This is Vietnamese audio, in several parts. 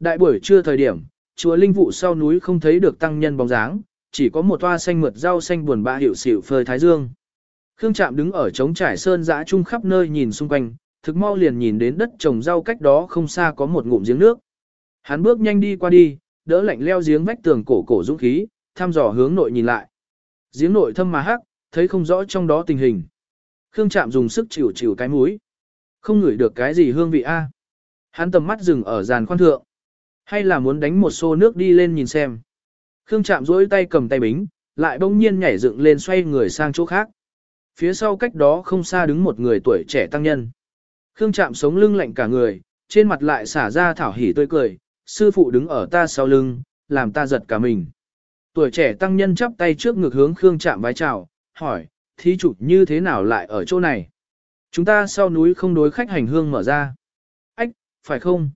Đại buổi trưa thời điểm, chùa linh vụ sau núi không thấy được tăng nhân bóng dáng, chỉ có một toa xanh mượt rau xanh buồn bã hiệu xỉu phơi thái dương. Khương Trạm đứng ở trống trải sơn dã chung khắp nơi nhìn xung quanh, thực mau liền nhìn đến đất trồng rau cách đó không xa có một ngụm giếng nước. Hắn bước nhanh đi qua đi, đỡ lạnh leo giếng vách tường cổ cổ dũng khí, thăm dò hướng nội nhìn lại. Giếng nội thâm mà hắc, thấy không rõ trong đó tình hình. Khương Trạm dùng sức chịu chịu cái mũi. Không ngửi được cái gì hương vị a. Hắn tầm mắt dừng ở giàn khoan thượng. Hay là muốn đánh một xô nước đi lên nhìn xem. Khương Trạm rỗi tay cầm tay bính, lại bỗng nhiên nhảy dựng lên xoay người sang chỗ khác. Phía sau cách đó không xa đứng một người tuổi trẻ tăng nhân. Khương Trạm sống lưng lạnh cả người, trên mặt lại xả ra thảo hỉ tươi cười, sư phụ đứng ở ta sau lưng, làm ta giật cả mình. Tuổi trẻ tăng nhân chắp tay trước ngực hướng Khương Trạm vái chào, hỏi, thí chủ như thế nào lại ở chỗ này? Chúng ta sau núi không đối khách hành hương mở ra. Ách, phải không?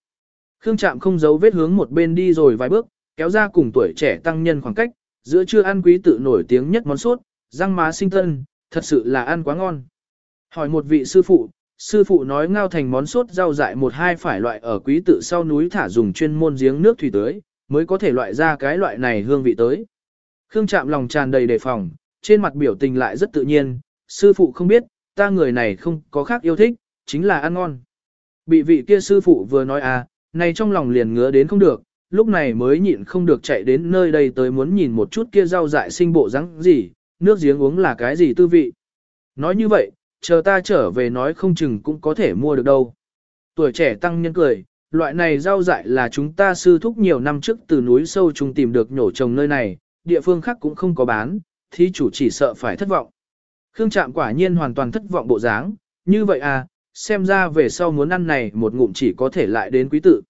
Khương Trạm không giấu vết hướng một bên đi rồi vài bước, kéo ra cùng tuổi trẻ tăng nhân khoảng cách, giữa trưa ăn quý tự nổi tiếng nhất món sốt, răng má sinh tân, thật sự là ăn quá ngon. Hỏi một vị sư phụ, sư phụ nói ngao thành món sốt rau dại một hai phải loại ở quý tự sau núi thả dùng chuyên môn giếng nước thủy tưới, mới có thể loại ra cái loại này hương vị tới. Khương Trạm lòng tràn đầy đề phòng, trên mặt biểu tình lại rất tự nhiên, sư phụ không biết, ta người này không có khác yêu thích, chính là ăn ngon. Bị vị kia sư phụ vừa nói à, này trong lòng liền ngứa đến không được, lúc này mới nhịn không được chạy đến nơi đây tới muốn nhìn một chút kia rau dại sinh bộ rắn gì, nước giếng uống là cái gì tư vị. Nói như vậy, chờ ta trở về nói không chừng cũng có thể mua được đâu. Tuổi trẻ tăng nhân cười, loại này rau dại là chúng ta sư thúc nhiều năm trước từ núi sâu chúng tìm được nhổ trồng nơi này, địa phương khác cũng không có bán, thí chủ chỉ sợ phải thất vọng. Khương Trạm quả nhiên hoàn toàn thất vọng bộ dáng, như vậy à, xem ra về sau muốn ăn này một ngụm chỉ có thể lại đến quý tự.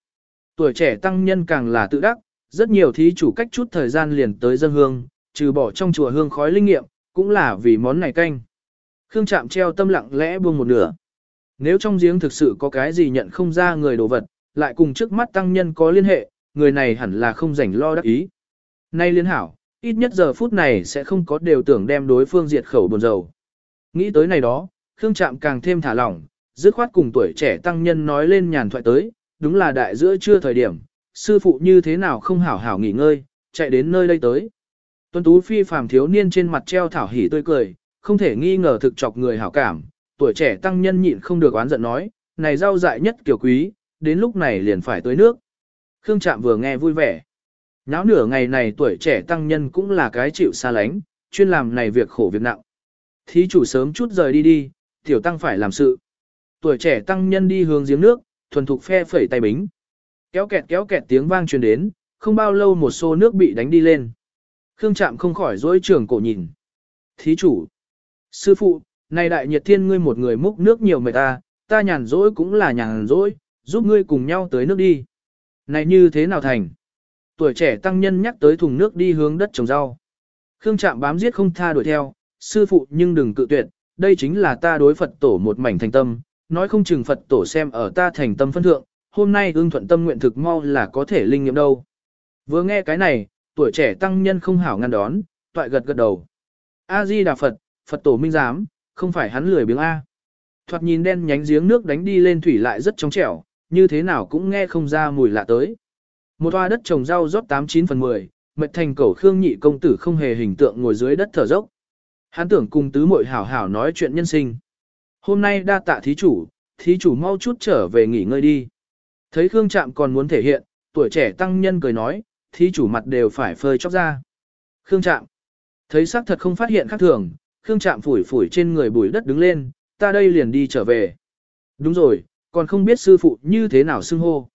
Tuổi trẻ tăng nhân càng là tự đắc, rất nhiều thí chủ cách chút thời gian liền tới dân hương, trừ bỏ trong chùa hương khói linh nghiệm, cũng là vì món này canh. Khương Trạm treo tâm lặng lẽ buông một nửa. Nếu trong giếng thực sự có cái gì nhận không ra người đồ vật, lại cùng trước mắt tăng nhân có liên hệ, người này hẳn là không rảnh lo đắc ý. Nay liên hảo, ít nhất giờ phút này sẽ không có đều tưởng đem đối phương diệt khẩu buồn dầu. Nghĩ tới này đó, Khương Trạm càng thêm thả lỏng, dứt khoát cùng tuổi trẻ tăng nhân nói lên nhàn thoại tới, đúng là đại giữa trưa thời điểm, sư phụ như thế nào không hảo hảo nghỉ ngơi, chạy đến nơi đây tới. tuấn Tú Phi phàm thiếu niên trên mặt treo thảo hỉ tươi cười, không thể nghi ngờ thực chọc người hảo cảm, tuổi trẻ tăng nhân nhịn không được oán giận nói, này rau dại nhất kiểu quý, đến lúc này liền phải tới nước. Khương Trạm vừa nghe vui vẻ. Náo nửa ngày này tuổi trẻ tăng nhân cũng là cái chịu xa lánh, chuyên làm này việc khổ việc nặng. Thí chủ sớm chút rời đi đi, tiểu tăng phải làm sự. Tuổi trẻ tăng nhân đi hướng giếng nước, thuần thục phe phẩy tay bính. Kéo kẹt kéo kẹt tiếng vang truyền đến, không bao lâu một xô nước bị đánh đi lên. Khương Trạm không khỏi rỗi trường cổ nhìn. Thí chủ. Sư phụ, này đại nhiệt thiên ngươi một người múc nước nhiều mệt ta, ta nhàn rỗi cũng là nhàn rỗi, giúp ngươi cùng nhau tới nước đi. Này như thế nào thành? Tuổi trẻ tăng nhân nhắc tới thùng nước đi hướng đất trồng rau. Khương Trạm bám giết không tha đuổi theo, sư phụ nhưng đừng cự tuyệt, đây chính là ta đối Phật tổ một mảnh thành tâm, nói không chừng Phật tổ xem ở ta thành tâm phân thượng, hôm nay ưng thuận tâm nguyện thực mau là có thể linh nghiệm đâu. Vừa nghe cái này, tuổi trẻ tăng nhân không hảo ngăn đón, toại gật gật đầu. A-di Đà Phật, Phật tổ minh giám, không phải hắn lười biếng A. Thoạt nhìn đen nhánh giếng nước đánh đi lên thủy lại rất trong trẻo, như thế nào cũng nghe không ra mùi lạ tới. Một toa đất trồng rau rót 89 phần 10, mệt thành cổ khương nhị công tử không hề hình tượng ngồi dưới đất thở dốc. Hắn tưởng cùng tứ muội hảo hảo nói chuyện nhân sinh. Hôm nay đa tạ thí chủ, thí chủ mau chút trở về nghỉ ngơi đi. Thấy Khương Trạm còn muốn thể hiện, tuổi trẻ tăng nhân cười nói, thí chủ mặt đều phải phơi chóc ra. Khương Trạm. Thấy xác thật không phát hiện khác thường, Khương Trạm phủi phủi trên người bùi đất đứng lên, ta đây liền đi trở về. Đúng rồi, còn không biết sư phụ như thế nào xưng hô.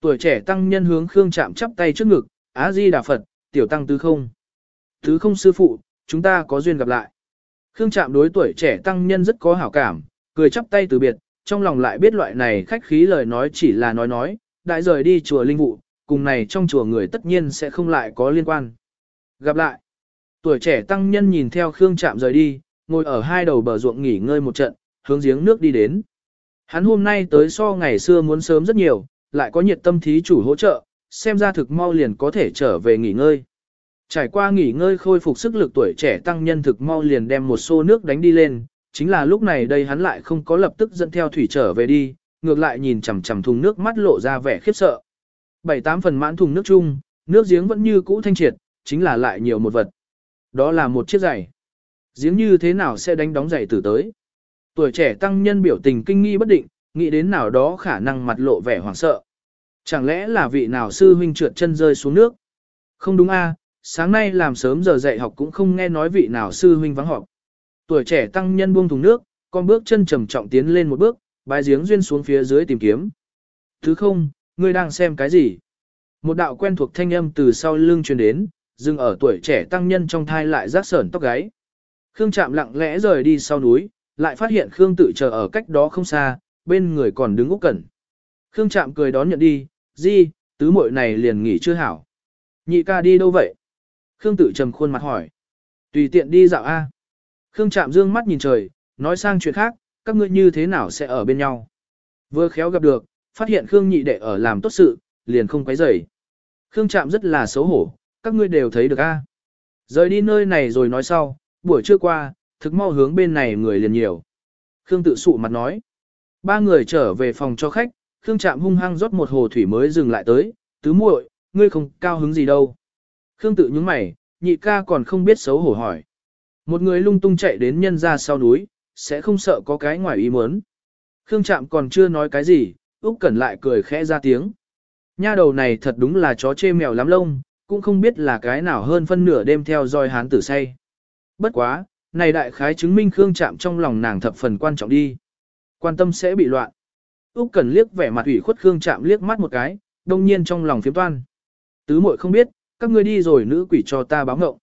Tuổi trẻ tăng nhân hướng Khương Trạm chắp tay trước ngực, Á Di Đà Phật, tiểu tăng tứ không. Tứ không sư phụ, chúng ta có duyên gặp lại. Khương Trạm đối tuổi trẻ tăng nhân rất có hảo cảm, cười chắp tay từ biệt, trong lòng lại biết loại này khách khí lời nói chỉ là nói nói, đại rời đi chùa linh vụ, cùng này trong chùa người tất nhiên sẽ không lại có liên quan. Gặp lại, tuổi trẻ tăng nhân nhìn theo Khương Trạm rời đi, ngồi ở hai đầu bờ ruộng nghỉ ngơi một trận, hướng giếng nước đi đến. Hắn hôm nay tới so ngày xưa muốn sớm rất nhiều, lại có nhiệt tâm thí chủ hỗ trợ, xem ra thực mau liền có thể trở về nghỉ ngơi. Trải qua nghỉ ngơi khôi phục sức lực tuổi trẻ tăng nhân thực mau liền đem một xô nước đánh đi lên, chính là lúc này đây hắn lại không có lập tức dẫn theo thủy trở về đi, ngược lại nhìn chằm chằm thùng nước mắt lộ ra vẻ khiếp sợ. bảy tám phần mãn thùng nước chung, nước giếng vẫn như cũ thanh triệt, chính là lại nhiều một vật. Đó là một chiếc giày. Giếng như thế nào sẽ đánh đóng giày từ tới. Tuổi trẻ tăng nhân biểu tình kinh nghi bất định, nghĩ đến nào đó khả năng mặt lộ vẻ hoảng sợ. Chẳng lẽ là vị nào sư huynh trượt chân rơi xuống nước? Không đúng a, sáng nay làm sớm giờ dạy học cũng không nghe nói vị nào sư huynh vắng họp. Tuổi trẻ tăng nhân buông thùng nước, con bước chân trầm trọng tiến lên một bước, bái giếng duyên xuống phía dưới tìm kiếm. Thứ không, ngươi đang xem cái gì? Một đạo quen thuộc thanh âm từ sau lưng truyền đến, dừng ở tuổi trẻ tăng nhân trong thai lại rát sởn tóc gáy. Khương chạm lặng lẽ rời đi sau núi, lại phát hiện Khương tự chờ ở cách đó không xa, bên người còn đứng Úc Cẩn. Khương chạm cười đón nhận đi, di, tứ muội này liền nghỉ chưa hảo. Nhị ca đi đâu vậy? Khương tự trầm khuôn mặt hỏi. Tùy tiện đi dạo A. Khương chạm dương mắt nhìn trời, nói sang chuyện khác, các ngươi như thế nào sẽ ở bên nhau. Vừa khéo gặp được, phát hiện Khương nhị đệ ở làm tốt sự, liền không quấy rầy. Khương chạm rất là xấu hổ, các ngươi đều thấy được A. Rời đi nơi này rồi nói sau, buổi trưa qua, thực mau hướng bên này người liền nhiều. Khương tự sụ mặt nói. Ba người trở về phòng cho khách, Khương chạm hung hăng rót một hồ thủy mới dừng lại tới, tứ muội, ngươi không cao hứng gì đâu. Khương tự nhúng mày, nhị ca còn không biết xấu hổ hỏi. Một người lung tung chạy đến nhân ra sau núi, sẽ không sợ có cái ngoài ý muốn. Khương Trạm còn chưa nói cái gì, Úc Cẩn lại cười khẽ ra tiếng. Nha đầu này thật đúng là chó chê mèo lắm lông, cũng không biết là cái nào hơn phân nửa đêm theo dõi hán tử say. Bất quá, này đại khái chứng minh Khương Trạm trong lòng nàng thập phần quan trọng đi. Quan tâm sẽ bị loạn. Úc Cẩn liếc vẻ mặt ủy khuất Khương Trạm liếc mắt một cái, đương nhiên trong lòng phiếm toan. Tứ muội không biết, các ngươi đi rồi nữ quỷ cho ta báo ngộng.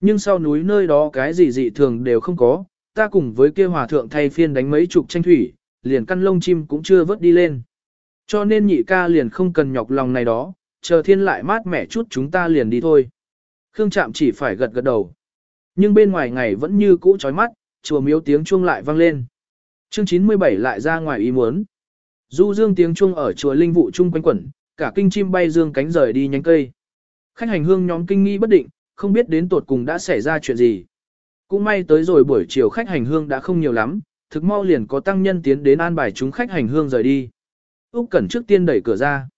Nhưng sau núi nơi đó cái gì dị thường đều không có, ta cùng với kia hòa thượng thay phiên đánh mấy chục tranh thủy, liền căn lông chim cũng chưa vớt đi lên. Cho nên nhị ca liền không cần nhọc lòng này đó, chờ thiên lại mát mẻ chút chúng ta liền đi thôi. Khương Trạm chỉ phải gật gật đầu. Nhưng bên ngoài ngày vẫn như cũ chói mắt, chùa miếu tiếng chuông lại vang lên. Chương 97 lại ra ngoài ý muốn. Du dương tiếng chuông ở chùa linh vụ trung quanh quẩn, cả kinh chim bay dương cánh rời đi nhánh cây. Khách hành hương nhóm kinh nghi bất định, không biết đến tột cùng đã xảy ra chuyện gì. Cũng may tới rồi buổi chiều khách hành hương đã không nhiều lắm, thực mau liền có tăng nhân tiến đến an bài chúng khách hành hương rời đi. Úc Cẩn trước tiên đẩy cửa ra.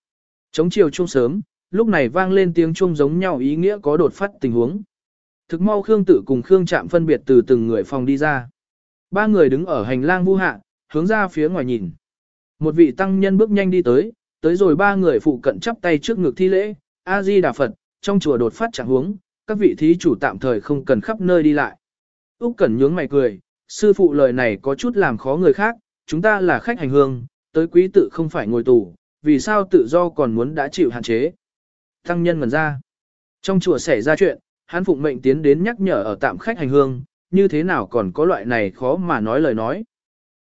Chống chiều chuông sớm, lúc này vang lên tiếng chuông giống nhau ý nghĩa có đột phát tình huống. Thực mau Khương Tự cùng Khương Trạm phân biệt từ từng người phòng đi ra. Ba người đứng ở hành lang vu hạ, hướng ra phía ngoài nhìn. Một vị tăng nhân bước nhanh đi tới, tới rồi ba người phụ cận chắp tay trước ngực thi lễ, A Di Đà Phật, trong chùa đột phát trạng huống, các vị thí chủ tạm thời không cần khắp nơi đi lại. Úc Cẩn nhướng mày cười, sư phụ lời này có chút làm khó người khác, chúng ta là khách hành hương, tới quý tự không phải ngồi tù, vì sao tự do còn muốn đã chịu hạn chế. Tăng nhân ngẩn ra. Trong chùa xảy ra chuyện, hắn phụng mệnh tiến đến nhắc nhở ở tạm khách hành hương, như thế nào còn có loại này khó mà nói lời nói.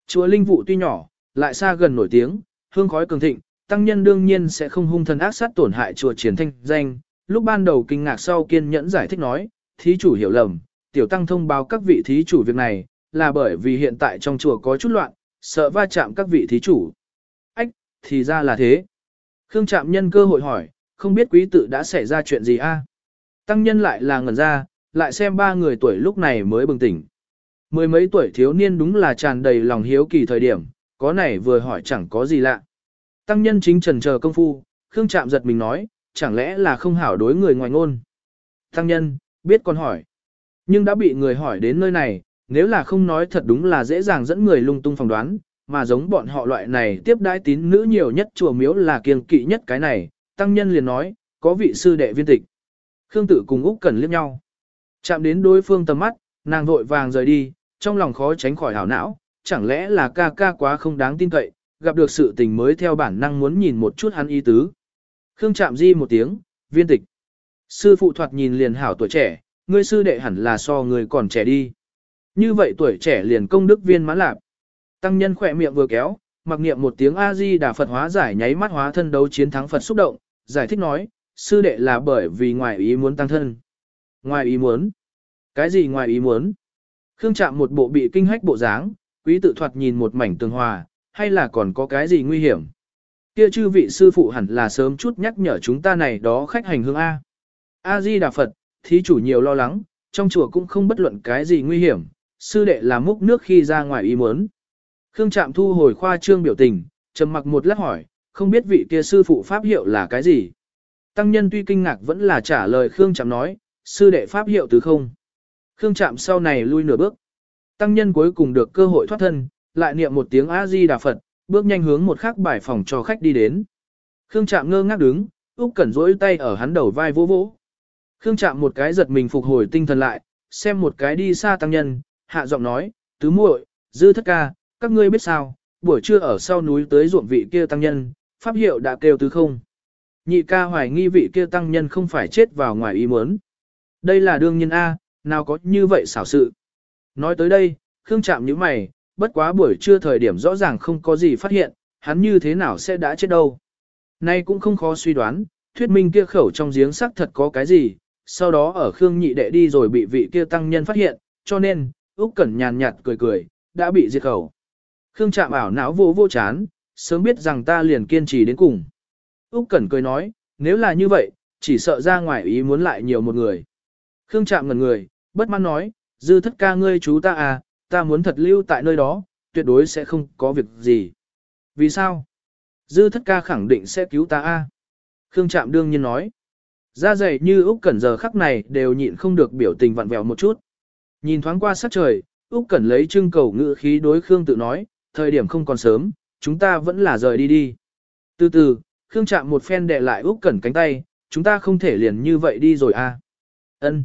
Chùa linh vụ tuy nhỏ, lại xa gần nổi tiếng, hương khói cường thịnh, tăng nhân đương nhiên sẽ không hung thần ác sát tổn hại chùa triển thanh danh. Lúc ban đầu kinh ngạc sau kiên nhẫn giải thích nói, thí chủ hiểu lầm, tiểu tăng thông báo các vị thí chủ việc này, là bởi vì hiện tại trong chùa có chút loạn, sợ va chạm các vị thí chủ. Ách, thì ra là thế. Khương Trạm nhân cơ hội hỏi, không biết quý tự đã xảy ra chuyện gì a? Tăng nhân lại là ngẩn ra, lại xem ba người tuổi lúc này mới bừng tỉnh. Mười mấy tuổi thiếu niên đúng là tràn đầy lòng hiếu kỳ thời điểm, có này vừa hỏi chẳng có gì lạ. Tăng nhân chính trần chờ công phu, Khương Trạm giật mình nói, chẳng lẽ là không hảo đối người ngoài ngôn. Tăng nhân, biết con hỏi. Nhưng đã bị người hỏi đến nơi này, nếu là không nói thật đúng là dễ dàng dẫn người lung tung phỏng đoán, mà giống bọn họ loại này tiếp đãi tín nữ nhiều nhất chùa miếu là kiêng kỵ nhất cái này, tăng nhân liền nói, có vị sư đệ viên tịch. Khương tử cùng Úc Cẩn liếc nhau. Chạm đến đối phương tầm mắt, nàng vội vàng rời đi, trong lòng khó tránh khỏi hảo não, chẳng lẽ là ca ca quá không đáng tin cậy, gặp được sự tình mới theo bản năng muốn nhìn một chút hắn ý tứ. Khương chạm di một tiếng, viên tịch. Sư phụ thoạt nhìn liền hảo tuổi trẻ, ngươi sư đệ hẳn là so người còn trẻ đi. Như vậy tuổi trẻ liền công đức viên mãn lạc. Tăng nhân khỏe miệng vừa kéo, mặc niệm một tiếng A-di đà Phật hóa giải nháy mắt hóa thân đấu chiến thắng Phật xúc động, giải thích nói, sư đệ là bởi vì ngoài ý muốn tăng thân. Ngoài ý muốn? Cái gì ngoài ý muốn? Khương chạm một bộ bị kinh hách bộ dáng, quý tự thoạt nhìn một mảnh tường hòa, hay là còn có cái gì nguy hiểm? Kia chư vị sư phụ hẳn là sớm chút nhắc nhở chúng ta này đó khách hành hương A. A-di Đà Phật, thí chủ nhiều lo lắng, trong chùa cũng không bất luận cái gì nguy hiểm, sư đệ làm múc nước khi ra ngoài ý muốn. Khương Trạm thu hồi khoa trương biểu tình, trầm mặc một lát hỏi, không biết vị kia sư phụ pháp hiệu là cái gì. Tăng nhân tuy kinh ngạc vẫn là trả lời Khương Trạm nói, sư đệ pháp hiệu từ không. Khương Trạm sau này lui nửa bước. Tăng nhân cuối cùng được cơ hội thoát thân, lại niệm một tiếng A-di-đà Phật, bước nhanh hướng một khắc bài phòng cho khách đi đến. Khương Trạm ngơ ngác đứng, Úc Cẩn rỗi tay ở hắn đầu vai vỗ vỗ. Khương Trạm một cái giật mình phục hồi tinh thần lại, xem một cái đi xa tăng nhân, hạ giọng nói, tứ muội, dư thất ca, các ngươi biết sao, buổi trưa ở sau núi tới ruộng vị kia tăng nhân, pháp hiệu đã kêu tứ không. Nhị ca hoài nghi vị kia tăng nhân không phải chết vào ngoài ý muốn. Đây là đương nhân A, nào có như vậy xảo sự. Nói tới đây, Khương Trạm nhíu mày, bất quá buổi trưa thời điểm rõ ràng không có gì phát hiện, hắn như thế nào sẽ đã chết đâu. Nay cũng không khó suy đoán, thuyết minh kia khẩu trong giếng sắc thật có cái gì, sau đó ở Khương nhị đệ đi rồi bị vị kia tăng nhân phát hiện, cho nên, Úc Cẩn nhàn nhạt cười cười, đã bị diệt khẩu. Khương Trạm ảo não vô vô chán, sớm biết rằng ta liền kiên trì đến cùng. Úc Cẩn cười nói, nếu là như vậy, chỉ sợ ra ngoài ý muốn lại nhiều một người. Khương Trạm ngẩn người, bất mãn nói, dư thất ca ngươi chú ta à, ta muốn thật lưu tại nơi đó, tuyệt đối sẽ không có việc gì. Vì sao? Dư thất ca khẳng định sẽ cứu ta a. Khương Trạm đương nhiên nói. Ra dày như Úc Cẩn giờ khắc này đều nhịn không được biểu tình vặn vẹo một chút. Nhìn thoáng qua sắc trời, Úc Cẩn lấy trưng cầu ngữ khí đối Khương tự nói, thời điểm không còn sớm, chúng ta vẫn là rời đi đi. Từ từ, Khương Trạm một phen đè lại Úc Cẩn cánh tay, chúng ta không thể liền như vậy đi rồi à. Ân.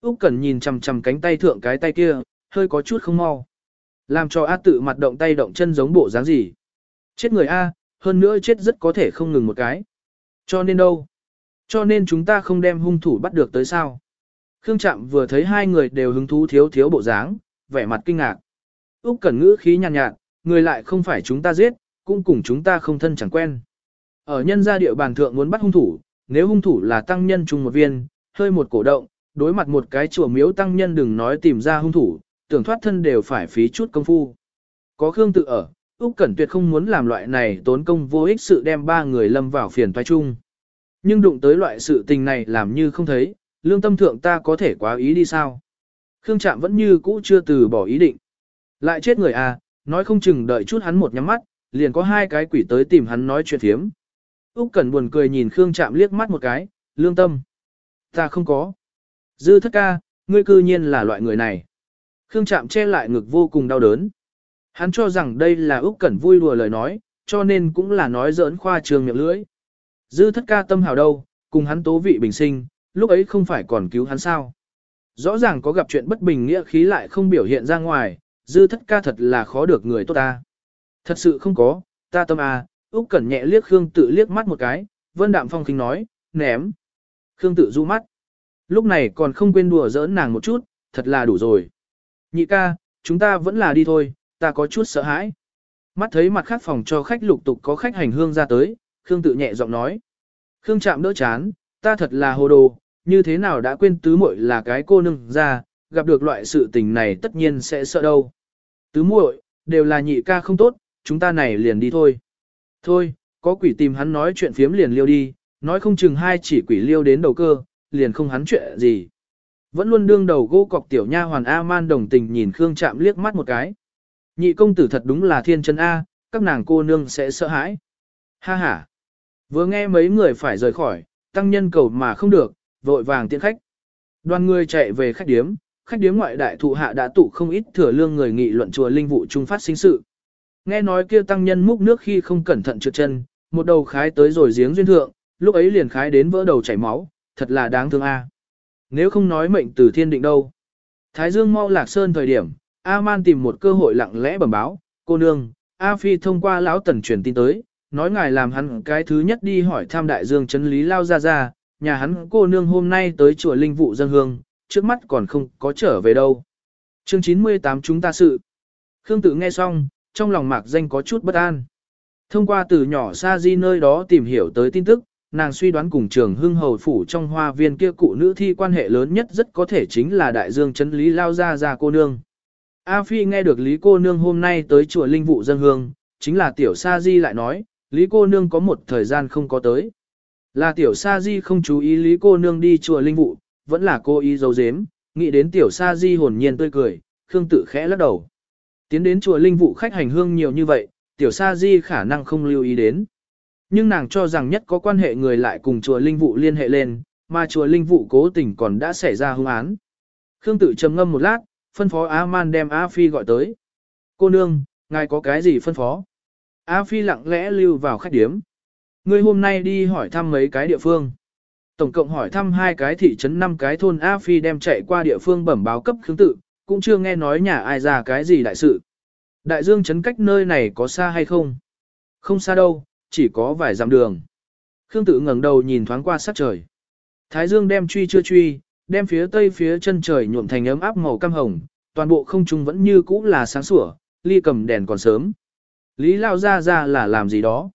Úc Cẩn nhìn chằm chằm cánh tay thượng cái tay kia, hơi có chút không mau. Làm cho A tự mặt động tay động chân giống bộ dáng gì. Chết người A, hơn nữa chết rất có thể không ngừng một cái. Cho nên đâu? Cho nên chúng ta không đem hung thủ bắt được tới sao? Khương Trạm vừa thấy hai người đều hứng thú thiếu thiếu bộ dáng, vẻ mặt kinh ngạc. Úc Cẩn ngữ khí nhàn nhạt, nhạt, người lại không phải chúng ta giết, cũng cùng chúng ta không thân chẳng quen. Ở nhân gia địa bàn thượng muốn bắt hung thủ, nếu hung thủ là tăng nhân trùng một viên, hơi một cổ động, đối mặt một cái chùa miếu tăng nhân đừng nói tìm ra hung thủ, tưởng thoát thân đều phải phí chút công phu. Có Khương tự ở, Úc Cẩn tuyệt không muốn làm loại này tốn công vô ích sự đem ba người lâm vào phiền toái chung. Nhưng đụng tới loại sự tình này làm như không thấy, lương tâm thượng ta có thể quá ý đi sao? Khương Trạm vẫn như cũ chưa từ bỏ ý định. Lại chết người à, nói không chừng đợi chút hắn một nhắm mắt, liền có hai cái quỷ tới tìm hắn nói chuyện phiếm. Úc Cẩn buồn cười nhìn Khương Trạm liếc mắt một cái, lương tâm. Ta không có. Dư thất ca, ngươi cư nhiên là loại người này. Khương Trạm che lại ngực vô cùng đau đớn. Hắn cho rằng đây là Úc Cẩn vui đùa lời nói, cho nên cũng là nói giỡn khoa trường miệng lưỡi. Dư thất ca tâm hào đâu, cùng hắn tố vị bình sinh, lúc ấy không phải còn cứu hắn sao. Rõ ràng có gặp chuyện bất bình nghĩa khí lại không biểu hiện ra ngoài, dư thất ca thật là khó được người tốt ta. Thật sự không có, ta tâm à, Úc Cẩn nhẹ liếc Khương tự liếc mắt một cái, Vân Đạm Phong khinh nói, ném. Khương tự du mắt. Lúc này còn không quên đùa giỡn nàng một chút, thật là đủ rồi. Nhị ca, chúng ta vẫn là đi thôi, ta có chút sợ hãi. Mắt thấy mặt khác phòng cho khách lục tục có khách hành hương ra tới, Khương tự nhẹ giọng nói. Khương chạm đỡ chán, ta thật là hồ đồ, như thế nào đã quên tứ muội là cái cô nương ra, gặp được loại sự tình này tất nhiên sẽ sợ đâu. Tứ muội, đều là nhị ca không tốt, chúng ta này liền đi thôi. Thôi, có quỷ tìm hắn nói chuyện phiếm liền liêu đi, nói không chừng hai chỉ quỷ liêu đến đầu cơ, liền không hắn chuyện gì. Vẫn luôn đương đầu gỗ cọc tiểu nha hoàn A-man đồng tình nhìn Khương chạm liếc mắt một cái. Nhị công tử thật đúng là thiên chân A, các nàng cô nương sẽ sợ hãi. Ha ha. Vừa nghe mấy người phải rời khỏi, tăng nhân cầu mà không được, vội vàng tiễn khách. Đoàn người chạy về khách điếm, khách điếm ngoại đại thụ hạ đã tụ không ít thừa lương người nghị luận chùa linh vụ trung phát sinh sự. Nghe nói kia tăng nhân múc nước khi không cẩn thận trượt chân, một đầu khái tới rồi giếng duyên thượng, lúc ấy liền khái đến vỡ đầu chảy máu, thật là đáng thương a. Nếu không nói mệnh từ thiên định đâu. Thái Dương mau lạc sơn thời điểm, A-man tìm một cơ hội lặng lẽ bẩm báo, cô nương, A Phi thông qua lão tần truyền tin tới, nói ngài làm hắn cái thứ nhất đi hỏi thăm đại dương chấn lý lao ra ra, nhà hắn cô nương hôm nay tới chùa linh vụ dân hương, trước mắt còn không có trở về đâu. Chương 98 chúng ta sự. Khương tự nghe xong, trong lòng mạc danh có chút bất an. Thông qua từ nhỏ xa di nơi đó tìm hiểu tới tin tức, nàng suy đoán cùng trường hưng hầu phủ trong hoa viên kia cụ nữ thi quan hệ lớn nhất rất có thể chính là đại dương chấn lý lao ra ra cô nương. A Phi nghe được Lý cô nương hôm nay tới chùa linh vụ dân hương, chính là tiểu sa di lại nói, Lý cô nương có một thời gian không có tới. Là tiểu sa di không chú ý Lý cô nương đi chùa linh vụ, vẫn là cô ý giấu giếm, nghĩ đến tiểu sa di hồn nhiên tươi cười, Khương tự khẽ lắc đầu. Tiến đến chùa linh vụ khách hành hương nhiều như vậy, tiểu sa di khả năng không lưu ý đến. Nhưng nàng cho rằng nhất có quan hệ người lại cùng chùa linh vụ liên hệ lên, mà chùa linh vụ cố tình còn đã xảy ra hung án. Khương tự trầm ngâm một lát, phân phó A Man đem A Phi gọi tới. Cô nương, ngài có cái gì phân phó? A Phi lặng lẽ lưu vào khách điếm. Ngươi hôm nay đi hỏi thăm mấy cái địa phương. Tổng cộng hỏi thăm hai cái thị trấn năm cái thôn A Phi đem chạy qua địa phương bẩm báo cấp khương tự, cũng chưa nghe nói nhà ai ra cái gì đại sự. Đại dương trấn cách nơi này có xa hay không? Không xa đâu, chỉ có vài dặm đường. Khương tự ngẩng đầu nhìn thoáng qua sát trời. Thái dương đem truy chưa truy, đem phía tây phía chân trời nhuộm thành ấm áp màu cam hồng, toàn bộ không trung vẫn như cũ là sáng sủa, ly cầm đèn còn sớm. Lý Lao Gia Gia là làm gì đó?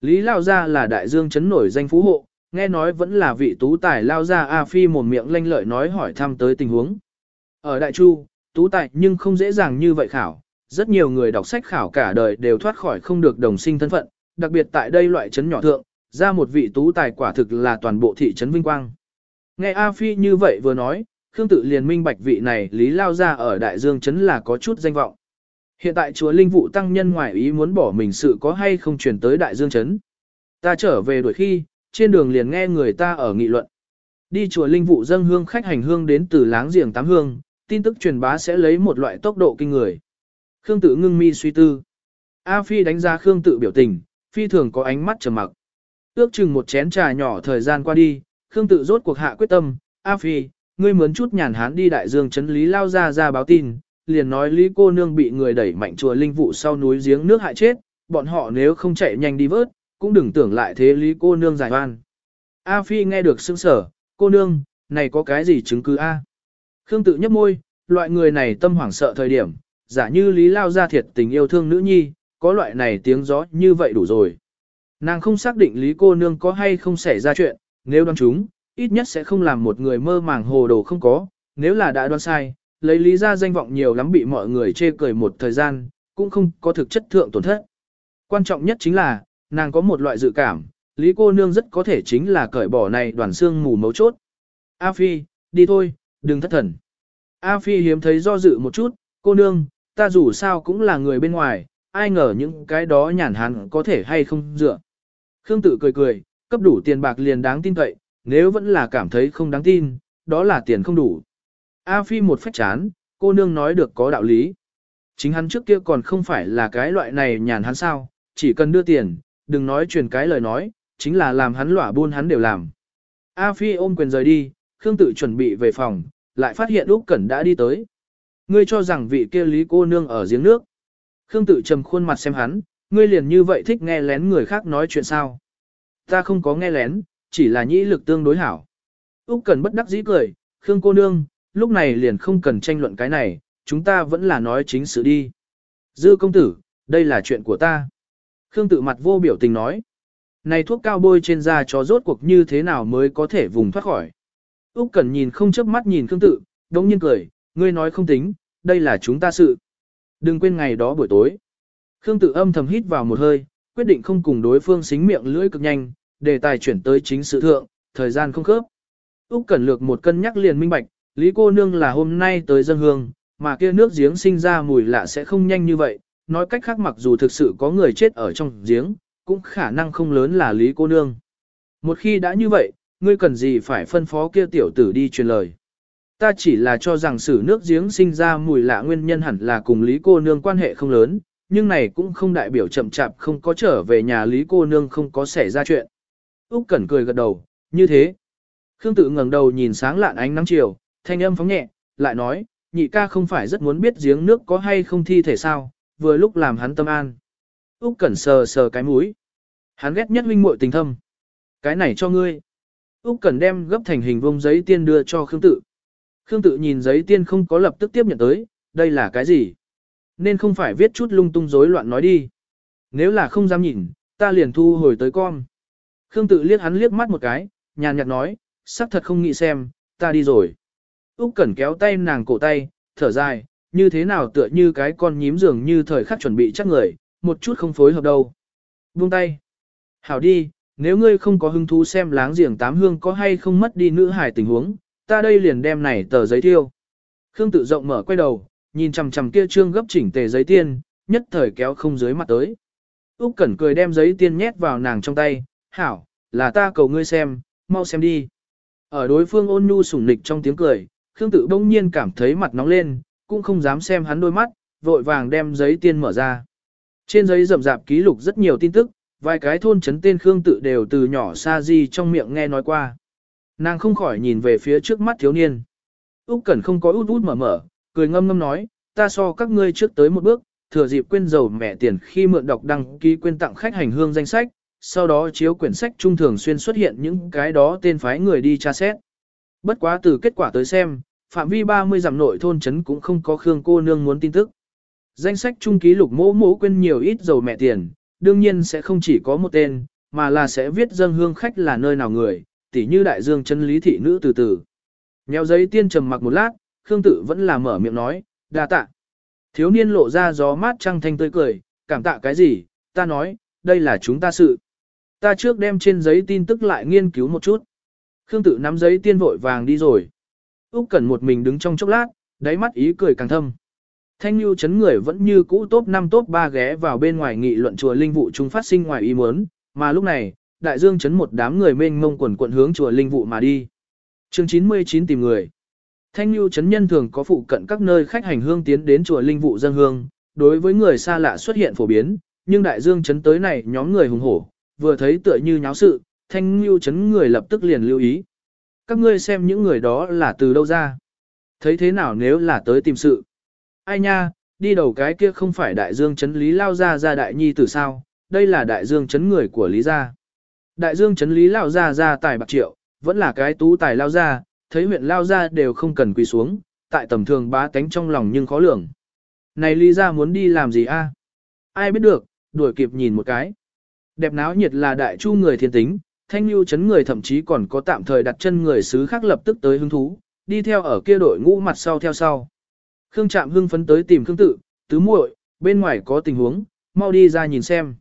Lý Lao Gia là đại dương chấn nổi danh phú hộ, nghe nói vẫn là vị tú tài Lao Gia A Phi mồm miệng lanh lợi nói hỏi thăm tới tình huống. Ở Đại Chu, tú tài nhưng không dễ dàng như vậy khảo, rất nhiều người đọc sách khảo cả đời đều thoát khỏi không được đồng sinh thân phận, đặc biệt tại đây loại chấn nhỏ thượng, ra một vị tú tài quả thực là toàn bộ thị trấn vinh quang. Nghe A Phi như vậy vừa nói, Khương tự liền minh bạch vị này Lý Lao Gia ở Đại Dương chấn là có chút danh vọng. Hiện tại chúa linh vụ tăng nhân ngoại ý muốn bỏ mình sự có hay không truyền tới đại dương chấn. Ta trở về đuổi khi, trên đường liền nghe người ta ở nghị luận. Đi chùa linh vụ dâng hương khách hành hương đến từ láng giềng tám hương, tin tức truyền bá sẽ lấy một loại tốc độ kinh người. Khương tự ngưng mi suy tư. A Phi đánh giá Khương tự biểu tình, Phi thường có ánh mắt trầm mặc. Ước chừng một chén trà nhỏ thời gian qua đi, Khương tự rốt cuộc hạ quyết tâm. A Phi, ngươi muốn chút nhàn hán đi đại dương chấn lý lao ra ra báo tin, liền nói Lý cô nương bị người đẩy mạnh chùa linh vụ sau núi giếng nước hại chết, bọn họ nếu không chạy nhanh đi vớt, cũng đừng tưởng lại thế Lý cô nương giải oan. A Phi nghe được sững sở, cô nương, này có cái gì chứng cứ A? Khương tự nhấp môi, loại người này tâm hoảng sợ thời điểm, giả như Lý Lao ra thiệt tình yêu thương nữ nhi, có loại này tiếng gió như vậy đủ rồi. Nàng không xác định Lý cô nương có hay không xảy ra chuyện, nếu đoán chúng, ít nhất sẽ không làm một người mơ màng hồ đồ không có, nếu là đã đoán sai, lấy lý ra danh vọng nhiều lắm bị mọi người chê cười một thời gian, cũng không có thực chất thượng tổn thất. Quan trọng nhất chính là, nàng có một loại dự cảm, lý cô nương rất có thể chính là cởi bỏ này đoàn xương mù mấu chốt. A Phi, đi thôi, đừng thất thần. A Phi hiếm thấy do dự một chút, cô nương, ta dù sao cũng là người bên ngoài, ai ngờ những cái đó nhàn hắn có thể hay không dựa. Khương tự cười cười, cấp đủ tiền bạc liền đáng tin cậy, nếu vẫn là cảm thấy không đáng tin, đó là tiền không đủ. A Phi một phách chán, cô nương nói được có đạo lý. Chính hắn trước kia còn không phải là cái loại này nhàn hắn sao, chỉ cần đưa tiền, đừng nói truyền cái lời nói, chính là làm hắn lỏa buôn hắn đều làm. A Phi ôm quyền rời đi, Khương tự chuẩn bị về phòng, lại phát hiện Úc Cẩn đã đi tới. Ngươi cho rằng vị kia lý cô nương ở giếng nước. Khương tự trầm khuôn mặt xem hắn, ngươi liền như vậy thích nghe lén người khác nói chuyện sao. Ta không có nghe lén, chỉ là nhĩ lực tương đối hảo. Úc Cẩn bất đắc dĩ cười, Khương cô nương, lúc này liền không cần tranh luận cái này, chúng ta vẫn là nói chính sự đi. Dư công tử, đây là chuyện của ta. Khương tự mặt vô biểu tình nói. Này thuốc cao bôi trên da chó rốt cuộc như thế nào mới có thể vùng thoát khỏi. Úc Cẩn nhìn không chớp mắt nhìn Khương tự, đống nhiên cười, ngươi nói không tính, đây là chúng ta sự. Đừng quên ngày đó buổi tối. Khương tự âm thầm hít vào một hơi, quyết định không cùng đối phương xính miệng lưỡi cực nhanh, đề tài chuyển tới chính sự thượng, thời gian không khớp. Úc Cẩn lược một cân nhắc liền minh bạch, Lý cô nương là hôm nay tới dân hương, mà kia nước giếng sinh ra mùi lạ sẽ không nhanh như vậy, nói cách khác mặc dù thực sự có người chết ở trong giếng, cũng khả năng không lớn là Lý cô nương. Một khi đã như vậy, ngươi cần gì phải phân phó kia tiểu tử đi truyền lời. Ta chỉ là cho rằng sử nước giếng sinh ra mùi lạ nguyên nhân hẳn là cùng Lý cô nương quan hệ không lớn, nhưng này cũng không đại biểu chậm chạp không có trở về nhà Lý cô nương không có xảy ra chuyện. Úc Cẩn cười gật đầu, như thế. Khương tự ngẩng đầu nhìn sáng lạn ánh nắng chiều, thanh âm phóng nhẹ, lại nói, nhị ca không phải rất muốn biết giếng nước có hay không thi thể sao, vừa lúc làm hắn tâm an. Úc Cẩn sờ sờ cái mũi. Hắn ghét nhất huynh muội tình thâm. Cái này cho ngươi. Úc Cẩn đem gấp thành hình vuông giấy tiên đưa cho Khương Tự. Khương Tự nhìn giấy tiên không có lập tức tiếp nhận tới, đây là cái gì? Nên không phải viết chút lung tung rối loạn nói đi. Nếu là không dám nhìn, ta liền thu hồi tới con. Khương Tự liếc hắn liếc mắt một cái, nhàn nhạt nói, sắc thật không nghĩ xem, ta đi rồi. Úc Cẩn kéo tay nàng cổ tay, thở dài, như thế nào tựa như cái con nhím dường như thời khắc chuẩn bị chắc người, một chút không phối hợp đâu. Buông tay. Hảo đi, nếu ngươi không có hứng thú xem láng giềng tám hương có hay không mất đi nữ hải tình huống, ta đây liền đem này tờ giấy tiêu. Khương tự rộng mở quay đầu, nhìn chằm chằm kia trương gấp chỉnh tề giấy tiên, nhất thời kéo không dưới mặt tới. Úc Cẩn cười đem giấy tiên nhét vào nàng trong tay, "Hảo, là ta cầu ngươi xem, mau xem đi." Ở đối phương ôn nhu sủng nịch trong tiếng cười, Khương Tự bỗng nhiên cảm thấy mặt nóng lên, cũng không dám xem hắn đôi mắt, vội vàng đem giấy tiên mở ra. Trên giấy rậm rạp ký lục rất nhiều tin tức, vài cái thôn trấn tên Khương Tự đều từ nhỏ xa di trong miệng nghe nói qua. Nàng không khỏi nhìn về phía trước mắt thiếu niên. Úc Cẩn không có út út mở mở, cười ngâm ngâm nói, ta so các ngươi trước tới một bước, thừa dịp quên dầu mẹ tiền khi mượn đọc đăng ký quên tặng khách hành hương danh sách, sau đó chiếu quyển sách trung thường xuyên xuất hiện những cái đó tên phái người đi tra xét. Bất quá từ kết quả tới xem, phạm vi 30 dặm nội thôn trấn cũng không có Khương cô nương muốn tin tức. Danh sách trung ký lục mỗ mỗ quên nhiều ít dầu mẹ tiền, đương nhiên sẽ không chỉ có một tên, mà là sẽ viết dân hương khách là nơi nào người, tỉ như đại dương chân lý thị nữ từ từ. Nheo giấy tiên trầm mặc một lát, Khương tự vẫn là mở miệng nói, đa tạ. Thiếu niên lộ ra gió mát trăng thanh tươi cười, cảm tạ cái gì, ta nói, đây là chúng ta sự. Ta trước đem trên giấy tin tức lại nghiên cứu một chút. Khương tự nắm giấy tiên vội vàng đi rồi. Úc Cẩn một mình đứng trong chốc lát, đáy mắt ý cười càng thâm. Thanh Nhu chấn người vẫn như cũ top 5 top 3 ghé vào bên ngoài nghị luận chùa linh vụ chúng phát sinh ngoài ý muốn, mà lúc này, đại dương chấn một đám người mênh mông quần quận hướng chùa linh vụ mà đi. Chương 99 tìm người. Thanh Nhu chấn nhân thường có phụ cận các nơi khách hành hương tiến đến chùa linh vụ dân hương, đối với người xa lạ xuất hiện phổ biến, nhưng đại dương chấn tới này nhóm người hùng hổ, vừa thấy tựa như nháo sự, Thanh Nhu chấn người lập tức liền lưu ý. Các ngươi xem những người đó là từ đâu ra? Thấy thế nào nếu là tới tìm sự? Ai nha, đi đầu cái kia không phải đại dương chấn lý lao ra ra đại nhi từ sao, đây là đại dương chấn người của lý gia. Đại dương chấn lý lao ra ra tài bạc triệu, vẫn là cái tú tài lao ra, thấy huyện lao ra đều không cần quỳ xuống, tại tầm thường bá tánh trong lòng nhưng khó lường. Này lý ra muốn đi làm gì a? Ai biết được, đuổi kịp nhìn một cái. Đẹp náo nhiệt là đại chu người thiên tính, thanh lưu chấn người thậm chí còn có tạm thời đặt chân người xứ khác lập tức tới hứng thú, đi theo ở kia đội ngũ mặt sau theo sau. Khương Trạm hưng phấn tới tìm Khương Tự, tứ muội, bên ngoài có tình huống, mau đi ra nhìn xem.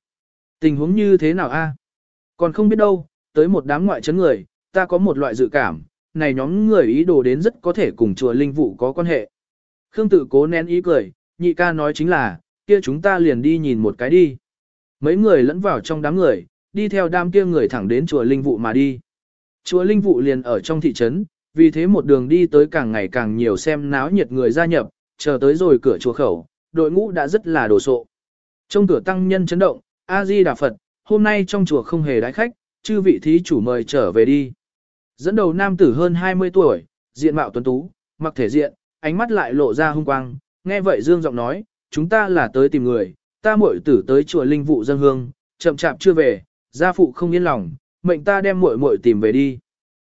Tình huống như thế nào a? Còn không biết đâu, tới một đám ngoại chấn người, ta có một loại dự cảm, này nhóm người ý đồ đến rất có thể cùng chùa linh vụ có quan hệ. Khương Tự cố nén ý cười, nhị ca nói chính là, kia chúng ta liền đi nhìn một cái đi. Mấy người lẫn vào trong đám người, đi theo đám kia người thẳng đến chùa linh vụ mà đi. Chùa linh vụ liền ở trong thị trấn, vì thế một đường đi tới càng ngày càng nhiều xem náo nhiệt người gia nhập, chờ tới rồi cửa chùa khẩu, đội ngũ đã rất là đồ sộ. Trong cửa tăng nhân chấn động, A-di Đà Phật, hôm nay trong chùa không hề đái khách, chư vị thí chủ mời trở về đi. Dẫn đầu nam tử hơn 20 tuổi, diện mạo tuấn tú, mặc thể diện, ánh mắt lại lộ ra hung quang, nghe vậy dương giọng nói, chúng ta là tới tìm người, ta muội tử tới chùa linh vụ dân hương, chậm chạp chưa về, gia phụ không yên lòng, mệnh ta đem muội muội tìm về đi.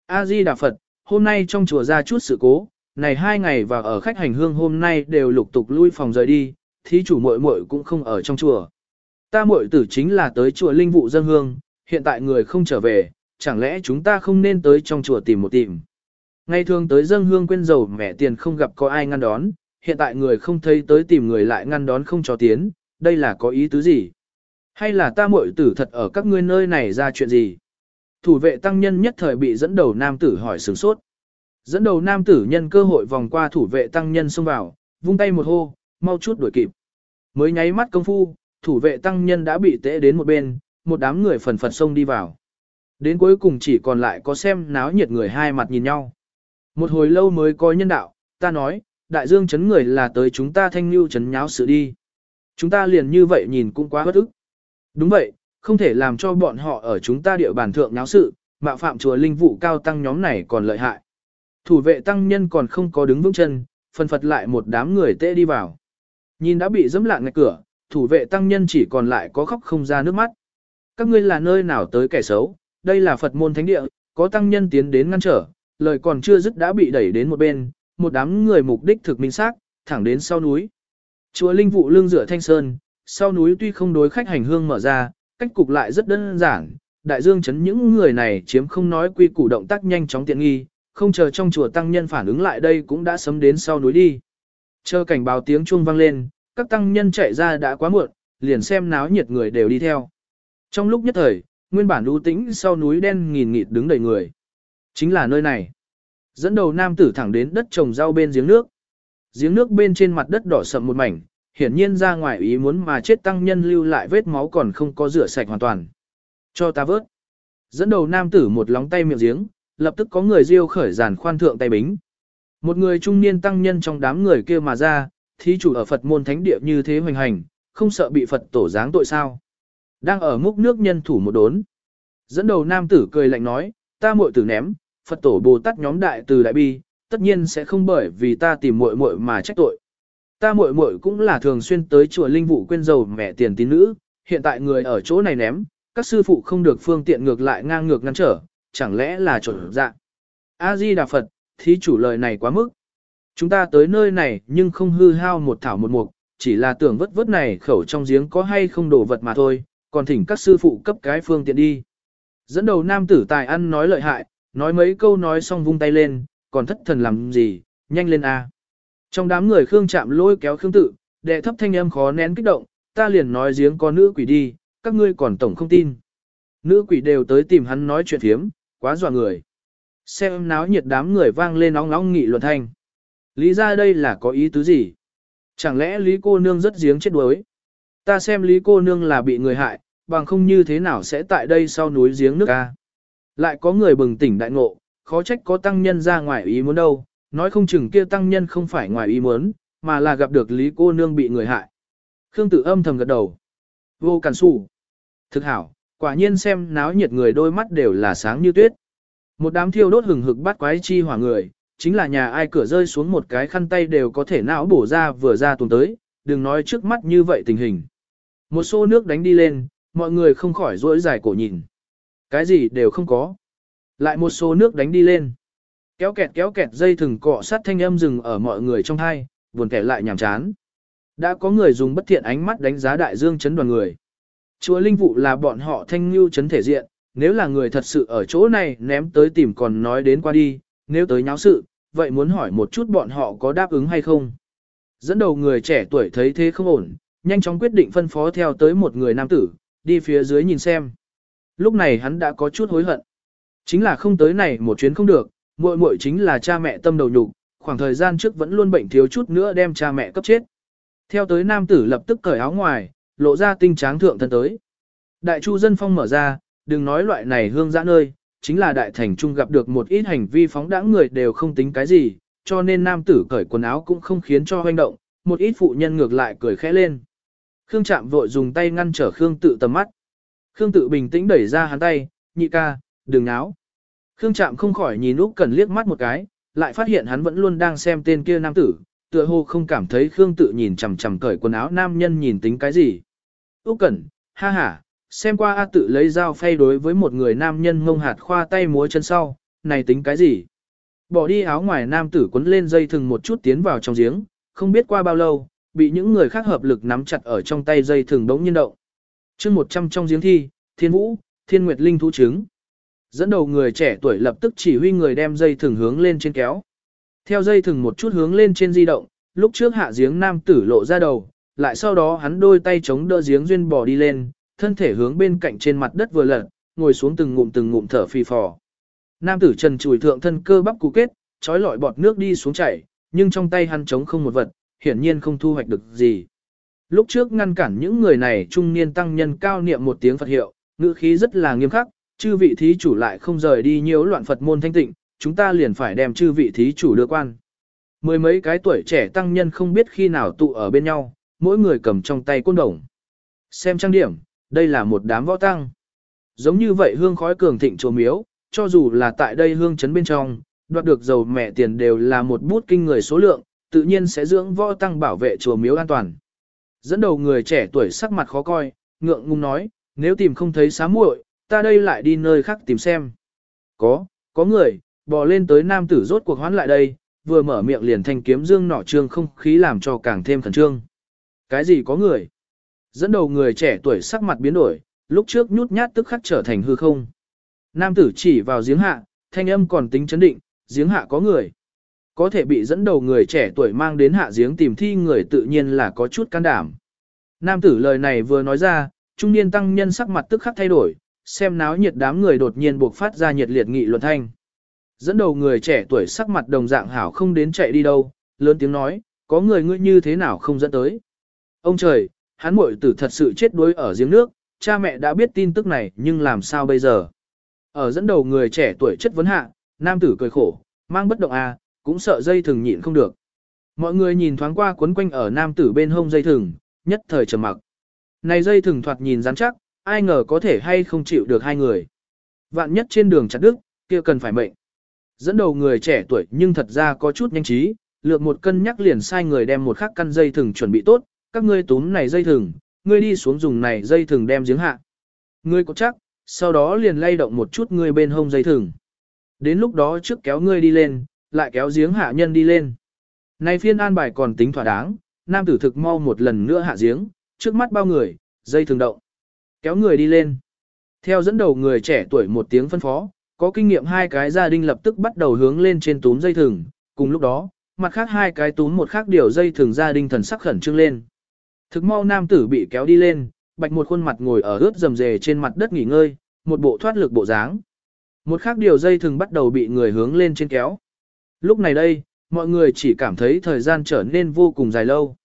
A-di Đà Phật, hôm nay trong chùa ra chút sự cố, này hai ngày và ở khách hành hương hôm nay đều lục tục lui phòng rời đi, thí chủ muội muội cũng không ở trong chùa. Ta muội tử chính là tới chùa linh vụ dân hương, hiện tại người không trở về, chẳng lẽ chúng ta không nên tới trong chùa tìm một tìm. Ngày thường tới dân hương quên dầu mẹ tiền không gặp có ai ngăn đón, hiện tại người không thấy tới tìm người lại ngăn đón không cho tiến, đây là có ý tứ gì? Hay là ta muội tử thật ở các ngươi nơi này ra chuyện gì? Thủ vệ tăng nhân nhất thời bị dẫn đầu nam tử hỏi sửng sốt. Dẫn đầu nam tử nhân cơ hội vòng qua thủ vệ tăng nhân xông vào, vung tay một hô, mau chút đuổi kịp. Mới nháy mắt công phu, thủ vệ tăng nhân đã bị tễ đến một bên, một đám người phần phật xông đi vào. Đến cuối cùng chỉ còn lại có xem náo nhiệt người hai mặt nhìn nhau. Một hồi lâu mới có nhân đạo, ta nói, đại dương chấn người là tới chúng ta thanh lưu chấn nháo sự đi. Chúng ta liền như vậy nhìn cũng quá bất ức. Đúng vậy, không thể làm cho bọn họ ở chúng ta địa bàn thượng nháo sự, mạo phạm chùa linh vụ cao tăng nhóm này còn lợi hại. Thủ vệ tăng nhân còn không có đứng vững chân, phân phật lại một đám người tê đi vào. Nhìn đã bị dẫm lạng ngay cửa, thủ vệ tăng nhân chỉ còn lại có khóc không ra nước mắt. Các ngươi là nơi nào tới kẻ xấu, đây là Phật môn thánh địa, có tăng nhân tiến đến ngăn trở, lời còn chưa dứt đã bị đẩy đến một bên, một đám người mục đích thực minh xác, thẳng đến sau núi. Chùa Linh Vụ lương rửa Thanh Sơn, sau núi tuy không đối khách hành hương mở ra, cách cục lại rất đơn giản, đại dương chấn những người này chiếm không nói quy củ động tác nhanh chóng tiện nghi, không chờ trong chùa tăng nhân phản ứng lại đây cũng đã sấm đến sau núi đi. Chờ cảnh báo tiếng chuông vang lên, các tăng nhân chạy ra đã quá muộn, liền xem náo nhiệt người đều đi theo. Trong lúc nhất thời, nguyên bản đu tĩnh sau núi đen nghìn nghịt đứng đầy người. Chính là nơi này. Dẫn đầu nam tử thẳng đến đất trồng rau bên giếng nước. Giếng nước bên trên mặt đất đỏ sậm một mảnh, hiển nhiên ra ngoài ý muốn mà chết tăng nhân lưu lại vết máu còn không có rửa sạch hoàn toàn. Cho ta vớt. Dẫn đầu nam tử một lóng tay miệng giếng, lập tức có người riêu khởi giàn khoan thượng tay bính. Một người trung niên tăng nhân trong đám người kia mà ra, thí chủ ở Phật môn thánh địa như thế hoành hành, không sợ bị Phật tổ giáng tội sao. Đang ở múc nước nhân thủ một đốn. Dẫn đầu nam tử cười lạnh nói, ta muội tử ném, Phật tổ Bồ Tát nhóm đại từ đại bi, tất nhiên sẽ không bởi vì ta tìm muội muội mà trách tội. Ta muội muội cũng là thường xuyên tới chùa linh vụ quên dầu mẹ tiền tín nữ, hiện tại người ở chỗ này ném, các sư phụ không được phương tiện ngược lại ngang ngược ngăn trở, chẳng lẽ là chuẩn dạng. A-di Đà Phật, thí chủ lời này quá mức. Chúng ta tới nơi này nhưng không hư hao một thảo một mục, chỉ là tưởng vất vất này khẩu trong giếng có hay không đổ vật mà thôi, còn thỉnh các sư phụ cấp cái phương tiện đi. Dẫn đầu nam tử tài ăn nói lợi hại, nói mấy câu nói xong vung tay lên, còn thất thần làm gì, nhanh lên a. Trong đám người Khương chạm lôi kéo Khương tự, đệ thấp thanh âm khó nén kích động, ta liền nói giếng có nữ quỷ đi, các ngươi còn tổng không tin. Nữ quỷ đều tới tìm hắn nói chuyện thiếm, quá dọa người. Xem náo nhiệt đám người vang lên óng óng nghị luận thanh. Lý ra đây là có ý tứ gì? Chẳng lẽ Lý cô nương rất giếng chết đuối? Ta xem Lý cô nương là bị người hại, bằng không như thế nào sẽ tại đây sau núi giếng nước ca. Lại có người bừng tỉnh đại ngộ, khó trách có tăng nhân ra ngoài ý muốn đâu, nói không chừng kia tăng nhân không phải ngoài ý muốn, mà là gặp được Lý cô nương bị người hại. Khương Tử âm thầm gật đầu. Vô cản sủ. Thực hảo, quả nhiên xem náo nhiệt người đôi mắt đều là sáng như tuyết. Một đám thiêu đốt hừng hực bắt quái chi hỏa người, chính là nhà ai cửa rơi xuống một cái khăn tay đều có thể não bổ ra vừa ra tuần tới, đừng nói trước mắt như vậy tình hình. Một xô nước đánh đi lên, mọi người không khỏi rỗi dài cổ nhìn. Cái gì đều không có. Lại một số nước đánh đi lên. Kéo kẹt kéo kẹt dây thừng cọ sát thanh âm rừng ở mọi người trong thai, buồn kẻ lại nhàm chán. Đã có người dùng bất thiện ánh mắt đánh giá đại dương chấn đoàn người. Chúa Linh Vụ là bọn họ thanh lưu chấn thể diện, nếu là người thật sự ở chỗ này ném tới tìm còn nói đến qua đi, nếu tới nháo sự, vậy muốn hỏi một chút bọn họ có đáp ứng hay không. Dẫn đầu người trẻ tuổi thấy thế không ổn, nhanh chóng quyết định phân phó theo tới một người nam tử, đi phía dưới nhìn xem. Lúc này hắn đã có chút hối hận. Chính là không tới này một chuyến không được, muội muội chính là cha mẹ tâm đầu nhục, khoảng thời gian trước vẫn luôn bệnh thiếu chút nữa đem cha mẹ cấp chết. Theo tới nam tử lập tức cởi áo ngoài, lộ ra tinh tráng thượng thân tới. Đại chu dân phong mở ra, đừng nói loại này hương dã nơi, chính là đại thành trung gặp được một ít hành vi phóng đãng người đều không tính cái gì, cho nên nam tử cởi quần áo cũng không khiến cho hoành động, một ít phụ nhân ngược lại cười khẽ lên. Khương chạm vội dùng tay ngăn trở Khương tự tầm mắt. Khương tự bình tĩnh đẩy ra hắn tay, nhị ca, đừng náo. Khương chạm không khỏi nhìn Úc Cần liếc mắt một cái, lại phát hiện hắn vẫn luôn đang xem tên kia nam tử, tựa hồ không cảm thấy Khương tự nhìn chằm chằm cởi quần áo nam nhân nhìn tính cái gì. Úc Cẩn, ha ha, xem qua A tự lấy dao phay đối với một người nam nhân ngông hạt khoa tay múa chân sau, này tính cái gì? Bỏ đi áo ngoài nam tử quấn lên dây thừng một chút tiến vào trong giếng, không biết qua bao lâu, bị những người khác hợp lực nắm chặt ở trong tay dây thừng đống nhiên động. chương 100 trong giếng thi, thiên vũ, thiên nguyệt linh thú trứng. Dẫn đầu người trẻ tuổi lập tức chỉ huy người đem dây thừng hướng lên trên kéo. Theo dây thừng một chút hướng lên trên di động, lúc trước hạ giếng nam tử lộ ra đầu, lại sau đó hắn đôi tay chống đỡ giếng duyên bỏ đi lên, thân thể hướng bên cạnh trên mặt đất vừa lật, ngồi xuống từng ngụm từng ngụm thở phì phò. Nam tử trần chùi thượng thân cơ bắp cú kết, trói lọi bọt nước đi xuống chảy, nhưng trong tay hắn chống không một vật, hiển nhiên không thu hoạch được gì. Lúc trước ngăn cản những người này trung niên tăng nhân cao niệm một tiếng Phật hiệu, ngữ khí rất là nghiêm khắc, chư vị thí chủ lại không rời đi nhiễu loạn Phật môn thanh tịnh, chúng ta liền phải đem chư vị thí chủ đưa quan. Mười mấy cái tuổi trẻ tăng nhân không biết khi nào tụ ở bên nhau, mỗi người cầm trong tay côn đồng. Xem trang điểm, đây là một đám võ tăng. Giống như vậy hương khói cường thịnh chùa miếu, cho dù là tại đây hương chấn bên trong, đoạt được dầu mẹ tiền đều là một bút kinh người số lượng, tự nhiên sẽ dưỡng võ tăng bảo vệ chùa miếu an toàn. Dẫn đầu người trẻ tuổi sắc mặt khó coi, ngượng ngùng nói, nếu tìm không thấy xá muội, ta đây lại đi nơi khác tìm xem. Có, có người, bò lên tới nam tử rốt cuộc hoán lại đây, vừa mở miệng liền thanh kiếm dương nọ trương không khí làm cho càng thêm khẩn trương. Cái gì có người? Dẫn đầu người trẻ tuổi sắc mặt biến đổi, lúc trước nhút nhát tức khắc trở thành hư không. Nam tử chỉ vào giếng hạ, thanh âm còn tính chấn định, giếng hạ có người. Có thể bị dẫn đầu người trẻ tuổi mang đến hạ giếng tìm thi người tự nhiên là có chút can đảm. Nam tử lời này vừa nói ra, trung niên tăng nhân sắc mặt tức khắc thay đổi, xem náo nhiệt đám người đột nhiên buộc phát ra nhiệt liệt nghị luận thanh. Dẫn đầu người trẻ tuổi sắc mặt đồng dạng hảo không đến chạy đi đâu, lớn tiếng nói, có người ngươi như thế nào không dẫn tới. Ông trời, hắn muội tử thật sự chết đuối ở giếng nước, cha mẹ đã biết tin tức này nhưng làm sao bây giờ? Ở dẫn đầu người trẻ tuổi chất vấn hạ, nam tử cười khổ, mang bất động à, cũng sợ dây thừng nhịn không được. Mọi người nhìn thoáng qua quấn quanh ở nam tử bên hông dây thừng, nhất thời trầm mặc. Này dây thừng thoạt nhìn rắn chắc, ai ngờ có thể hay không chịu được hai người. Vạn nhất trên đường chặt đức, kia cần phải mệnh. Dẫn đầu người trẻ tuổi nhưng thật ra có chút nhanh trí, lượt một cân nhắc liền sai người đem một khắc căn dây thừng chuẩn bị tốt, các ngươi túm này dây thừng, ngươi đi xuống dùng này dây thừng đem giếng hạ. Ngươi có chắc, sau đó liền lay động một chút ngươi bên hông dây thừng. Đến lúc đó trước kéo ngươi đi lên, lại kéo giếng hạ nhân đi lên. Này phiên an bài còn tính thỏa đáng, nam tử thực mau một lần nữa hạ giếng, trước mắt bao người, dây thừng động. Kéo người đi lên. Theo dẫn đầu người trẻ tuổi một tiếng phân phó, có kinh nghiệm hai cái gia đình lập tức bắt đầu hướng lên trên túm dây thừng, cùng lúc đó, mặt khác hai cái túm một khác điều dây thừng gia đình thần sắc khẩn trương lên. Thực mau nam tử bị kéo đi lên, bạch một khuôn mặt ngồi ở ướt rầm rề trên mặt đất nghỉ ngơi, một bộ thoát lực bộ dáng. Một khác điều dây thường bắt đầu bị người hướng lên trên kéo. Lúc này đây, mọi người chỉ cảm thấy thời gian trở nên vô cùng dài lâu.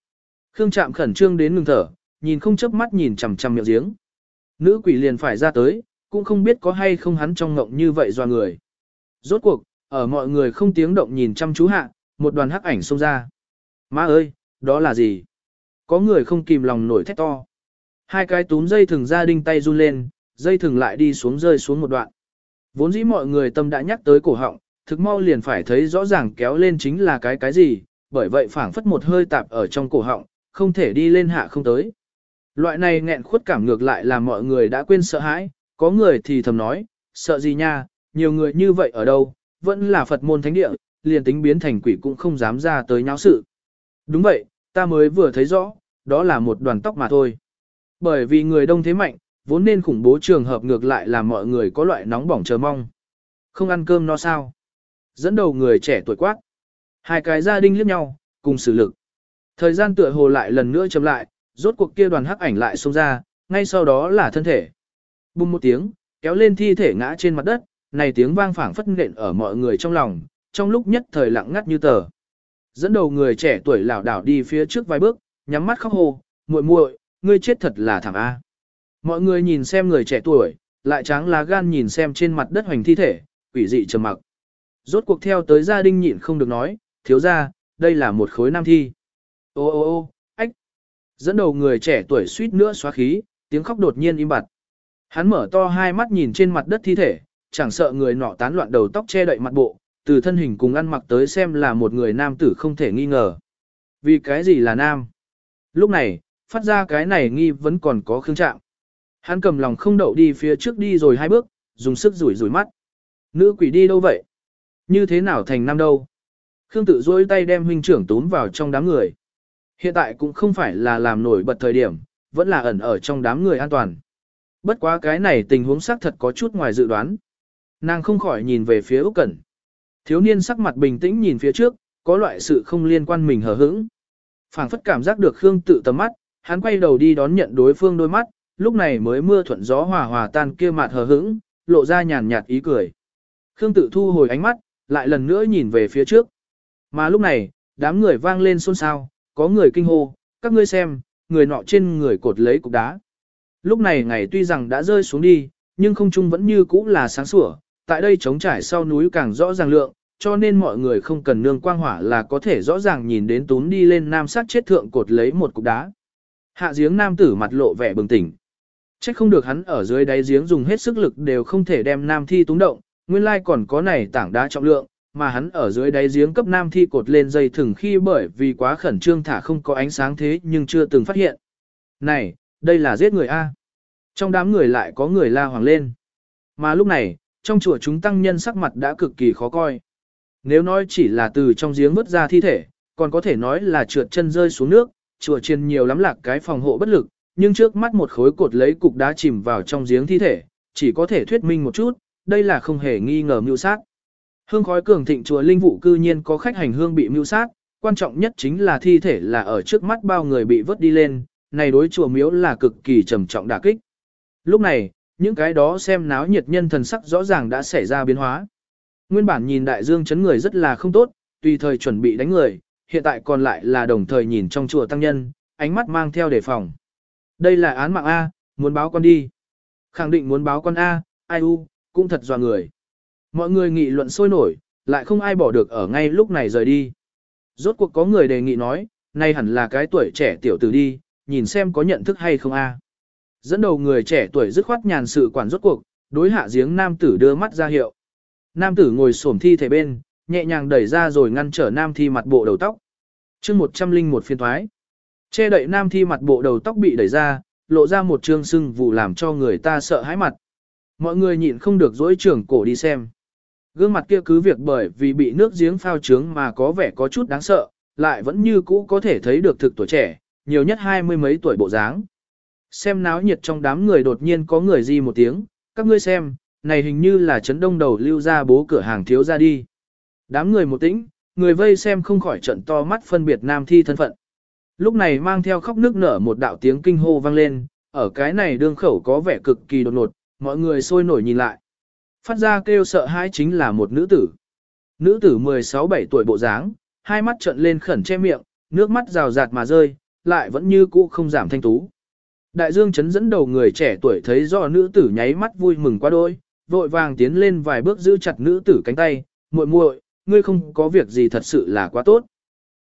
Khương Trạm khẩn trương đến ngừng thở, nhìn không chớp mắt nhìn chằm chằm miệng giếng. Nữ quỷ liền phải ra tới, cũng không biết có hay không hắn trong ngộng như vậy doa người. Rốt cuộc, ở mọi người không tiếng động nhìn chăm chú hạ, một đoàn hắc ảnh xông ra. Má ơi, đó là gì? Có người không kìm lòng nổi thét to. Hai cái túm dây thừng ra đinh tay run lên, dây thừng lại đi xuống rơi xuống một đoạn. Vốn dĩ mọi người tâm đã nhắc tới cổ họng, thực mau liền phải thấy rõ ràng kéo lên chính là cái cái gì, bởi vậy phảng phất một hơi tạp ở trong cổ họng, không thể đi lên hạ không tới. Loại này nghẹn khuất cảm ngược lại là mọi người đã quên sợ hãi, có người thì thầm nói, sợ gì nha, nhiều người như vậy ở đâu, vẫn là Phật môn thánh địa, liền tính biến thành quỷ cũng không dám ra tới nháo sự. Đúng vậy, ta mới vừa thấy rõ, đó là một đoàn tóc mà thôi. Bởi vì người đông thế mạnh, vốn nên khủng bố trường hợp ngược lại là mọi người có loại nóng bỏng chờ mong. Không ăn cơm no sao. Dẫn đầu người trẻ tuổi quát. Hai cái gia đình liếc nhau, cùng xử lực. Thời gian tựa hồ lại lần nữa chậm lại, rốt cuộc kia đoàn hắc ảnh lại xông ra, ngay sau đó là thân thể. Bùng một tiếng, kéo lên thi thể ngã trên mặt đất, này tiếng vang phảng phất nện ở mọi người trong lòng, trong lúc nhất thời lặng ngắt như tờ. Dẫn đầu người trẻ tuổi lảo đảo đi phía trước vài bước, nhắm mắt khóc hồ, muội muội, ngươi chết thật là thảm a. Mọi người nhìn xem người trẻ tuổi, lại tráng lá gan nhìn xem trên mặt đất hoành thi thể, quỷ dị trầm mặc. Rốt cuộc theo tới gia đình nhịn không được nói, thiếu ra, đây là một khối nam thi. Ô ô ô, ách. Dẫn đầu người trẻ tuổi suýt nữa xóa khí, tiếng khóc đột nhiên im bặt. Hắn mở to hai mắt nhìn trên mặt đất thi thể, chẳng sợ người nọ tán loạn đầu tóc che đậy mặt bộ, từ thân hình cùng ăn mặc tới xem là một người nam tử không thể nghi ngờ. Vì cái gì là nam? Lúc này, phát ra cái này nghi vẫn còn có khương trạng. Hắn cầm lòng không đậu đi phía trước đi rồi hai bước, dùng sức rủi rủi mắt. Nữ quỷ đi đâu vậy? Như thế nào thành nam đâu? Khương tự dối tay đem huynh trưởng tốn vào trong đám người. Hiện tại cũng không phải là làm nổi bật thời điểm, vẫn là ẩn ở trong đám người an toàn. Bất quá cái này tình huống xác thật có chút ngoài dự đoán. Nàng không khỏi nhìn về phía Úc Cẩn. Thiếu niên sắc mặt bình tĩnh nhìn phía trước, có loại sự không liên quan mình hờ hững. Phảng phất cảm giác được Khương tự tầm mắt, hắn quay đầu đi đón nhận đối phương đôi mắt, lúc này mới mưa thuận gió hòa hòa tan kia mặt hờ hững, lộ ra nhàn nhạt ý cười. Khương tự thu hồi ánh mắt, lại lần nữa nhìn về phía trước. Mà lúc này, đám người vang lên xôn xao, có người kinh hô, các ngươi xem, người nọ trên người cột lấy cục đá. Lúc này ngày tuy rằng đã rơi xuống đi, nhưng không trung vẫn như cũ là sáng sủa, tại đây trống trải sau núi càng rõ ràng lượng, cho nên mọi người không cần nương quang hỏa là có thể rõ ràng nhìn đến tún đi lên nam sát chết thượng cột lấy một cục đá. Hạ giếng nam tử mặt lộ vẻ bừng tỉnh. Chắc không được hắn ở dưới đáy giếng dùng hết sức lực đều không thể đem nam thi túng động, nguyên lai còn có này tảng đá trọng lượng, mà hắn ở dưới đáy giếng cấp nam thi cột lên dây thừng khi bởi vì quá khẩn trương thả không có ánh sáng thế nhưng chưa từng phát hiện. Này, đây là giết người A. Trong đám người lại có người la hoàng lên. Mà lúc này, trong chùa chúng tăng nhân sắc mặt đã cực kỳ khó coi. Nếu nói chỉ là từ trong giếng vứt ra thi thể, còn có thể nói là trượt chân rơi xuống nước, chùa chiên nhiều lắm lạc cái phòng hộ bất lực, nhưng trước mắt một khối cột lấy cục đá chìm vào trong giếng thi thể, chỉ có thể thuyết minh một chút, đây là không hề nghi ngờ mưu sát. Hương khói cường thịnh chùa linh vụ cư nhiên có khách hành hương bị mưu sát, quan trọng nhất chính là thi thể là ở trước mắt bao người bị vớt đi lên, này đối chùa miếu là cực kỳ trầm trọng đả kích. Lúc này, những cái đó xem náo nhiệt nhân thần sắc rõ ràng đã xảy ra biến hóa. Nguyên bản nhìn đại dương chấn người rất là không tốt, tùy thời chuẩn bị đánh người, hiện tại còn lại là đồng thời nhìn trong chùa tăng nhân, ánh mắt mang theo đề phòng. Đây là án mạng A, muốn báo con đi. Khẳng định muốn báo con A, ai u, cũng thật dò người. Mọi người nghị luận sôi nổi, lại không ai bỏ được ở ngay lúc này rời đi. Rốt cuộc có người đề nghị nói, nay hẳn là cái tuổi trẻ tiểu tử đi, nhìn xem có nhận thức hay không a. Dẫn đầu người trẻ tuổi dứt khoát nhàn sự quản rốt cuộc, đối hạ giếng nam tử đưa mắt ra hiệu. Nam tử ngồi xổm thi thể bên, nhẹ nhàng đẩy ra rồi ngăn trở nam thi mặt bộ đầu tóc. chương 101 phiên thoái. Che đậy nam thi mặt bộ đầu tóc bị đẩy ra, lộ ra một trương sưng vụ làm cho người ta sợ hãi mặt. Mọi người nhịn không được dỗi trưởng cổ đi xem. Gương mặt kia cứ việc bởi vì bị nước giếng phao trướng mà có vẻ có chút đáng sợ, lại vẫn như cũ có thể thấy được thực tuổi trẻ, nhiều nhất hai mươi mấy tuổi bộ dáng. Xem náo nhiệt trong đám người đột nhiên có người gì một tiếng, các ngươi xem, này hình như là chấn đông đầu lưu ra bố cửa hàng thiếu ra đi. Đám người một tĩnh, người vây xem không khỏi trận to mắt phân biệt nam thi thân phận. Lúc này mang theo khóc nước nở một đạo tiếng kinh hô vang lên, ở cái này đương khẩu có vẻ cực kỳ đột ngột, mọi người sôi nổi nhìn lại. Phát ra kêu sợ hãi chính là một nữ tử. Nữ tử 16-17 tuổi bộ dáng, hai mắt trợn lên khẩn che miệng, nước mắt rào rạt mà rơi, lại vẫn như cũ không giảm thanh tú. Đại dương chấn dẫn đầu người trẻ tuổi thấy do nữ tử nháy mắt vui mừng quá đôi, vội vàng tiến lên vài bước giữ chặt nữ tử cánh tay, muội muội, ngươi không có việc gì thật sự là quá tốt.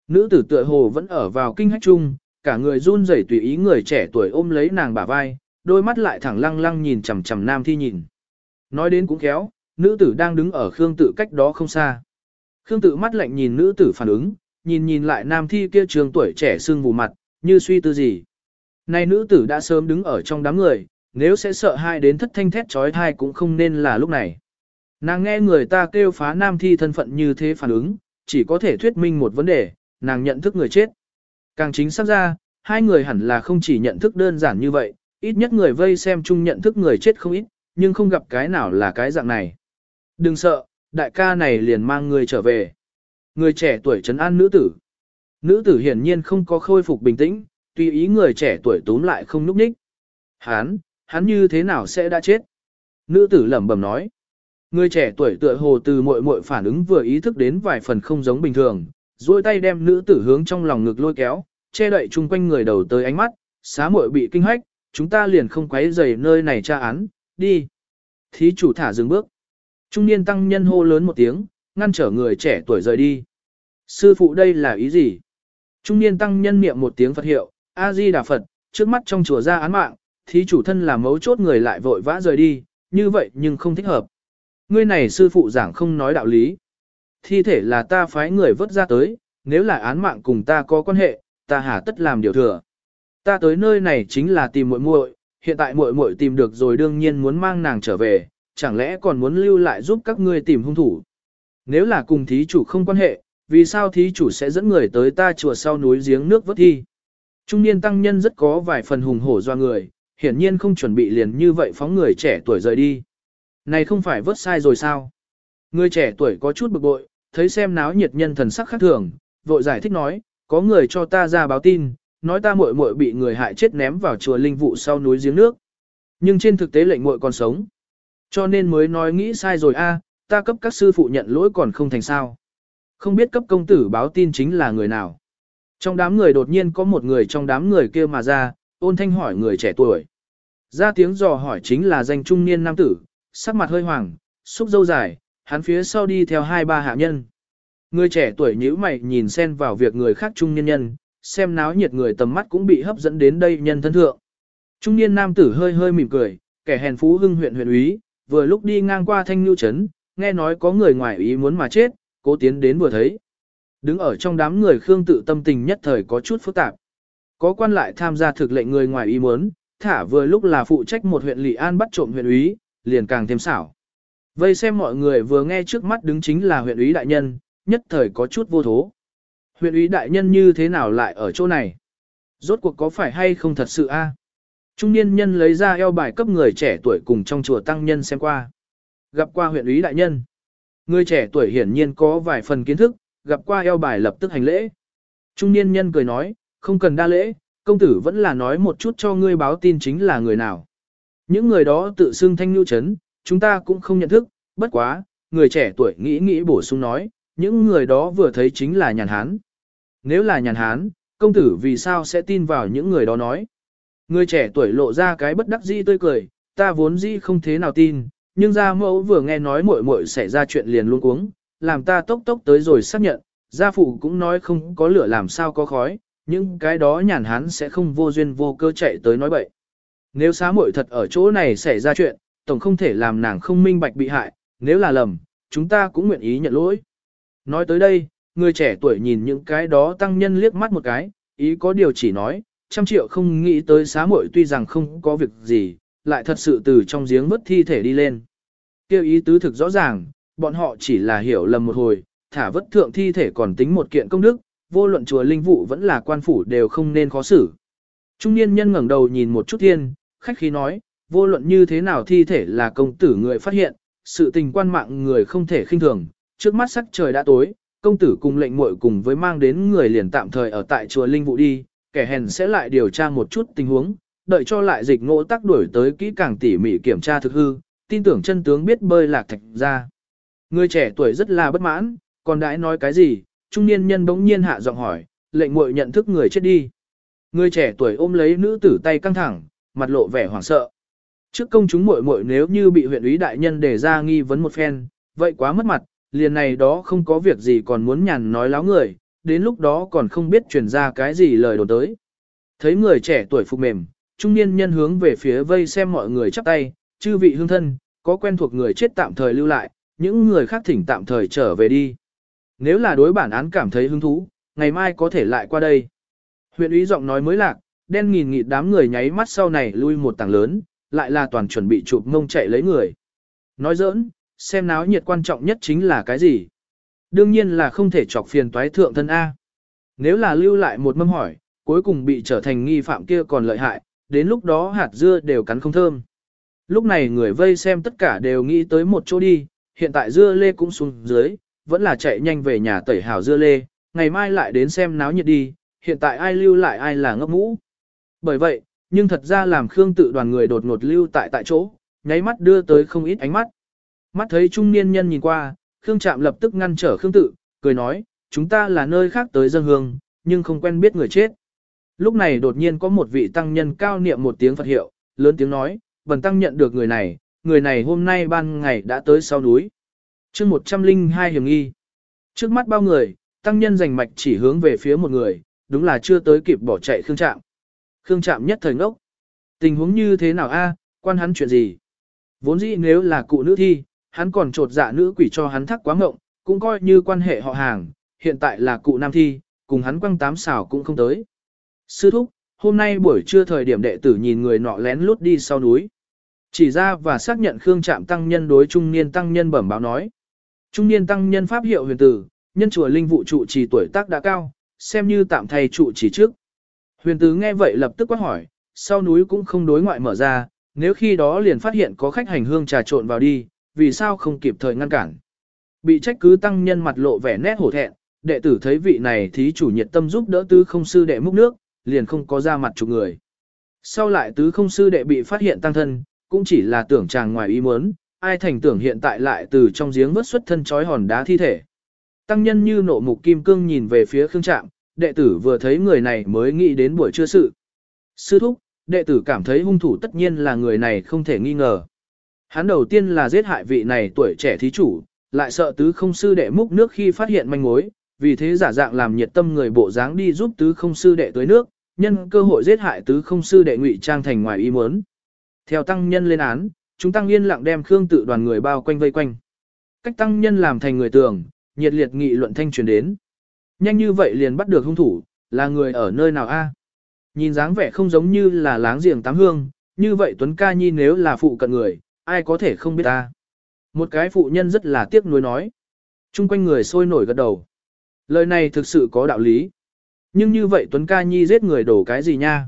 Nữ tử tựa hồ vẫn ở vào kinh hách chung, cả người run rẩy tùy ý người trẻ tuổi ôm lấy nàng bả vai, đôi mắt lại thẳng lăng lăng nhìn chằm chằm nam thi nhìn. Nói đến cũng khéo, nữ tử đang đứng ở Khương tự cách đó không xa. Khương tự mắt lạnh nhìn nữ tử phản ứng, nhìn nhìn lại nam thi kia trường tuổi trẻ sưng vù mặt, như suy tư gì. Này nữ tử đã sớm đứng ở trong đám người, nếu sẽ sợ hai đến thất thanh thét trói thai cũng không nên là lúc này. Nàng nghe người ta kêu phá nam thi thân phận như thế phản ứng, chỉ có thể thuyết minh một vấn đề, nàng nhận thức người chết. Càng chính xác ra, hai người hẳn là không chỉ nhận thức đơn giản như vậy, ít nhất người vây xem chung nhận thức người chết không ít, nhưng không gặp cái nào là cái dạng này. Đừng sợ, đại ca này liền mang người trở về. Người trẻ tuổi trấn an nữ tử. Nữ tử hiển nhiên không có khôi phục bình tĩnh, tùy ý người trẻ tuổi túm lại không núp ních. Hắn, hắn như thế nào sẽ đã chết? Nữ tử lẩm bẩm nói. Người trẻ tuổi tựa hồ từ muội muội phản ứng vừa ý thức đến vài phần không giống bình thường, duỗi tay đem nữ tử hướng trong lòng ngực lôi kéo, che đậy chung quanh người đầu tới ánh mắt, xá muội bị kinh hách, chúng ta liền không quấy rầy nơi này tra án, đi. Thí chủ thả dừng bước. Trung niên tăng nhân hô lớn một tiếng, ngăn trở người trẻ tuổi rời đi. Sư phụ đây là ý gì? Trung niên tăng nhân niệm một tiếng Phật hiệu, A-di Đà Phật, trước mắt trong chùa ra án mạng, thí chủ thân là mấu chốt người lại vội vã rời đi, như vậy nhưng không thích hợp. Ngươi này sư phụ giảng không nói đạo lý. Thi thể là ta phái người vớt ra tới, nếu là án mạng cùng ta có quan hệ, ta hà tất làm điều thừa. Ta tới nơi này chính là tìm muội muội, hiện tại muội muội tìm được rồi đương nhiên muốn mang nàng trở về, chẳng lẽ còn muốn lưu lại giúp các ngươi tìm hung thủ. Nếu là cùng thí chủ không quan hệ, vì sao thí chủ sẽ dẫn người tới ta chùa sau núi giếng nước vớt thi. Trung niên tăng nhân rất có vài phần hùng hổ do người, hiển nhiên không chuẩn bị liền như vậy phóng người trẻ tuổi rời đi. Này không phải vớt sai rồi sao? Người trẻ tuổi có chút bực bội, thấy xem náo nhiệt nhân thần sắc khác thường, vội giải thích nói, có người cho ta ra báo tin, nói ta muội muội bị người hại chết ném vào chùa linh vụ sau núi giếng nước. Nhưng trên thực tế lệnh muội còn sống. Cho nên mới nói nghĩ sai rồi a, ta cấp các sư phụ nhận lỗi còn không thành sao. Không biết cấp công tử báo tin chính là người nào. Trong đám người đột nhiên có một người trong đám người kia mà ra, ôn thanh hỏi người trẻ tuổi. Ra tiếng dò hỏi chính là danh trung niên nam tử, sắc mặt hơi hoàng, xúc dâu dài, hắn phía sau đi theo hai ba hạ nhân. Người trẻ tuổi nhíu mày nhìn xen vào việc người khác trung niên nhân, xem náo nhiệt người tầm mắt cũng bị hấp dẫn đến đây nhân thân thượng. Trung niên nam tử hơi hơi mỉm cười, kẻ hèn phú hưng huyện huyện úy, vừa lúc đi ngang qua thanh lưu trấn, nghe nói có người ngoài ý muốn mà chết, cố tiến đến vừa thấy. Đứng ở trong đám người Khương tự tâm tình nhất thời có chút phức tạp. Có quan lại tham gia thực lệnh người ngoài ý muốn, thả vừa lúc là phụ trách một huyện lỵ an bắt trộm huyện úy, liền càng thêm xảo. Vây xem mọi người vừa nghe trước mắt đứng chính là huyện úy đại nhân, nhất thời có chút vô thố. Huyện úy đại nhân như thế nào lại ở chỗ này? Rốt cuộc có phải hay không thật sự a? Trung niên nhân lấy ra eo bài cấp người trẻ tuổi cùng trong chùa tăng nhân xem qua. Gặp qua huyện úy đại nhân. Người trẻ tuổi hiển nhiên có vài phần kiến thức, gặp qua eo bài lập tức hành lễ. Trung niên nhân cười nói, không cần đa lễ, công tử vẫn là nói một chút cho ngươi báo tin chính là người nào. Những người đó tự xưng thanh lưu chấn, chúng ta cũng không nhận thức, bất quá, người trẻ tuổi nghĩ nghĩ bổ sung nói, những người đó vừa thấy chính là nhàn hán. Nếu là nhàn hán, công tử vì sao sẽ tin vào những người đó nói. Người trẻ tuổi lộ ra cái bất đắc dĩ tươi cười, ta vốn dĩ không thế nào tin, nhưng ra mẫu vừa nghe nói muội muội xảy ra chuyện liền luôn uống, làm ta tốc tốc tới rồi xác nhận, gia phụ cũng nói không có lửa làm sao có khói, nhưng cái đó nhàn hắn sẽ không vô duyên vô cơ chạy tới nói bậy. Nếu xá muội thật ở chỗ này xảy ra chuyện, tổng không thể làm nàng không minh bạch bị hại, nếu là lầm, chúng ta cũng nguyện ý nhận lỗi. Nói tới đây, người trẻ tuổi nhìn những cái đó tăng nhân liếc mắt một cái, ý có điều chỉ nói, trăm triệu không nghĩ tới xá muội tuy rằng không có việc gì, lại thật sự từ trong giếng vứt thi thể đi lên. Kêu ý tứ thực rõ ràng, bọn họ chỉ là hiểu lầm một hồi, thả vất thượng thi thể còn tính một kiện công đức, vô luận chùa linh vụ vẫn là quan phủ đều không nên khó xử. Trung niên nhân ngẩng đầu nhìn một chút thiên, khách khí nói, vô luận như thế nào thi thể là công tử người phát hiện, sự tình quan mạng người không thể khinh thường, trước mắt sắc trời đã tối, công tử cùng lệnh muội cùng với mang đến người liền tạm thời ở tại chùa linh vụ đi, kẻ hèn sẽ lại điều tra một chút tình huống, đợi cho lại dịch ngộ tác đuổi tới kỹ càng tỉ mỉ kiểm tra thực hư, tin tưởng chân tướng biết bơi lạc thạch ra. Người trẻ tuổi rất là bất mãn, còn đãi nói cái gì, trung niên nhân bỗng nhiên hạ giọng hỏi, lệnh muội nhận thức người chết đi. Người trẻ tuổi ôm lấy nữ tử tay căng thẳng, mặt lộ vẻ hoảng sợ. Trước công chúng muội muội nếu như bị huyện úy đại nhân đề ra nghi vấn một phen, vậy quá mất mặt, liền này đó không có việc gì còn muốn nhàn nói láo người, đến lúc đó còn không biết truyền ra cái gì lời đồn tới. Thấy người trẻ tuổi phục mềm, trung niên nhân hướng về phía vây xem mọi người chắp tay, chư vị hương thân, có quen thuộc người chết tạm thời lưu lại, những người khác thỉnh tạm thời trở về đi. Nếu là đối bản án cảm thấy hứng thú, ngày mai có thể lại qua đây. Huyện ủy giọng nói mới lạc, đen nghìn nghịt đám người nháy mắt sau này lui một tảng lớn, lại là toàn chuẩn bị chụp ngông chạy lấy người. Nói giỡn, xem náo nhiệt quan trọng nhất chính là cái gì? Đương nhiên là không thể chọc phiền toái thượng thân A. Nếu là lưu lại một mâm hỏi, cuối cùng bị trở thành nghi phạm kia còn lợi hại, đến lúc đó hạt dưa đều cắn không thơm. Lúc này người vây xem tất cả đều nghĩ tới một chỗ đi, hiện tại dưa lê cũng xuống dưới, vẫn là chạy nhanh về nhà tẩy hào dưa lê, ngày mai lại đến xem náo nhiệt đi, hiện tại ai lưu lại ai là ngốc mũ. Bởi vậy, nhưng thật ra làm Khương tự đoàn người đột ngột lưu tại tại chỗ, nháy mắt đưa tới không ít ánh mắt. Mắt thấy trung niên nhân nhìn qua, Khương Trạm lập tức ngăn trở Khương tự, cười nói, chúng ta là nơi khác tới dân hương, nhưng không quen biết người chết. Lúc này đột nhiên có một vị tăng nhân cao niệm một tiếng Phật hiệu, lớn tiếng nói, bần tăng nhận được người này, người này hôm nay ban ngày đã tới sau núi. chương 102 hiểm nghi. Trước mắt bao người, tăng nhân giành mạch chỉ hướng về phía một người, đúng là chưa tới kịp bỏ chạy Khương Trạm. Khương Trạm nhất thời ngốc. Tình huống như thế nào a? quan hắn chuyện gì? Vốn dĩ nếu là cụ nữ thi, hắn còn trột dạ nữ quỷ cho hắn thắc quá ngộng, cũng coi như quan hệ họ hàng, hiện tại là cụ nam thi, cùng hắn quăng tám xảo cũng không tới. Sư thúc, hôm nay buổi trưa thời điểm đệ tử nhìn người nọ lén lút đi sau núi. Chỉ ra và xác nhận Khương Trạm tăng nhân đối trung niên tăng nhân bẩm báo nói. Trung niên tăng nhân pháp hiệu huyền tử, nhân chùa linh vụ trụ trì tuổi tác đã cao, xem như tạm thay trụ trì trước. Huyền tử nghe vậy lập tức quát hỏi, sau núi cũng không đối ngoại mở ra, nếu khi đó liền phát hiện có khách hành hương trà trộn vào đi, vì sao không kịp thời ngăn cản. Bị trách cứ tăng nhân mặt lộ vẻ nét hổ thẹn, đệ tử thấy vị này thí chủ nhiệt tâm giúp đỡ tứ không sư đệ múc nước, liền không có ra mặt chụp người. Sau lại tứ không sư đệ bị phát hiện tăng thân, cũng chỉ là tưởng chàng ngoài ý muốn, ai thành tưởng hiện tại lại từ trong giếng vớt xuất thân chói hòn đá thi thể. Tăng nhân như nộ mục kim cương nhìn về phía Khương Trạm, đệ tử vừa thấy người này mới nghĩ đến buổi trưa sự. Sư thúc, đệ tử cảm thấy hung thủ tất nhiên là người này không thể nghi ngờ. Hắn đầu tiên là giết hại vị này tuổi trẻ thí chủ, lại sợ tứ không sư đệ múc nước khi phát hiện manh mối, vì thế giả dạng làm nhiệt tâm người bộ dáng đi giúp tứ không sư đệ tới nước, nhân cơ hội giết hại tứ không sư đệ ngụy trang thành ngoài ý muốn. Theo tăng nhân lên án, chúng tăng yên lặng đem Khương tự đoàn người bao quanh vây quanh. Cách tăng nhân làm thành người tường, nhiệt liệt nghị luận thanh truyền đến. Nhanh như vậy liền bắt được hung thủ, là người ở nơi nào a? Nhìn dáng vẻ không giống như là láng giềng tám hương, như vậy Tuấn Ca Nhi nếu là phụ cận người, ai có thể không biết ta. Một cái phụ nhân rất là tiếc nuối nói. Trung quanh người sôi nổi gật đầu. Lời này thực sự có đạo lý. Nhưng như vậy Tuấn Ca Nhi giết người đổ cái gì nha?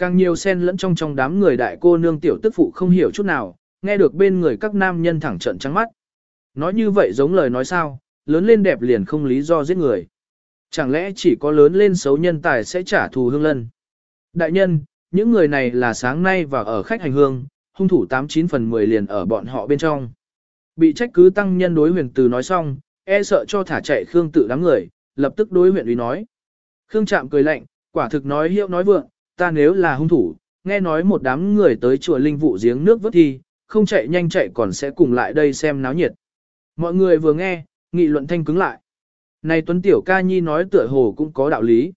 Càng nhiều xen lẫn trong trong đám người đại cô nương tiểu tức phụ không hiểu chút nào, nghe được bên người các nam nhân thẳng trận trắng mắt. Nói như vậy giống lời nói sao, lớn lên đẹp liền không lý do giết người. Chẳng lẽ chỉ có lớn lên xấu nhân tài sẽ trả thù hương lân? Đại nhân, những người này là sáng nay và ở khách hành hương, hung thủ 89 phần 10 liền ở bọn họ bên trong. Bị trách cứ tăng nhân đối huyền từ nói xong, e sợ cho thả chạy Khương tự đám người, lập tức đối huyện uy nói. Khương chạm cười lạnh, Quả thực nói hiệu nói vượng, ta nếu là hung thủ, nghe nói một đám người tới chùa linh vụ giếng nước vớt thi, không chạy nhanh chạy còn sẽ cùng lại đây xem náo nhiệt. Mọi người vừa nghe, nghị luận thanh cứng lại. Này Tuấn Tiểu ca nhi nói tựa hồ cũng có đạo lý.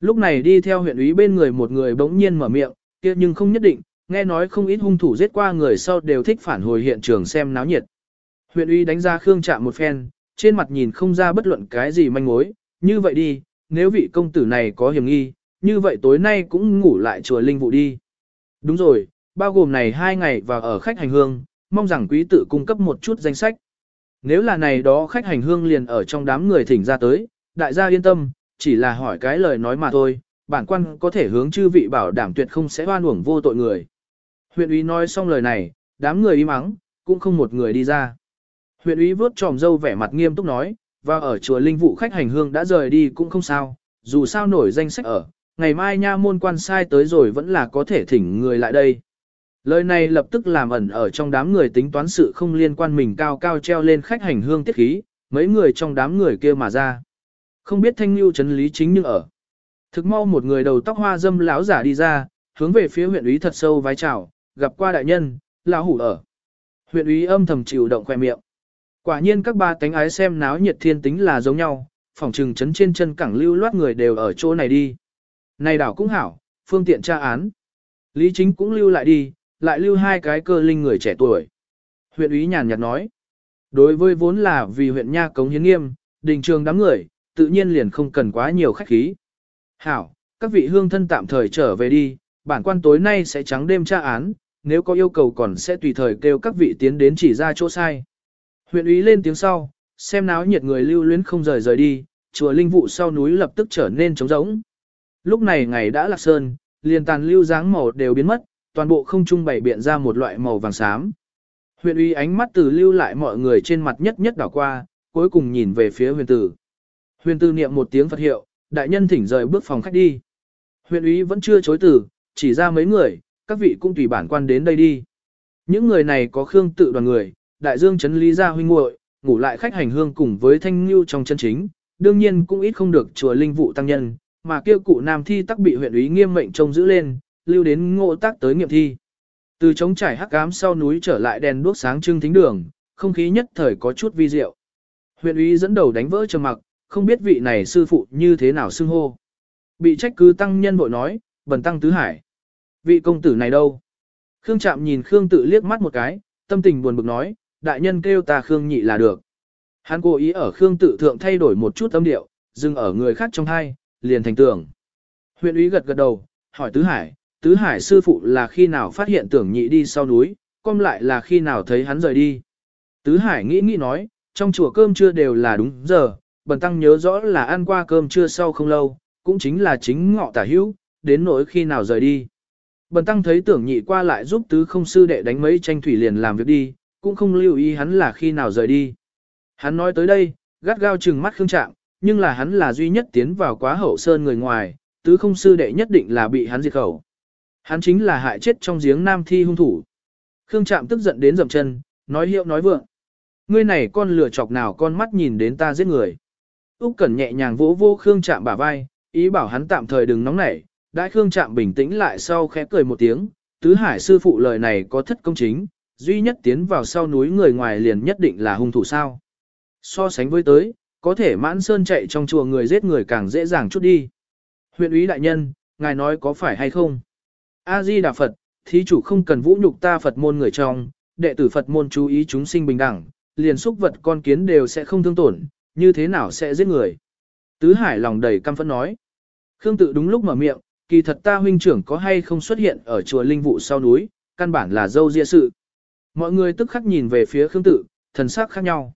Lúc này đi theo huyện úy bên người một người bỗng nhiên mở miệng, kia nhưng không nhất định, nghe nói không ít hung thủ giết qua người sau đều thích phản hồi hiện trường xem náo nhiệt. Huyện úy đánh ra Khương Trạm một phen, trên mặt nhìn không ra bất luận cái gì manh mối, như vậy đi, nếu vị công tử này có hiểm nghi, như vậy tối nay cũng ngủ lại chùa linh vụ đi. Đúng rồi, bao gồm này hai ngày và ở khách hành hương, mong rằng quý tự cung cấp một chút danh sách. Nếu là này đó khách hành hương liền ở trong đám người thỉnh ra tới, đại gia yên tâm, chỉ là hỏi cái lời nói mà thôi, bản quan có thể hướng chư vị bảo đảm tuyệt không sẽ hoan uổng vô tội người. Huyện úy nói xong lời này, đám người im mắng, cũng không một người đi ra. Huyện úy vớt tròm dâu vẻ mặt nghiêm túc nói, và ở chùa linh vụ khách hành hương đã rời đi cũng không sao, dù sao nổi danh sách ở, ngày mai nha môn quan sai tới rồi vẫn là có thể thỉnh người lại đây. Lời này lập tức làm ẩn ở trong đám người tính toán sự không liên quan mình cao cao treo lên khách hành hương tiết khí, mấy người trong đám người kia mà ra. Không biết thanh lưu chấn lý chính nhưng ở. Thực mau một người đầu tóc hoa dâm lão giả đi ra, hướng về phía huyện úy thật sâu vái chào, gặp qua đại nhân, lão hủ ở. Huyện úy âm thầm chịu động khoe miệng. Quả nhiên các ba cánh ái xem náo nhiệt thiên tính là giống nhau, phòng trừng chấn trên chân cẳng lưu loát người đều ở chỗ này đi. Này đảo cũng hảo, phương tiện tra án. Lý chính cũng lưu lại đi, lại lưu hai cái cơ linh người trẻ tuổi. Huyện úy nhàn nhạt nói. Đối với vốn là vì huyện nha cống hiến nghiêm, đình trường đám người, tự nhiên liền không cần quá nhiều khách khí. Hảo, các vị hương thân tạm thời trở về đi, bản quan tối nay sẽ trắng đêm tra án, nếu có yêu cầu còn sẽ tùy thời kêu các vị tiến đến chỉ ra chỗ sai. Huyện úy lên tiếng sau, xem náo nhiệt người lưu luyến không rời rời đi, chùa linh vụ sau núi lập tức trở nên trống rỗng. Lúc này ngày đã lạc sơn, liền tàn lưu dáng màu đều biến mất, toàn bộ không trung bày biện ra một loại màu vàng xám. Huyện uy ánh mắt từ lưu lại mọi người trên mặt nhất nhất đảo qua, cuối cùng nhìn về phía huyền tử. Huyền tử niệm một tiếng Phật hiệu, đại nhân thỉnh rời bước phòng khách đi. Huyện uy vẫn chưa chối từ, chỉ ra mấy người, các vị cũng tùy bản quan đến đây đi. Những người này có khương tự đoàn người, đại dương chấn lý gia huynh muội, ngủ lại khách hành hương cùng với thanh lưu trong chân chính, đương nhiên cũng ít không được chùa linh vụ tăng nhân, mà kia cụ nam thi tắc bị huyện úy nghiêm mệnh trông giữ lên, lưu đến ngộ tác tới nghiệm thi. Từ trống trải hắc ám sau núi trở lại đèn đuốc sáng trưng thính đường, không khí nhất thời có chút vi diệu. Huyện úy dẫn đầu đánh vỡ trầm mặc, không biết vị này sư phụ như thế nào xưng hô. Bị trách cứ tăng nhân bội nói, bần tăng tứ hải. Vị công tử này đâu? Khương Trạm nhìn Khương tự liếc mắt một cái, tâm tình buồn bực nói, đại nhân kêu ta Khương nhị là được. Hắn cố ý ở Khương tự thượng thay đổi một chút âm điệu, dừng ở người khác trong hai, liền thành tưởng. Huyện úy gật gật đầu, hỏi Tứ Hải, Tứ Hải sư phụ là khi nào phát hiện tưởng nhị đi sau núi, com lại là khi nào thấy hắn rời đi. Tứ Hải nghĩ nghĩ nói, trong chùa cơm trưa đều là đúng giờ, bần tăng nhớ rõ là ăn qua cơm trưa sau không lâu, cũng chính là chính ngọ tả hữu, đến nỗi khi nào rời đi. Bần tăng thấy tưởng nhị qua lại giúp tứ không sư đệ đánh mấy tranh thủy liền làm việc đi, cũng không lưu ý hắn là khi nào rời đi. Hắn nói tới đây, gắt gao trừng mắt khương trạng, nhưng là hắn là duy nhất tiến vào quá hậu sơn người ngoài, tứ không sư đệ nhất định là bị hắn diệt khẩu. Hắn chính là hại chết trong giếng nam thi hung thủ. Khương Trạm tức giận đến dậm chân, nói hiệu nói vượng. Ngươi này con lừa chọc nào con mắt nhìn đến ta giết người. Úc Cẩn nhẹ nhàng vỗ vô Khương Trạm bả vai, ý bảo hắn tạm thời đừng nóng nảy. Đại Khương Trạm bình tĩnh lại sau khẽ cười một tiếng, tứ hải sư phụ lời này có thất công chính, duy nhất tiến vào sau núi người ngoài liền nhất định là hung thủ sao. So sánh với tới, có thể mãn sơn chạy trong chùa người giết người càng dễ dàng chút đi. Huyện úy đại nhân, ngài nói có phải hay không? A-di Đà Phật, thí chủ không cần vũ nhục ta Phật môn người trong, đệ tử Phật môn chú ý chúng sinh bình đẳng, liền xúc vật con kiến đều sẽ không thương tổn, như thế nào sẽ giết người? Tứ Hải lòng đầy căm phẫn nói. Khương tự đúng lúc mở miệng, kỳ thật ta huynh trưởng có hay không xuất hiện ở chùa linh vụ sau núi, căn bản là dâu dịa sự. Mọi người tức khắc nhìn về phía Khương tự, thần sắc khác nhau.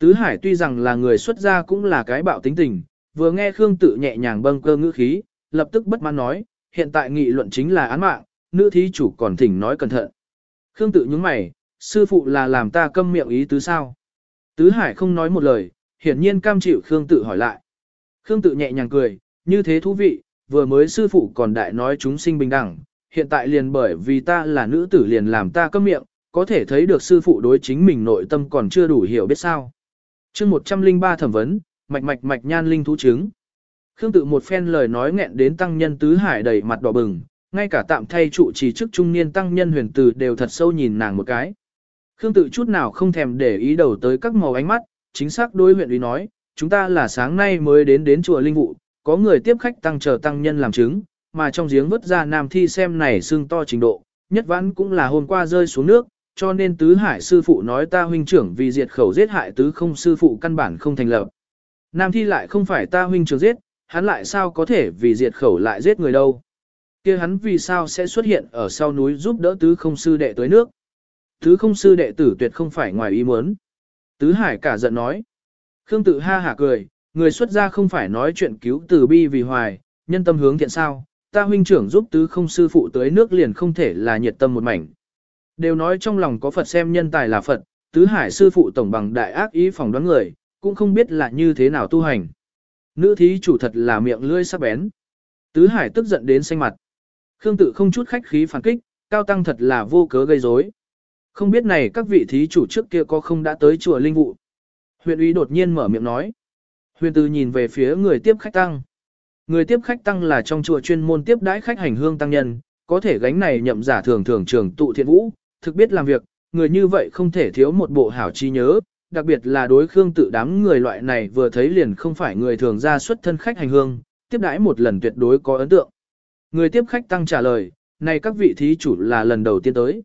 Tứ Hải tuy rằng là người xuất gia cũng là cái bạo tính tình, vừa nghe Khương tự nhẹ nhàng bâng cơ ngữ khí, lập tức bất mãn nói, hiện tại nghị luận chính là án mạng, nữ thí chủ còn thỉnh nói cẩn thận. Khương tự nhướng mày, sư phụ là làm ta câm miệng ý tứ sao? Tứ Hải không nói một lời, hiển nhiên cam chịu Khương tự hỏi lại. Khương tự nhẹ nhàng cười, như thế thú vị, vừa mới sư phụ còn đại nói chúng sinh bình đẳng, hiện tại liền bởi vì ta là nữ tử liền làm ta câm miệng, có thể thấy được sư phụ đối chính mình nội tâm còn chưa đủ hiểu biết sao chương 103 thẩm vấn, mạch mạch mạch nhan linh thú chứng. Khương tự một phen lời nói nghẹn đến tăng nhân tứ hải đầy mặt đỏ bừng, ngay cả tạm thay trụ trì chức trung niên tăng nhân huyền tử đều thật sâu nhìn nàng một cái. Khương tự chút nào không thèm để ý đầu tới các màu ánh mắt, chính xác đối huyện ủy nói, chúng ta là sáng nay mới đến đến chùa Linh Vụ, có người tiếp khách tăng chờ tăng nhân làm chứng, mà trong giếng vớt ra nam thi xem này xương to trình độ, nhất vãn cũng là hôm qua rơi xuống nước, cho nên tứ hải sư phụ nói ta huynh trưởng vì diệt khẩu giết hại tứ không sư phụ căn bản không thành lập. Nam thi lại không phải ta huynh trưởng giết, hắn lại sao có thể vì diệt khẩu lại giết người đâu. kia hắn vì sao sẽ xuất hiện ở sau núi giúp đỡ tứ không sư đệ tới nước. Tứ không sư đệ tử tuyệt không phải ngoài ý muốn. Tứ hải cả giận nói. Khương tự ha hả cười, người xuất gia không phải nói chuyện cứu từ bi vì hoài, nhân tâm hướng thiện sao, ta huynh trưởng giúp tứ không sư phụ tới nước liền không thể là nhiệt tâm một mảnh. Đều nói trong lòng có Phật xem nhân tài là Phật, tứ hải sư phụ tổng bằng đại ác ý phòng đoán người, cũng không biết là như thế nào tu hành. Nữ thí chủ thật là miệng lưỡi sắc bén. Tứ hải tức giận đến xanh mặt. Khương tự không chút khách khí phản kích, cao tăng thật là vô cớ gây rối. Không biết này các vị thí chủ trước kia có không đã tới chùa linh vụ. Huyền úy đột nhiên mở miệng nói. Huyền từ nhìn về phía người tiếp khách tăng. Người tiếp khách tăng là trong chùa chuyên môn tiếp đãi khách hành hương tăng nhân, có thể gánh này nhậm giả thường thường trường tụ thiện vũ, thực biết làm việc, người như vậy không thể thiếu một bộ hảo trí nhớ, đặc biệt là đối khương tự đám người loại này vừa thấy liền không phải người thường ra xuất thân khách hành hương, tiếp đãi một lần tuyệt đối có ấn tượng. Người tiếp khách tăng trả lời, này các vị thí chủ là lần đầu tiên tới.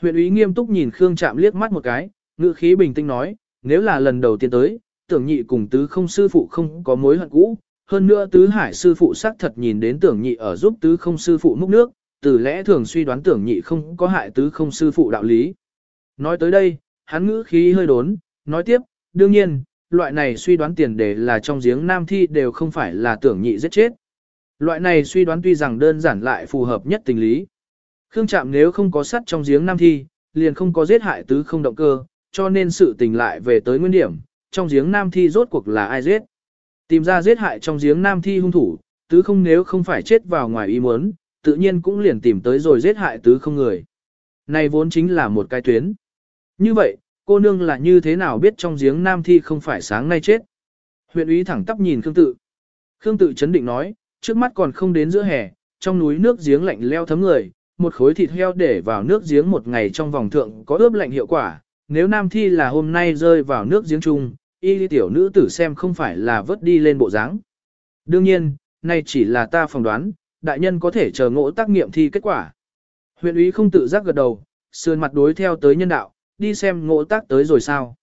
Huyện úy nghiêm túc nhìn Khương Trạm liếc mắt một cái, ngữ khí bình tĩnh nói, nếu là lần đầu tiên tới, tưởng nhị cùng tứ không sư phụ không có mối hận cũ, hơn nữa tứ hải sư phụ xác thật nhìn đến tưởng nhị ở giúp tứ không sư phụ múc nước, từ lẽ thường suy đoán tưởng nhị không có hại tứ không sư phụ đạo lý. Nói tới đây, hắn ngữ khí hơi đốn, nói tiếp, đương nhiên, loại này suy đoán tiền đề là trong giếng nam thi đều không phải là tưởng nhị giết chết. Loại này suy đoán tuy rằng đơn giản lại phù hợp nhất tình lý. Khương Trạm nếu không có sắt trong giếng nam thi, liền không có giết hại tứ không động cơ, cho nên sự tình lại về tới nguyên điểm, trong giếng nam thi rốt cuộc là ai giết. Tìm ra giết hại trong giếng nam thi hung thủ, tứ không nếu không phải chết vào ngoài ý muốn, tự nhiên cũng liền tìm tới rồi giết hại tứ không người. Này vốn chính là một cái tuyến. Như vậy, cô nương là như thế nào biết trong giếng nam thi không phải sáng nay chết? Huyện úy thẳng tắp nhìn Khương Tự. Khương Tự chấn định nói, trước mắt còn không đến giữa hè, trong núi nước giếng lạnh leo thấm người, một khối thịt heo để vào nước giếng một ngày trong vòng thượng có ướp lạnh hiệu quả. Nếu nam thi là hôm nay rơi vào nước giếng chung, y tiểu nữ tử xem không phải là vớt đi lên bộ dáng. Đương nhiên, nay chỉ là ta phỏng đoán, đại nhân có thể chờ ngộ tác nghiệm thi kết quả. Huyện úy không tự giác gật đầu, sườn mặt đối theo tới nhân đạo, đi xem ngộ tác tới rồi sao.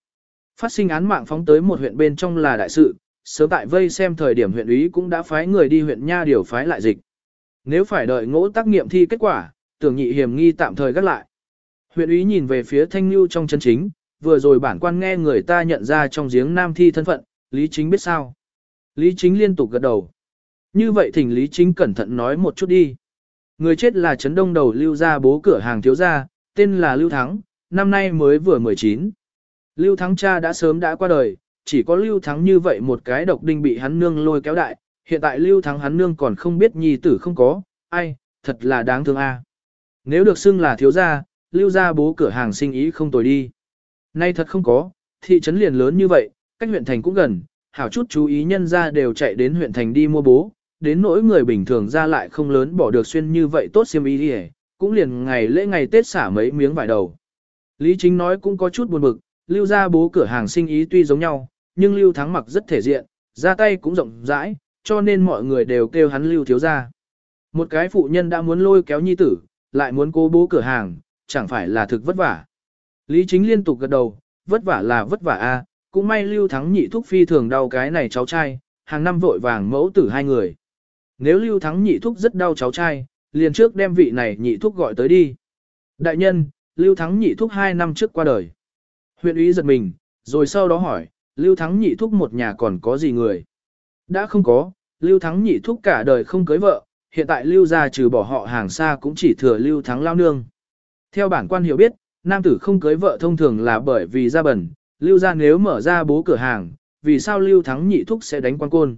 Phát sinh án mạng phóng tới một huyện bên trong là đại sự, sớm tại vây xem thời điểm huyện úy cũng đã phái người đi huyện nha điều phái lại dịch. Nếu phải đợi ngỗ tác nghiệm thi kết quả, tưởng nhị hiểm nghi tạm thời gác lại. Huyện úy nhìn về phía thanh lưu trong chân chính, vừa rồi bản quan nghe người ta nhận ra trong giếng nam thi thân phận, Lý Chính biết sao. Lý Chính liên tục gật đầu. Như vậy thỉnh Lý Chính cẩn thận nói một chút đi. Người chết là Trấn Đông Đầu lưu gia bố cửa hàng thiếu gia, tên là Lưu Thắng, năm nay mới vừa 19. Lưu Thắng cha đã sớm đã qua đời, chỉ có Lưu Thắng như vậy một cái độc đinh bị hắn nương lôi kéo đại, hiện tại Lưu Thắng hắn nương còn không biết nhi tử không có, ai, thật là đáng thương a. Nếu được xưng là thiếu gia, Lưu gia bố cửa hàng sinh ý không tồi đi. Nay thật không có, thị trấn liền lớn như vậy, cách huyện thành cũng gần, hảo chút chú ý nhân ra đều chạy đến huyện thành đi mua bố, đến nỗi người bình thường ra lại không lớn bỏ được xuyên như vậy tốt xiêm ý đi cũng liền ngày lễ ngày Tết xả mấy miếng vải đầu. Lý Chính nói cũng có chút buồn bực, lưu ra bố cửa hàng sinh ý tuy giống nhau, nhưng lưu thắng mặc rất thể diện, ra tay cũng rộng rãi, cho nên mọi người đều kêu hắn lưu thiếu ra. Một cái phụ nhân đã muốn lôi kéo nhi tử, lại muốn cố bố cửa hàng, chẳng phải là thực vất vả. Lý Chính liên tục gật đầu, vất vả là vất vả a, cũng may Lưu Thắng nhị thúc phi thường đau cái này cháu trai, hàng năm vội vàng mẫu tử hai người. Nếu Lưu Thắng nhị thúc rất đau cháu trai, liền trước đem vị này nhị thúc gọi tới đi. Đại nhân, Lưu Thắng nhị thúc hai năm trước qua đời. Huyện úy giật mình, rồi sau đó hỏi, Lưu Thắng nhị thúc một nhà còn có gì người? Đã không có, Lưu Thắng nhị thúc cả đời không cưới vợ, hiện tại Lưu gia trừ bỏ họ hàng xa cũng chỉ thừa Lưu Thắng lao nương. Theo bản quan hiểu biết, nam tử không cưới vợ thông thường là bởi vì gia bẩn, lưu gia nếu mở ra bố cửa hàng, vì sao lưu thắng nhị thúc sẽ đánh quan côn.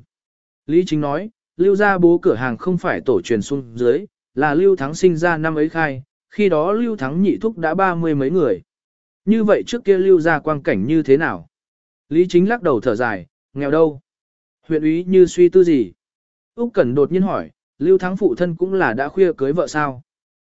Lý chính nói, lưu gia bố cửa hàng không phải tổ truyền xuống dưới, là lưu thắng sinh ra năm ấy khai, khi đó lưu thắng nhị thúc đã ba mươi mấy người. Như vậy trước kia lưu gia quang cảnh như thế nào? Lý chính lắc đầu thở dài, nghèo đâu? Huyện úy như suy tư gì? Úc Cẩn đột nhiên hỏi, Lưu Thắng phụ thân cũng là đã khuya cưới vợ sao?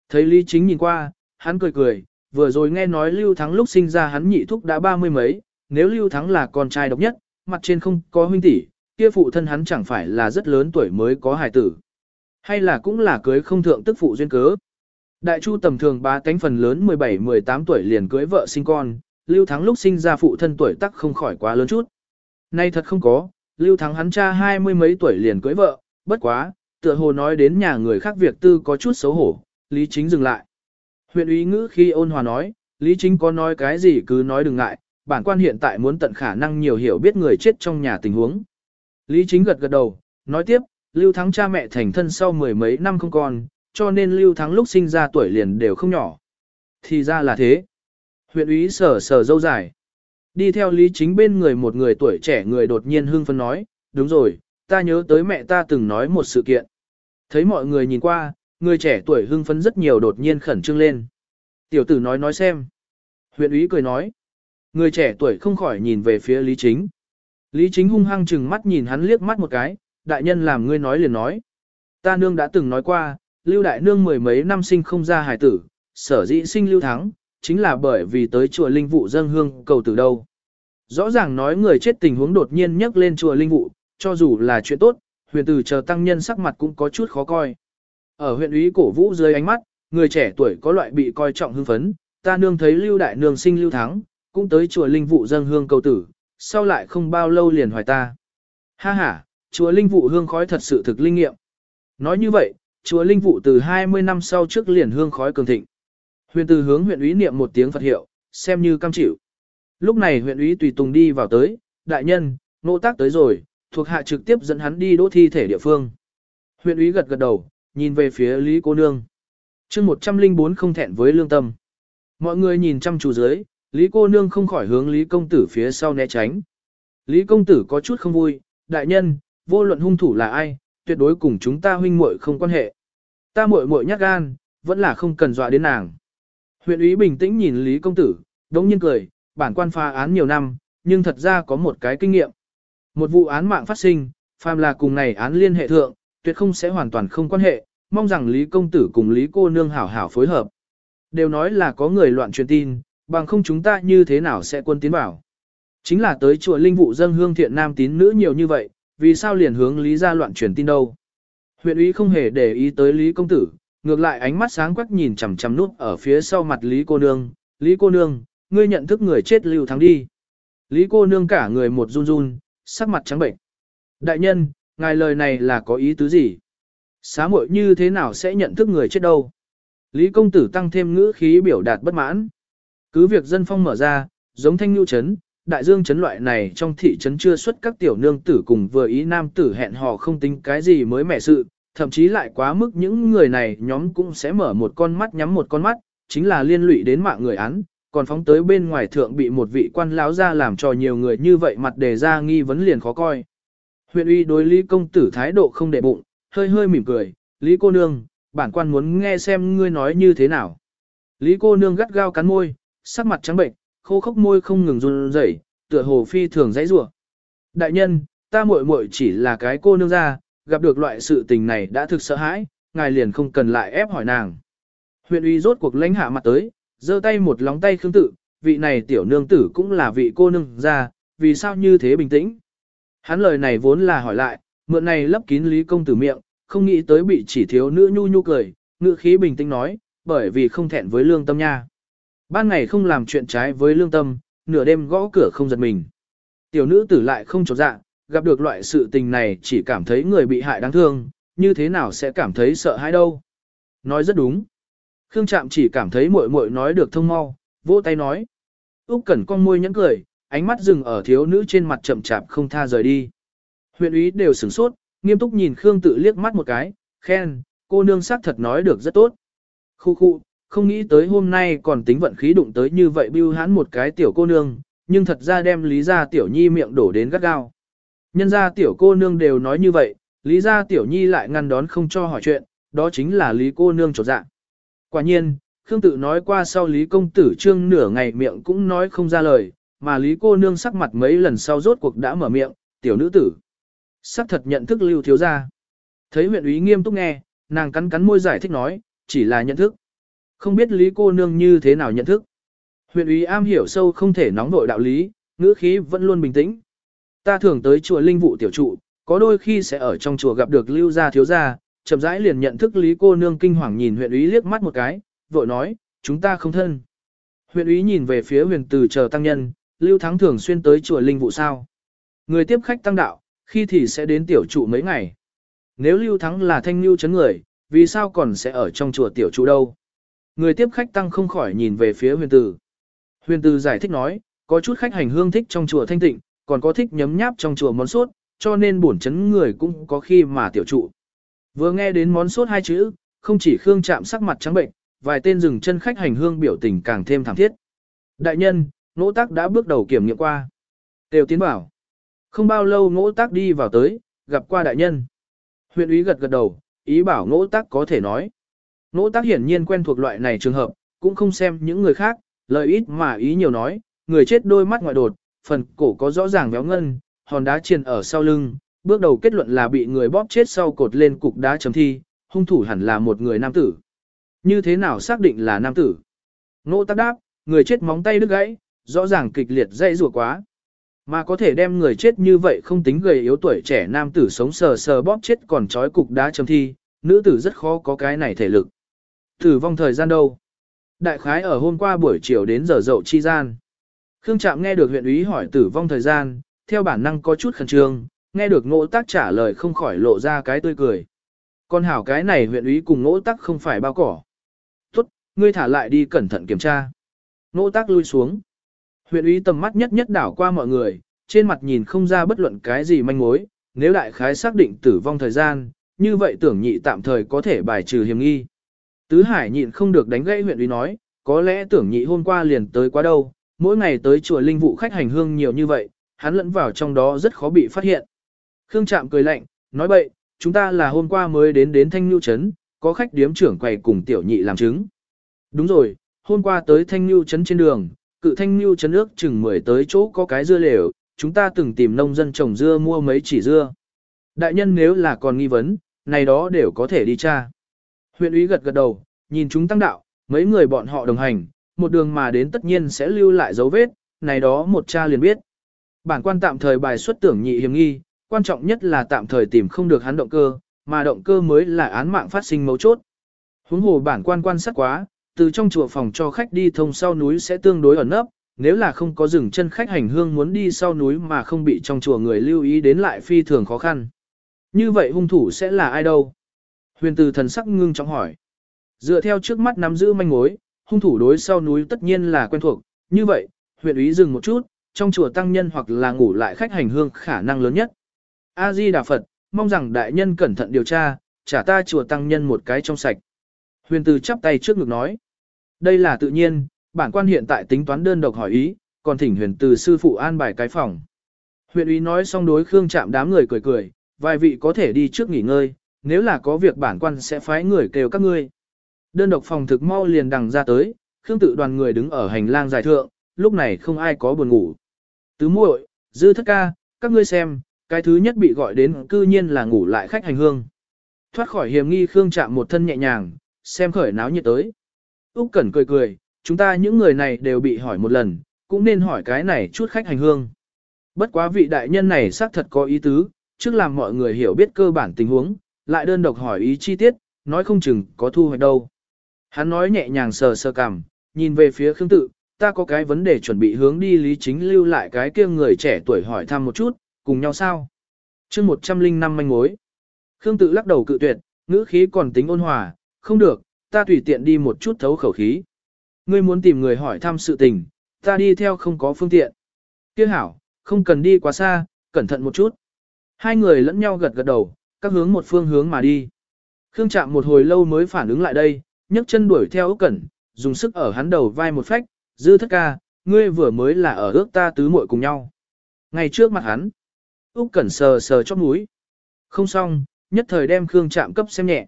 Thấy Lý Chính nhìn qua, hắn cười cười, vừa rồi nghe nói Lưu Thắng lúc sinh ra hắn nhị thúc đã ba mươi mấy, nếu Lưu Thắng là con trai độc nhất, mặt trên không có huynh tỷ, kia phụ thân hắn chẳng phải là rất lớn tuổi mới có hài tử. Hay là cũng là cưới không thượng tức phụ duyên cớ. Đại chu tầm thường ba cánh phần lớn 17-18 tuổi liền cưới vợ sinh con, Lưu Thắng lúc sinh ra phụ thân tuổi tắc không khỏi quá lớn chút. Nay thật không có, Lưu Thắng hắn cha hai mươi mấy tuổi liền cưới vợ, bất quá, tựa hồ nói đến nhà người khác việc tư có chút xấu hổ, Lý Chính dừng lại. Huyện úy ngữ khi ôn hòa nói, Lý Chính có nói cái gì cứ nói đừng ngại, bản quan hiện tại muốn tận khả năng nhiều hiểu biết người chết trong nhà tình huống. Lý Chính gật gật đầu, nói tiếp, Lưu Thắng cha mẹ thành thân sau mười mấy năm không còn, cho nên Lưu Thắng lúc sinh ra tuổi liền đều không nhỏ. Thì ra là thế. Huyện úy sở sở dâu dài. Đi theo Lý Chính bên người một người tuổi trẻ người đột nhiên hưng phấn nói, đúng rồi, ta nhớ tới mẹ ta từng nói một sự kiện. Thấy mọi người nhìn qua, người trẻ tuổi hưng phấn rất nhiều đột nhiên khẩn trương lên. Tiểu tử nói nói xem. Huyện úy cười nói. Người trẻ tuổi không khỏi nhìn về phía Lý Chính. Lý Chính hung hăng chừng mắt nhìn hắn liếc mắt một cái, đại nhân làm ngươi nói liền nói. Ta nương đã từng nói qua, lưu đại nương mười mấy năm sinh không ra hài tử, sở dĩ sinh lưu thắng, chính là bởi vì tới chùa linh vụ dâng hương cầu từ đâu. Rõ ràng nói người chết tình huống đột nhiên nhắc lên chùa linh vụ, cho dù là chuyện tốt, huyền tử chờ tăng nhân sắc mặt cũng có chút khó coi. Ở huyện úy cổ vũ dưới ánh mắt, người trẻ tuổi có loại bị coi trọng hưng phấn, ta nương thấy lưu đại nương sinh lưu thắng, cũng tới chùa linh vụ dâng hương cầu tử, sau lại không bao lâu liền hoài ta. Ha ha, chùa linh vụ hương khói thật sự thực linh nghiệm. Nói như vậy, chùa linh vụ từ 20 năm sau trước liền hương khói cường thịnh. Huyền từ hướng huyện úy niệm một tiếng Phật hiệu, xem như cam chịu. Lúc này huyện úy tùy tùng đi vào tới, đại nhân, nô tác tới rồi, thuộc hạ trực tiếp dẫn hắn đi đỗ thi thể địa phương. Huyện úy gật gật đầu, nhìn về phía Lý cô nương. chương 104 không thẹn với lương tâm. Mọi người nhìn chăm chú dưới, Lý cô nương không khỏi hướng Lý công tử phía sau né tránh. Lý công tử có chút không vui, đại nhân, vô luận hung thủ là ai, tuyệt đối cùng chúng ta huynh muội không quan hệ. Ta muội muội nhát gan, vẫn là không cần dọa đến nàng. Huyện úy bình tĩnh nhìn Lý công tử, đống nhiên cười, bản quan pha án nhiều năm, nhưng thật ra có một cái kinh nghiệm. Một vụ án mạng phát sinh, phàm là cùng này án liên hệ thượng, tuyệt không sẽ hoàn toàn không quan hệ, mong rằng Lý công tử cùng Lý cô nương hảo hảo phối hợp. Đều nói là có người loạn truyền tin, bằng không chúng ta như thế nào sẽ quân tiến vào Chính là tới chùa linh vụ dân hương thiện nam tín nữ nhiều như vậy, vì sao liền hướng Lý ra loạn truyền tin đâu. Huyện úy không hề để ý tới Lý công tử, ngược lại ánh mắt sáng quắc nhìn chằm chằm nút ở phía sau mặt Lý cô nương, Lý cô nương, ngươi nhận thức người chết lưu thắng đi. Lý cô nương cả người một run run, sắc mặt trắng bệnh. Đại nhân, ngài lời này là có ý tứ gì? Xá muội như thế nào sẽ nhận thức người chết đâu? Lý công tử tăng thêm ngữ khí biểu đạt bất mãn. Cứ việc dân phong mở ra, giống thanh nhu chấn, đại dương chấn loại này trong thị trấn chưa xuất các tiểu nương tử cùng vừa ý nam tử hẹn hò không tính cái gì mới mẻ sự, thậm chí lại quá mức những người này nhóm cũng sẽ mở một con mắt nhắm một con mắt, chính là liên lụy đến mạng người án, còn phóng tới bên ngoài thượng bị một vị quan lão ra làm cho nhiều người như vậy mặt đề ra nghi vấn liền khó coi. Huyện uy đối Lý công tử thái độ không để bụng, hơi hơi mỉm cười, Lý cô nương, bản quan muốn nghe xem ngươi nói như thế nào. Lý cô nương gắt gao cắn môi, sắc mặt trắng bệnh, khô khốc môi không ngừng run rẩy, tựa hồ phi thường dãy rủa. Đại nhân, ta muội muội chỉ là cái cô nương ra, gặp được loại sự tình này đã thực sợ hãi, ngài liền không cần lại ép hỏi nàng. Huyện uy rốt cuộc lãnh hạ mặt tới, giơ tay một lóng tay khương tự, vị này tiểu nương tử cũng là vị cô nương ra, vì sao như thế bình tĩnh. Hắn lời này vốn là hỏi lại, mượn này lấp kín lý công tử miệng, không nghĩ tới bị chỉ thiếu nữ nhu nhu cười, ngữ khí bình tĩnh nói, bởi vì không thẹn với lương tâm nha. Ban ngày không làm chuyện trái với lương tâm, nửa đêm gõ cửa không giật mình. Tiểu nữ tử lại không chột dạ, gặp được loại sự tình này chỉ cảm thấy người bị hại đáng thương, như thế nào sẽ cảm thấy sợ hãi đâu. Nói rất đúng. Khương Trạm chỉ cảm thấy muội muội nói được thông mau, vỗ tay nói. Úc Cẩn con môi nhẫn cười, ánh mắt dừng ở thiếu nữ trên mặt chậm chạp không tha rời đi. Huyện úy đều sửng sốt, nghiêm túc nhìn Khương tự liếc mắt một cái, khen, cô nương sắc thật nói được rất tốt. Khu khu, không nghĩ tới hôm nay còn tính vận khí đụng tới như vậy bưu hãn một cái tiểu cô nương, nhưng thật ra đem lý gia tiểu nhi miệng đổ đến gắt gao. Nhân gia tiểu cô nương đều nói như vậy, lý gia tiểu nhi lại ngăn đón không cho hỏi chuyện, đó chính là lý cô nương trột dạ. Quả nhiên, Khương tự nói qua sau lý công tử trương nửa ngày miệng cũng nói không ra lời, mà lý cô nương sắc mặt mấy lần sau rốt cuộc đã mở miệng, tiểu nữ tử. Sắc thật nhận thức lưu thiếu gia. Thấy huyện úy nghiêm túc nghe, nàng cắn cắn môi giải thích nói, chỉ là nhận thức. Không biết lý cô nương như thế nào nhận thức. Huyện ủy am hiểu sâu không thể nóng vội đạo lý, ngữ khí vẫn luôn bình tĩnh. Ta thường tới chùa linh vụ tiểu trụ, có đôi khi sẽ ở trong chùa gặp được lưu gia thiếu gia, chậm rãi liền nhận thức lý cô nương kinh hoàng nhìn huyện ủy liếc mắt một cái, vội nói, chúng ta không thân. Huyện ủy nhìn về phía huyền từ chờ tăng nhân, lưu thắng thường xuyên tới chùa linh vụ sao. Người tiếp khách tăng đạo, khi thì sẽ đến tiểu trụ mấy ngày. Nếu lưu thắng là thanh lưu chấn người, vì sao còn sẽ ở trong chùa tiểu trụ đâu? Người tiếp khách tăng không khỏi nhìn về phía huyền tử. Huyền tử giải thích nói, có chút khách hành hương thích trong chùa thanh tịnh, còn có thích nhấm nháp trong chùa món sốt, cho nên bổn chấn người cũng có khi mà tiểu trụ. Vừa nghe đến món sốt hai chữ, không chỉ Khương chạm sắc mặt trắng bệnh, vài tên dừng chân khách hành hương biểu tình càng thêm thảm thiết. Đại nhân, ngỗ tác đã bước đầu kiểm nghiệm qua. Đều tiến bảo. Không bao lâu ngỗ tác đi vào tới, gặp qua đại nhân. Huyện úy gật gật đầu, ý bảo ngỗ tác có thể nói. Nỗ tác hiển nhiên quen thuộc loại này trường hợp, cũng không xem những người khác, lời ít mà ý nhiều nói, người chết đôi mắt ngoại đột, phần cổ có rõ ràng béo ngân, hòn đá triền ở sau lưng, bước đầu kết luận là bị người bóp chết sau cột lên cục đá chấm thi, hung thủ hẳn là một người nam tử. Như thế nào xác định là nam tử? Nỗ tác đáp, người chết móng tay đứt gãy, rõ ràng kịch liệt dây rùa quá. Mà có thể đem người chết như vậy không tính gầy yếu tuổi trẻ nam tử sống sờ sờ bóp chết còn trói cục đá chấm thi, nữ tử rất khó có cái này thể lực. Tử vong thời gian đâu? Đại khái ở hôm qua buổi chiều đến giờ dậu chi gian. Khương Trạm nghe được huyện úy hỏi tử vong thời gian, theo bản năng có chút khẩn trương, nghe được ngỗ tác trả lời không khỏi lộ ra cái tươi cười. Con hảo cái này huyện úy cùng ngỗ tác không phải bao cỏ. Tốt, ngươi thả lại đi cẩn thận kiểm tra. Ngỗ tác lui xuống. Huyện úy tầm mắt nhất nhất đảo qua mọi người, trên mặt nhìn không ra bất luận cái gì manh mối, nếu đại khái xác định tử vong thời gian, như vậy tưởng nhị tạm thời có thể bài trừ hiểm nghi. Tứ Hải nhịn không được đánh gãy huyện uy nói, có lẽ tưởng nhị hôm qua liền tới quá đâu, mỗi ngày tới chùa linh vụ khách hành hương nhiều như vậy, hắn lẫn vào trong đó rất khó bị phát hiện. Khương Trạm cười lạnh, nói bậy, chúng ta là hôm qua mới đến đến Thanh Nhu Trấn, có khách điếm trưởng quầy cùng tiểu nhị làm chứng. Đúng rồi, hôm qua tới Thanh Nhu Trấn trên đường, cự Thanh Nhu Trấn ước chừng mười tới chỗ có cái dưa lều, chúng ta từng tìm nông dân trồng dưa mua mấy chỉ dưa. Đại nhân nếu là còn nghi vấn, này đó đều có thể đi tra. Huyện ủy gật gật đầu, nhìn chúng tăng đạo, mấy người bọn họ đồng hành, một đường mà đến tất nhiên sẽ lưu lại dấu vết, này đó một cha liền biết. Bản quan tạm thời bài xuất tưởng nhị hiểm nghi, quan trọng nhất là tạm thời tìm không được hắn động cơ, mà động cơ mới là án mạng phát sinh mấu chốt. Huống hồ bản quan quan sát quá, từ trong chùa phòng cho khách đi thông sau núi sẽ tương đối ẩn nấp, nếu là không có dừng chân khách hành hương muốn đi sau núi mà không bị trong chùa người lưu ý đến lại phi thường khó khăn. Như vậy hung thủ sẽ là ai đâu? Huyền từ thần sắc ngưng trọng hỏi. Dựa theo trước mắt nắm giữ manh mối, hung thủ đối sau núi tất nhiên là quen thuộc, như vậy, huyện ý dừng một chút, trong chùa tăng nhân hoặc là ngủ lại khách hành hương khả năng lớn nhất. A-di Đà Phật, mong rằng đại nhân cẩn thận điều tra, trả ta chùa tăng nhân một cái trong sạch. Huyền từ chắp tay trước ngực nói. Đây là tự nhiên, bản quan hiện tại tính toán đơn độc hỏi ý, còn thỉnh huyền từ sư phụ an bài cái phòng. Huyện ý nói xong đối Khương chạm đám người cười cười, vài vị có thể đi trước nghỉ ngơi, nếu là có việc bản quan sẽ phái người kêu các ngươi. Đơn độc phòng thực mau liền đằng ra tới, Khương tự đoàn người đứng ở hành lang dài thượng, lúc này không ai có buồn ngủ. Tứ muội, dư thất ca, các ngươi xem, cái thứ nhất bị gọi đến cư nhiên là ngủ lại khách hành hương. Thoát khỏi hiểm nghi Khương chạm một thân nhẹ nhàng, xem khởi náo nhiệt tới. Úc Cẩn cười cười, chúng ta những người này đều bị hỏi một lần, cũng nên hỏi cái này chút khách hành hương. Bất quá vị đại nhân này xác thật có ý tứ, trước làm mọi người hiểu biết cơ bản tình huống, lại đơn độc hỏi ý chi tiết, nói không chừng có thu hoạch đâu. Hắn nói nhẹ nhàng sờ sờ cằm, nhìn về phía Khương Tự, ta có cái vấn đề chuẩn bị hướng đi Lý Chính lưu lại cái kia người trẻ tuổi hỏi thăm một chút, cùng nhau sao? chương 105 manh mối. Khương Tự lắc đầu cự tuyệt, ngữ khí còn tính ôn hòa, không được, ta tùy tiện đi một chút thấu khẩu khí. Ngươi muốn tìm người hỏi thăm sự tình, ta đi theo không có phương tiện. Kia hảo, không cần đi quá xa, cẩn thận một chút. Hai người lẫn nhau gật gật đầu, các hướng một phương hướng mà đi. Khương chạm một hồi lâu mới phản ứng lại đây, nhấc chân đuổi theo Úc Cẩn, dùng sức ở hắn đầu vai một phách, dư thất ca, ngươi vừa mới là ở ước ta tứ muội cùng nhau. Ngay trước mặt hắn, Úc Cẩn sờ sờ chóp mũi. Không xong, nhất thời đem Khương chạm cấp xem nhẹ.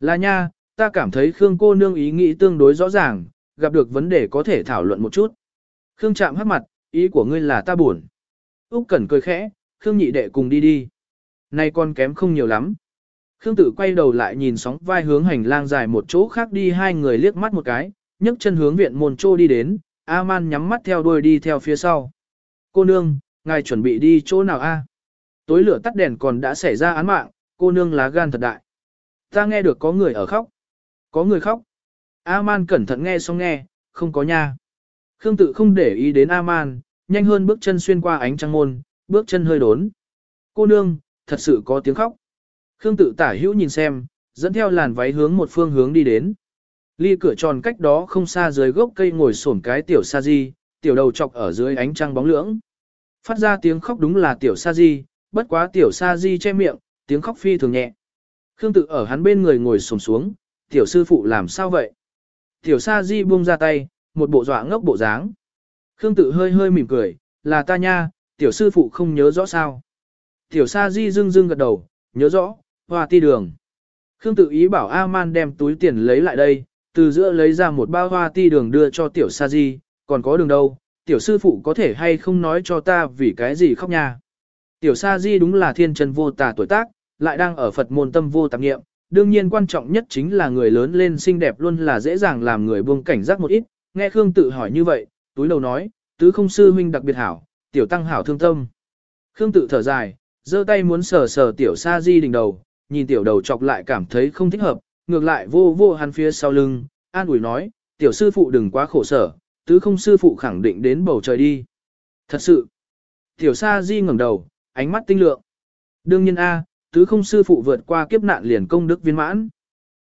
Là nha, ta cảm thấy Khương cô nương ý nghĩ tương đối rõ ràng, gặp được vấn đề có thể thảo luận một chút. Khương chạm hất mặt, ý của ngươi là ta buồn. Úc Cẩn cười khẽ, Khương nhị đệ cùng đi đi. Nay con kém không nhiều lắm. Khương Tử quay đầu lại nhìn sóng vai hướng hành lang dài một chỗ khác đi hai người liếc mắt một cái, nhấc chân hướng viện môn trô đi đến, A-man nhắm mắt theo đuôi đi theo phía sau. Cô nương, ngài chuẩn bị đi chỗ nào a? Tối lửa tắt đèn còn đã xảy ra án mạng, cô nương lá gan thật đại. Ta nghe được có người ở khóc. Có người khóc. A-man cẩn thận nghe xong nghe, không có nha. Khương Tử không để ý đến A-man, nhanh hơn bước chân xuyên qua ánh trăng môn, bước chân hơi đốn. Cô nương, thật sự có tiếng khóc. Khương tự tả hữu nhìn xem, dẫn theo làn váy hướng một phương hướng đi đến. Ly cửa tròn cách đó không xa dưới gốc cây ngồi xổm cái tiểu sa di, tiểu đầu chọc ở dưới ánh trăng bóng lưỡng. Phát ra tiếng khóc đúng là tiểu sa di, bất quá tiểu sa di che miệng, tiếng khóc phi thường nhẹ. Khương tự ở hắn bên người ngồi xổm xuống, tiểu sư phụ làm sao vậy? Tiểu sa di buông ra tay, một bộ dọa ngốc bộ dáng. Khương tự hơi hơi mỉm cười, là ta nha, tiểu sư phụ không nhớ rõ sao. Tiểu sa di dưng dưng gật đầu, nhớ rõ, hoa ti đường. Khương tự ý bảo A-man đem túi tiền lấy lại đây, từ giữa lấy ra một bao hoa ti đường đưa cho tiểu sa di, còn có đường đâu, tiểu sư phụ có thể hay không nói cho ta vì cái gì khóc nha. Tiểu sa di đúng là thiên chân vô tà tuổi tác, lại đang ở Phật môn tâm vô tạp nghiệm, đương nhiên quan trọng nhất chính là người lớn lên xinh đẹp luôn là dễ dàng làm người buông cảnh giác một ít, nghe Khương tự hỏi như vậy, túi đầu nói, tứ không sư huynh đặc biệt hảo, tiểu tăng hảo thương tâm. Khương tự thở dài, giơ tay muốn sờ sờ tiểu sa di đỉnh đầu, nhìn tiểu đầu chọc lại cảm thấy không thích hợp, ngược lại vô vô hắn phía sau lưng, an ủi nói, tiểu sư phụ đừng quá khổ sở, tứ không sư phụ khẳng định đến bầu trời đi. Thật sự, tiểu sa di ngẩng đầu, ánh mắt tinh lượng. Đương nhiên A, tứ không sư phụ vượt qua kiếp nạn liền công đức viên mãn.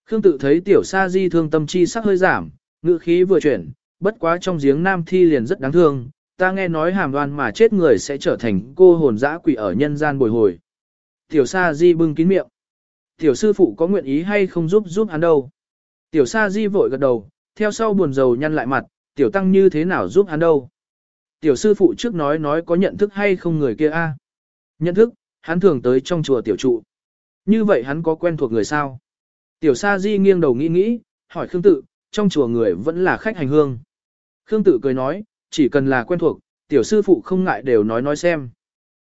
Khương tự thấy tiểu sa di thương tâm chi sắc hơi giảm, ngữ khí vừa chuyển, bất quá trong giếng nam thi liền rất đáng thương, ta nghe nói hàm đoan mà chết người sẽ trở thành cô hồn dã quỷ ở nhân gian bồi hồi. Tiểu sa di bưng kín miệng. Tiểu sư phụ có nguyện ý hay không giúp giúp hắn đâu. Tiểu sa di vội gật đầu, theo sau buồn rầu nhăn lại mặt, tiểu tăng như thế nào giúp hắn đâu. Tiểu sư phụ trước nói nói có nhận thức hay không người kia a? Nhận thức, hắn thường tới trong chùa tiểu trụ. Như vậy hắn có quen thuộc người sao? Tiểu sa di nghiêng đầu nghĩ nghĩ, hỏi Khương tự, trong chùa người vẫn là khách hành hương. Khương tự cười nói, chỉ cần là quen thuộc, tiểu sư phụ không ngại đều nói nói xem.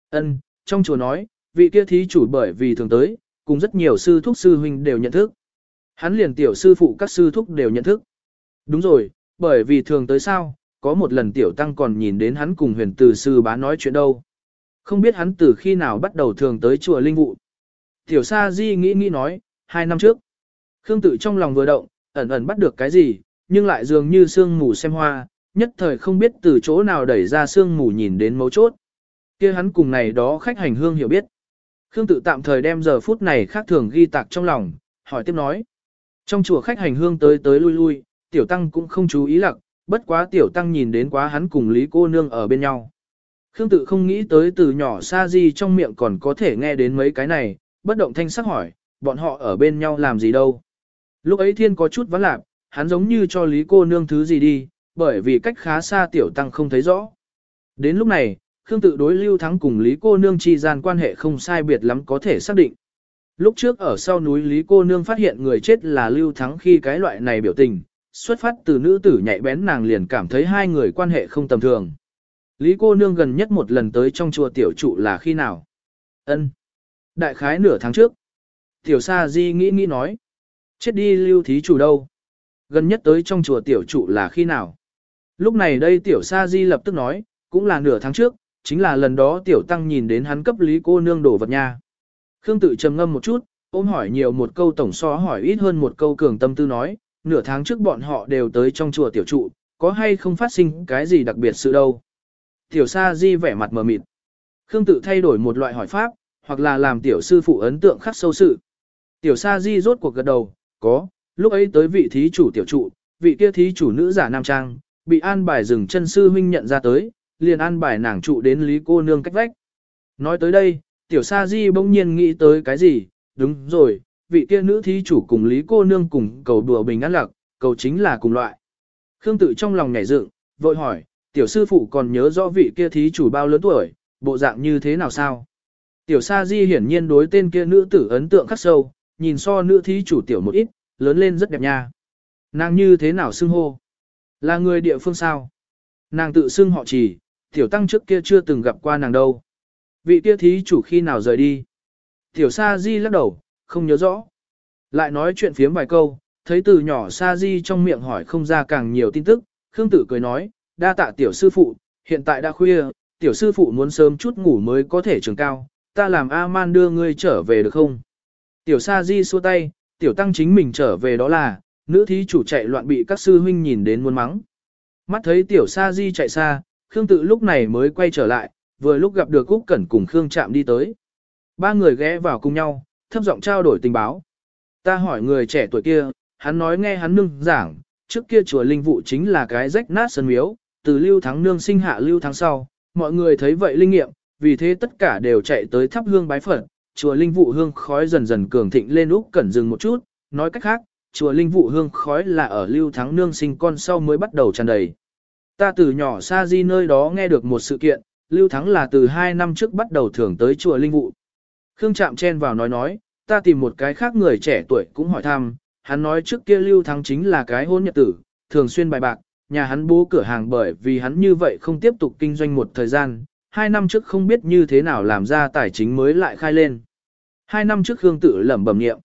Ân, trong chùa nói, vị kia thí chủ bởi vì thường tới, cùng rất nhiều sư thúc sư huynh đều nhận thức. Hắn liền tiểu sư phụ các sư thúc đều nhận thức. Đúng rồi, bởi vì thường tới sao, có một lần tiểu tăng còn nhìn đến hắn cùng huyền từ sư bá nói chuyện đâu. Không biết hắn từ khi nào bắt đầu thường tới chùa linh vụ. Tiểu sa di nghĩ nghĩ nói, hai năm trước. Khương tự trong lòng vừa động, ẩn ẩn bắt được cái gì, nhưng lại dường như sương mù xem hoa, nhất thời không biết từ chỗ nào đẩy ra sương mù nhìn đến mấu chốt. kia hắn cùng này đó khách hành hương hiểu biết. Khương tự tạm thời đem giờ phút này khác thường ghi tạc trong lòng, hỏi tiếp nói. Trong chùa khách hành hương tới tới lui lui, tiểu tăng cũng không chú ý lặc, bất quá tiểu tăng nhìn đến quá hắn cùng Lý cô nương ở bên nhau. Khương tự không nghĩ tới từ nhỏ xa gì trong miệng còn có thể nghe đến mấy cái này, bất động thanh sắc hỏi, bọn họ ở bên nhau làm gì đâu. Lúc ấy thiên có chút vắng lạc, hắn giống như cho Lý cô nương thứ gì đi, bởi vì cách khá xa tiểu tăng không thấy rõ. Đến lúc này, Khương tự đối Lưu Thắng cùng Lý cô nương chi gian quan hệ không sai biệt lắm có thể xác định. Lúc trước ở sau núi Lý cô nương phát hiện người chết là Lưu Thắng khi cái loại này biểu tình, xuất phát từ nữ tử nhạy bén nàng liền cảm thấy hai người quan hệ không tầm thường. Lý cô nương gần nhất một lần tới trong chùa tiểu trụ là khi nào? Ân, Đại khái nửa tháng trước. Tiểu Sa Di nghĩ nghĩ nói. Chết đi lưu thí chủ đâu? Gần nhất tới trong chùa tiểu trụ là khi nào? Lúc này đây tiểu Sa Di lập tức nói, cũng là nửa tháng trước, chính là lần đó tiểu tăng nhìn đến hắn cấp lý cô nương đổ vật nha. Khương tự trầm ngâm một chút, ôm hỏi nhiều một câu tổng so hỏi ít hơn một câu cường tâm tư nói, nửa tháng trước bọn họ đều tới trong chùa tiểu trụ, có hay không phát sinh cái gì đặc biệt sự đâu. Tiểu Sa Di vẻ mặt mờ mịt. Khương tự thay đổi một loại hỏi pháp, hoặc là làm tiểu sư phụ ấn tượng khắc sâu sự. Tiểu Sa Di rốt cuộc gật đầu, có, lúc ấy tới vị thí chủ tiểu trụ, vị kia thí chủ nữ giả nam trang, bị an bài dừng chân sư huynh nhận ra tới, liền an bài nàng trụ đến lý cô nương cách vách. Nói tới đây, tiểu sa di bỗng nhiên nghĩ tới cái gì, đúng rồi, vị kia nữ thí chủ cùng lý cô nương cùng cầu đùa bình an lạc, cầu chính là cùng loại. Khương tự trong lòng nhảy dựng, vội hỏi, tiểu sư phụ còn nhớ rõ vị kia thí chủ bao lớn tuổi, bộ dạng như thế nào sao? Tiểu sa di hiển nhiên đối tên kia nữ tử ấn tượng khắc sâu, nhìn so nữ thí chủ tiểu một ít, lớn lên rất đẹp nha. Nàng như thế nào xưng hô? Là người địa phương sao? Nàng tự xưng họ chỉ, tiểu tăng trước kia chưa từng gặp qua nàng đâu. Vị kia thí chủ khi nào rời đi? Tiểu sa di lắc đầu, không nhớ rõ. Lại nói chuyện phiếm vài câu, thấy từ nhỏ Sa Di trong miệng hỏi không ra càng nhiều tin tức, Khương Tử cười nói, đa tạ tiểu sư phụ, hiện tại đã khuya, tiểu sư phụ muốn sớm chút ngủ mới có thể trường cao, ta làm A-man đưa ngươi trở về được không? Tiểu Sa Di xua tay, tiểu tăng chính mình trở về đó là, nữ thí chủ chạy loạn bị các sư huynh nhìn đến muốn mắng. Mắt thấy tiểu Sa Di chạy xa, Khương Tự lúc này mới quay trở lại, vừa lúc gặp được Cúc Cẩn cùng Khương Trạm đi tới. Ba người ghé vào cùng nhau, thấp giọng trao đổi tình báo. Ta hỏi người trẻ tuổi kia, hắn nói nghe hắn nương giảng, trước kia chùa linh vụ chính là cái rách nát sân miếu, từ lưu thắng nương sinh hạ lưu thắng sau, mọi người thấy vậy linh nghiệm, vì thế tất cả đều chạy tới thắp hương bái phật, chùa linh vụ hương khói dần dần cường thịnh lên Úc Cẩn dừng một chút, nói cách khác, chùa linh vụ hương khói là ở lưu thắng nương sinh con sau mới bắt đầu tràn đầy. Ta từ nhỏ xa di nơi đó nghe được một sự kiện, lưu thắng là từ 2 năm trước bắt đầu thưởng tới chùa linh vụ. Khương Trạm chen vào nói nói, ta tìm một cái khác người trẻ tuổi cũng hỏi thăm, hắn nói trước kia lưu thắng chính là cái hôn nhật tử, thường xuyên bài bạc, nhà hắn bố cửa hàng bởi vì hắn như vậy không tiếp tục kinh doanh một thời gian, hai năm trước không biết như thế nào làm ra tài chính mới lại khai lên. Hai năm trước Khương tự lẩm bẩm niệm.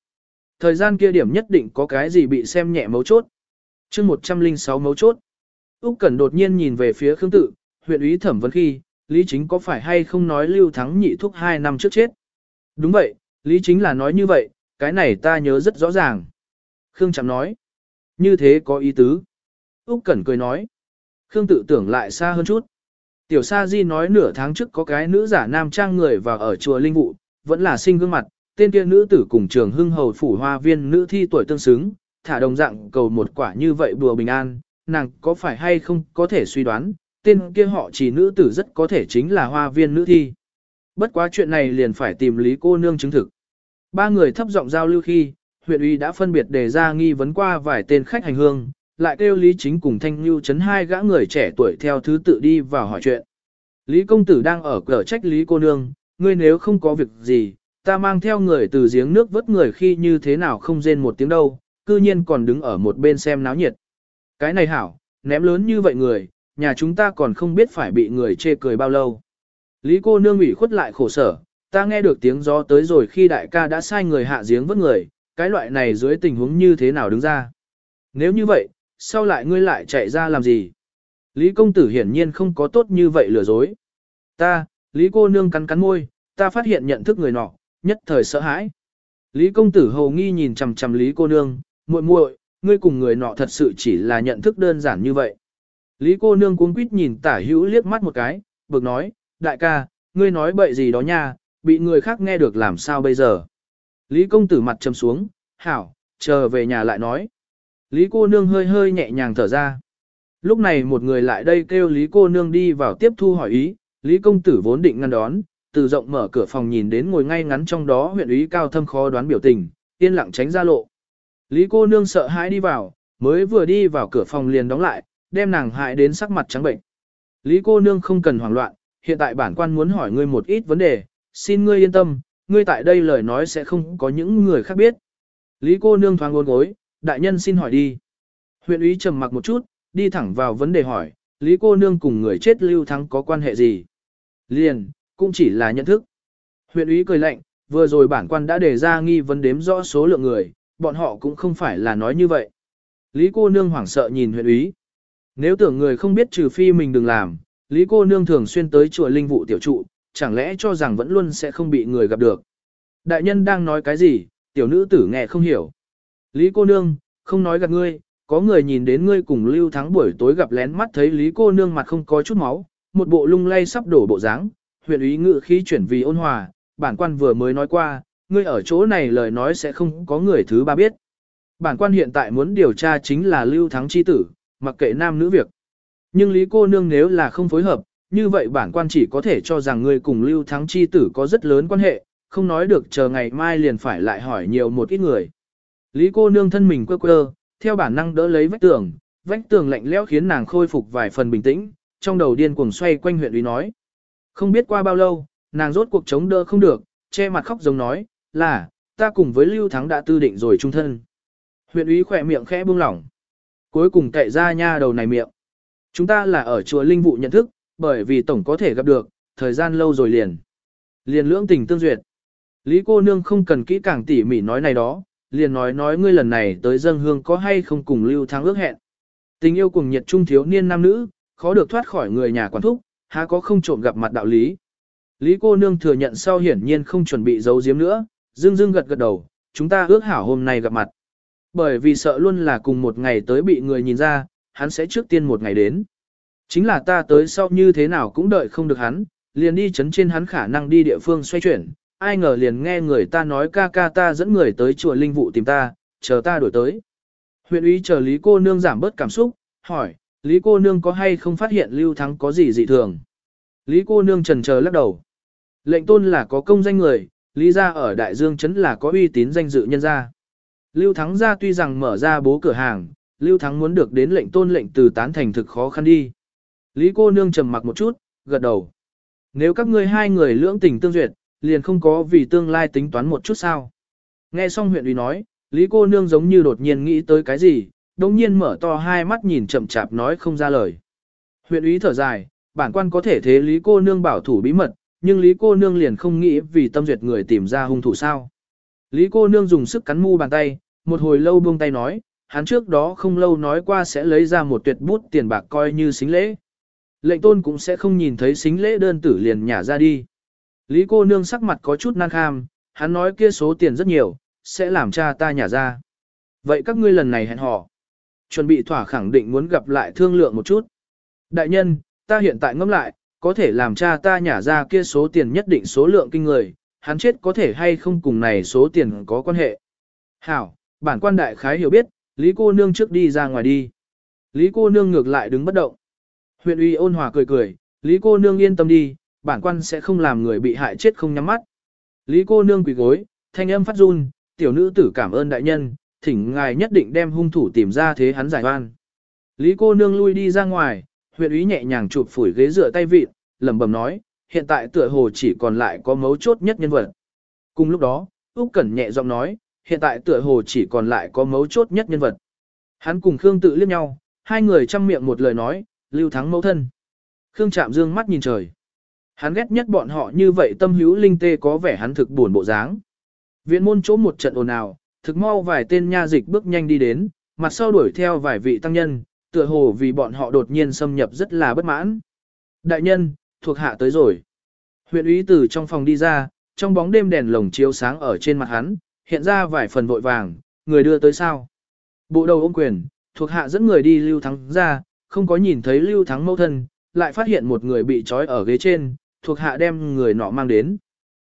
Thời gian kia điểm nhất định có cái gì bị xem nhẹ mấu chốt. chương 106 mấu chốt. Úc Cẩn đột nhiên nhìn về phía Khương tự, huyện ý thẩm vấn khi, Lý Chính có phải hay không nói Lưu Thắng nhị thúc hai năm trước chết. Đúng vậy, Lý Chính là nói như vậy, cái này ta nhớ rất rõ ràng. Khương Trạm nói. Như thế có ý tứ. Úc Cẩn cười nói. Khương tự tưởng lại xa hơn chút. Tiểu Sa Di nói nửa tháng trước có cái nữ giả nam trang người vào ở chùa Linh Vụ, vẫn là sinh gương mặt, tên kia nữ tử cùng trường hưng hầu phủ hoa viên nữ thi tuổi tương xứng, thả đồng dạng cầu một quả như vậy bùa bình an, nàng có phải hay không có thể suy đoán, tên kia họ chỉ nữ tử rất có thể chính là hoa viên nữ thi. Bất quá chuyện này liền phải tìm lý cô nương chứng thực. Ba người thấp giọng giao lưu khi, huyện ủy đã phân biệt đề ra nghi vấn qua vài tên khách hành hương, lại kêu Lý Chính cùng Thanh Nhu chấn hai gã người trẻ tuổi theo thứ tự đi vào hỏi chuyện. Lý công tử đang ở cửa trách Lý cô nương, ngươi nếu không có việc gì, ta mang theo người từ giếng nước vớt người khi như thế nào không rên một tiếng đâu, cư nhiên còn đứng ở một bên xem náo nhiệt. Cái này hảo, ném lớn như vậy người, nhà chúng ta còn không biết phải bị người chê cười bao lâu. Lý cô nương ủy khuất lại khổ sở, ta nghe được tiếng gió tới rồi khi đại ca đã sai người hạ giếng vớt người, cái loại này dưới tình huống như thế nào đứng ra. Nếu như vậy, sau lại ngươi lại chạy ra làm gì? Lý công tử hiển nhiên không có tốt như vậy lừa dối. Ta, Lý cô nương cắn cắn môi, ta phát hiện nhận thức người nọ, nhất thời sợ hãi. Lý công tử hầu nghi nhìn chằm chằm Lý cô nương, muội muội, ngươi cùng người nọ thật sự chỉ là nhận thức đơn giản như vậy. Lý cô nương cuống quýt nhìn tả hữu liếc mắt một cái, bực nói, đại ca, ngươi nói bậy gì đó nha, bị người khác nghe được làm sao bây giờ. Lý công tử mặt trầm xuống, hảo, chờ về nhà lại nói. Lý cô nương hơi hơi nhẹ nhàng thở ra. Lúc này một người lại đây kêu Lý cô nương đi vào tiếp thu hỏi ý, Lý công tử vốn định ngăn đón, từ rộng mở cửa phòng nhìn đến ngồi ngay ngắn trong đó huyện ý cao thâm khó đoán biểu tình, yên lặng tránh ra lộ. Lý cô nương sợ hãi đi vào, mới vừa đi vào cửa phòng liền đóng lại, đem nàng hại đến sắc mặt trắng bệnh. Lý cô nương không cần hoảng loạn, hiện tại bản quan muốn hỏi ngươi một ít vấn đề, xin ngươi yên tâm, ngươi tại đây lời nói sẽ không có những người khác biết. Lý cô nương thoáng ngôn gối, đại nhân xin hỏi đi. Huyện úy trầm mặc một chút, đi thẳng vào vấn đề hỏi, Lý cô nương cùng người chết lưu thắng có quan hệ gì? Liền, cũng chỉ là nhận thức. Huyện úy cười lạnh, vừa rồi bản quan đã đề ra nghi vấn đếm rõ số lượng người, bọn họ cũng không phải là nói như vậy. Lý cô nương hoảng sợ nhìn huyện úy. Nếu tưởng người không biết trừ phi mình đừng làm, Lý cô nương thường xuyên tới chùa linh vụ tiểu trụ, chẳng lẽ cho rằng vẫn luôn sẽ không bị người gặp được. Đại nhân đang nói cái gì, tiểu nữ tử nghe không hiểu. Lý cô nương, không nói gặp ngươi, có người nhìn đến ngươi cùng Lưu Thắng buổi tối gặp lén mắt thấy Lý cô nương mặt không có chút máu, một bộ lung lay sắp đổ bộ dáng, huyện ý ngự khí chuyển vì ôn hòa, bản quan vừa mới nói qua, ngươi ở chỗ này lời nói sẽ không có người thứ ba biết. Bản quan hiện tại muốn điều tra chính là Lưu Thắng chi tử, mặc kệ nam nữ việc. Nhưng Lý cô nương nếu là không phối hợp, như vậy bản quan chỉ có thể cho rằng ngươi cùng Lưu Thắng chi tử có rất lớn quan hệ, không nói được chờ ngày mai liền phải lại hỏi nhiều một ít người. Lý cô nương thân mình quơ quơ, theo bản năng đỡ lấy vách tường, vách tường lạnh lẽo khiến nàng khôi phục vài phần bình tĩnh, trong đầu điên cuồng xoay quanh huyện uy nói. Không biết qua bao lâu, nàng rốt cuộc chống đỡ không được, che mặt khóc giống nói, là, ta cùng với Lưu Thắng đã tư định rồi trung thân. Huyện úy khỏe miệng khẽ buông lỏng. Cuối cùng cậy ra nha đầu này miệng. Chúng ta là ở chùa Linh Vụ nhận thức, bởi vì tổng có thể gặp được, thời gian lâu rồi liền. Liền lưỡng tình tương duyệt. Lý cô nương không cần kỹ càng tỉ mỉ nói này đó, liền nói nói ngươi lần này tới dân hương có hay không cùng Lưu Thắng ước hẹn. Tình yêu cùng nhiệt trung thiếu niên nam nữ, khó được thoát khỏi người nhà quản thúc, há có không trộm gặp mặt đạo lý. Lý cô nương thừa nhận sau hiển nhiên không chuẩn bị giấu giếm nữa, dương dương gật gật đầu, chúng ta ước hảo hôm nay gặp mặt. Bởi vì sợ luôn là cùng một ngày tới bị người nhìn ra, hắn sẽ trước tiên một ngày đến. Chính là ta tới sau như thế nào cũng đợi không được hắn, liền đi chấn trên hắn khả năng đi địa phương xoay chuyển, ai ngờ liền nghe người ta nói ca ca ta dẫn người tới chùa linh vụ tìm ta, chờ ta đổi tới. Huyện úy chờ Lý cô nương giảm bớt cảm xúc, hỏi, Lý cô nương có hay không phát hiện Lưu Thắng có gì dị thường? Lý cô nương trần chờ lắc đầu. Lệnh tôn là có công danh người, Lý gia ở Đại Dương Trấn là có uy tín danh dự nhân gia. Lưu Thắng gia tuy rằng mở ra bố cửa hàng, Lưu Thắng muốn được đến lệnh tôn lệnh từ tán thành thực khó khăn đi. Lý cô nương trầm mặc một chút, gật đầu. Nếu các ngươi hai người lưỡng tình tương duyệt, liền không có vì tương lai tính toán một chút sao. Nghe xong huyện ủy nói, Lý cô nương giống như đột nhiên nghĩ tới cái gì, đồng nhiên mở to hai mắt nhìn chậm chạp nói không ra lời. Huyện úy thở dài, bản quan có thể thế Lý cô nương bảo thủ bí mật, nhưng Lý cô nương liền không nghĩ vì tâm duyệt người tìm ra hung thủ sao. Lý cô nương dùng sức cắn mu bàn tay, một hồi lâu buông tay nói, hắn trước đó không lâu nói qua sẽ lấy ra một tuyệt bút tiền bạc coi như xính lễ. Lệnh tôn cũng sẽ không nhìn thấy xính lễ đơn tử liền nhả ra đi. Lý cô nương sắc mặt có chút nan kham, hắn nói kia số tiền rất nhiều, sẽ làm cha ta nhả ra. Vậy các ngươi lần này hẹn họ. Chuẩn bị thỏa khẳng định muốn gặp lại thương lượng một chút. Đại nhân, ta hiện tại ngẫm lại, có thể làm cha ta nhả ra kia số tiền nhất định số lượng kinh người, hắn chết có thể hay không cùng này số tiền có quan hệ. Hảo, bản quan đại khái hiểu biết, Lý cô nương trước đi ra ngoài đi. Lý cô nương ngược lại đứng bất động. Huyện uy ôn hòa cười cười, Lý cô nương yên tâm đi, bản quan sẽ không làm người bị hại chết không nhắm mắt. Lý cô nương quỳ gối, thanh âm phát run, tiểu nữ tử cảm ơn đại nhân, thỉnh ngài nhất định đem hung thủ tìm ra thế hắn giải oan. Lý cô nương lui đi ra ngoài, huyện úy nhẹ nhàng chụp phủi ghế dựa tay vịt, lẩm bẩm nói, hiện tại tựa hồ chỉ còn lại có mấu chốt nhất nhân vật. Cùng lúc đó, Úc Cẩn nhẹ giọng nói, hiện tại tựa hồ chỉ còn lại có mấu chốt nhất nhân vật. Hắn cùng Khương tự liếc nhau, hai người trăm miệng một lời nói, lưu thắng mẫu thân. Khương chạm dương mắt nhìn trời. Hắn ghét nhất bọn họ như vậy tâm hữu linh tê có vẻ hắn thực buồn bộ dáng. Viện môn chỗ một trận ồn ào, thực mau vài tên nha dịch bước nhanh đi đến, mặt sau đuổi theo vài vị tăng nhân, tựa hồ vì bọn họ đột nhiên xâm nhập rất là bất mãn. Đại nhân, thuộc hạ tới rồi. Huyện úy từ trong phòng đi ra, trong bóng đêm đèn lồng chiếu sáng ở trên mặt hắn, hiện ra vài phần vội vàng, người đưa tới sao. Bộ đầu ôm quyền, thuộc hạ dẫn người đi lưu thắng ra, không có nhìn thấy lưu thắng mẫu thân, lại phát hiện một người bị trói ở ghế trên, thuộc hạ đem người nọ mang đến.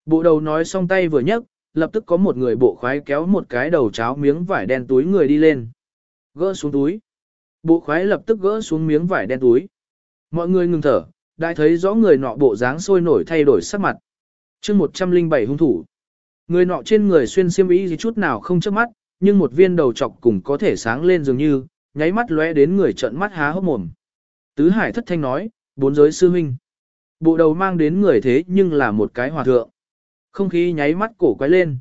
Bộ đầu nói xong tay vừa nhấc, lập tức có một người bộ khoái kéo một cái đầu cháo miếng vải đen túi người đi lên. Gỡ xuống túi. Bộ khoái lập tức gỡ xuống miếng vải đen túi. Mọi người ngừng thở, đã thấy rõ người nọ bộ dáng sôi nổi thay đổi sắc mặt. chương 107 hung thủ. Người nọ trên người xuyên xiêm y gì chút nào không chớp mắt, nhưng một viên đầu chọc cùng có thể sáng lên dường như, nháy mắt lóe đến người trợn mắt há hốc mồm. Tứ Hải thất thanh nói, bốn giới sư huynh. Bộ đầu mang đến người thế nhưng là một cái hòa thượng. Không khí nháy mắt cổ quay lên.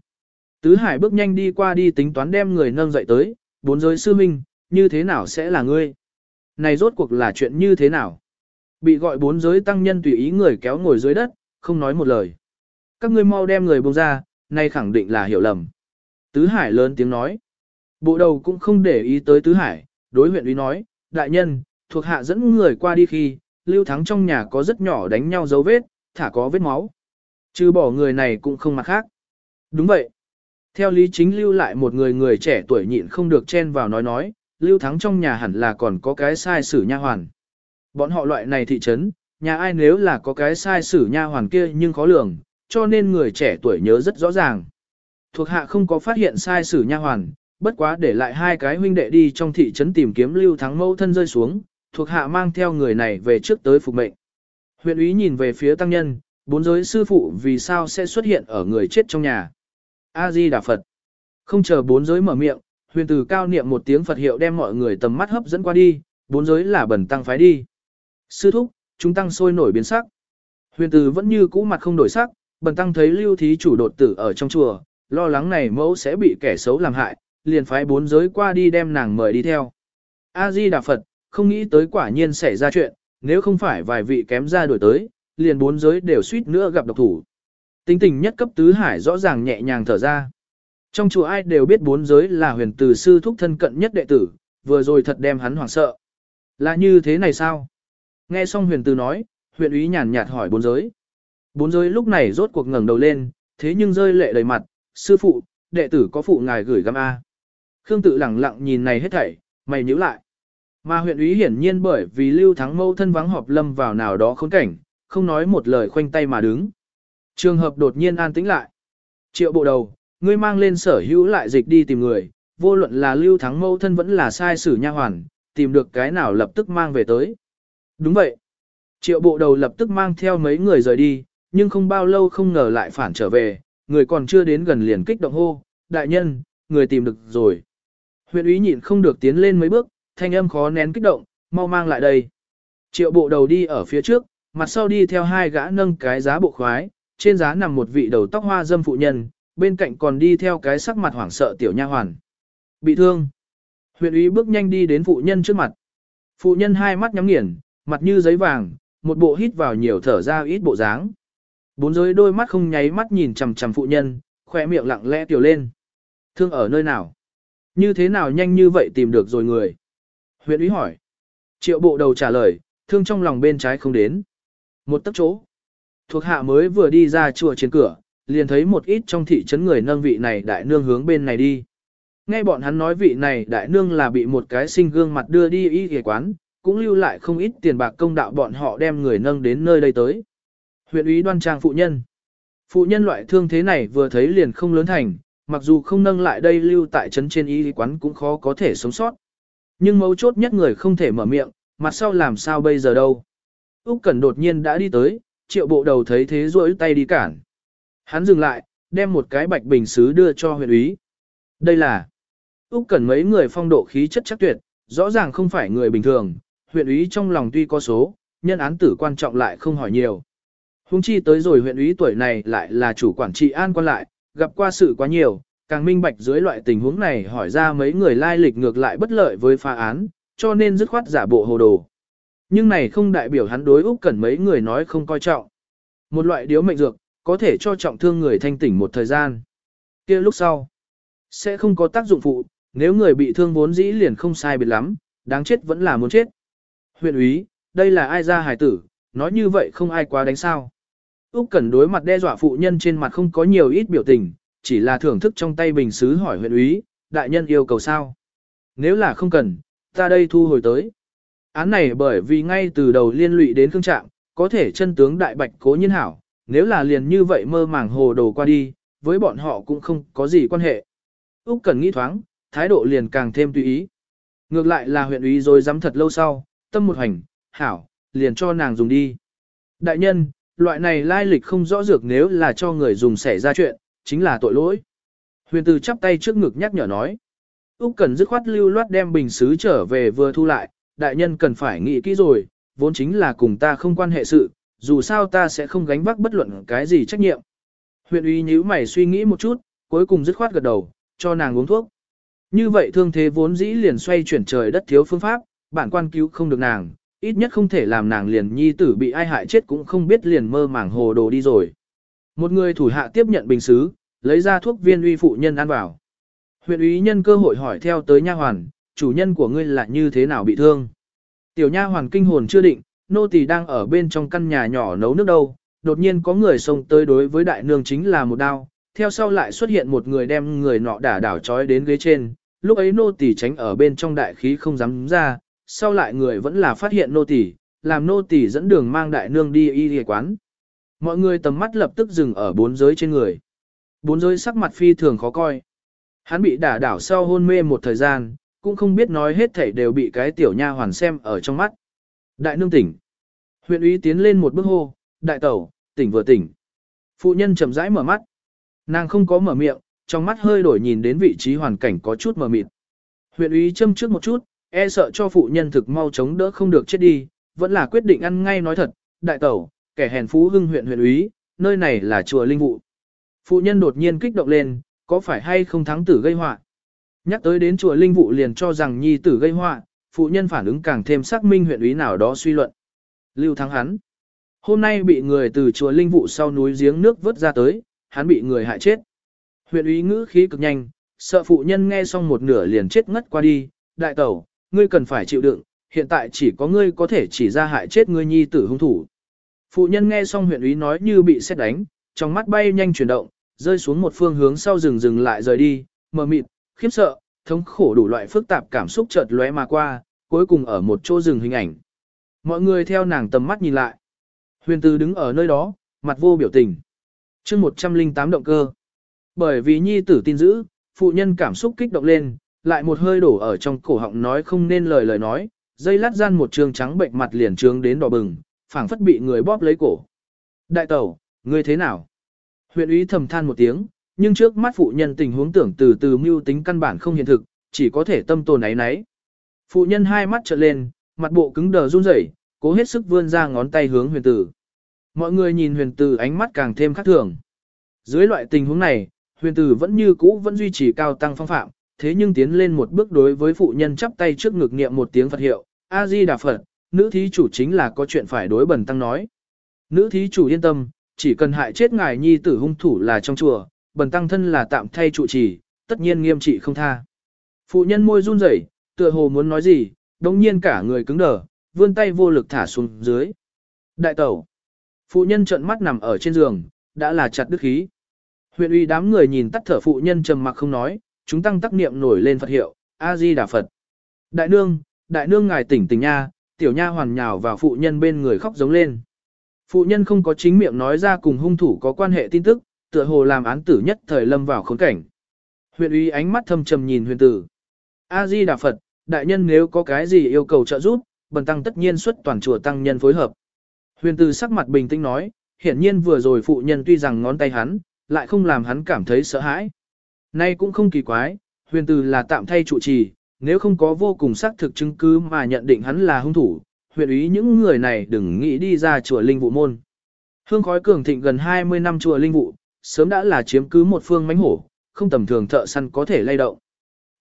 Tứ Hải bước nhanh đi qua đi tính toán đem người nâng dậy tới, bốn giới sư minh như thế nào sẽ là ngươi? Này rốt cuộc là chuyện như thế nào? Bị gọi bốn giới tăng nhân tùy ý người kéo ngồi dưới đất, không nói một lời. Các ngươi mau đem người buông ra, nay khẳng định là hiểu lầm. Tứ Hải lớn tiếng nói. Bộ đầu cũng không để ý tới Tứ Hải, đối huyện uy nói, đại nhân, thuộc hạ dẫn người qua đi khi, Lưu Thắng trong nhà có rất nhỏ đánh nhau dấu vết, thả có vết máu. Trừ bỏ người này cũng không mặt khác. Đúng vậy. Theo lý chính lưu lại một người người trẻ tuổi nhịn không được chen vào nói nói, Lưu Thắng trong nhà hẳn là còn có cái sai sử nha hoàn. Bọn họ loại này thị trấn, nhà ai nếu là có cái sai sử nha hoàn kia nhưng khó lường, cho nên người trẻ tuổi nhớ rất rõ ràng. Thuộc hạ không có phát hiện sai sử nha hoàn, bất quá để lại hai cái huynh đệ đi trong thị trấn tìm kiếm Lưu Thắng mâu thân rơi xuống, thuộc hạ mang theo người này về trước tới phục mệnh. Huyện úy nhìn về phía tăng nhân, bốn giới sư phụ vì sao sẽ xuất hiện ở người chết trong nhà. A-di Đà Phật. Không chờ bốn giới mở miệng, huyền từ cao niệm một tiếng Phật hiệu đem mọi người tầm mắt hấp dẫn qua đi, bốn giới là bẩn tăng phái đi. Sư thúc, chúng tăng sôi nổi biến sắc. Huyền từ vẫn như cũ mặt không đổi sắc, bần tăng thấy lưu thí chủ đột tử ở trong chùa, lo lắng này mẫu sẽ bị kẻ xấu làm hại, liền phái bốn giới qua đi đem nàng mời đi theo. A-di Đà Phật, không nghĩ tới quả nhiên xảy ra chuyện, nếu không phải vài vị kém ra đuổi tới, liền bốn giới đều suýt nữa gặp độc thủ. Tính tình nhất cấp tứ hải rõ ràng nhẹ nhàng thở ra. Trong chùa ai đều biết bốn giới là huyền từ sư thúc thân cận nhất đệ tử, vừa rồi thật đem hắn hoảng sợ. Là như thế này sao? Nghe xong huyền từ nói, huyện úy nhàn nhạt hỏi bốn giới. Bốn giới lúc này rốt cuộc ngẩng đầu lên, thế nhưng rơi lệ đầy mặt, sư phụ, đệ tử có phụ ngài gửi gắm A. Khương tự lẳng lặng nhìn này hết thảy, mày nhíu lại. Mà huyện úy hiển nhiên bởi vì lưu thắng mâu thân vắng họp lâm vào nào đó khốn cảnh, không nói một lời khoanh tay mà đứng. Trường hợp đột nhiên an tĩnh lại. Triệu bộ đầu, ngươi mang lên sở hữu lại dịch đi tìm người, vô luận là lưu thắng mâu thân vẫn là sai sử nha hoàn, tìm được cái nào lập tức mang về tới. Đúng vậy. Triệu bộ đầu lập tức mang theo mấy người rời đi, nhưng không bao lâu không ngờ lại phản trở về, người còn chưa đến gần liền kích động hô, đại nhân, người tìm được rồi. Huyện úy nhịn không được tiến lên mấy bước, thanh âm khó nén kích động, mau mang lại đây. Triệu bộ đầu đi ở phía trước, mặt sau đi theo hai gã nâng cái giá bộ khoái, trên giá nằm một vị đầu tóc hoa dâm phụ nhân, bên cạnh còn đi theo cái sắc mặt hoảng sợ tiểu nha hoàn. Bị thương. Huyện úy bước nhanh đi đến phụ nhân trước mặt. Phụ nhân hai mắt nhắm nghiền, mặt như giấy vàng, một bộ hít vào nhiều thở ra ít bộ dáng. Bốn giới đôi mắt không nháy mắt nhìn chằm chằm phụ nhân, khỏe miệng lặng lẽ tiểu lên. Thương ở nơi nào? Như thế nào nhanh như vậy tìm được rồi người? Huyện úy hỏi. Triệu bộ đầu trả lời, thương trong lòng bên trái không đến. Một tấc chỗ. Thuộc hạ mới vừa đi ra chùa trên cửa, liền thấy một ít trong thị trấn người nâng vị này đại nương hướng bên này đi. Nghe bọn hắn nói vị này đại nương là bị một cái sinh gương mặt đưa đi y ghề quán, cũng lưu lại không ít tiền bạc công đạo bọn họ đem người nâng đến nơi đây tới. Huyện úy đoan trang phụ nhân. Phụ nhân loại thương thế này vừa thấy liền không lớn thành, mặc dù không nâng lại đây lưu tại trấn trên y quán cũng khó có thể sống sót. Nhưng mấu chốt nhất người không thể mở miệng, mặt sau làm sao bây giờ đâu. Úc Cẩn đột nhiên đã đi tới, triệu bộ đầu thấy thế rỗi tay đi cản. Hắn dừng lại, đem một cái bạch bình xứ đưa cho huyện úy. Đây là Úc Cẩn mấy người phong độ khí chất chắc tuyệt, rõ ràng không phải người bình thường, huyện úy trong lòng tuy có số, nhân án tử quan trọng lại không hỏi nhiều. Hùng chi tới rồi huyện úy tuổi này lại là chủ quản trị an quan lại, gặp qua sự quá nhiều, càng minh bạch dưới loại tình huống này hỏi ra mấy người lai lịch ngược lại bất lợi với phá án, cho nên dứt khoát giả bộ hồ đồ. Nhưng này không đại biểu hắn đối Úc Cẩn mấy người nói không coi trọng. Một loại điếu mệnh dược, có thể cho trọng thương người thanh tỉnh một thời gian. kia lúc sau, sẽ không có tác dụng phụ, nếu người bị thương vốn dĩ liền không sai biệt lắm, đáng chết vẫn là muốn chết. Huyện úy, đây là ai ra hài tử, nói như vậy không ai quá đánh sao. Úc Cẩn đối mặt đe dọa phụ nhân trên mặt không có nhiều ít biểu tình, chỉ là thưởng thức trong tay bình sứ hỏi huyện úy, đại nhân yêu cầu sao? Nếu là không cần, ta đây thu hồi tới. Án này bởi vì ngay từ đầu liên lụy đến Khương trạng, có thể chân tướng đại bạch cố nhiên hảo, nếu là liền như vậy mơ màng hồ đồ qua đi, với bọn họ cũng không có gì quan hệ. Úc Cẩn nghĩ thoáng, thái độ liền càng thêm tùy ý. Ngược lại là huyện úy rồi dám thật lâu sau, tâm một hành, hảo, liền cho nàng dùng đi. Đại nhân, loại này lai lịch không rõ dược nếu là cho người dùng xảy ra chuyện, chính là tội lỗi. Huyền từ chắp tay trước ngực nhắc nhở nói. Úc cần dứt khoát lưu loát đem bình xứ trở về vừa thu lại, đại nhân cần phải nghĩ kỹ rồi, vốn chính là cùng ta không quan hệ sự, dù sao ta sẽ không gánh vác bất luận cái gì trách nhiệm. Huyện uy nhíu mày suy nghĩ một chút, cuối cùng dứt khoát gật đầu, cho nàng uống thuốc. Như vậy thương thế vốn dĩ liền xoay chuyển trời đất thiếu phương pháp, bản quan cứu không được nàng, ít nhất không thể làm nàng liền nhi tử bị ai hại chết cũng không biết liền mơ màng hồ đồ đi rồi. Một người thủ hạ tiếp nhận bình xứ, lấy ra thuốc viên uy phụ nhân ăn vào. Huyện úy nhân cơ hội hỏi theo tới nha hoàn, chủ nhân của ngươi là như thế nào bị thương. Tiểu nha hoàn kinh hồn chưa định, nô tỳ đang ở bên trong căn nhà nhỏ nấu nước đâu, đột nhiên có người xông tới đối với đại nương chính là một đao, theo sau lại xuất hiện một người đem người nọ đả đảo trói đến ghế trên, lúc ấy nô tỳ tránh ở bên trong đại khí không dám ra, sau lại người vẫn là phát hiện nô tỳ, làm nô tỳ dẫn đường mang đại nương đi y y quán. Mọi người tầm mắt lập tức dừng ở bốn giới trên người. Bốn giới sắc mặt phi thường khó coi. Hắn bị đả đảo sau hôn mê một thời gian, cũng không biết nói hết thảy đều bị cái tiểu nha hoàn xem ở trong mắt. Đại nương tỉnh. Huyện úy tiến lên một bước hô, đại tẩu, tỉnh vừa tỉnh. Phụ nhân chậm rãi mở mắt. Nàng không có mở miệng, trong mắt hơi đổi nhìn đến vị trí hoàn cảnh có chút mờ mịt. Huyện úy châm trước một chút, e sợ cho phụ nhân thực mau chống đỡ không được chết đi, vẫn là quyết định ăn ngay nói thật, đại tẩu, kẻ hèn phú hưng huyện huyện úy, nơi này là chùa linh vụ. Phụ nhân đột nhiên kích động lên, có phải hay không thắng tử gây họa? Nhắc tới đến chùa linh vụ liền cho rằng nhi tử gây họa, phụ nhân phản ứng càng thêm xác minh huyện úy nào đó suy luận. Lưu thắng hắn. Hôm nay bị người từ chùa linh vụ sau núi giếng nước vớt ra tới, hắn bị người hại chết. Huyện úy ngữ khí cực nhanh, sợ phụ nhân nghe xong một nửa liền chết ngất qua đi, đại tẩu, ngươi cần phải chịu đựng, hiện tại chỉ có ngươi có thể chỉ ra hại chết ngươi nhi tử hung thủ. Phụ nhân nghe xong huyện úy nói như bị xét đánh, trong mắt bay nhanh chuyển động, rơi xuống một phương hướng sau rừng rừng lại rời đi, mờ mịt, khiếp sợ, thống khổ đủ loại phức tạp cảm xúc chợt lóe mà qua, cuối cùng ở một chỗ rừng hình ảnh. Mọi người theo nàng tầm mắt nhìn lại. Huyền Từ đứng ở nơi đó, mặt vô biểu tình. chương 108 động cơ. Bởi vì nhi tử tin dữ, phụ nhân cảm xúc kích động lên, lại một hơi đổ ở trong cổ họng nói không nên lời lời nói, dây lát gian một trường trắng bệnh mặt liền trướng đến đỏ bừng, phảng phất bị người bóp lấy cổ. Đại tẩu, ngươi thế nào? Huyện úy thầm than một tiếng, nhưng trước mắt phụ nhân tình huống tưởng từ từ mưu tính căn bản không hiện thực, chỉ có thể tâm tồn ấy nấy. Phụ nhân hai mắt trợn lên, mặt bộ cứng đờ run rẩy, cố hết sức vươn ra ngón tay hướng huyền tử. Mọi người nhìn huyền tử ánh mắt càng thêm khác thường. Dưới loại tình huống này, huyền tử vẫn như cũ vẫn duy trì cao tăng phong phạm, thế nhưng tiến lên một bước đối với phụ nhân chắp tay trước ngực niệm một tiếng Phật hiệu, A-di Đà Phật, nữ thí chủ chính là có chuyện phải đối bần tăng nói. Nữ thí chủ yên tâm, chỉ cần hại chết ngài nhi tử hung thủ là trong chùa, bần tăng thân là tạm thay trụ trì, tất nhiên nghiêm trị không tha. Phụ nhân môi run rẩy, tựa hồ muốn nói gì, đồng nhiên cả người cứng đờ, vươn tay vô lực thả xuống dưới. Đại tẩu. Phụ nhân trợn mắt nằm ở trên giường, đã là chặt đức khí. Huyện uy đám người nhìn tắt thở phụ nhân trầm mặc không nói, chúng tăng tác niệm nổi lên Phật hiệu, A-di Đà Phật. Đại nương, đại nương ngài tỉnh tỉnh nha, tiểu nha hoàn nhào vào phụ nhân bên người khóc giống lên. Phụ nhân không có chính miệng nói ra cùng hung thủ có quan hệ tin tức, tựa hồ làm án tử nhất thời lâm vào khốn cảnh. Huyện uy ánh mắt thâm trầm nhìn huyền tử. A-di Đà Phật, đại nhân nếu có cái gì yêu cầu trợ giúp, bần tăng tất nhiên xuất toàn chùa tăng nhân phối hợp. Huyền tử sắc mặt bình tĩnh nói, hiển nhiên vừa rồi phụ nhân tuy rằng ngón tay hắn, lại không làm hắn cảm thấy sợ hãi. Nay cũng không kỳ quái, huyền tử là tạm thay trụ trì, nếu không có vô cùng xác thực chứng cứ mà nhận định hắn là hung thủ, huyện ý những người này đừng nghĩ đi ra chùa linh vụ môn. Hương khói cường thịnh gần 20 năm chùa linh vụ, sớm đã là chiếm cứ một phương mánh hổ, không tầm thường thợ săn có thể lay động.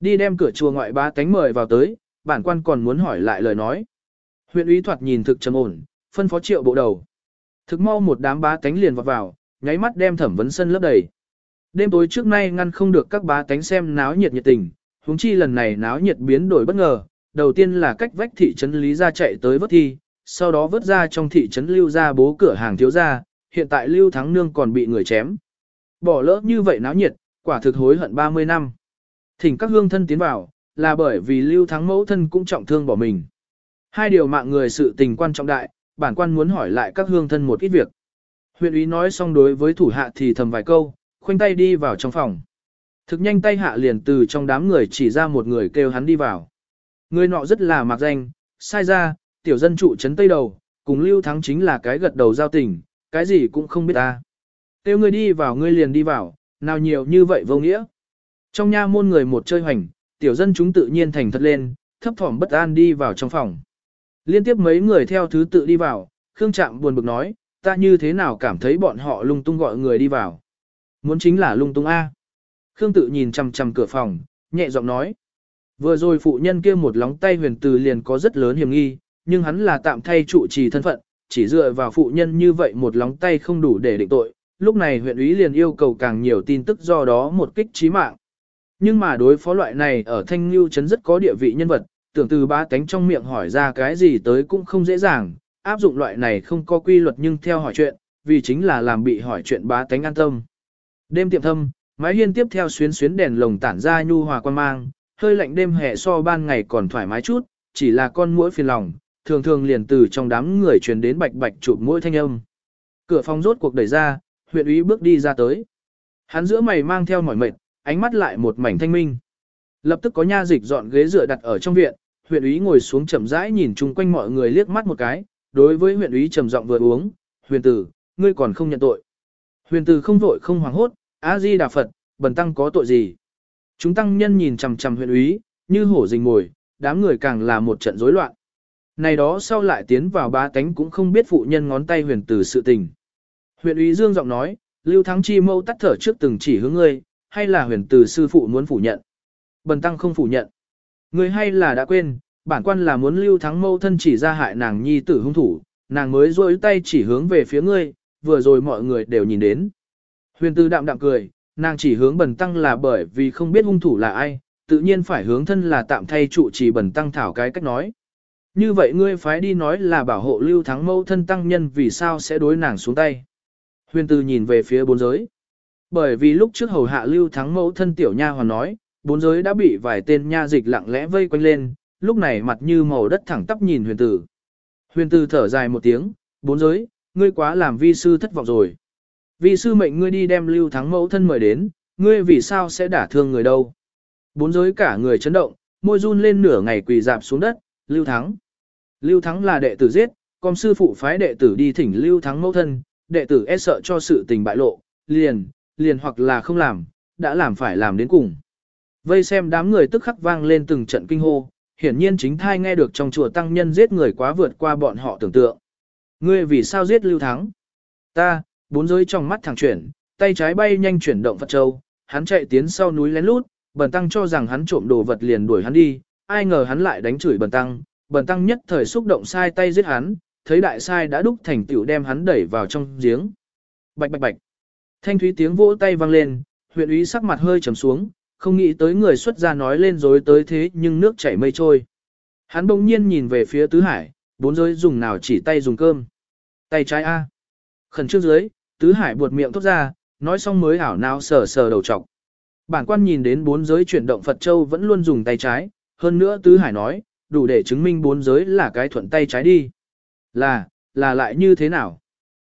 Đi đem cửa chùa ngoại ba tánh mời vào tới, bản quan còn muốn hỏi lại lời nói. Huyện úy thoạt nhìn thực trầm ổn, phân phó triệu bộ đầu. Thực mau một đám bá tánh liền vọt vào, nháy mắt đem thẩm vấn sân lấp đầy. Đêm tối trước nay ngăn không được các bá tánh xem náo nhiệt nhiệt tình, huống chi lần này náo nhiệt biến đổi bất ngờ, đầu tiên là cách vách thị trấn Lý ra chạy tới vớt thi, sau đó vớt ra trong thị trấn Lưu Gia bố cửa hàng thiếu gia, hiện tại Lưu Thắng Nương còn bị người chém. Bỏ lỡ như vậy náo nhiệt, quả thực hối hận 30 năm. Thỉnh các hương thân tiến vào, là bởi vì Lưu Thắng mẫu thân cũng trọng thương bỏ mình. Hai điều mạng người sự tình quan trọng đại, bản quan muốn hỏi lại các hương thân một ít việc. Huyện úy nói xong đối với thủ hạ thì thầm vài câu, khoanh tay đi vào trong phòng. Thực nhanh tay hạ liền từ trong đám người chỉ ra một người kêu hắn đi vào. Người nọ rất là mạc danh, sai ra, tiểu dân trụ trấn tây đầu, cùng Lưu Thắng chính là cái gật đầu giao tình, cái gì cũng không biết ta. Kêu ngươi đi vào ngươi liền đi vào, nào nhiều như vậy vô nghĩa. Trong nha môn người một chơi hoành, tiểu dân chúng tự nhiên thành thật lên, thấp thỏm bất an đi vào trong phòng. Liên tiếp mấy người theo thứ tự đi vào, Khương Trạm buồn bực nói, ta như thế nào cảm thấy bọn họ lung tung gọi người đi vào. Muốn chính là lung tung A. Khương tự nhìn chằm chằm cửa phòng, nhẹ giọng nói. Vừa rồi phụ nhân kia một lóng tay huyền từ liền có rất lớn hiểm nghi, nhưng hắn là tạm thay trụ trì thân phận, chỉ dựa vào phụ nhân như vậy một lóng tay không đủ để định tội. Lúc này huyện ủy liền yêu cầu càng nhiều tin tức do đó một kích trí mạng. Nhưng mà đối phó loại này ở Thanh Lưu Trấn rất có địa vị nhân vật, tưởng từ ba tánh trong miệng hỏi ra cái gì tới cũng không dễ dàng, áp dụng loại này không có quy luật nhưng theo hỏi chuyện, vì chính là làm bị hỏi chuyện bá tánh an tâm. Đêm tiệm thâm, mái hiên tiếp theo xuyến xuyến đèn lồng tản ra nhu hòa quan mang, hơi lạnh đêm hè so ban ngày còn thoải mái chút, chỉ là con mũi phiền lòng, thường thường liền từ trong đám người truyền đến bạch bạch chụp mũi thanh âm. Cửa phòng rốt cuộc đẩy ra, huyện úy bước đi ra tới. Hắn giữa mày mang theo mỏi mệt, ánh mắt lại một mảnh thanh minh. Lập tức có nha dịch dọn ghế dựa đặt ở trong viện, huyện úy ngồi xuống chậm rãi nhìn chung quanh mọi người liếc mắt một cái, đối với huyện úy trầm giọng vừa uống, huyền tử, ngươi còn không nhận tội. Huyền tử không vội không hoảng hốt, a di đà Phật, bần tăng có tội gì. Chúng tăng nhân nhìn chằm chằm huyện úy, như hổ rình ngồi, đám người càng là một trận rối loạn. Này đó sau lại tiến vào ba cánh cũng không biết phụ nhân ngón tay huyền tử sự tình. Huyện Ý dương giọng nói, Lưu Thắng Chi mâu tắt thở trước từng chỉ hướng ngươi, hay là huyền Từ sư phụ muốn phủ nhận. Bần tăng không phủ nhận. Ngươi hay là đã quên, bản quan là muốn Lưu Thắng mâu thân chỉ ra hại nàng nhi tử hung thủ, nàng mới rôi tay chỉ hướng về phía ngươi, vừa rồi mọi người đều nhìn đến. Huyền Từ đạm đạm cười, Nàng chỉ hướng bần tăng là bởi vì không biết hung thủ là ai, tự nhiên phải hướng thân là tạm thay trụ trì bần tăng thảo cái cách nói. Như vậy ngươi phái đi nói là bảo hộ lưu thắng mâu thân tăng nhân vì sao sẽ đối nàng xuống tay. Huyền từ nhìn về phía bốn giới. Bởi vì lúc trước hầu hạ lưu thắng mẫu thân tiểu nha hoàn nói, bốn giới đã bị vài tên nha dịch lặng lẽ vây quanh lên, lúc này mặt như màu đất thẳng tắp nhìn huyền tử. Huyền tử thở dài một tiếng, bốn giới, ngươi quá làm vi sư thất vọng rồi. Vi sư mệnh ngươi đi đem lưu thắng mẫu thân mời đến, ngươi vì sao sẽ đả thương người đâu. Bốn giới cả người chấn động, môi run lên nửa ngày quỳ dạp xuống đất, lưu thắng. Lưu thắng là đệ tử giết, còn sư phụ phái đệ tử đi thỉnh lưu thắng mẫu thân, đệ tử e sợ cho sự tình bại lộ, liền, liền hoặc là không làm, đã làm phải làm đến cùng. Vây xem đám người tức khắc vang lên từng trận kinh hô, hiển nhiên chính thai nghe được trong chùa tăng nhân giết người quá vượt qua bọn họ tưởng tượng. Ngươi vì sao giết Lưu Thắng? Ta, bốn giới trong mắt thẳng chuyển, tay trái bay nhanh chuyển động Phật Châu, hắn chạy tiến sau núi lén lút, bần tăng cho rằng hắn trộm đồ vật liền đuổi hắn đi, ai ngờ hắn lại đánh chửi bần tăng, bần tăng nhất thời xúc động sai tay giết hắn, thấy đại sai đã đúc thành tiểu đem hắn đẩy vào trong giếng. Bạch bạch bạch. Thanh thúy tiếng vỗ tay vang lên, huyện úy sắc mặt hơi trầm xuống, không nghĩ tới người xuất gia nói lên dối tới thế nhưng nước chảy mây trôi. Hắn bỗng nhiên nhìn về phía tứ hải, bốn giới dùng nào chỉ tay dùng cơm. Tay trái A. Khẩn trước dưới, tứ hải buột miệng thốt ra, nói xong mới ảo nào sờ sờ đầu trọc. Bản quan nhìn đến bốn giới chuyển động Phật Châu vẫn luôn dùng tay trái, hơn nữa tứ hải nói, đủ để chứng minh bốn giới là cái thuận tay trái đi. Là, là lại như thế nào?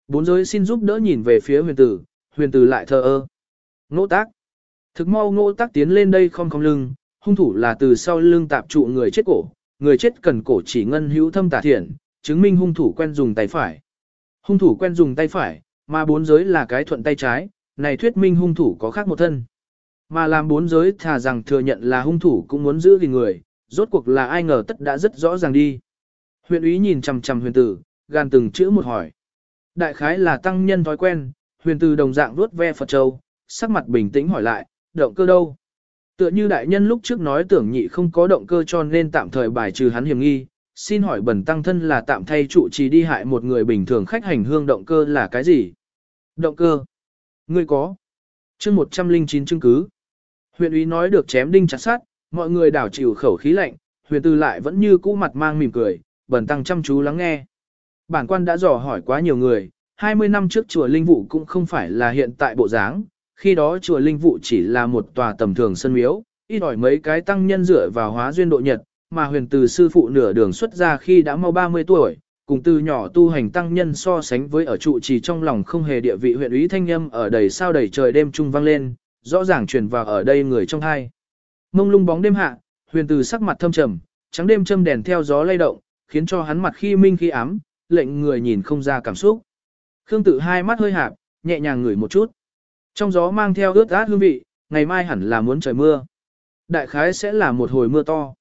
Bốn giới xin giúp đỡ nhìn về phía huyền tử, huyền tử lại thờ ơ. Ngỗ tác. Thực mau ngỗ tác tiến lên đây không không lưng, hung thủ là từ sau lưng tạp trụ người chết cổ, người chết cần cổ chỉ ngân hữu thâm tả thiện, chứng minh hung thủ quen dùng tay phải. Hung thủ quen dùng tay phải, mà bốn giới là cái thuận tay trái, này thuyết minh hung thủ có khác một thân. Mà làm bốn giới thà rằng thừa nhận là hung thủ cũng muốn giữ gìn người, rốt cuộc là ai ngờ tất đã rất rõ ràng đi. Huyện úy nhìn chằm chằm huyền tử, gan từng chữ một hỏi. Đại khái là tăng nhân thói quen, huyền tử đồng dạng vuốt ve Phật Châu, sắc mặt bình tĩnh hỏi lại, động cơ đâu? Tựa như đại nhân lúc trước nói tưởng nhị không có động cơ cho nên tạm thời bài trừ hắn hiểm nghi, xin hỏi bẩn tăng thân là tạm thay trụ trì đi hại một người bình thường khách hành hương động cơ là cái gì? Động cơ? Ngươi có? chương 109 chứng cứ. Huyện úy nói được chém đinh chặt sát, mọi người đảo chịu khẩu khí lạnh, huyền tư lại vẫn như cũ mặt mang mỉm cười, bẩn tăng chăm chú lắng nghe. Bản quan đã dò hỏi quá nhiều người, 20 năm trước chùa Linh Vụ cũng không phải là hiện tại bộ dáng, khi đó chùa Linh Vụ chỉ là một tòa tầm thường sân miếu, ít ỏi mấy cái tăng nhân dựa vào hóa duyên độ nhật, mà huyền từ sư phụ nửa đường xuất ra khi đã mau 30 tuổi, cùng từ nhỏ tu hành tăng nhân so sánh với ở trụ trì trong lòng không hề địa vị huyện úy thanh âm ở đầy sao đầy trời đêm trung vang lên, rõ ràng truyền vào ở đây người trong hai. Mông lung bóng đêm hạ, huyền từ sắc mặt thâm trầm, trắng đêm châm đèn theo gió lay động, khiến cho hắn mặt khi minh khi ám, lệnh người nhìn không ra cảm xúc. Khương tự hai mắt hơi hạp, nhẹ nhàng ngửi một chút. Trong gió mang theo ướt át hương vị, ngày mai hẳn là muốn trời mưa. Đại khái sẽ là một hồi mưa to.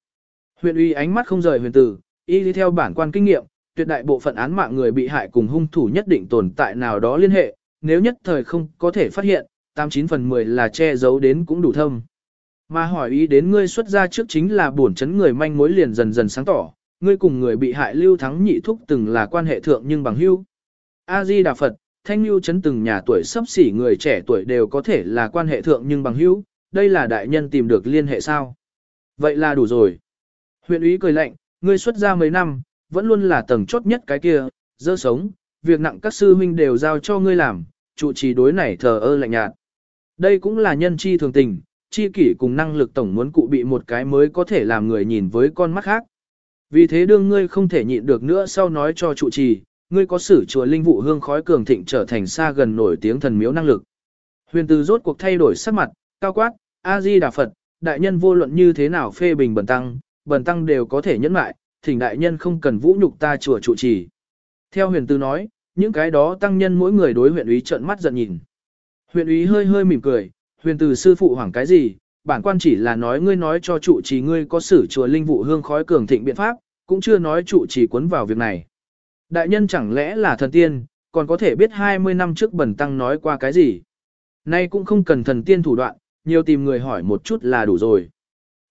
Huyền uy ánh mắt không rời huyền tử, y đi theo bản quan kinh nghiệm, tuyệt đại bộ phận án mạng người bị hại cùng hung thủ nhất định tồn tại nào đó liên hệ, nếu nhất thời không có thể phát hiện, 89 phần 10 là che giấu đến cũng đủ thâm. Mà hỏi ý đến ngươi xuất ra trước chính là bổn chấn người manh mối liền dần dần sáng tỏ, ngươi cùng người bị hại lưu thắng nhị thúc từng là quan hệ thượng nhưng bằng hữu. A-di Đà Phật, thanh lưu chấn từng nhà tuổi sắp xỉ người trẻ tuổi đều có thể là quan hệ thượng nhưng bằng hữu, đây là đại nhân tìm được liên hệ sao? Vậy là đủ rồi. Huyện úy cười lạnh, ngươi xuất ra mấy năm, vẫn luôn là tầng chốt nhất cái kia, dơ sống, việc nặng các sư huynh đều giao cho ngươi làm, trụ trì đối này thờ ơ lạnh nhạt. Đây cũng là nhân chi thường tình, chi kỷ cùng năng lực tổng muốn cụ bị một cái mới có thể làm người nhìn với con mắt khác. Vì thế đương ngươi không thể nhịn được nữa sau nói cho trụ trì, ngươi có sử chùa linh vụ hương khói cường thịnh trở thành xa gần nổi tiếng thần miếu năng lực. Huyền từ rốt cuộc thay đổi sắc mặt, cao quát, A-di Đà Phật, đại nhân vô luận như thế nào phê bình bần tăng, bần tăng đều có thể nhẫn lại thỉnh đại nhân không cần vũ nhục ta chùa trụ trì. Theo huyền tư nói, những cái đó tăng nhân mỗi người đối huyện úy trợn mắt giận nhìn. Huyện úy hơi hơi mỉm cười, huyền từ sư phụ hoảng cái gì, bản quan chỉ là nói ngươi nói cho trụ trì ngươi có sử chùa linh vụ hương khói cường thịnh biện pháp, cũng chưa nói trụ trì cuốn vào việc này. Đại nhân chẳng lẽ là thần tiên, còn có thể biết 20 năm trước bẩn tăng nói qua cái gì. Nay cũng không cần thần tiên thủ đoạn, nhiều tìm người hỏi một chút là đủ rồi.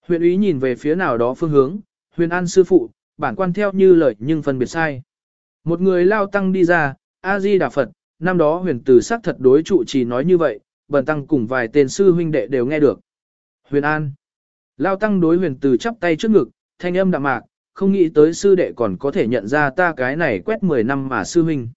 Huyện ý nhìn về phía nào đó phương hướng, huyền an sư phụ, bản quan theo như lời nhưng phân biệt sai. Một người lao tăng đi ra, A-di Đà Phật, năm đó huyền tử sắc thật đối trụ trì nói như vậy, bần tăng cùng vài tên sư huynh đệ đều nghe được. Huyền An. Lao tăng đối huyền tử chắp tay trước ngực, thanh âm đạm mạc, không nghĩ tới sư đệ còn có thể nhận ra ta cái này quét 10 năm mà sư huynh.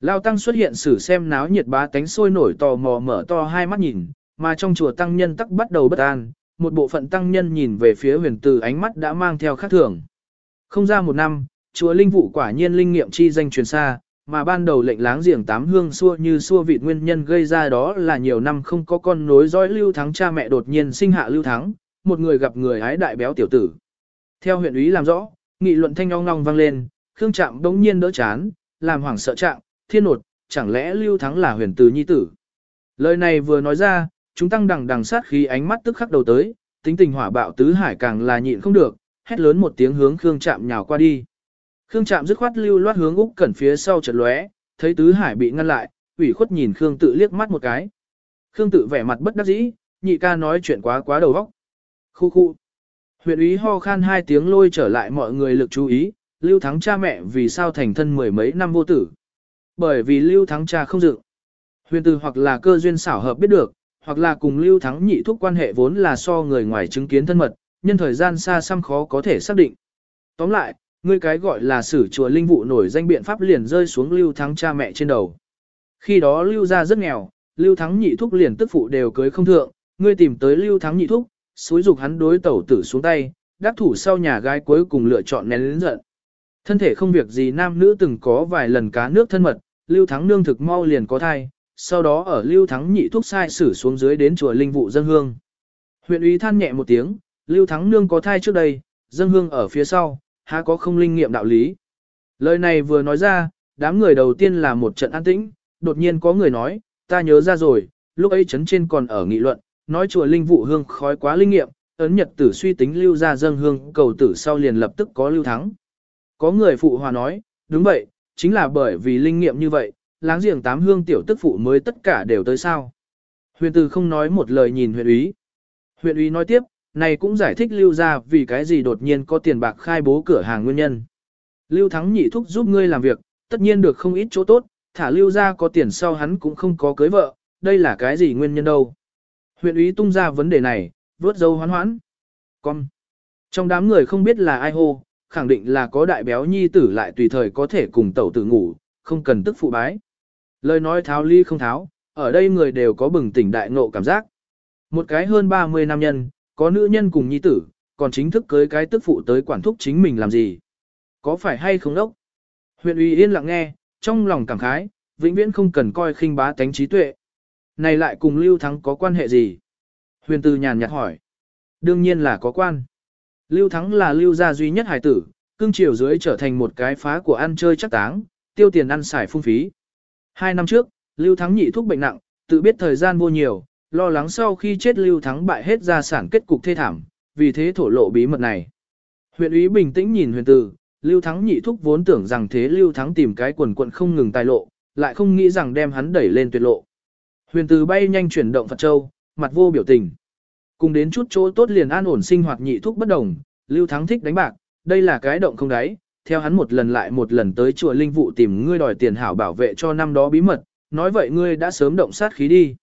Lao tăng xuất hiện xử xem náo nhiệt bá tánh sôi nổi tò mò mở to hai mắt nhìn, mà trong chùa tăng nhân tắc bắt đầu bất an, một bộ phận tăng nhân nhìn về phía huyền từ ánh mắt đã mang theo khác thường. Không ra một năm, chùa linh vụ quả nhiên linh nghiệm chi danh truyền xa, mà ban đầu lệnh láng giềng tám hương xua như xua vịt nguyên nhân gây ra đó là nhiều năm không có con nối dõi lưu thắng cha mẹ đột nhiên sinh hạ lưu thắng, một người gặp người ái đại béo tiểu tử. Theo huyện úy làm rõ, nghị luận thanh ong long vang lên, Khương Trạm đống nhiên đỡ chán, làm hoảng sợ trạng, thiên nột, chẳng lẽ lưu thắng là huyền từ nhi tử. Lời này vừa nói ra, chúng tăng đằng đằng sát khí ánh mắt tức khắc đầu tới, tính tình hỏa bạo tứ hải càng là nhịn không được, hét lớn một tiếng hướng Khương Trạm nhào qua đi. Khương Trạm dứt khoát lưu loát hướng Úc Cẩn phía sau chợt lóe, thấy tứ hải bị ngăn lại, ủy khuất nhìn Khương Tự liếc mắt một cái. Khương Tự vẻ mặt bất đắc dĩ, nhị ca nói chuyện quá quá đầu óc. Khu khu. Huyện úy ho khan hai tiếng lôi trở lại mọi người lực chú ý, Lưu Thắng cha mẹ vì sao thành thân mười mấy năm vô tử. Bởi vì Lưu Thắng cha không dự. Huyền từ hoặc là cơ duyên xảo hợp biết được, hoặc là cùng Lưu Thắng nhị thúc quan hệ vốn là so người ngoài chứng kiến thân mật, nhân thời gian xa xăm khó có thể xác định. Tóm lại, người cái gọi là sử chùa linh vụ nổi danh biện pháp liền rơi xuống Lưu Thắng cha mẹ trên đầu. Khi đó Lưu gia rất nghèo, Lưu Thắng nhị thúc liền tức phụ đều cưới không thượng, ngươi tìm tới Lưu Thắng nhị thúc, xúi dục hắn đối tẩu tử xuống tay, đắc thủ sau nhà gái cuối cùng lựa chọn nén lĩnh giận. Thân thể không việc gì nam nữ từng có vài lần cá nước thân mật, Lưu Thắng nương thực mau liền có thai, sau đó ở Lưu Thắng nhị thuốc sai xử xuống dưới đến chùa linh vụ dân hương. Huyện úy than nhẹ một tiếng, Lưu Thắng nương có thai trước đây, dân hương ở phía sau, há có không linh nghiệm đạo lý. Lời này vừa nói ra, đám người đầu tiên là một trận an tĩnh, đột nhiên có người nói, ta nhớ ra rồi, lúc ấy chấn trên còn ở nghị luận, nói chùa linh vụ hương khói quá linh nghiệm, ấn nhật tử suy tính lưu ra dân hương cầu tử sau liền lập tức có lưu thắng. Có người phụ hòa nói, đúng vậy, chính là bởi vì linh nghiệm như vậy, láng giềng tám hương tiểu tức phụ mới tất cả đều tới sao. Huyền tử không nói một lời nhìn huyện úy. Huyện úy nói tiếp, này cũng giải thích lưu ra vì cái gì đột nhiên có tiền bạc khai bố cửa hàng nguyên nhân. Lưu thắng nhị thúc giúp ngươi làm việc, tất nhiên được không ít chỗ tốt, thả lưu ra có tiền sau hắn cũng không có cưới vợ, đây là cái gì nguyên nhân đâu. Huyện ý tung ra vấn đề này, vớt dâu hoán hoãn. Con. Trong đám người không biết là ai hô, khẳng định là có đại béo nhi tử lại tùy thời có thể cùng tẩu tử ngủ, không cần tức phụ bái. Lời nói tháo ly không tháo, ở đây người đều có bừng tỉnh đại ngộ cảm giác. Một cái hơn 30 nam nhân, có nữ nhân cùng nhi tử, còn chính thức cưới cái tức phụ tới quản thúc chính mình làm gì. Có phải hay không đốc? Huyện ủy yên lặng nghe, trong lòng cảm khái, vĩnh viễn không cần coi khinh bá tánh trí tuệ. Này lại cùng Lưu Thắng có quan hệ gì? Huyền Từ nhàn nhạt hỏi. Đương nhiên là có quan. Lưu Thắng là Lưu gia duy nhất hài tử, cương triều dưới trở thành một cái phá của ăn chơi chắc táng, tiêu tiền ăn xài phung phí. Hai năm trước, Lưu Thắng nhị thuốc bệnh nặng, tự biết thời gian vô nhiều, lo lắng sau khi chết Lưu Thắng bại hết gia sản kết cục thê thảm, vì thế thổ lộ bí mật này. Huyện úy bình tĩnh nhìn huyền tử, Lưu Thắng nhị thúc vốn tưởng rằng thế Lưu Thắng tìm cái quần quận không ngừng tài lộ, lại không nghĩ rằng đem hắn đẩy lên tuyệt lộ. Huyền từ bay nhanh chuyển động Phật Châu, mặt vô biểu tình. Cùng đến chút chỗ tốt liền an ổn sinh hoạt nhị thúc bất đồng, Lưu Thắng thích đánh bạc, đây là cái động không đáy, theo hắn một lần lại một lần tới chùa linh vụ tìm ngươi đòi tiền hảo bảo vệ cho năm đó bí mật, nói vậy ngươi đã sớm động sát khí đi.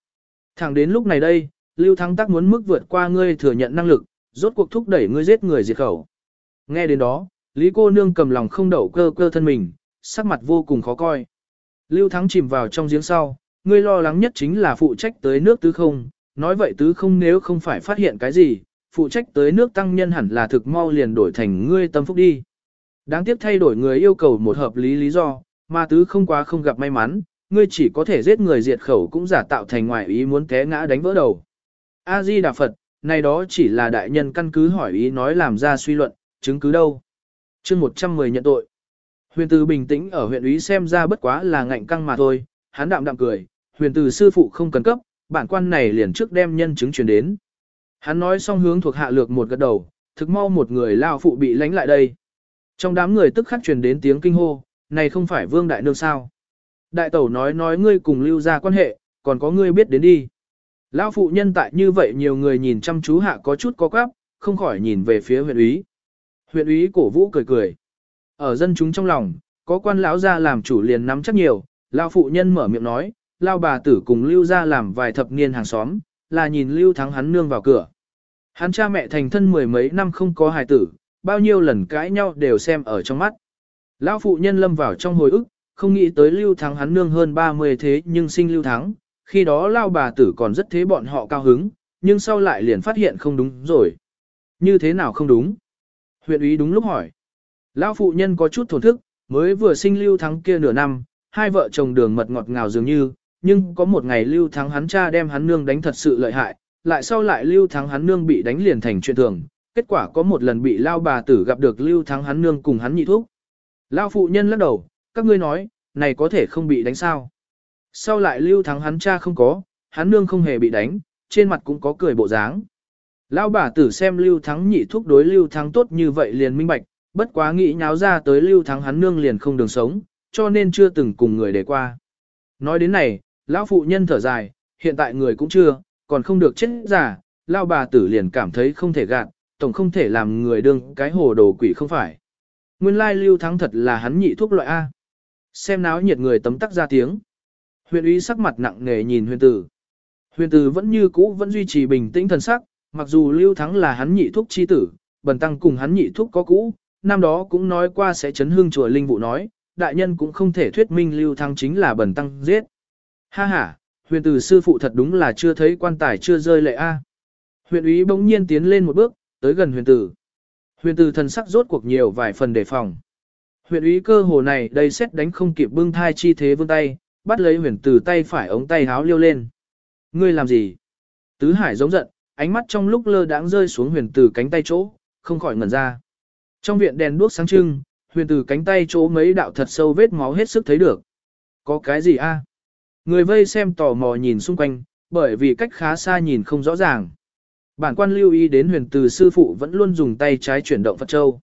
Thẳng đến lúc này đây, Lưu Thắng Tắc muốn mức vượt qua ngươi thừa nhận năng lực, rốt cuộc thúc đẩy ngươi giết người diệt khẩu. Nghe đến đó, Lý cô nương cầm lòng không đậu cơ cơ thân mình, sắc mặt vô cùng khó coi. Lưu Thắng chìm vào trong giếng sau, ngươi lo lắng nhất chính là phụ trách tới nước tứ không, nói vậy tứ không nếu không phải phát hiện cái gì, phụ trách tới nước tăng nhân hẳn là thực mau liền đổi thành ngươi tâm phúc đi. Đáng tiếc thay đổi người yêu cầu một hợp lý lý do, mà tứ không quá không gặp may mắn, ngươi chỉ có thể giết người diệt khẩu cũng giả tạo thành ngoại ý muốn té ngã đánh vỡ đầu. A-di Đà Phật, này đó chỉ là đại nhân căn cứ hỏi ý nói làm ra suy luận, chứng cứ đâu. chương 110 nhận tội. Huyền từ bình tĩnh ở huyện úy xem ra bất quá là ngạnh căng mà thôi, hắn đạm đạm cười, huyền từ sư phụ không cần cấp, bản quan này liền trước đem nhân chứng truyền đến. Hắn nói xong hướng thuộc hạ lược một gật đầu, thực mau một người lao phụ bị lánh lại đây. Trong đám người tức khắc truyền đến tiếng kinh hô, này không phải vương đại nương sao. Đại tẩu nói nói ngươi cùng lưu ra quan hệ, còn có ngươi biết đến đi. Lão phụ nhân tại như vậy nhiều người nhìn chăm chú hạ có chút có quáp, không khỏi nhìn về phía huyện úy. Huyện úy cổ vũ cười cười. Ở dân chúng trong lòng, có quan lão ra làm chủ liền nắm chắc nhiều, lão phụ nhân mở miệng nói, lao bà tử cùng lưu ra làm vài thập niên hàng xóm, là nhìn lưu thắng hắn nương vào cửa. Hắn cha mẹ thành thân mười mấy năm không có hài tử, bao nhiêu lần cãi nhau đều xem ở trong mắt. Lão phụ nhân lâm vào trong hồi ức, không nghĩ tới lưu thắng hắn nương hơn 30 thế nhưng sinh lưu thắng, khi đó lao bà tử còn rất thế bọn họ cao hứng, nhưng sau lại liền phát hiện không đúng rồi. Như thế nào không đúng? Huyện úy đúng lúc hỏi. Lão phụ nhân có chút thổn thức, mới vừa sinh lưu thắng kia nửa năm, hai vợ chồng đường mật ngọt ngào dường như, nhưng có một ngày lưu thắng hắn cha đem hắn nương đánh thật sự lợi hại, lại sau lại lưu thắng hắn nương bị đánh liền thành chuyện thường, kết quả có một lần bị lao bà tử gặp được lưu thắng hắn nương cùng hắn nhị thuốc. Lao phụ nhân lắc đầu, các ngươi nói, này có thể không bị đánh sao. Sau lại lưu thắng hắn cha không có, hắn nương không hề bị đánh, trên mặt cũng có cười bộ dáng. Lão bà tử xem lưu thắng nhị thuốc đối lưu thắng tốt như vậy liền minh bạch, bất quá nghĩ nháo ra tới lưu thắng hắn nương liền không đường sống, cho nên chưa từng cùng người để qua. Nói đến này, lão phụ nhân thở dài, hiện tại người cũng chưa, còn không được chết giả, lão bà tử liền cảm thấy không thể gạt, tổng không thể làm người đương cái hồ đồ quỷ không phải. Nguyên lai lưu thắng thật là hắn nhị thuốc loại A. Xem náo nhiệt người tấm tắc ra tiếng. Huyền úy sắc mặt nặng nề nhìn huyền tử. Huyền tử vẫn như cũ vẫn duy trì bình tĩnh thần sắc, mặc dù lưu thắng là hắn nhị thuốc chi tử, bần tăng cùng hắn nhị thuốc có cũ, năm đó cũng nói qua sẽ chấn hương chùa linh vụ nói, đại nhân cũng không thể thuyết minh lưu thắng chính là bần tăng giết. Ha ha, huyền tử sư phụ thật đúng là chưa thấy quan tài chưa rơi lệ a. Huyền úy bỗng nhiên tiến lên một bước, tới gần huyền tử. Huyền tử thần sắc rốt cuộc nhiều vài phần đề phòng. Huyền úy cơ hồ này đây xét đánh không kịp bưng thai chi thế vươn tay, bắt lấy huyền tử tay phải ống tay háo liêu lên. Ngươi làm gì? Tứ hải giống giận, ánh mắt trong lúc lơ đãng rơi xuống huyền tử cánh tay chỗ, không khỏi ngẩn ra. Trong viện đèn đuốc sáng trưng, huyền tử cánh tay chỗ mấy đạo thật sâu vết máu hết sức thấy được. Có cái gì a? Người vây xem tò mò nhìn xung quanh, bởi vì cách khá xa nhìn không rõ ràng. Bản quan lưu ý đến huyền từ sư phụ vẫn luôn dùng tay trái chuyển động Phật Châu.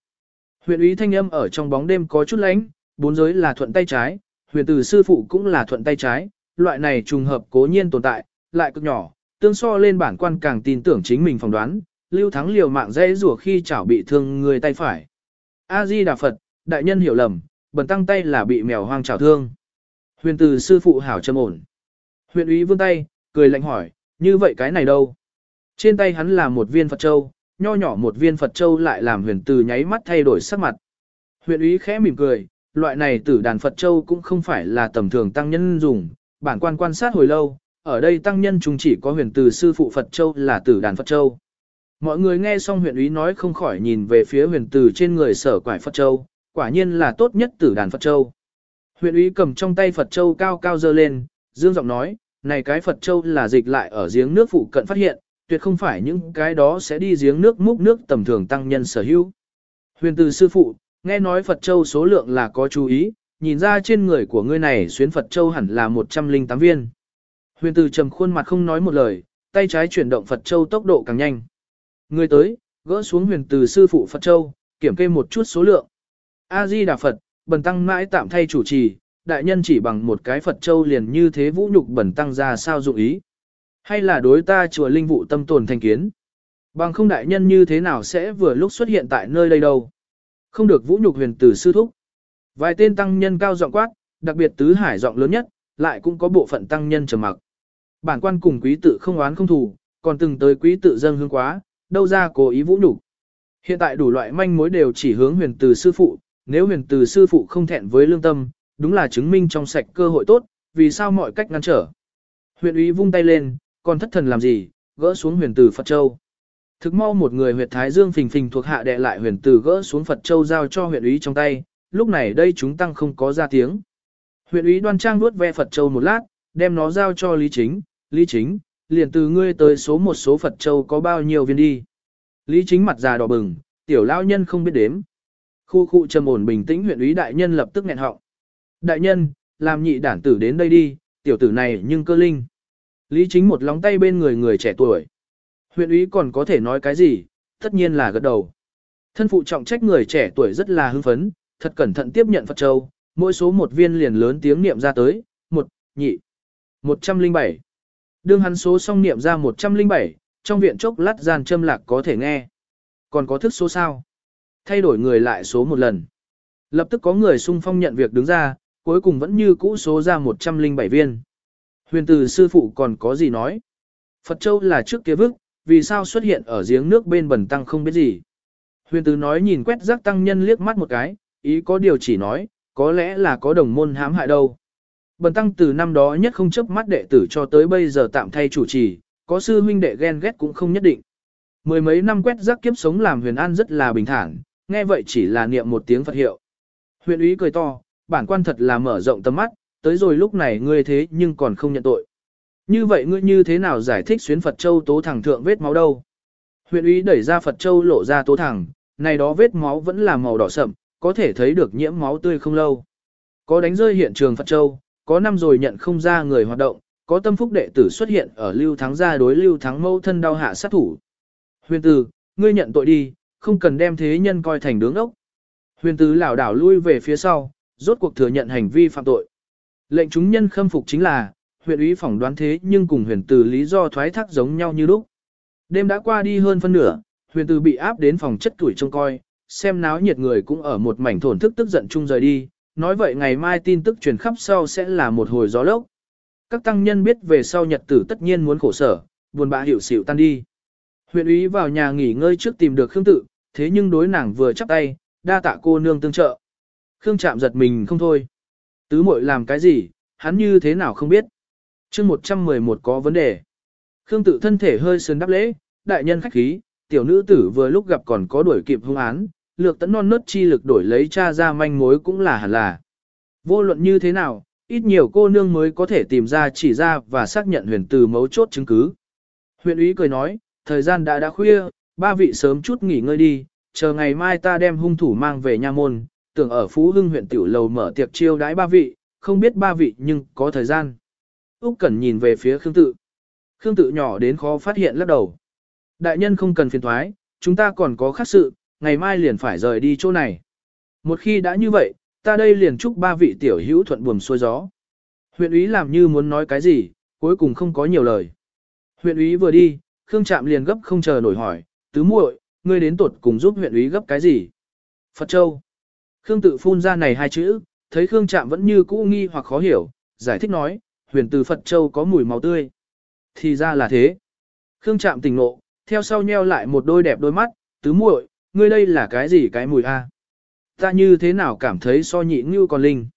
Huyền ý thanh âm ở trong bóng đêm có chút lánh, bốn giới là thuận tay trái, huyền từ sư phụ cũng là thuận tay trái, loại này trùng hợp cố nhiên tồn tại, lại cực nhỏ, tương so lên bản quan càng tin tưởng chính mình phỏng đoán, lưu thắng liều mạng dễ rủa khi chảo bị thương người tay phải. A-di Đà Phật, đại nhân hiểu lầm, bần tăng tay là bị mèo hoang chảo thương. Huyền từ sư phụ hảo trầm ổn. Huyền úy vươn tay, cười lạnh hỏi, như vậy cái này đâu? Trên tay hắn là một viên Phật Châu, nho nhỏ một viên Phật Châu lại làm huyền từ nháy mắt thay đổi sắc mặt. Huyền úy khẽ mỉm cười, loại này tử đàn Phật Châu cũng không phải là tầm thường tăng nhân dùng, bản quan quan sát hồi lâu, ở đây tăng nhân chúng chỉ có huyền từ sư phụ Phật Châu là tử đàn Phật Châu. Mọi người nghe xong huyện úy nói không khỏi nhìn về phía huyền từ trên người sở quải Phật Châu, quả nhiên là tốt nhất tử đàn Phật Châu. Huyện úy cầm trong tay Phật Châu cao cao dơ lên, dương giọng nói, này cái Phật Châu là dịch lại ở giếng nước phụ cận phát hiện, tuyệt không phải những cái đó sẽ đi giếng nước múc nước tầm thường tăng nhân sở hữu. Huyền từ sư phụ, nghe nói Phật Châu số lượng là có chú ý, nhìn ra trên người của ngươi này xuyến Phật Châu hẳn là 108 viên. Huyền từ trầm khuôn mặt không nói một lời, tay trái chuyển động Phật Châu tốc độ càng nhanh. Người tới, gỡ xuống huyền từ sư phụ Phật Châu, kiểm kê một chút số lượng. A-di Đà Phật, bần tăng mãi tạm thay chủ trì, đại nhân chỉ bằng một cái Phật Châu liền như thế vũ nhục bần tăng ra sao dụng ý. Hay là đối ta chùa linh vụ tâm tồn thành kiến? Bằng không đại nhân như thế nào sẽ vừa lúc xuất hiện tại nơi đây đâu? Không được vũ nhục huyền tử sư thúc. Vài tên tăng nhân cao giọng quát, đặc biệt tứ hải giọng lớn nhất, lại cũng có bộ phận tăng nhân trầm mặc. Bản quan cùng quý tự không oán không thù, còn từng tới quý tự dâng hương quá, đâu ra cố ý vũ nhục. Hiện tại đủ loại manh mối đều chỉ hướng huyền từ sư phụ, nếu huyền từ sư phụ không thẹn với lương tâm, đúng là chứng minh trong sạch cơ hội tốt, vì sao mọi cách ngăn trở. Huyền úy vung tay lên, còn thất thần làm gì, gỡ xuống huyền từ Phật Châu. Thực mau một người huyệt thái dương phình phình thuộc hạ đệ lại huyền từ gỡ xuống Phật Châu giao cho huyện úy trong tay, lúc này đây chúng tăng không có ra tiếng. Huyện úy đoan trang nuốt ve Phật Châu một lát, đem nó giao cho Lý Chính, Lý Chính, liền từ ngươi tới số một số Phật Châu có bao nhiêu viên đi. Lý Chính mặt già đỏ bừng, tiểu lao nhân không biết đếm. Khu khu trầm ổn bình tĩnh huyện úy đại nhân lập tức nghẹn họng. Đại nhân, làm nhị đản tử đến đây đi, tiểu tử này nhưng cơ linh. Lý chính một lóng tay bên người người trẻ tuổi. Huyện úy còn có thể nói cái gì, tất nhiên là gật đầu. Thân phụ trọng trách người trẻ tuổi rất là hưng phấn, thật cẩn thận tiếp nhận Phật Châu, mỗi số một viên liền lớn tiếng niệm ra tới, một, nhị, 107. Đương hắn số xong niệm ra 107, trong viện chốc lát gian châm lạc có thể nghe. Còn có thức số sao? Thay đổi người lại số một lần. Lập tức có người xung phong nhận việc đứng ra, cuối cùng vẫn như cũ số ra 107 viên. Huyền từ sư phụ còn có gì nói? Phật Châu là trước kia vức, vì sao xuất hiện ở giếng nước bên bẩn tăng không biết gì. Huyền từ nói nhìn quét giác tăng nhân liếc mắt một cái, ý có điều chỉ nói, có lẽ là có đồng môn hãm hại đâu. Bần tăng từ năm đó nhất không chấp mắt đệ tử cho tới bây giờ tạm thay chủ trì, có sư huynh đệ ghen ghét cũng không nhất định. Mười mấy năm quét rác kiếp sống làm huyền an rất là bình thản, nghe vậy chỉ là niệm một tiếng Phật hiệu. Huyện úy cười to, bản quan thật là mở rộng tầm mắt, tới rồi lúc này ngươi thế nhưng còn không nhận tội. Như vậy ngươi như thế nào giải thích xuyến Phật Châu tố thẳng thượng vết máu đâu? Huyện úy đẩy ra Phật Châu lộ ra tố thẳng, này đó vết máu vẫn là màu đỏ sậm, có thể thấy được nhiễm máu tươi không lâu. Có đánh rơi hiện trường Phật Châu, có năm rồi nhận không ra người hoạt động, có tâm phúc đệ tử xuất hiện ở Lưu Thắng gia đối Lưu Thắng mâu thân đau hạ sát thủ. Huyền tử, ngươi nhận tội đi, không cần đem thế nhân coi thành đứng ốc. Huyền tử lảo đảo lui về phía sau, rốt cuộc thừa nhận hành vi phạm tội. Lệnh chúng nhân khâm phục chính là, huyện ý phỏng đoán thế nhưng cùng huyền tử lý do thoái thác giống nhau như lúc. Đêm đã qua đi hơn phân nửa, huyền tử bị áp đến phòng chất tuổi trông coi, xem náo nhiệt người cũng ở một mảnh thổn thức tức giận chung rời đi, nói vậy ngày mai tin tức truyền khắp sau sẽ là một hồi gió lốc. Các tăng nhân biết về sau nhật tử tất nhiên muốn khổ sở, buồn bã hiểu xỉu tan đi. Huyện ý vào nhà nghỉ ngơi trước tìm được Khương Tự, thế nhưng đối nàng vừa chắp tay, đa tạ cô nương tương trợ. Khương chạm giật mình không thôi. Tứ muội làm cái gì, hắn như thế nào không biết. chương 111 có vấn đề. Khương Tự thân thể hơi sườn đáp lễ, đại nhân khách khí, tiểu nữ tử vừa lúc gặp còn có đuổi kịp hung án, lược tấn non nớt chi lực đổi lấy cha ra manh mối cũng là hẳn là. Vô luận như thế nào, ít nhiều cô nương mới có thể tìm ra chỉ ra và xác nhận huyền từ mấu chốt chứng cứ. Huyện úy cười nói, thời gian đã đã khuya, ba vị sớm chút nghỉ ngơi đi, chờ ngày mai ta đem hung thủ mang về nha môn, tưởng ở Phú Hưng huyện tiểu lầu mở tiệc chiêu đãi ba vị, không biết ba vị nhưng có thời gian. Úc Cẩn nhìn về phía Khương Tự. Khương Tự nhỏ đến khó phát hiện lắc đầu. Đại nhân không cần phiền toái, chúng ta còn có khác sự, ngày mai liền phải rời đi chỗ này. Một khi đã như vậy, ta đây liền chúc ba vị tiểu hữu thuận buồm xuôi gió. Huyện úy làm như muốn nói cái gì, cuối cùng không có nhiều lời. Huyện úy vừa đi, Khương Trạm liền gấp không chờ nổi hỏi, tứ muội, ngươi đến tột cùng giúp huyện úy gấp cái gì? Phật Châu. Khương tự phun ra này hai chữ, thấy Khương Trạm vẫn như cũ nghi hoặc khó hiểu, giải thích nói, huyền từ Phật Châu có mùi máu tươi. Thì ra là thế. Khương Trạm tỉnh ngộ, theo sau nheo lại một đôi đẹp đôi mắt, tứ muội, ngươi đây là cái gì cái mùi a? Ta như thế nào cảm thấy so nhị như còn linh.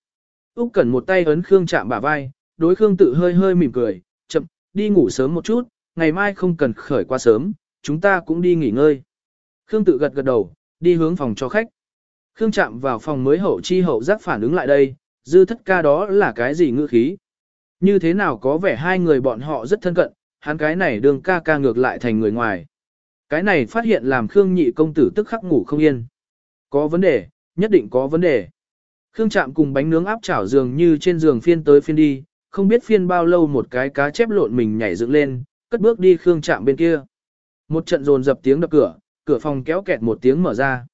Úc Cẩn một tay ấn Khương chạm bả vai, đối Khương tự hơi hơi mỉm cười, chậm, đi ngủ sớm một chút, ngày mai không cần khởi quá sớm, chúng ta cũng đi nghỉ ngơi. Khương tự gật gật đầu, đi hướng phòng cho khách. Khương chạm vào phòng mới hậu chi hậu giác phản ứng lại đây, dư thất ca đó là cái gì ngữ khí. Như thế nào có vẻ hai người bọn họ rất thân cận, hắn cái này đường ca ca ngược lại thành người ngoài. Cái này phát hiện làm Khương nhị công tử tức khắc ngủ không yên. Có vấn đề, nhất định có vấn đề. Khương chạm cùng bánh nướng áp chảo dường như trên giường phiên tới phiên đi, không biết phiên bao lâu một cái cá chép lộn mình nhảy dựng lên, cất bước đi Khương chạm bên kia. Một trận rồn dập tiếng đập cửa, cửa phòng kéo kẹt một tiếng mở ra.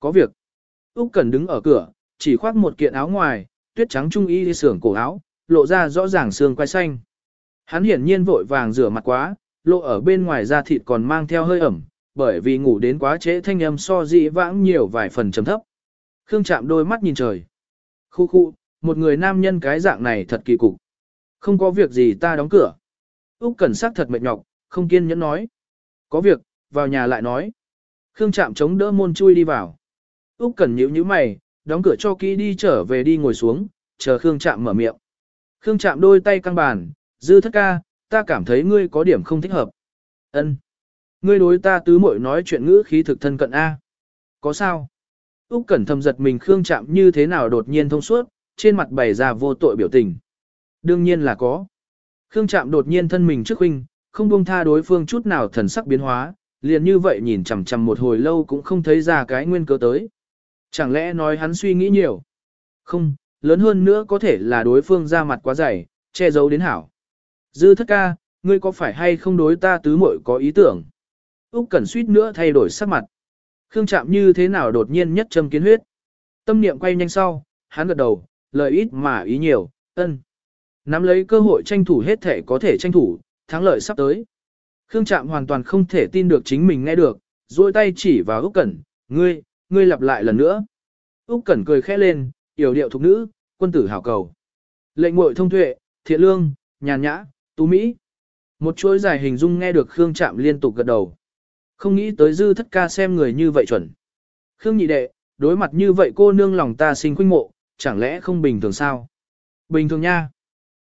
Có việc. Úc Cần đứng ở cửa, chỉ khoác một kiện áo ngoài, tuyết trắng trung y đi sưởng cổ áo, lộ ra rõ ràng xương quai xanh. Hắn hiển nhiên vội vàng rửa mặt quá, lộ ở bên ngoài da thịt còn mang theo hơi ẩm, bởi vì ngủ đến quá trễ thanh âm so dị vãng nhiều vài phần trầm thấp. Khương chạm đôi mắt nhìn trời. Khu khu, một người nam nhân cái dạng này thật kỳ cục. Không có việc gì ta đóng cửa. Úc Cẩn sắc thật mệt nhọc, không kiên nhẫn nói. Có việc, vào nhà lại nói. Khương Trạm chống đỡ môn chui đi vào. Úc Cẩn nhíu nhíu mày, đóng cửa cho kỹ đi trở về đi ngồi xuống, chờ Khương Trạm mở miệng. Khương Trạm đôi tay căng bàn, dư thất ca, ta cảm thấy ngươi có điểm không thích hợp. Ân, Ngươi đối ta tứ muội nói chuyện ngữ khí thực thân cận A. Có sao? Úc Cẩn thầm giật mình Khương Trạm như thế nào đột nhiên thông suốt, trên mặt bày ra vô tội biểu tình. Đương nhiên là có. Khương Trạm đột nhiên thân mình trước huynh, không buông tha đối phương chút nào thần sắc biến hóa, liền như vậy nhìn chằm chằm một hồi lâu cũng không thấy ra cái nguyên cớ tới. Chẳng lẽ nói hắn suy nghĩ nhiều? Không, lớn hơn nữa có thể là đối phương ra mặt quá dày, che giấu đến hảo. Dư thất ca, ngươi có phải hay không đối ta tứ muội có ý tưởng? Úc Cẩn suýt nữa thay đổi sắc mặt. Khương Trạm như thế nào đột nhiên nhất châm kiến huyết. Tâm niệm quay nhanh sau, hắn gật đầu, lời ít mà ý nhiều, ân. Nắm lấy cơ hội tranh thủ hết thể có thể tranh thủ, thắng lợi sắp tới. Khương Trạm hoàn toàn không thể tin được chính mình nghe được, duỗi tay chỉ vào Úc Cẩn, "Ngươi, ngươi lặp lại lần nữa." Úc Cẩn cười khẽ lên, yểu điệu thục nữ, quân tử hảo cầu. Lệnh muội thông tuệ, thiện lương, nhàn nhã, tú mỹ. Một chuỗi dài hình dung nghe được Khương Trạm liên tục gật đầu. Không nghĩ tới dư thất ca xem người như vậy chuẩn. Khương nhị đệ, đối mặt như vậy cô nương lòng ta sinh khuynh mộ, chẳng lẽ không bình thường sao? Bình thường nha.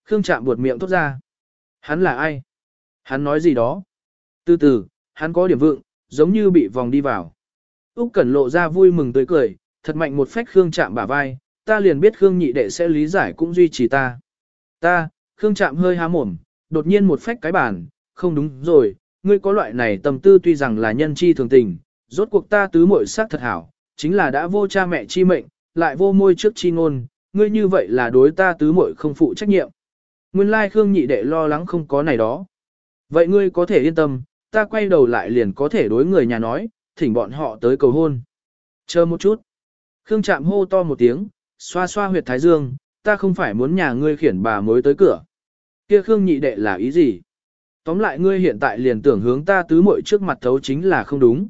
Khương Trạm buột miệng thốt ra. Hắn là ai? Hắn nói gì đó? Từ từ, hắn có điểm vượng, giống như bị vòng đi vào. Úc Cẩn lộ ra vui mừng tươi cười, thật mạnh một phách Khương Trạm bả vai, ta liền biết Khương nhị đệ sẽ lý giải cũng duy trì ta. Ta, Khương Trạm hơi há mồm, đột nhiên một phách cái bàn, không đúng rồi, ngươi có loại này tâm tư tuy rằng là nhân chi thường tình, rốt cuộc ta tứ muội sắc thật hảo, chính là đã vô cha mẹ chi mệnh, lại vô môi trước chi ngôn, ngươi như vậy là đối ta tứ muội không phụ trách nhiệm. Nguyên lai Khương nhị đệ lo lắng không có này đó. Vậy ngươi có thể yên tâm, ta quay đầu lại liền có thể đối người nhà nói, thỉnh bọn họ tới cầu hôn. Chờ một chút. Khương trạm hô to một tiếng, xoa xoa huyệt thái dương, ta không phải muốn nhà ngươi khiển bà mới tới cửa. Kia Khương nhị đệ là ý gì? Tóm lại ngươi hiện tại liền tưởng hướng ta tứ muội trước mặt thấu chính là không đúng.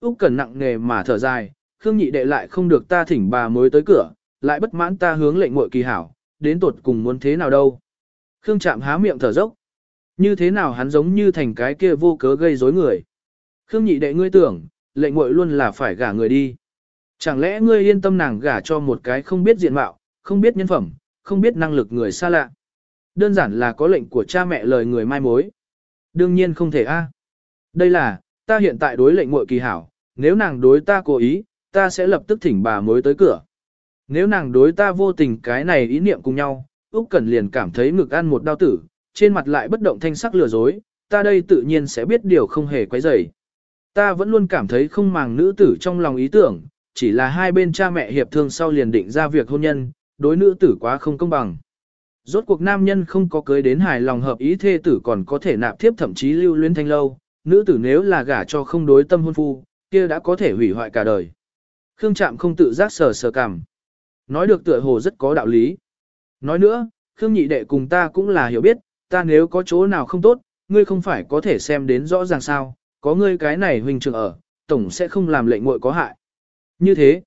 Úc Cần nặng nghề mà thở dài, Khương nhị đệ lại không được ta thỉnh bà mới tới cửa, lại bất mãn ta hướng lệnh muội kỳ hảo, đến tột cùng muốn thế nào đâu. Khương trạm há miệng thở dốc. Như thế nào hắn giống như thành cái kia vô cớ gây rối người. Khương nhị đệ ngươi tưởng, lệnh muội luôn là phải gả người đi. Chẳng lẽ ngươi yên tâm nàng gả cho một cái không biết diện mạo, không biết nhân phẩm, không biết năng lực người xa lạ. Đơn giản là có lệnh của cha mẹ lời người mai mối. Đương nhiên không thể a. Đây là, ta hiện tại đối lệnh muội kỳ hảo, nếu nàng đối ta cố ý, ta sẽ lập tức thỉnh bà mối tới cửa. Nếu nàng đối ta vô tình cái này ý niệm cùng nhau, Úc Cẩn liền cảm thấy ngực ăn một đau tử, trên mặt lại bất động thanh sắc lừa dối, ta đây tự nhiên sẽ biết điều không hề quấy rầy. Ta vẫn luôn cảm thấy không màng nữ tử trong lòng ý tưởng, chỉ là hai bên cha mẹ hiệp thương sau liền định ra việc hôn nhân, đối nữ tử quá không công bằng. Rốt cuộc nam nhân không có cưới đến hài lòng hợp ý thê tử còn có thể nạp thiếp thậm chí lưu luyến thanh lâu, nữ tử nếu là gả cho không đối tâm hôn phu, kia đã có thể hủy hoại cả đời. Khương Trạm không tự giác sờ sờ cảm. Nói được tựa hồ rất có đạo lý. Nói nữa, Khương nhị đệ cùng ta cũng là hiểu biết, ta nếu có chỗ nào không tốt, ngươi không phải có thể xem đến rõ ràng sao, có ngươi cái này huynh trưởng ở, tổng sẽ không làm lệnh muội có hại. Như thế,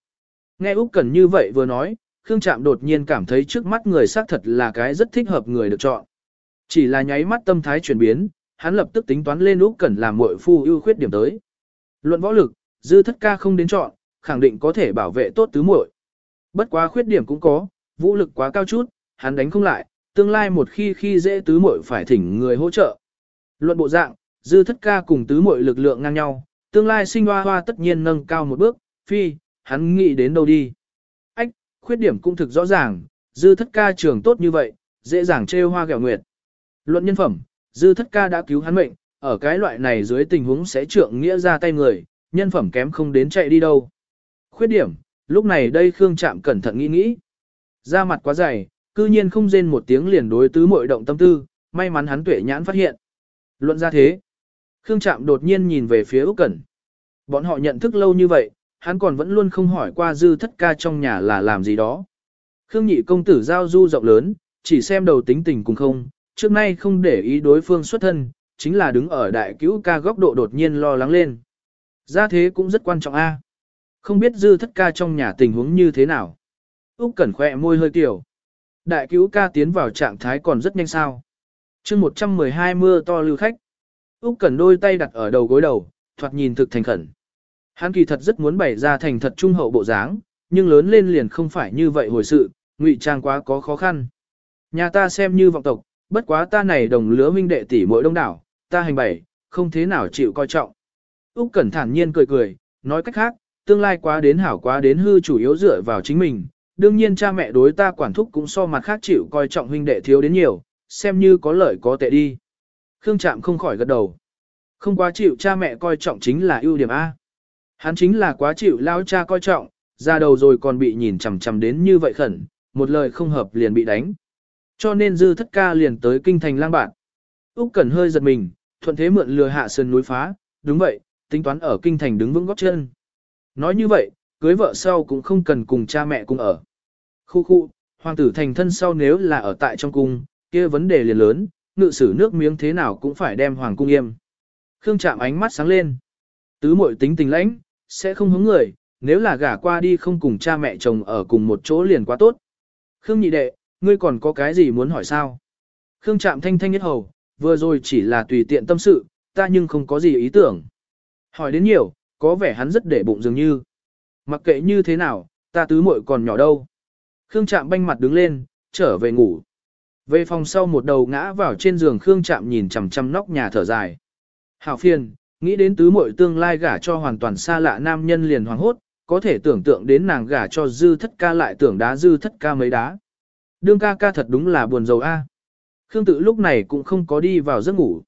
nghe Úc Cẩn như vậy vừa nói, Khương Trạm đột nhiên cảm thấy trước mắt người xác thật là cái rất thích hợp người được chọn. Chỉ là nháy mắt tâm thái chuyển biến, hắn lập tức tính toán lên Úc Cẩn làm muội phu ưu khuyết điểm tới. Luận võ lực, dư thất ca không đến chọn, khẳng định có thể bảo vệ tốt tứ muội. Bất quá khuyết điểm cũng có, vũ lực quá cao chút, hắn đánh không lại, tương lai một khi khi dễ tứ muội phải thỉnh người hỗ trợ. Luận bộ dạng, dư thất ca cùng tứ muội lực lượng ngang nhau, tương lai sinh hoa hoa tất nhiên nâng cao một bước, phi, hắn nghĩ đến đâu đi. Ách, khuyết điểm cũng thực rõ ràng, dư thất ca trường tốt như vậy, dễ dàng trêu hoa gẹo nguyệt. Luận nhân phẩm, dư thất ca đã cứu hắn mệnh, ở cái loại này dưới tình huống sẽ trượng nghĩa ra tay người, nhân phẩm kém không đến chạy đi đâu. Khuyết điểm, lúc này đây Khương Trạm cẩn thận nghĩ nghĩ. Da mặt quá dày, cư nhiên không rên một tiếng liền đối tứ muội động tâm tư, may mắn hắn tuệ nhãn phát hiện. Luận ra thế. Khương Trạm đột nhiên nhìn về phía Úc Cẩn. Bọn họ nhận thức lâu như vậy, hắn còn vẫn luôn không hỏi qua dư thất ca trong nhà là làm gì đó. Khương nhị công tử giao du rộng lớn, chỉ xem đầu tính tình cùng không, trước nay không để ý đối phương xuất thân, chính là đứng ở đại cứu ca góc độ đột nhiên lo lắng lên. Ra thế cũng rất quan trọng a. Không biết dư thất ca trong nhà tình huống như thế nào. Úc Cẩn khẽ môi hơi tiểu. Đại cứu ca tiến vào trạng thái còn rất nhanh sao. chương 112 mưa to lưu khách. Úc Cẩn đôi tay đặt ở đầu gối đầu, thoạt nhìn thực thành khẩn. Hắn kỳ thật rất muốn bày ra thành thật trung hậu bộ dáng, nhưng lớn lên liền không phải như vậy hồi sự, ngụy trang quá có khó khăn. Nhà ta xem như vọng tộc, bất quá ta này đồng lứa huynh đệ tỷ muội đông đảo, ta hành bảy, không thế nào chịu coi trọng. Úc Cẩn thản nhiên cười cười, nói cách khác, tương lai quá đến hảo quá đến hư chủ yếu dựa vào chính mình, đương nhiên cha mẹ đối ta quản thúc cũng so mặt khác chịu coi trọng huynh đệ thiếu đến nhiều, xem như có lợi có tệ đi. Khương Trạm không khỏi gật đầu. Không quá chịu cha mẹ coi trọng chính là ưu điểm A. Hắn chính là quá chịu lao cha coi trọng, ra đầu rồi còn bị nhìn chằm chằm đến như vậy khẩn, một lời không hợp liền bị đánh. Cho nên dư thất ca liền tới kinh thành lang bạn. Úc Cẩn hơi giật mình, thuận thế mượn lừa hạ sơn núi phá, đúng vậy, tính toán ở kinh thành đứng vững gót chân. Nói như vậy, cưới vợ sau cũng không cần cùng cha mẹ cùng ở. Khu khu, hoàng tử thành thân sau nếu là ở tại trong cung, kia vấn đề liền lớn, ngự sử nước miếng thế nào cũng phải đem hoàng cung yêm. Khương chạm ánh mắt sáng lên. Tứ muội tính tình lãnh, sẽ không hướng người, nếu là gả qua đi không cùng cha mẹ chồng ở cùng một chỗ liền quá tốt. Khương nhị đệ, ngươi còn có cái gì muốn hỏi sao? Khương Trạm thanh thanh nhất hầu, vừa rồi chỉ là tùy tiện tâm sự, ta nhưng không có gì ý tưởng. Hỏi đến nhiều, có vẻ hắn rất để bụng dường như. Mặc kệ như thế nào, ta tứ muội còn nhỏ đâu. Khương Trạm banh mặt đứng lên, trở về ngủ. Về phòng sau một đầu ngã vào trên giường Khương Trạm nhìn chằm chằm nóc nhà thở dài. Hảo phiền, nghĩ đến tứ muội tương lai gả cho hoàn toàn xa lạ nam nhân liền hoảng hốt, có thể tưởng tượng đến nàng gả cho dư thất ca lại tưởng đá dư thất ca mấy đá. Đương ca ca thật đúng là buồn rầu a. Khương tự lúc này cũng không có đi vào giấc ngủ.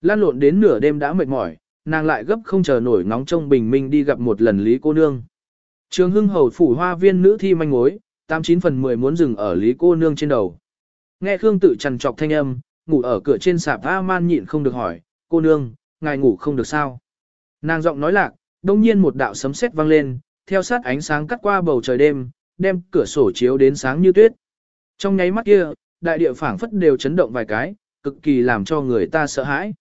Lan lộn đến nửa đêm đã mệt mỏi, nàng lại gấp không chờ nổi ngóng trông bình minh đi gặp một lần Lý cô nương. Trường hưng hầu phủ hoa viên nữ thi manh mối, 89 phần 10 muốn dừng ở Lý cô nương trên đầu. Nghe Khương tự trằn trọc thanh âm, ngủ ở cửa trên sạp A-man nhịn không được hỏi, cô nương, ngài ngủ không được sao? Nàng giọng nói lạc, đông nhiên một đạo sấm sét vang lên, theo sát ánh sáng cắt qua bầu trời đêm, đem cửa sổ chiếu đến sáng như tuyết. Trong nháy mắt kia, đại địa phảng phất đều chấn động vài cái, cực kỳ làm cho người ta sợ hãi.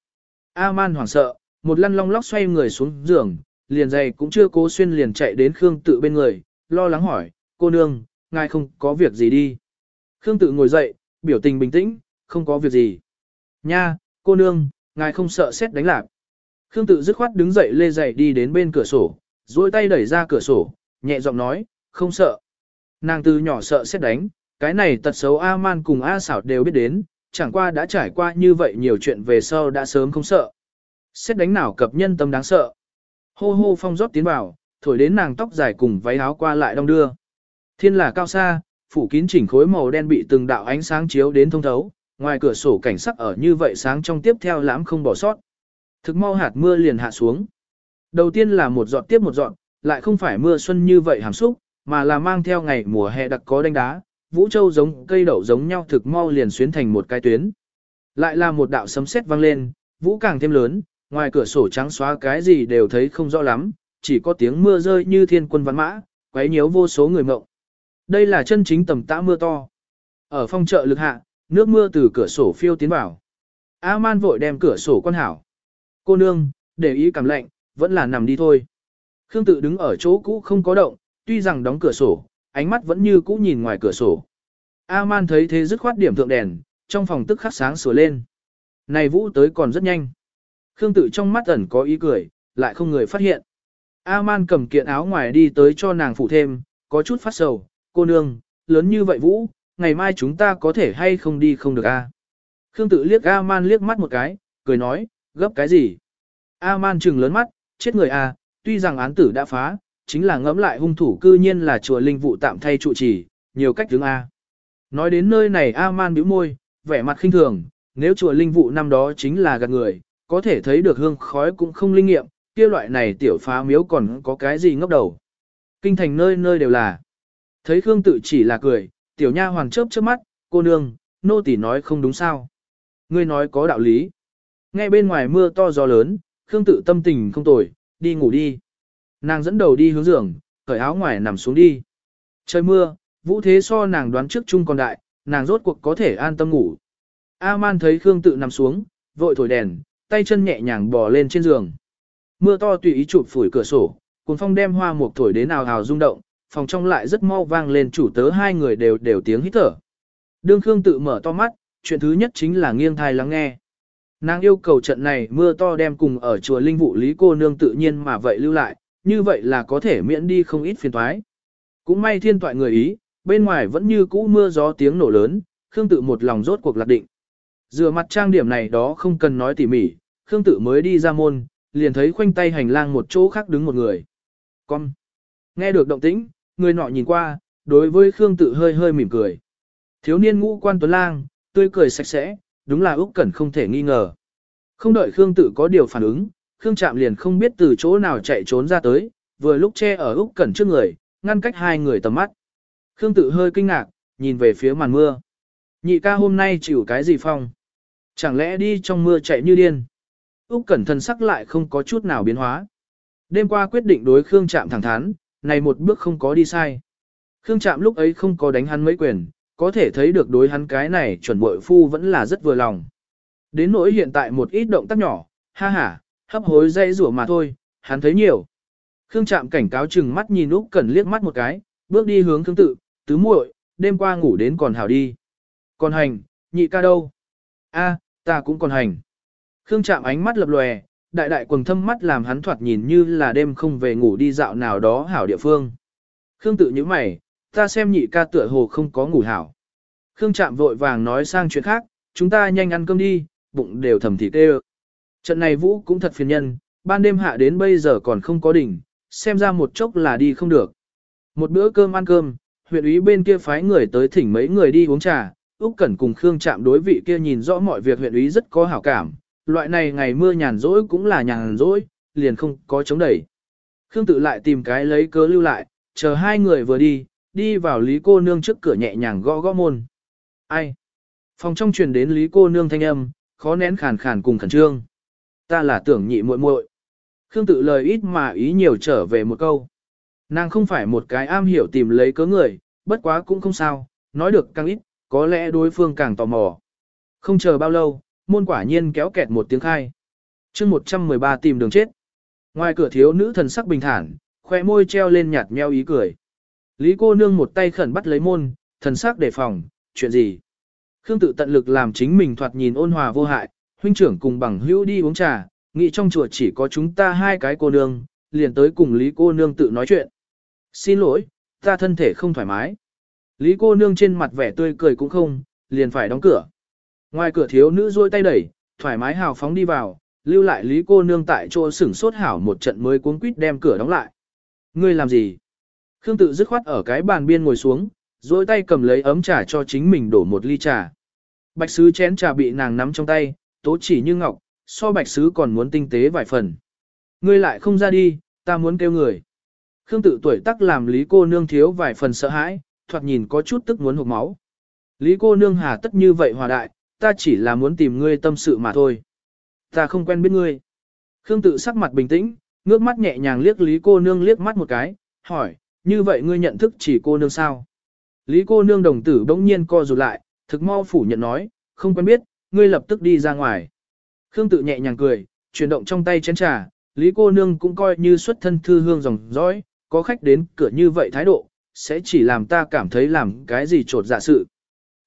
A-man hoảng sợ, một lăn long lóc xoay người xuống giường, liền giày cũng chưa cố xuyên liền chạy đến Khương tự bên người, lo lắng hỏi, cô nương, ngài không có việc gì đi. Khương tự ngồi dậy, biểu tình bình tĩnh, không có việc gì. Nha, cô nương, ngài không sợ xét đánh lạc. Khương tự dứt khoát đứng dậy lê giày đi đến bên cửa sổ, duỗi tay đẩy ra cửa sổ, nhẹ giọng nói, không sợ. Nàng từ nhỏ sợ xét đánh, cái này tật xấu A-man cùng A xảo đều biết đến, chẳng qua đã trải qua như vậy nhiều chuyện về sau đã sớm không sợ. Xét đánh nào cập nhân tâm đáng sợ. Hô hô phong rót tiến vào, thổi đến nàng tóc dài cùng váy áo qua lại đong đưa. Thiên là cao xa, phủ kín chỉnh khối màu đen bị từng đạo ánh sáng chiếu đến thông thấu, ngoài cửa sổ cảnh sắc ở như vậy sáng trong tiếp theo lãm không bỏ sót. Thực mau hạt mưa liền hạ xuống. Đầu tiên là một giọt tiếp một giọt, lại không phải mưa xuân như vậy hàm xúc, mà là mang theo ngày mùa hè đặc có đánh đá, vũ châu giống cây đậu giống nhau thực mau liền xuyến thành một cái tuyến. Lại là một đạo sấm sét vang lên, vũ càng thêm lớn, ngoài cửa sổ trắng xóa cái gì đều thấy không rõ lắm, chỉ có tiếng mưa rơi như thiên quân văn mã, quấy nhiễu vô số người mộng. Đây là chân chính tầm tã mưa to. Ở phong chợ lực hạ, nước mưa từ cửa sổ phiêu tiến vào. A-man vội đem cửa sổ quan hảo. Cô nương, để ý cảm lạnh, vẫn là nằm đi thôi. Khương tự đứng ở chỗ cũ không có động, tuy rằng đóng cửa sổ, ánh mắt vẫn như cũ nhìn ngoài cửa sổ. A-man thấy thế dứt khoát điểm thượng đèn, trong phòng tức khắc sáng sửa lên. Này vũ tới còn rất nhanh. Khương tự trong mắt ẩn có ý cười, lại không người phát hiện. A-man cầm kiện áo ngoài đi tới cho nàng phụ thêm, có chút phát sầu, cô nương, lớn như vậy vũ, ngày mai chúng ta có thể hay không đi không được a? Khương tự liếc A-man liếc mắt một cái, cười nói, gấp cái gì? A-man trừng lớn mắt, chết người a, tuy rằng án tử đã phá, chính là ngẫm lại hung thủ cư nhiên là chùa linh vụ tạm thay trụ trì, nhiều cách tướng A. Nói đến nơi này A-man bĩu môi, vẻ mặt khinh thường, nếu chùa linh vụ năm đó chính là gạt người, có thể thấy được hương khói cũng không linh nghiệm, kia loại này tiểu phá miếu còn có cái gì ngốc đầu. Kinh thành nơi nơi đều là. Thấy Khương tự chỉ là cười, tiểu nha hoàng chớp chớp mắt, cô nương, nô tỳ nói không đúng sao. Ngươi nói có đạo lý. Nghe bên ngoài mưa to gió lớn, Khương tự tâm tình không tồi, đi ngủ đi. Nàng dẫn đầu đi hướng giường, cởi áo ngoài nằm xuống đi. Trời mưa, vũ thế so nàng đoán trước chung còn đại, nàng rốt cuộc có thể an tâm ngủ. A-man thấy Khương tự nằm xuống, vội thổi đèn, tay chân nhẹ nhàng bò lên trên giường. Mưa to tùy ý chụp phủi cửa sổ, cuốn phong đem hoa mục thổi đến ào ào rung động, phòng trong lại rất mau vang lên chủ tớ hai người đều đều tiếng hít thở. Đương Khương tự mở to mắt, chuyện thứ nhất chính là nghiêng thai lắng nghe. Nàng yêu cầu trận này mưa to đem cùng ở chùa linh vụ lý cô nương tự nhiên mà vậy lưu lại, như vậy là có thể miễn đi không ít phiền toái. Cũng may thiên toại người ý, bên ngoài vẫn như cũ mưa gió tiếng nổ lớn, Khương tự một lòng rốt cuộc lạc định. Dựa mặt trang điểm này đó không cần nói tỉ mỉ, Khương tự mới đi ra môn, liền thấy khoanh tay hành lang một chỗ khác đứng một người. Con! Nghe được động tĩnh, người nọ nhìn qua, đối với Khương tự hơi hơi mỉm cười. Thiếu niên ngũ quan tuấn lang, tươi cười sạch sẽ, đúng là Úc Cẩn không thể nghi ngờ. Không đợi Khương tự có điều phản ứng, Khương Trạm liền không biết từ chỗ nào chạy trốn ra tới, vừa lúc che ở Úc Cẩn trước người, ngăn cách hai người tầm mắt. Khương tự hơi kinh ngạc, nhìn về phía màn mưa. Nhị ca hôm nay chịu cái gì phong? Chẳng lẽ đi trong mưa chạy như điên? Úc Cẩn thân sắc lại không có chút nào biến hóa. Đêm qua quyết định đối Khương Trạm thẳng thắn, này một bước không có đi sai. Khương Trạm lúc ấy không có đánh hắn mấy quyền, có thể thấy được đối hắn cái này chuẩn bội phu vẫn là rất vừa lòng. Đến nỗi hiện tại một ít động tác nhỏ, ha ha, hấp hối dây rủa mà thôi, hắn thấy nhiều. Khương Trạm cảnh cáo chừng mắt nhìn Úc Cẩn liếc mắt một cái, bước đi hướng Khương tự, tứ muội, đêm qua ngủ đến còn hảo đi. Còn hành, nhị ca đâu? A, ta cũng còn hành. Khương chạm ánh mắt lập lòe, đại đại quần thâm mắt làm hắn thoạt nhìn như là đêm không về ngủ đi dạo nào đó hảo địa phương. Khương tự như mày, ta xem nhị ca tựa hồ không có ngủ hảo. Khương chạm vội vàng nói sang chuyện khác, chúng ta nhanh ăn cơm đi, bụng đều thầm thịt tê Trận này vũ cũng thật phiền nhân, ban đêm hạ đến bây giờ còn không có đỉnh, xem ra một chốc là đi không được. Một bữa cơm ăn cơm, huyện úy bên kia phái người tới thỉnh mấy người đi uống trà, Úc Cẩn cùng Khương Trạm đối vị kia nhìn rõ mọi việc huyện úy rất có hảo cảm, loại này ngày mưa nhàn rỗi cũng là nhàn rỗi, liền không có chống đẩy. Khương tự lại tìm cái lấy cớ lưu lại, chờ hai người vừa đi, đi vào Lý cô nương trước cửa nhẹ nhàng gõ gõ môn. Ai? Phòng trong truyền đến Lý cô nương thanh âm, khó nén khàn khàn cùng khẩn trương. Ta là tưởng nhị muội muội. Khương tự lời ít mà ý nhiều trở về một câu. Nàng không phải một cái am hiểu tìm lấy cớ người, bất quá cũng không sao, nói được càng ít, có lẽ đối phương càng tò mò. Không chờ bao lâu, môn quả nhiên kéo kẹt một tiếng khai. chương 113 tìm đường chết. Ngoài cửa thiếu nữ thần sắc bình thản, khoe môi treo lên nhạt meo ý cười. Lý cô nương một tay khẩn bắt lấy môn, thần sắc đề phòng, chuyện gì? Khương tự tận lực làm chính mình thoạt nhìn ôn hòa vô hại, huynh trưởng cùng bằng hữu đi uống trà, nghĩ trong chùa chỉ có chúng ta hai cái cô nương, liền tới cùng Lý cô nương tự nói chuyện. Xin lỗi, ta thân thể không thoải mái. Lý cô nương trên mặt vẻ tươi cười cũng không, liền phải đóng cửa. Ngoài cửa thiếu nữ duỗi tay đẩy, thoải mái hào phóng đi vào, lưu lại Lý cô nương tại chỗ sửng sốt hảo một trận mới cuống quýt đem cửa đóng lại. Ngươi làm gì? Khương tự dứt khoát ở cái bàn biên ngồi xuống, duỗi tay cầm lấy ấm trà cho chính mình đổ một ly trà. Bạch sứ chén trà bị nàng nắm trong tay, tố chỉ như ngọc, so bạch sứ còn muốn tinh tế vài phần. Ngươi lại không ra đi, ta muốn kêu người. Khương tự tuổi tác làm Lý cô nương thiếu vài phần sợ hãi, thoạt nhìn có chút tức muốn hụt máu. Lý cô nương hà tất như vậy hòa đại, ta chỉ là muốn tìm ngươi tâm sự mà thôi. Ta không quen biết ngươi. Khương tự sắc mặt bình tĩnh, ngước mắt nhẹ nhàng liếc Lý cô nương liếc mắt một cái, hỏi, như vậy ngươi nhận thức chỉ cô nương sao? Lý cô nương đồng tử bỗng nhiên co rụt lại, thực mau phủ nhận nói, không quen biết, ngươi lập tức đi ra ngoài. Khương tự nhẹ nhàng cười, chuyển động trong tay chén trà, Lý cô nương cũng coi như xuất thân thư hương dòng dõi, có khách đến cửa như vậy thái độ, sẽ chỉ làm ta cảm thấy làm cái gì trột dạ sự.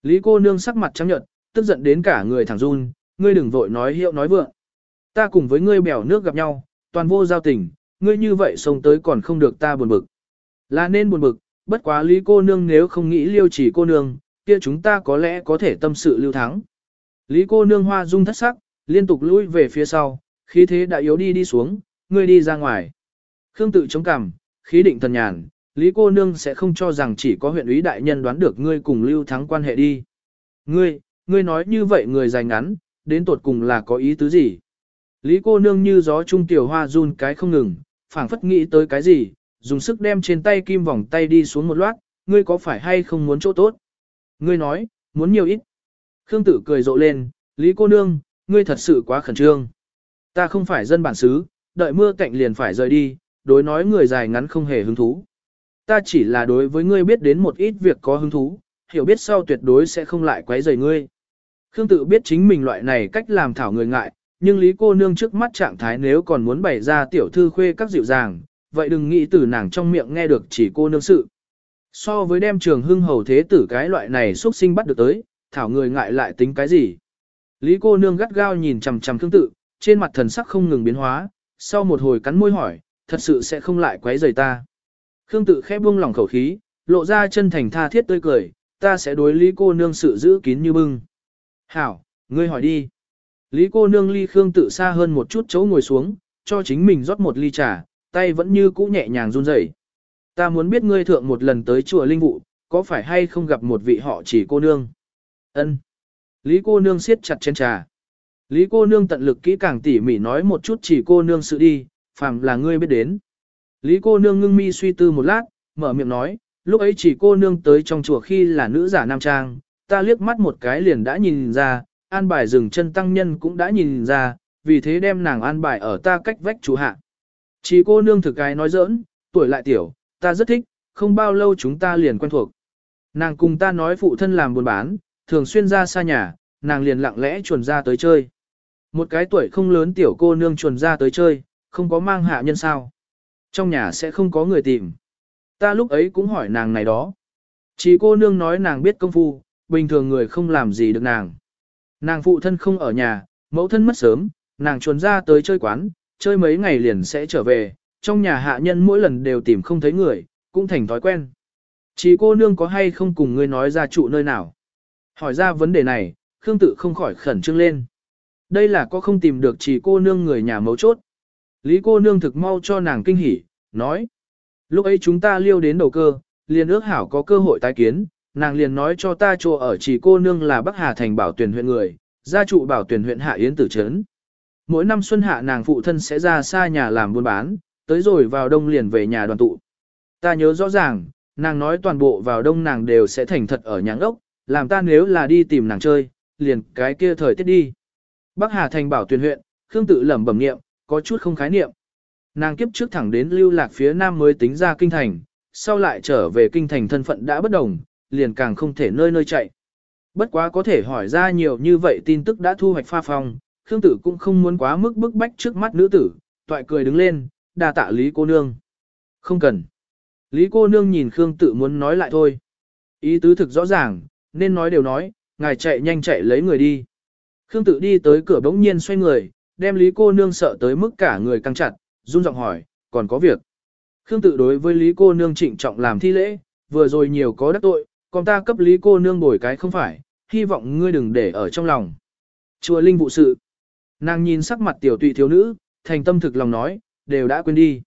Lý cô nương sắc mặt trắng nhợt, tức giận đến cả người thẳng run, ngươi đừng vội nói hiệu nói vượng. Ta cùng với ngươi bèo nước gặp nhau, toàn vô giao tình, ngươi như vậy sống tới còn không được ta buồn bực. Là nên buồn bực, bất quá lý cô nương nếu không nghĩ liêu chỉ cô nương, kia chúng ta có lẽ có thể tâm sự lưu thắng. Lý cô nương hoa dung thất sắc, liên tục lui về phía sau, khí thế đã yếu đi đi xuống, ngươi đi ra ngoài. Khương tự chống cằm, khí định thần nhàn, Lý cô nương sẽ không cho rằng chỉ có huyện úy đại nhân đoán được ngươi cùng lưu thắng quan hệ đi. Ngươi, ngươi nói như vậy người dài ngắn, đến tột cùng là có ý tứ gì? Lý cô nương như gió trung tiểu hoa run cái không ngừng, phảng phất nghĩ tới cái gì, dùng sức đem trên tay kim vòng tay đi xuống một loát, ngươi có phải hay không muốn chỗ tốt? Ngươi nói, muốn nhiều ít. Khương tử cười rộ lên, Lý cô nương, ngươi thật sự quá khẩn trương. Ta không phải dân bản xứ, đợi mưa cạnh liền phải rời đi, đối nói người dài ngắn không hề hứng thú. Ta chỉ là đối với ngươi biết đến một ít việc có hứng thú, hiểu biết sau tuyệt đối sẽ không lại quấy rầy ngươi. Khương tự biết chính mình loại này cách làm thảo người ngại, nhưng Lý cô nương trước mắt trạng thái nếu còn muốn bày ra tiểu thư khuê các dịu dàng, vậy đừng nghĩ từ nàng trong miệng nghe được chỉ cô nương sự. So với đem trường hưng hầu thế tử cái loại này xuất sinh bắt được tới, thảo người ngại lại tính cái gì. Lý cô nương gắt gao nhìn chằm chằm Khương tự, trên mặt thần sắc không ngừng biến hóa, sau một hồi cắn môi hỏi, thật sự sẽ không lại quấy rầy ta. Khương tự khép buông lỏng khẩu khí, lộ ra chân thành tha thiết tươi cười, ta sẽ đối Lý cô nương sự giữ kín như bưng. Hảo, ngươi hỏi đi. Lý cô nương ly Khương tự xa hơn một chút chỗ ngồi xuống, cho chính mình rót một ly trà, tay vẫn như cũ nhẹ nhàng run rẩy. Ta muốn biết ngươi thượng một lần tới chùa Linh Vụ, có phải hay không gặp một vị họ chỉ cô nương? Ân. Lý cô nương siết chặt chén trà. Lý cô nương tận lực kỹ càng tỉ mỉ nói một chút chỉ cô nương sự đi, phàm là ngươi biết đến. Lý cô nương ngưng mi suy tư một lát, mở miệng nói, lúc ấy chỉ cô nương tới trong chùa khi là nữ giả nam trang, ta liếc mắt một cái liền đã nhìn ra, an bài dừng chân tăng nhân cũng đã nhìn ra, vì thế đem nàng an bài ở ta cách vách chủ hạ. Chỉ cô nương thực cái nói giỡn, tuổi lại tiểu, ta rất thích, không bao lâu chúng ta liền quen thuộc. Nàng cùng ta nói phụ thân làm buôn bán, thường xuyên ra xa nhà, nàng liền lặng lẽ chuồn ra tới chơi. Một cái tuổi không lớn tiểu cô nương chuồn ra tới chơi, không có mang hạ nhân sao. Trong nhà sẽ không có người tìm. Ta lúc ấy cũng hỏi nàng này đó. Chỉ cô nương nói nàng biết công phu, bình thường người không làm gì được nàng. Nàng phụ thân không ở nhà, mẫu thân mất sớm, nàng chuồn ra tới chơi quán, chơi mấy ngày liền sẽ trở về, trong nhà hạ nhân mỗi lần đều tìm không thấy người, cũng thành thói quen. Chỉ cô nương có hay không cùng ngươi nói ra trụ nơi nào? Hỏi ra vấn đề này, Khương tự không khỏi khẩn trương lên. Đây là có không tìm được chỉ cô nương người nhà mấu chốt. Lý cô nương thực mau cho nàng kinh hỉ, nói. Lúc ấy chúng ta liêu đến đầu cơ, liền ước hảo có cơ hội tái kiến, nàng liền nói cho ta chỗ ở chỉ cô nương là Bắc Hà Thành bảo tuyển huyện người, gia trụ bảo tuyển huyện Hạ Yến Tử Trấn. Mỗi năm xuân hạ nàng phụ thân sẽ ra xa nhà làm buôn bán, tới rồi vào đông liền về nhà đoàn tụ. Ta nhớ rõ ràng, nàng nói toàn bộ vào đông nàng đều sẽ thành thật ở nhà ốc, làm ta nếu là đi tìm nàng chơi, liền cái kia thời tiết đi. Bắc Hà Thành bảo tuyển huyện, Khương tự lẩm bẩm niệm, có chút không khái niệm. Nàng kiếp trước thẳng đến lưu lạc phía nam mới tính ra kinh thành, sau lại trở về kinh thành thân phận đã bất đồng, liền càng không thể nơi nơi chạy. Bất quá có thể hỏi ra nhiều như vậy tin tức đã thu hoạch pha phong, Khương Tử cũng không muốn quá mức bức bách trước mắt nữ tử, toại cười đứng lên, đà tạ Lý cô nương. Không cần. Lý cô nương nhìn Khương Tử muốn nói lại thôi. Ý tứ thực rõ ràng, nên nói đều nói, ngài chạy nhanh chạy lấy người đi. Khương Tử đi tới cửa bỗng nhiên xoay người, đem Lý cô nương sợ tới mức cả người căng chặt, run giọng hỏi, còn có việc. Khương tự đối với Lý cô nương trịnh trọng làm thi lễ, vừa rồi nhiều có đắc tội, còn ta cấp Lý cô nương bồi cái không phải, hy vọng ngươi đừng để ở trong lòng. Chùa Linh vụ sự. Nàng nhìn sắc mặt tiểu tụy thiếu nữ, thành tâm thực lòng nói, đều đã quên đi.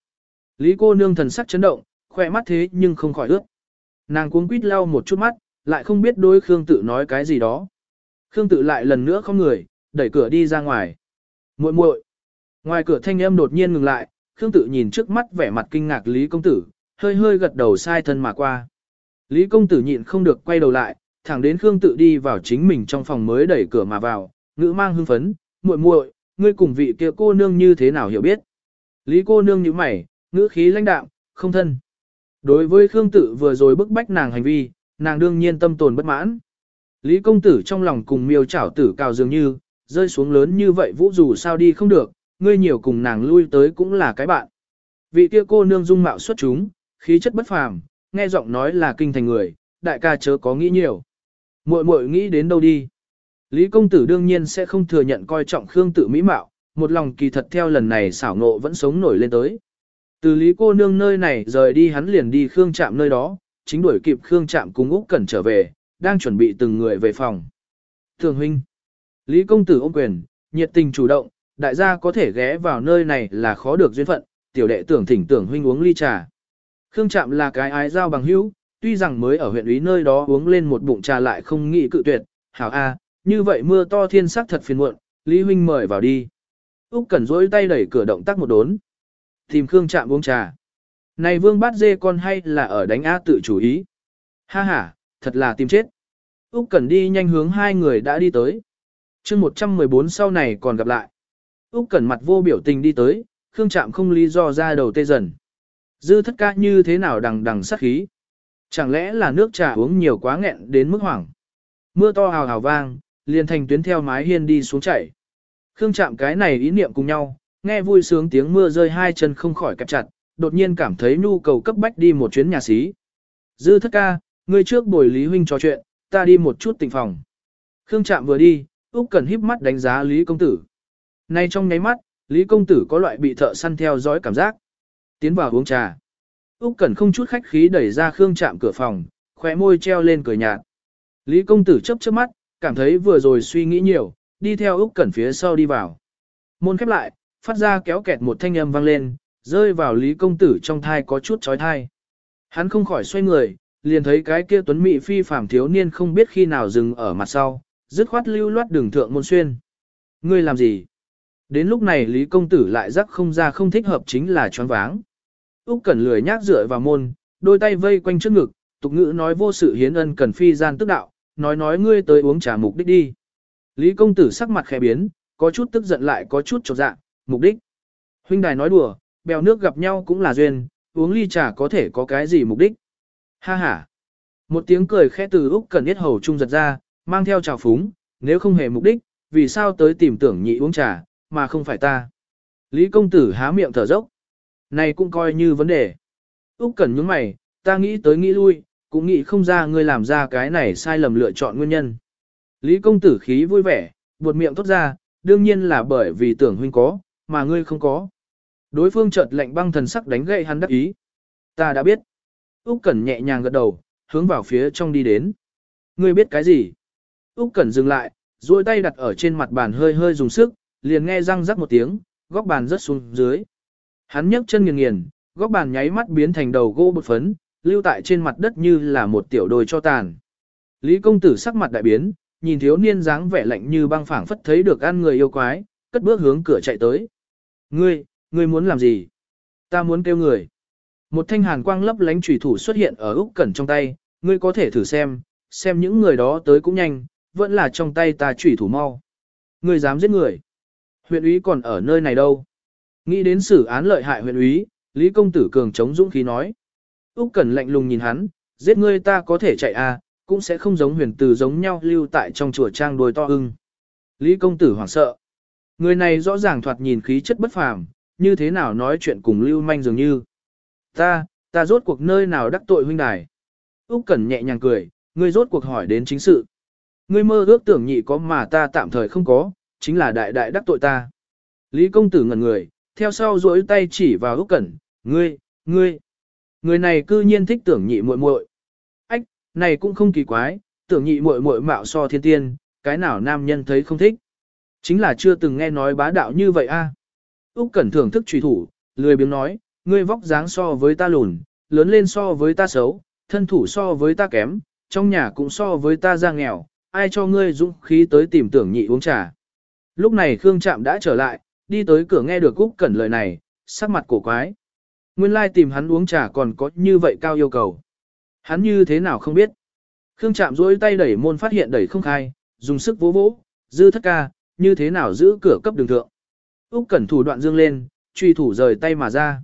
Lý cô nương thần sắc chấn động, khỏe mắt thế nhưng không khỏi ướt. Nàng cuống quýt lau một chút mắt, lại không biết đối Khương tự nói cái gì đó. Khương tự lại lần nữa không người, đẩy cửa đi ra ngoài muội muội Ngoài cửa thanh âm đột nhiên ngừng lại, Khương tự nhìn trước mắt vẻ mặt kinh ngạc Lý công tử, hơi hơi gật đầu sai thân mà qua. Lý công tử nhịn không được quay đầu lại, thẳng đến Khương tự đi vào chính mình trong phòng mới đẩy cửa mà vào, ngữ mang hưng phấn, muội muội, ngươi cùng vị kia cô nương như thế nào hiểu biết? Lý cô nương nhíu mày, ngữ khí lãnh đạm, không thân. Đối với Khương tự vừa rồi bức bách nàng hành vi, nàng đương nhiên tâm tồn bất mãn. Lý công tử trong lòng cùng miêu chảo tử cao dường như, rơi xuống lớn như vậy vũ dù sao đi không được, ngươi nhiều cùng nàng lui tới cũng là cái bạn. Vị kia cô nương dung mạo xuất chúng, khí chất bất phàm, nghe giọng nói là kinh thành người, đại ca chớ có nghĩ nhiều. Muội muội nghĩ đến đâu đi? Lý công tử đương nhiên sẽ không thừa nhận coi trọng Khương tự mỹ mạo, một lòng kỳ thật theo lần này xảo nộ vẫn sống nổi lên tới. Từ Lý cô nương nơi này rời đi hắn liền đi Khương Trạm nơi đó, chính đuổi kịp Khương Trạm cùng Úc Cẩn trở về, đang chuẩn bị từng người về phòng. Thường huynh. Lý công tử ôm quyền, nhiệt tình chủ động, đại gia có thể ghé vào nơi này là khó được duyên phận, tiểu đệ tưởng thỉnh tưởng huynh uống ly trà. Khương Trạm là cái ái giao bằng hữu, tuy rằng mới ở huyện ý nơi đó uống lên một bụng trà lại không nghĩ cự tuyệt, hảo a, như vậy mưa to thiên sắc thật phiền muộn, Lý huynh mời vào đi. Úc Cẩn rỗi tay đẩy cửa động tác một đốn. Tìm Khương Trạm uống trà. Này Vương Bát Dê con hay là ở đánh A tự chủ ý? Ha ha, thật là tìm chết. Úc Cẩn đi nhanh hướng hai người đã đi tới. Chương 114 sau này còn gặp lại. Úc Cẩn mặt vô biểu tình đi tới, Khương Trạm không lý do ra đầu tê dần. Dư thất ca như thế nào đằng đằng sát khí? Chẳng lẽ là nước trà uống nhiều quá nghẹn đến mức hoảng? Mưa to hào hào vang, liền thành tuyến theo mái hiên đi xuống chảy. Khương Trạm cái này ý niệm cùng nhau, nghe vui sướng tiếng mưa rơi hai chân không khỏi kẹp chặt, đột nhiên cảm thấy nhu cầu cấp bách đi một chuyến nhà xí. Dư thất ca, ngươi trước bồi Lý Huynh trò chuyện, ta đi một chút tỉnh phòng. Khương Trạm vừa đi, Úc Cần híp mắt đánh giá Lý Công Tử. Nay trong nháy mắt, Lý Công Tử có loại bị thợ săn theo dõi cảm giác. Tiến vào uống trà. Úc Cẩn không chút khách khí đẩy ra Khương Trạm cửa phòng, khóe môi treo lên cười nhạt. Lý công tử chớp chớp mắt, cảm thấy vừa rồi suy nghĩ nhiều, đi theo Úc Cẩn phía sau đi vào. Môn khép lại, phát ra kéo kẹt một thanh âm vang lên, rơi vào Lý công tử trong thai có chút chói tai. Hắn không khỏi xoay người, liền thấy cái kia tuấn mỹ phi phàm thiếu niên không biết khi nào dừng ở mặt sau, dứt khoát lưu loát đường thượng môn xuyên. Ngươi làm gì? Đến lúc này Lý công tử lại rắc không ra không thích hợp chính là choáng váng. Úc Cẩn lười nhác dựa vào môn, đôi tay vây quanh trước ngực, tục ngữ nói vô sự hiến ân cần phi gian tức đạo, nói nói ngươi tới uống trà mục đích đi. Lý công tử sắc mặt khẽ biến, có chút tức giận lại có chút chột dạ, mục đích. Huynh đài nói đùa, bèo nước gặp nhau cũng là duyên, uống ly trà có thể có cái gì mục đích. Ha ha. Một tiếng cười khẽ từ Úc Cẩn Yết hầu trung giật ra, mang theo trào phúng, nếu không hề mục đích, vì sao tới tìm tưởng nhị uống trà, mà không phải ta. Lý công tử há miệng thở dốc. Này cũng coi như vấn đề. Úc Cẩn nhướng mày, ta nghĩ tới nghĩ lui, cũng nghĩ không ra ngươi làm ra cái này sai lầm lựa chọn nguyên nhân. Lý công tử khí vui vẻ, buột miệng thốt ra, đương nhiên là bởi vì tưởng huynh có, mà ngươi không có. Đối phương chợt lạnh băng thần sắc đánh gậy hắn đắc ý. Ta đã biết. Úc Cẩn nhẹ nhàng gật đầu, hướng vào phía trong đi đến. Ngươi biết cái gì? Úc Cẩn dừng lại, duỗi tay đặt ở trên mặt bàn hơi hơi dùng sức, liền nghe răng rắc một tiếng, góc bàn rớt xuống dưới. Hắn nhấc chân nghiền nghiền, góc bàn nháy mắt biến thành đầu gỗ bột phấn, lưu tại trên mặt đất như là một tiểu đồi cho tàn. Lý công tử sắc mặt đại biến, nhìn thiếu niên dáng vẻ lạnh như băng phảng phất thấy được ăn người yêu quái, cất bước hướng cửa chạy tới. Ngươi, ngươi muốn làm gì? Ta muốn kêu người. Một thanh hàn quang lấp lánh chủy thủ xuất hiện ở Úc Cẩn trong tay, ngươi có thể thử xem, xem những người đó tới cũng nhanh, vẫn là trong tay ta chủy thủ mau. người dám giết người? Huyện úy còn ở nơi này đâu? Nghĩ đến xử án lợi hại huyện úy, Lý công tử cường chống dũng khí nói. Úc Cẩn lạnh lùng nhìn hắn, giết ngươi ta có thể chạy à, cũng sẽ không giống huyền từ giống nhau lưu tại trong chùa trang đôi to ưng. Lý công tử hoảng sợ. Người này rõ ràng thoạt nhìn khí chất bất phàm, như thế nào nói chuyện cùng lưu manh dường như. Ta, ta rốt cuộc nơi nào đắc tội huynh đài. Úc Cẩn nhẹ nhàng cười, ngươi rốt cuộc hỏi đến chính sự. Ngươi mơ ước tưởng nhị có mà ta tạm thời không có, chính là đại đại đắc tội ta. Lý công tử ngẩn người, theo sau duỗi tay chỉ vào Úc Cẩn, ngươi, ngươi. Người này cư nhiên thích tưởng nhị muội muội. Ách, này cũng không kỳ quái, tưởng nhị muội muội mạo so thiên tiên, cái nào nam nhân thấy không thích. Chính là chưa từng nghe nói bá đạo như vậy a. Úc Cẩn thưởng thức truy thủ, lười biếng nói, ngươi vóc dáng so với ta lùn, lớn lên so với ta xấu, thân thủ so với ta kém, trong nhà cũng so với ta ra nghèo, ai cho ngươi dũng khí tới tìm tưởng nhị uống trà. Lúc này Khương Trạm đã trở lại, đi tới cửa nghe được Úc Cẩn lời này, sắc mặt cổ quái. Nguyên lai tìm hắn uống trà còn có như vậy cao yêu cầu. Hắn như thế nào không biết. Khương Trạm duỗi tay đẩy môn phát hiện đẩy không khai, dùng sức vỗ vỗ, dư thất ca, như thế nào giữ cửa cấp đường thượng. Úc Cẩn thủ đoạn dương lên, truy thủ rời tay mà ra.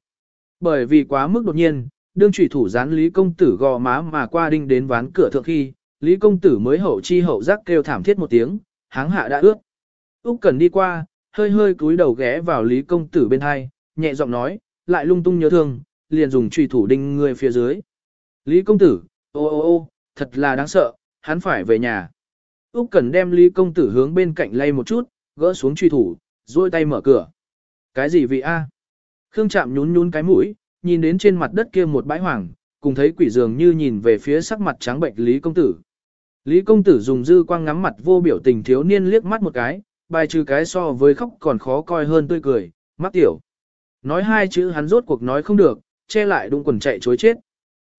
Bởi vì quá mức đột nhiên, đương truy thủ dán Lý công tử gò má mà qua đinh đến ván cửa thượng khi, Lý công tử mới hậu chi hậu giác kêu thảm thiết một tiếng, háng hạ đã ướt. Úc Cẩn đi qua, hơi hơi cúi đầu ghé vào Lý công tử bên hai, nhẹ giọng nói, lại lung tung nhớ thương, liền dùng truy thủ đinh người phía dưới. Lý công tử, ô ô ô, thật là đáng sợ, hắn phải về nhà. Úc Cẩn đem Lý công tử hướng bên cạnh lay một chút, gỡ xuống truy thủ, duỗi tay mở cửa. Cái gì vị a? Khương Trạm nhún nhún cái mũi, nhìn đến trên mặt đất kia một bãi hoàng, cùng thấy quỷ dường như nhìn về phía sắc mặt trắng bệnh Lý công tử. Lý công tử dùng dư quang ngắm mặt vô biểu tình thiếu niên liếc mắt một cái, bài trừ cái so với khóc còn khó coi hơn tươi cười, mắt tiểu. Nói hai chữ hắn rốt cuộc nói không được, che lại đụng quần chạy chối chết.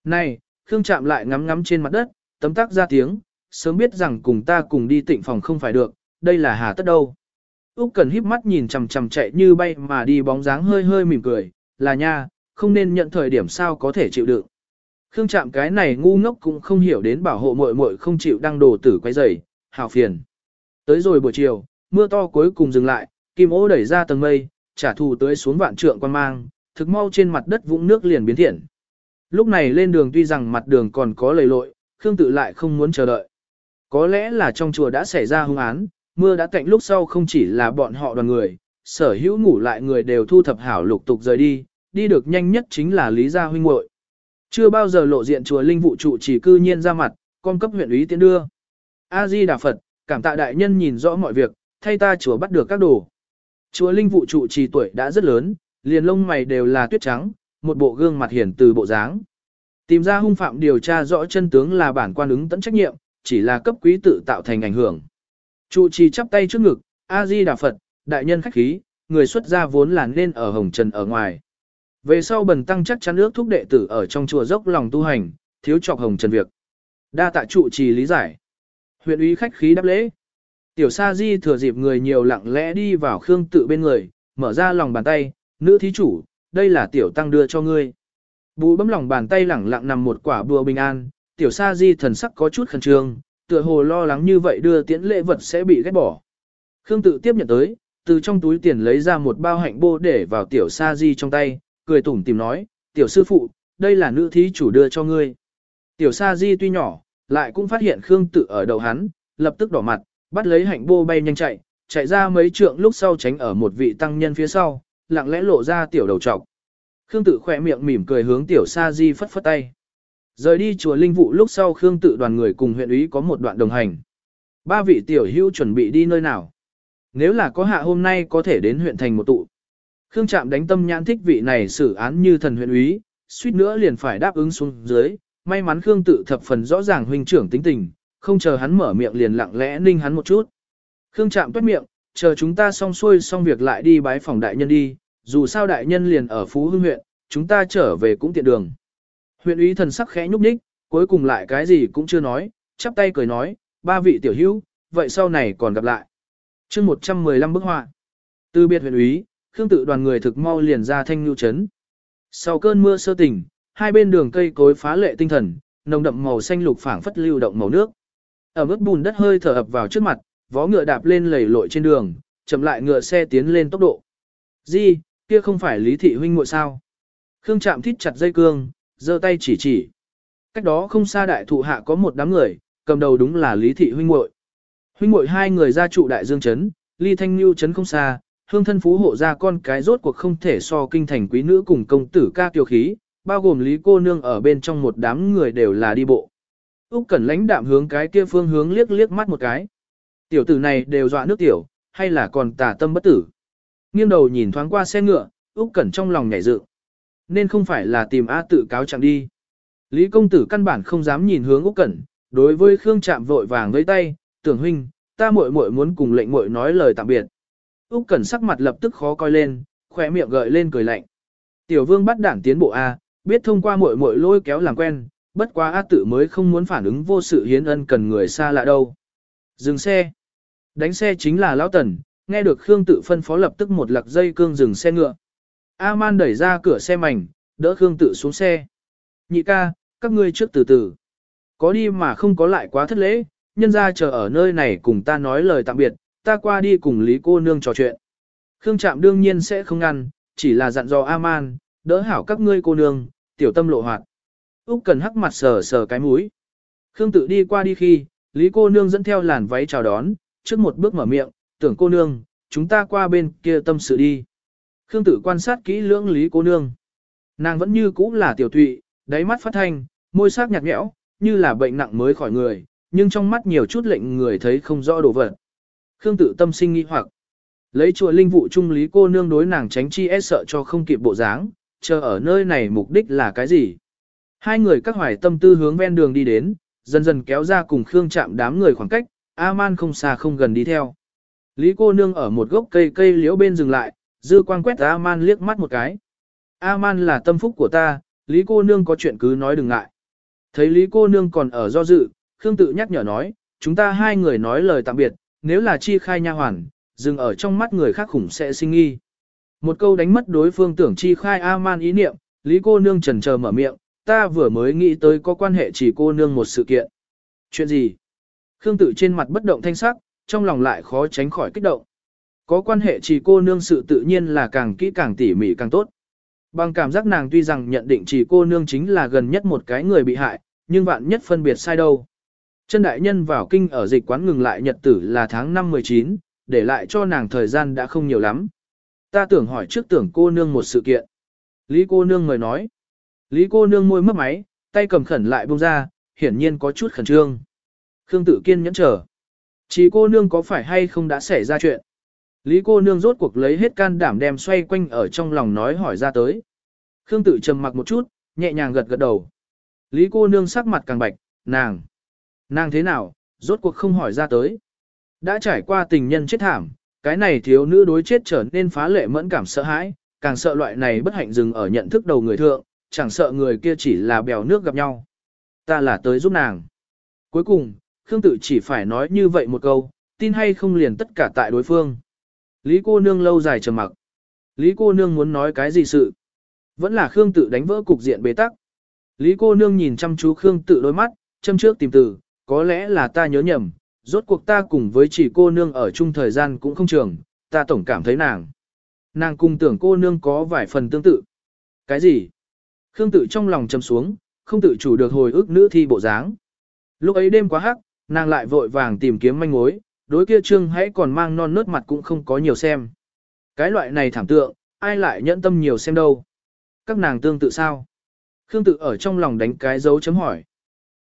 Này, Khương chạm lại ngắm ngắm trên mặt đất, tấm tắc ra tiếng, sớm biết rằng cùng ta cùng đi tịnh phòng không phải được, đây là hà tất đâu. Úc Cần híp mắt nhìn chằm chằm chạy như bay mà đi bóng dáng hơi hơi mỉm cười, là nha, không nên nhận thời điểm sao có thể chịu đựng. Khương Trạm cái này ngu ngốc cũng không hiểu đến bảo hộ muội muội không chịu đăng đồ tử quấy rầy, hào phiền. Tới rồi buổi chiều, mưa to cuối cùng dừng lại, kim ô đẩy ra tầng mây, trả thù tới xuống vạn trượng quan mang, thực mau trên mặt đất vũng nước liền biến thiện. Lúc này lên đường tuy rằng mặt đường còn có lầy lội, Khương tự lại không muốn chờ đợi. Có lẽ là trong chùa đã xảy ra hung án, mưa đã tạnh lúc sau không chỉ là bọn họ đoàn người, sở hữu ngủ lại người đều thu thập hảo lục tục rời đi, đi được nhanh nhất chính là Lý Gia huynh muội. Chưa bao giờ lộ diện chùa linh vụ trụ chỉ cư nhiên ra mặt, con cấp huyện úy tiến đưa. A Di Đà Phật, cảm tạ đại nhân nhìn rõ mọi việc, thay ta chùa bắt được các đồ. Chùa linh vụ trụ trì tuổi đã rất lớn, liền lông mày đều là tuyết trắng, một bộ gương mặt hiển từ bộ dáng. Tìm ra hung phạm điều tra rõ chân tướng là bản quan ứng tận trách nhiệm, chỉ là cấp quý tự tạo thành ảnh hưởng. Trụ trì chắp tay trước ngực, A-di Đà Phật, đại nhân khách khí, người xuất gia vốn là nên ở hồng trần ở ngoài. Về sau bần tăng chắc chắn ước thúc đệ tử ở trong chùa dốc lòng tu hành, thiếu trọc hồng trần việc. Đa tạ trụ trì lý giải. Huyện úy khách khí đáp lễ. Tiểu sa di thừa dịp người nhiều lặng lẽ đi vào khương tự bên người, mở ra lòng bàn tay, nữ thí chủ, đây là tiểu tăng đưa cho ngươi. bù bấm lòng bàn tay lẳng lặng nằm một quả bùa bình an, tiểu sa di thần sắc có chút khẩn trương, tựa hồ lo lắng như vậy đưa tiễn lễ vật sẽ bị ghét bỏ. Khương tự tiếp nhận tới, từ trong túi tiền lấy ra một bao hạnh bô để vào tiểu sa di trong tay, cười tủm tìm nói, tiểu sư phụ, đây là nữ thí chủ đưa cho ngươi. Tiểu sa di tuy nhỏ, lại cũng phát hiện Khương tự ở đầu hắn, lập tức đỏ mặt, bắt lấy hạnh bô bay nhanh chạy, chạy ra mấy trượng lúc sau tránh ở một vị tăng nhân phía sau, lặng lẽ lộ ra tiểu đầu trọc. Khương tự khỏe miệng mỉm cười hướng tiểu sa di phất phất tay. Rời đi chùa Linh Vụ lúc sau Khương tự đoàn người cùng huyện úy có một đoạn đồng hành. Ba vị tiểu hưu chuẩn bị đi nơi nào? Nếu là có hạ hôm nay có thể đến huyện thành một tụ. Khương Trạm đánh tâm nhãn thích vị này xử án như thần huyện úy, suýt nữa liền phải đáp ứng xuống dưới, may mắn Khương tự thập phần rõ ràng huynh trưởng tính tình, không chờ hắn mở miệng liền lặng lẽ ninh hắn một chút. Khương Trạm toát miệng, chờ chúng ta xong xuôi xong việc lại đi bái phòng đại nhân đi, dù sao đại nhân liền ở Phú Hưng huyện, chúng ta trở về cũng tiện đường. Huyện úy thần sắc khẽ nhúc nhích, cuối cùng lại cái gì cũng chưa nói, chắp tay cười nói, ba vị tiểu hữu, vậy sau này còn gặp lại. chương 115 bức họa. Từ biệt huyện úy, Khương tự đoàn người thực mau liền ra thanh nhu chấn. Sau cơn mưa sơ tỉnh, hai bên đường cây cối phá lệ tinh thần, nồng đậm màu xanh lục phảng phất lưu động màu nước. Ở mức bùn đất hơi thở ập vào trước mặt, vó ngựa đạp lên lầy lội trên đường, chậm lại ngựa xe tiến lên tốc độ. gì kia không phải Lý Thị huynh muội sao? Khương chạm thít chặt dây cương, giơ tay chỉ chỉ. Cách đó không xa đại thụ hạ có một đám người, cầm đầu đúng là Lý Thị huynh muội. Huynh muội hai người ra trụ đại dương chấn, ly thanh lưu chấn không xa, hương thân phú hộ ra con cái rốt cuộc không thể so kinh thành quý nữ cùng công tử ca tiêu khí, bao gồm Lý cô nương ở bên trong một đám người đều là đi bộ. Úc Cẩn lãnh đạm hướng cái kia phương hướng liếc liếc mắt một cái. Tiểu tử này đều dọa nước tiểu, hay là còn tà tâm bất tử. Nghiêng đầu nhìn thoáng qua xe ngựa, Úc Cẩn trong lòng nhảy dựng. Nên không phải là tìm A tự cáo chẳng đi. Lý công tử căn bản không dám nhìn hướng Úc Cẩn, đối với Khương Trạm vội vàng vẫy tay, "Tưởng huynh, ta muội muội muốn cùng lệnh muội nói lời tạm biệt." Úc Cẩn sắc mặt lập tức khó coi lên, khóe miệng gợi lên cười lạnh. Tiểu Vương bắt đảng tiến bộ a, biết thông qua muội muội lôi kéo làm quen, bất quá A tự mới không muốn phản ứng vô sự hiến ân cần người xa lạ đâu. Dừng xe. Đánh xe chính là Lão Tần, nghe được Khương tự phân phó lập tức một lặc dây cương dừng xe ngựa. A-man đẩy ra cửa xe mảnh, đỡ Khương tự xuống xe. Nhị ca, các ngươi trước từ từ. Có đi mà không có lại quá thất lễ, nhân ra chờ ở nơi này cùng ta nói lời tạm biệt, ta qua đi cùng Lý cô nương trò chuyện. Khương Trạm đương nhiên sẽ không ngăn, chỉ là dặn dò A-man, đỡ hảo các ngươi cô nương, tiểu tâm lộ hoạt. Úc cần hắc mặt sờ sờ cái mũi. Khương tự đi qua đi khi, Lý cô nương dẫn theo làn váy chào đón, trước một bước mở miệng, tưởng cô nương, chúng ta qua bên kia tâm sự đi. Khương tự quan sát kỹ lưỡng Lý cô nương. Nàng vẫn như cũ là tiểu thụy, đáy mắt phát thanh, môi sắc nhạt nhẽo, như là bệnh nặng mới khỏi người, nhưng trong mắt nhiều chút lệnh người thấy không rõ đồ vật. Khương tự tâm sinh nghi hoặc. Lấy chùa linh vụ trung lý cô nương đối nàng tránh chi e sợ cho không kịp bộ dáng, chờ ở nơi này mục đích là cái gì. Hai người các hoài tâm tư hướng ven đường đi đến, dần dần kéo ra cùng Khương chạm đám người khoảng cách, A-man không xa không gần đi theo. Lý cô nương ở một gốc cây cây liễu bên dừng lại, dư quang quét A-man liếc mắt một cái. A-man là tâm phúc của ta, Lý cô nương có chuyện cứ nói đừng ngại. Thấy Lý cô nương còn ở do dự, Khương tự nhắc nhở nói, chúng ta hai người nói lời tạm biệt, nếu là chi khai nha hoàn, dừng ở trong mắt người khác khủng sẽ sinh nghi. Một câu đánh mất đối phương tưởng chi khai A-man ý niệm, Lý cô nương trần chờ mở miệng, ta vừa mới nghĩ tới có quan hệ chỉ cô nương một sự kiện. Chuyện gì? Khương tự trên mặt bất động thanh sắc, trong lòng lại khó tránh khỏi kích động. Có quan hệ chỉ cô nương sự tự nhiên là càng kỹ càng tỉ mỉ càng tốt. Bằng cảm giác nàng tuy rằng nhận định chỉ cô nương chính là gần nhất một cái người bị hại, nhưng vạn nhất phân biệt sai đâu. Chân đại nhân vào kinh ở dịch quán ngừng lại nhật tử là tháng 5 19, để lại cho nàng thời gian đã không nhiều lắm. Ta tưởng hỏi trước tưởng cô nương một sự kiện. Lý cô nương người nói. Lý cô nương môi mấp máy, tay cầm khẩn lại buông ra, hiển nhiên có chút khẩn trương. Khương tự kiên nhẫn chờ. Chỉ cô nương có phải hay không đã xảy ra chuyện? Lý cô nương rốt cuộc lấy hết can đảm đem xoay quanh ở trong lòng nói hỏi ra tới. Khương tự trầm mặc một chút, nhẹ nhàng gật gật đầu. Lý cô nương sắc mặt càng bạch, nàng. Nàng thế nào, rốt cuộc không hỏi ra tới. Đã trải qua tình nhân chết thảm, cái này thiếu nữ đối chết trở nên phá lệ mẫn cảm sợ hãi, càng sợ loại này bất hạnh dừng ở nhận thức đầu người thượng, chẳng sợ người kia chỉ là bèo nước gặp nhau. Ta là tới giúp nàng. Cuối cùng, Khương Tự chỉ phải nói như vậy một câu, tin hay không liền tất cả tại đối phương. Lý cô nương lâu dài trầm mặc. Lý cô nương muốn nói cái gì sự? Vẫn là Khương Tự đánh vỡ cục diện bế tắc. Lý cô nương nhìn chăm chú Khương Tự đôi mắt, châm trước tìm từ, có lẽ là ta nhớ nhầm, rốt cuộc ta cùng với chỉ cô nương ở chung thời gian cũng không trường, ta tổng cảm thấy nàng. Nàng cùng tưởng cô nương có vài phần tương tự. Cái gì? Khương tự trong lòng chầm xuống, không tự chủ được hồi ức nữ thi bộ dáng. Lúc ấy đêm quá hắc, nàng lại vội vàng tìm kiếm manh mối, đối kia trương hãy còn mang non nớt mặt cũng không có nhiều xem. Cái loại này thảm tượng, ai lại nhẫn tâm nhiều xem đâu. Các nàng tương tự sao? Khương tự ở trong lòng đánh cái dấu chấm hỏi.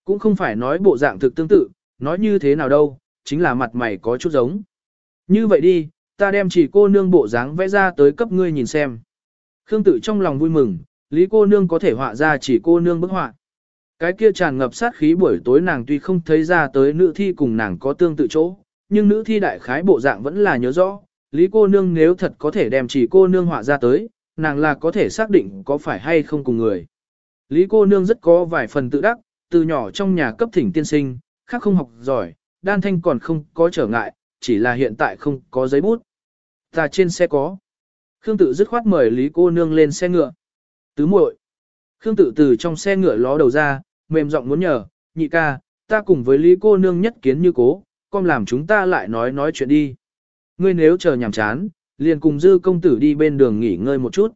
Cũng không phải nói bộ dạng thực tương tự, nói như thế nào đâu, chính là mặt mày có chút giống. Như vậy đi, ta đem chỉ cô nương bộ dáng vẽ ra tới cấp ngươi nhìn xem. Khương tự trong lòng vui mừng, Lý cô nương có thể họa ra chỉ cô nương bức họa. Cái kia tràn ngập sát khí buổi tối nàng tuy không thấy ra tới nữ thi cùng nàng có tương tự chỗ, nhưng nữ thi đại khái bộ dạng vẫn là nhớ rõ, Lý cô nương nếu thật có thể đem chỉ cô nương họa ra tới, nàng là có thể xác định có phải hay không cùng người. Lý cô nương rất có vài phần tự đắc, từ nhỏ trong nhà cấp thỉnh tiên sinh, khác không học giỏi, đan thanh còn không có trở ngại, chỉ là hiện tại không có giấy bút. Ta trên xe có. Khương tự dứt khoát mời Lý cô nương lên xe ngựa. Tứ muội. Khương tự từ trong xe ngựa ló đầu ra, mềm giọng muốn nhờ, nhị ca, ta cùng với Lý cô nương nhất kiến như cố, con làm chúng ta lại nói nói chuyện đi. Ngươi nếu chờ nhàm chán, liền cùng dư công tử đi bên đường nghỉ ngơi một chút.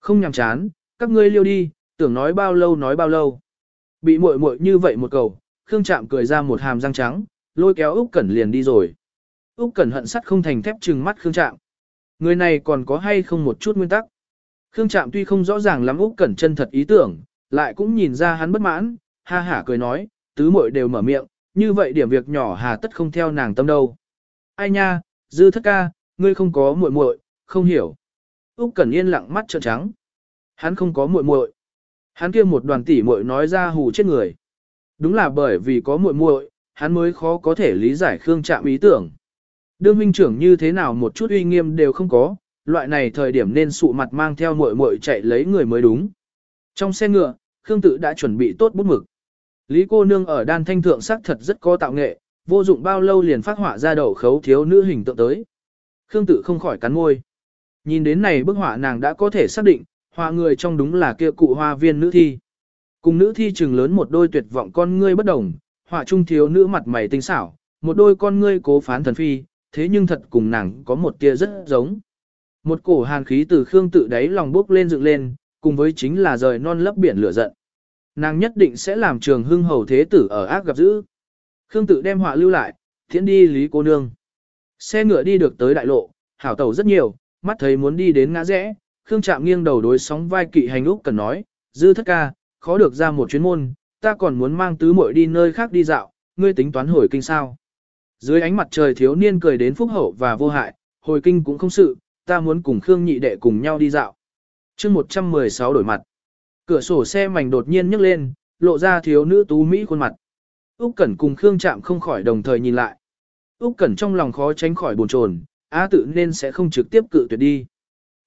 Không nhàm chán, các ngươi liêu đi, tưởng nói bao lâu nói bao lâu. Bị muội muội như vậy một cầu, Khương Trạm cười ra một hàm răng trắng, lôi kéo Úc Cẩn liền đi rồi. Úc Cẩn hận sắt không thành thép trừng mắt Khương Trạm. Người này còn có hay không một chút nguyên tắc. Khương Trạm tuy không rõ ràng lắm Úc Cẩn chân thật ý tưởng, lại cũng nhìn ra hắn bất mãn, ha hả cười nói, tứ muội đều mở miệng, như vậy điểm việc nhỏ hà tất không theo nàng tâm đâu. Ai nha, dư thất ca, ngươi không có muội muội, không hiểu. Úc Cẩn yên lặng mắt trợn trắng. Hắn không có muội muội. Hắn kia một đoàn tỷ muội nói ra hù chết người. Đúng là bởi vì có muội muội, hắn mới khó có thể lý giải Khương Trạm ý tưởng. Đương huynh trưởng như thế nào một chút uy nghiêm đều không có, loại này thời điểm nên sụ mặt mang theo muội muội chạy lấy người mới đúng. Trong xe ngựa, Khương Tự đã chuẩn bị tốt bút mực. Lý cô nương ở đan thanh thượng sắc thật rất có tạo nghệ, vô dụng bao lâu liền phát họa ra đầu khấu thiếu nữ hình tượng tới. Khương Tự không khỏi cắn môi. Nhìn đến này bức họa nàng đã có thể xác định, họa người trong đúng là kia cụ hoa viên nữ thi. Cùng nữ thi trừng lớn một đôi tuyệt vọng con ngươi bất đồng, họa trung thiếu nữ mặt mày tinh xảo, một đôi con ngươi cố phán thần phi, thế nhưng thật cùng nàng có một tia rất giống. Một cổ hàn khí từ Khương tự đáy lòng bốc lên dựng lên, cùng với chính là rời non lấp biển lửa giận. Nàng nhất định sẽ làm trường hưng hầu thế tử ở ác gặp dữ. Khương tự đem họa lưu lại, thiện đi lý cô nương. Xe ngựa đi được tới đại lộ, hảo tàu rất nhiều, mắt thấy muốn đi đến ngã rẽ, Khương Trạm nghiêng đầu đối sóng vai kỵ hành úc cần nói, dư thất ca, khó được ra một chuyến môn, ta còn muốn mang tứ muội đi nơi khác đi dạo, ngươi tính toán hồi kinh sao. Dưới ánh mặt trời thiếu niên cười đến phúc hậu và vô hại, hồi kinh cũng không sự, ta muốn cùng Khương nhị đệ cùng nhau đi dạo. chương 116 đổi mặt. Cửa sổ xe mảnh đột nhiên nhấc lên, lộ ra thiếu nữ tú Mỹ khuôn mặt. Úc Cẩn cùng Khương Trạm không khỏi đồng thời nhìn lại. Úc Cẩn trong lòng khó tránh khỏi buồn chồn, á tự nên sẽ không trực tiếp cự tuyệt đi.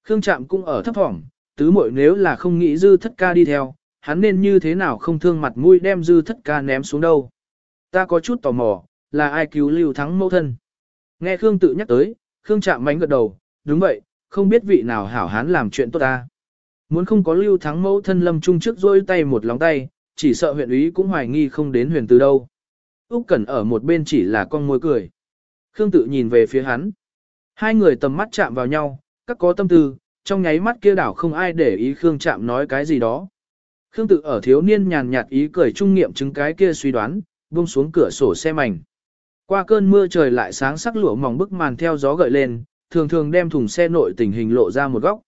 Khương Trạm cũng ở thấp thỏm, tứ muội nếu là không nghĩ dư thất ca đi theo, hắn nên như thế nào không thương mặt mũi đem dư thất ca ném xuống đâu. Ta có chút tò mò, là ai cứu lưu thắng mẫu thân. Nghe Khương tự nhắc tới, Khương Trạm mánh gật đầu, đúng vậy, không biết vị nào hảo hán làm chuyện tốt ta. Muốn không có lưu thắng mẫu thân lâm trung trước rôi tay một lóng tay, chỉ sợ huyện úy cũng hoài nghi không đến huyền từ đâu. Úc Cẩn ở một bên chỉ là con môi cười. Khương tự nhìn về phía hắn. Hai người tầm mắt chạm vào nhau, các có tâm tư, trong nháy mắt kia đảo không ai để ý Khương chạm nói cái gì đó. Khương tự ở thiếu niên nhàn nhạt ý cười trung nghiệm chứng cái kia suy đoán, buông xuống cửa sổ xe mảnh. Qua cơn mưa trời lại sáng sắc lụa mỏng bức màn theo gió gợi lên, thường thường đem thùng xe nội tình hình lộ ra một góc.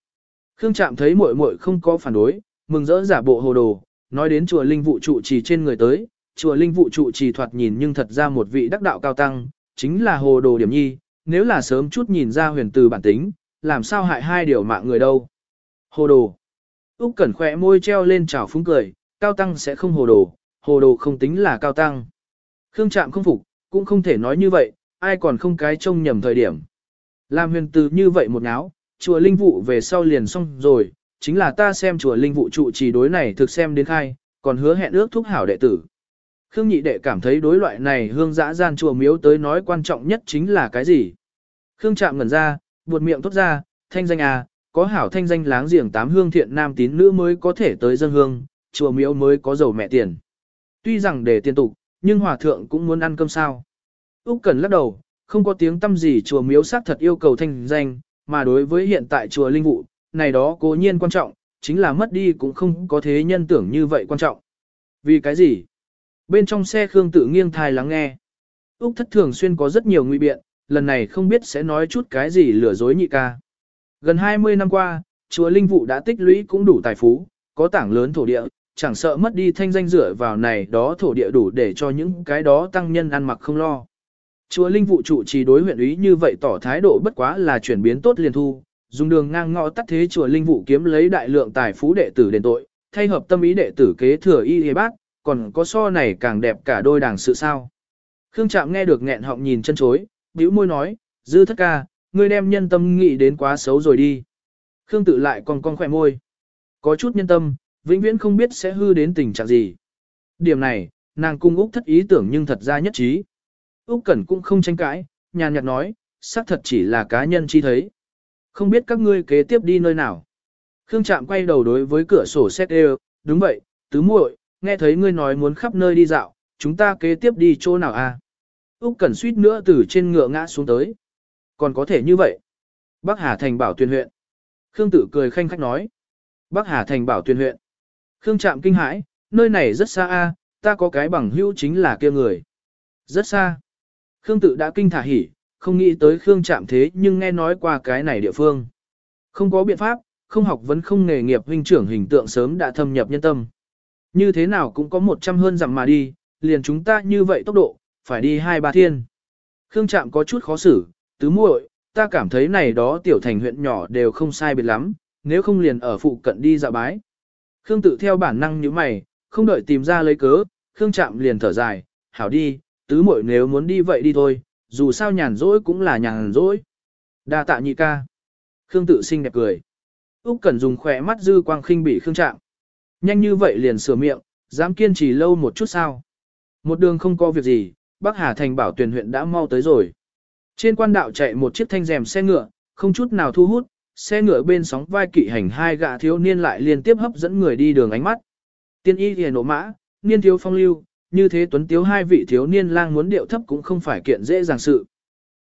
Khương Trạm thấy muội muội không có phản đối, mừng rỡ giả bộ hồ đồ, nói đến chùa linh vụ trụ trì trên người tới, chùa linh vụ trụ trì thoạt nhìn nhưng thật ra một vị đắc đạo cao tăng, chính là hồ đồ điểm nhi, nếu là sớm chút nhìn ra huyền từ bản tính, làm sao hại hai điều mạng người đâu. Hồ đồ. Úc Cẩn khỏe môi treo lên trào phúng cười, cao tăng sẽ không hồ đồ, hồ đồ không tính là cao tăng. Khương Trạm không phục, cũng không thể nói như vậy, ai còn không cái trông nhầm thời điểm. Làm huyền từ như vậy một náo, chùa linh vụ về sau liền xong rồi, chính là ta xem chùa linh vụ trụ trì đối này thực xem đến khai, còn hứa hẹn ước thúc hảo đệ tử. Khương nhị đệ cảm thấy đối loại này hương dã gian chùa miếu tới nói quan trọng nhất chính là cái gì. Khương Trạm ngẩn ra, buột miệng thốt ra, thanh danh à, có hảo thanh danh láng giềng tám hương thiện nam tín nữ mới có thể tới dân hương, chùa miếu mới có dầu mẹ tiền. Tuy rằng để tiền tục, nhưng hòa thượng cũng muốn ăn cơm sao. Úc Cần lắc đầu, không có tiếng tâm gì chùa miếu xác thật yêu cầu thanh danh, mà đối với hiện tại chùa linh vụ, này đó cố nhiên quan trọng, chính là mất đi cũng không có thế nhân tưởng như vậy quan trọng. Vì cái gì? Bên trong xe Khương tự nghiêng thai lắng nghe. Úc thất thường xuyên có rất nhiều nguy biện, lần này không biết sẽ nói chút cái gì lừa dối nhị ca. Gần 20 năm qua, chùa linh vụ đã tích lũy cũng đủ tài phú, có tảng lớn thổ địa, chẳng sợ mất đi thanh danh dựa vào này đó thổ địa đủ để cho những cái đó tăng nhân ăn mặc không lo. Chùa Linh vụ trụ trì đối huyện ý như vậy tỏ thái độ bất quá là chuyển biến tốt liền thu, dùng đường ngang ngõ tắt thế chùa Linh vụ kiếm lấy đại lượng tài phú đệ tử đền tội, thay hợp tâm ý đệ tử kế thừa y hề bác, còn có so này càng đẹp cả đôi đảng sự sao. Khương Trạm nghe được nghẹn họng nhìn chân chối, bĩu môi nói, dư thất ca, ngươi đem nhân tâm nghĩ đến quá xấu rồi đi. Khương tự lại còn con khỏe môi. Có chút nhân tâm, vĩnh viễn không biết sẽ hư đến tình trạng gì. Điểm này, nàng cung Úc thất ý tưởng nhưng thật ra nhất trí. Úc Cẩn cũng không tranh cãi, nhàn nhạt nói, xác thật chỉ là cá nhân chi thấy. Không biết các ngươi kế tiếp đi nơi nào. Khương Trạm quay đầu đối với cửa sổ xét đều, đúng vậy, tứ muội, nghe thấy ngươi nói muốn khắp nơi đi dạo, chúng ta kế tiếp đi chỗ nào à? Úc Cẩn suýt nữa từ trên ngựa ngã xuống tới. Còn có thể như vậy. Bắc Hà Thành bảo tuyên huyện. Khương Tử cười khanh khách nói. Bắc Hà Thành bảo tuyên huyện. Khương Trạm kinh hãi, nơi này rất xa a, ta có cái bằng hữu chính là kia người. Rất xa. Khương Tự đã kinh thả hỉ, không nghĩ tới Khương Trạm thế nhưng nghe nói qua cái này địa phương. Không có biện pháp, không học vẫn không nghề nghiệp huynh trưởng hình tượng sớm đã thâm nhập nhân tâm. Như thế nào cũng có một trăm hơn dặm mà đi, liền chúng ta như vậy tốc độ, phải đi hai ba thiên. Khương Trạm có chút khó xử, tứ muội, ta cảm thấy này đó tiểu thành huyện nhỏ đều không sai biệt lắm, nếu không liền ở phụ cận đi dạo bái. Khương tự theo bản năng như mày, không đợi tìm ra lấy cớ, Khương Trạm liền thở dài, hảo đi, tứ muội nếu muốn đi vậy đi thôi, dù sao nhàn rỗi cũng là nhàn rỗi. Đa tạ nhị ca. Khương tự xinh đẹp cười. Úc Cẩn dùng khỏe mắt dư quang khinh bị Khương Trạm. Nhanh như vậy liền sửa miệng, dám kiên trì lâu một chút sao? Một đường không có việc gì, Bắc Hà thành bảo tuyển huyện đã mau tới rồi. Trên quan đạo chạy một chiếc thanh rèm xe ngựa, không chút nào thu hút, xe ngựa bên sóng vai kỵ hành hai gã thiếu niên lại liên tiếp hấp dẫn người đi đường ánh mắt. Tiên y liền nổ mã, niên thiếu phong lưu, như thế tuấn tiếu hai vị thiếu niên lang muốn điệu thấp cũng không phải kiện dễ dàng sự.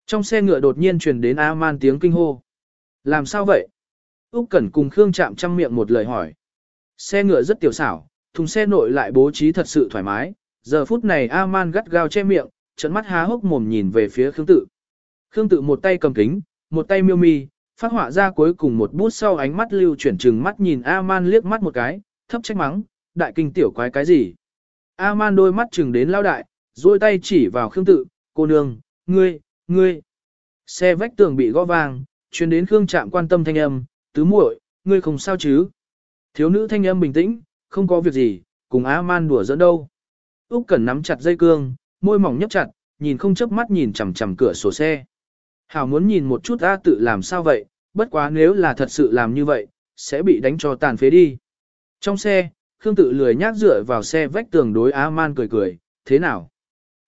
Trong xe ngựa đột nhiên truyền đến A-man tiếng kinh hô. Làm sao vậy? Úc Cẩn cùng Khương Trạm trăm miệng một lời hỏi. Xe ngựa rất tiểu xảo, thùng xe nội lại bố trí thật sự thoải mái. Giờ phút này A-man gắt gao che miệng, trợn mắt há hốc mồm nhìn về phía Khương Tự. Khương Tự một tay cầm kính, một tay miêu mi, phát họa ra cuối cùng một bút sau ánh mắt lưu chuyển trừng mắt nhìn A-man liếc mắt một cái, thấp trách mắng, đại kinh tiểu quái cái gì? A-man đôi mắt trừng đến lao đại, duỗi tay chỉ vào Khương Tự, cô nương, ngươi, ngươi. Xe vách tường bị gõ vang, truyền đến Khương Trạm quan tâm thanh âm, tứ muội, ngươi không sao chứ? Thiếu nữ thanh âm bình tĩnh, không có việc gì, cùng A-man đùa giỡn đâu. Úc Cẩn nắm chặt dây cương, môi mỏng nhấp chặt, nhìn không chớp mắt nhìn chằm chằm cửa sổ xe. Hảo muốn nhìn một chút A tự làm sao vậy, bất quá nếu là thật sự làm như vậy, sẽ bị đánh cho tàn phế đi. Trong xe, Khương tự lười nhác dựa vào xe vách tường đối A-man cười cười, thế nào?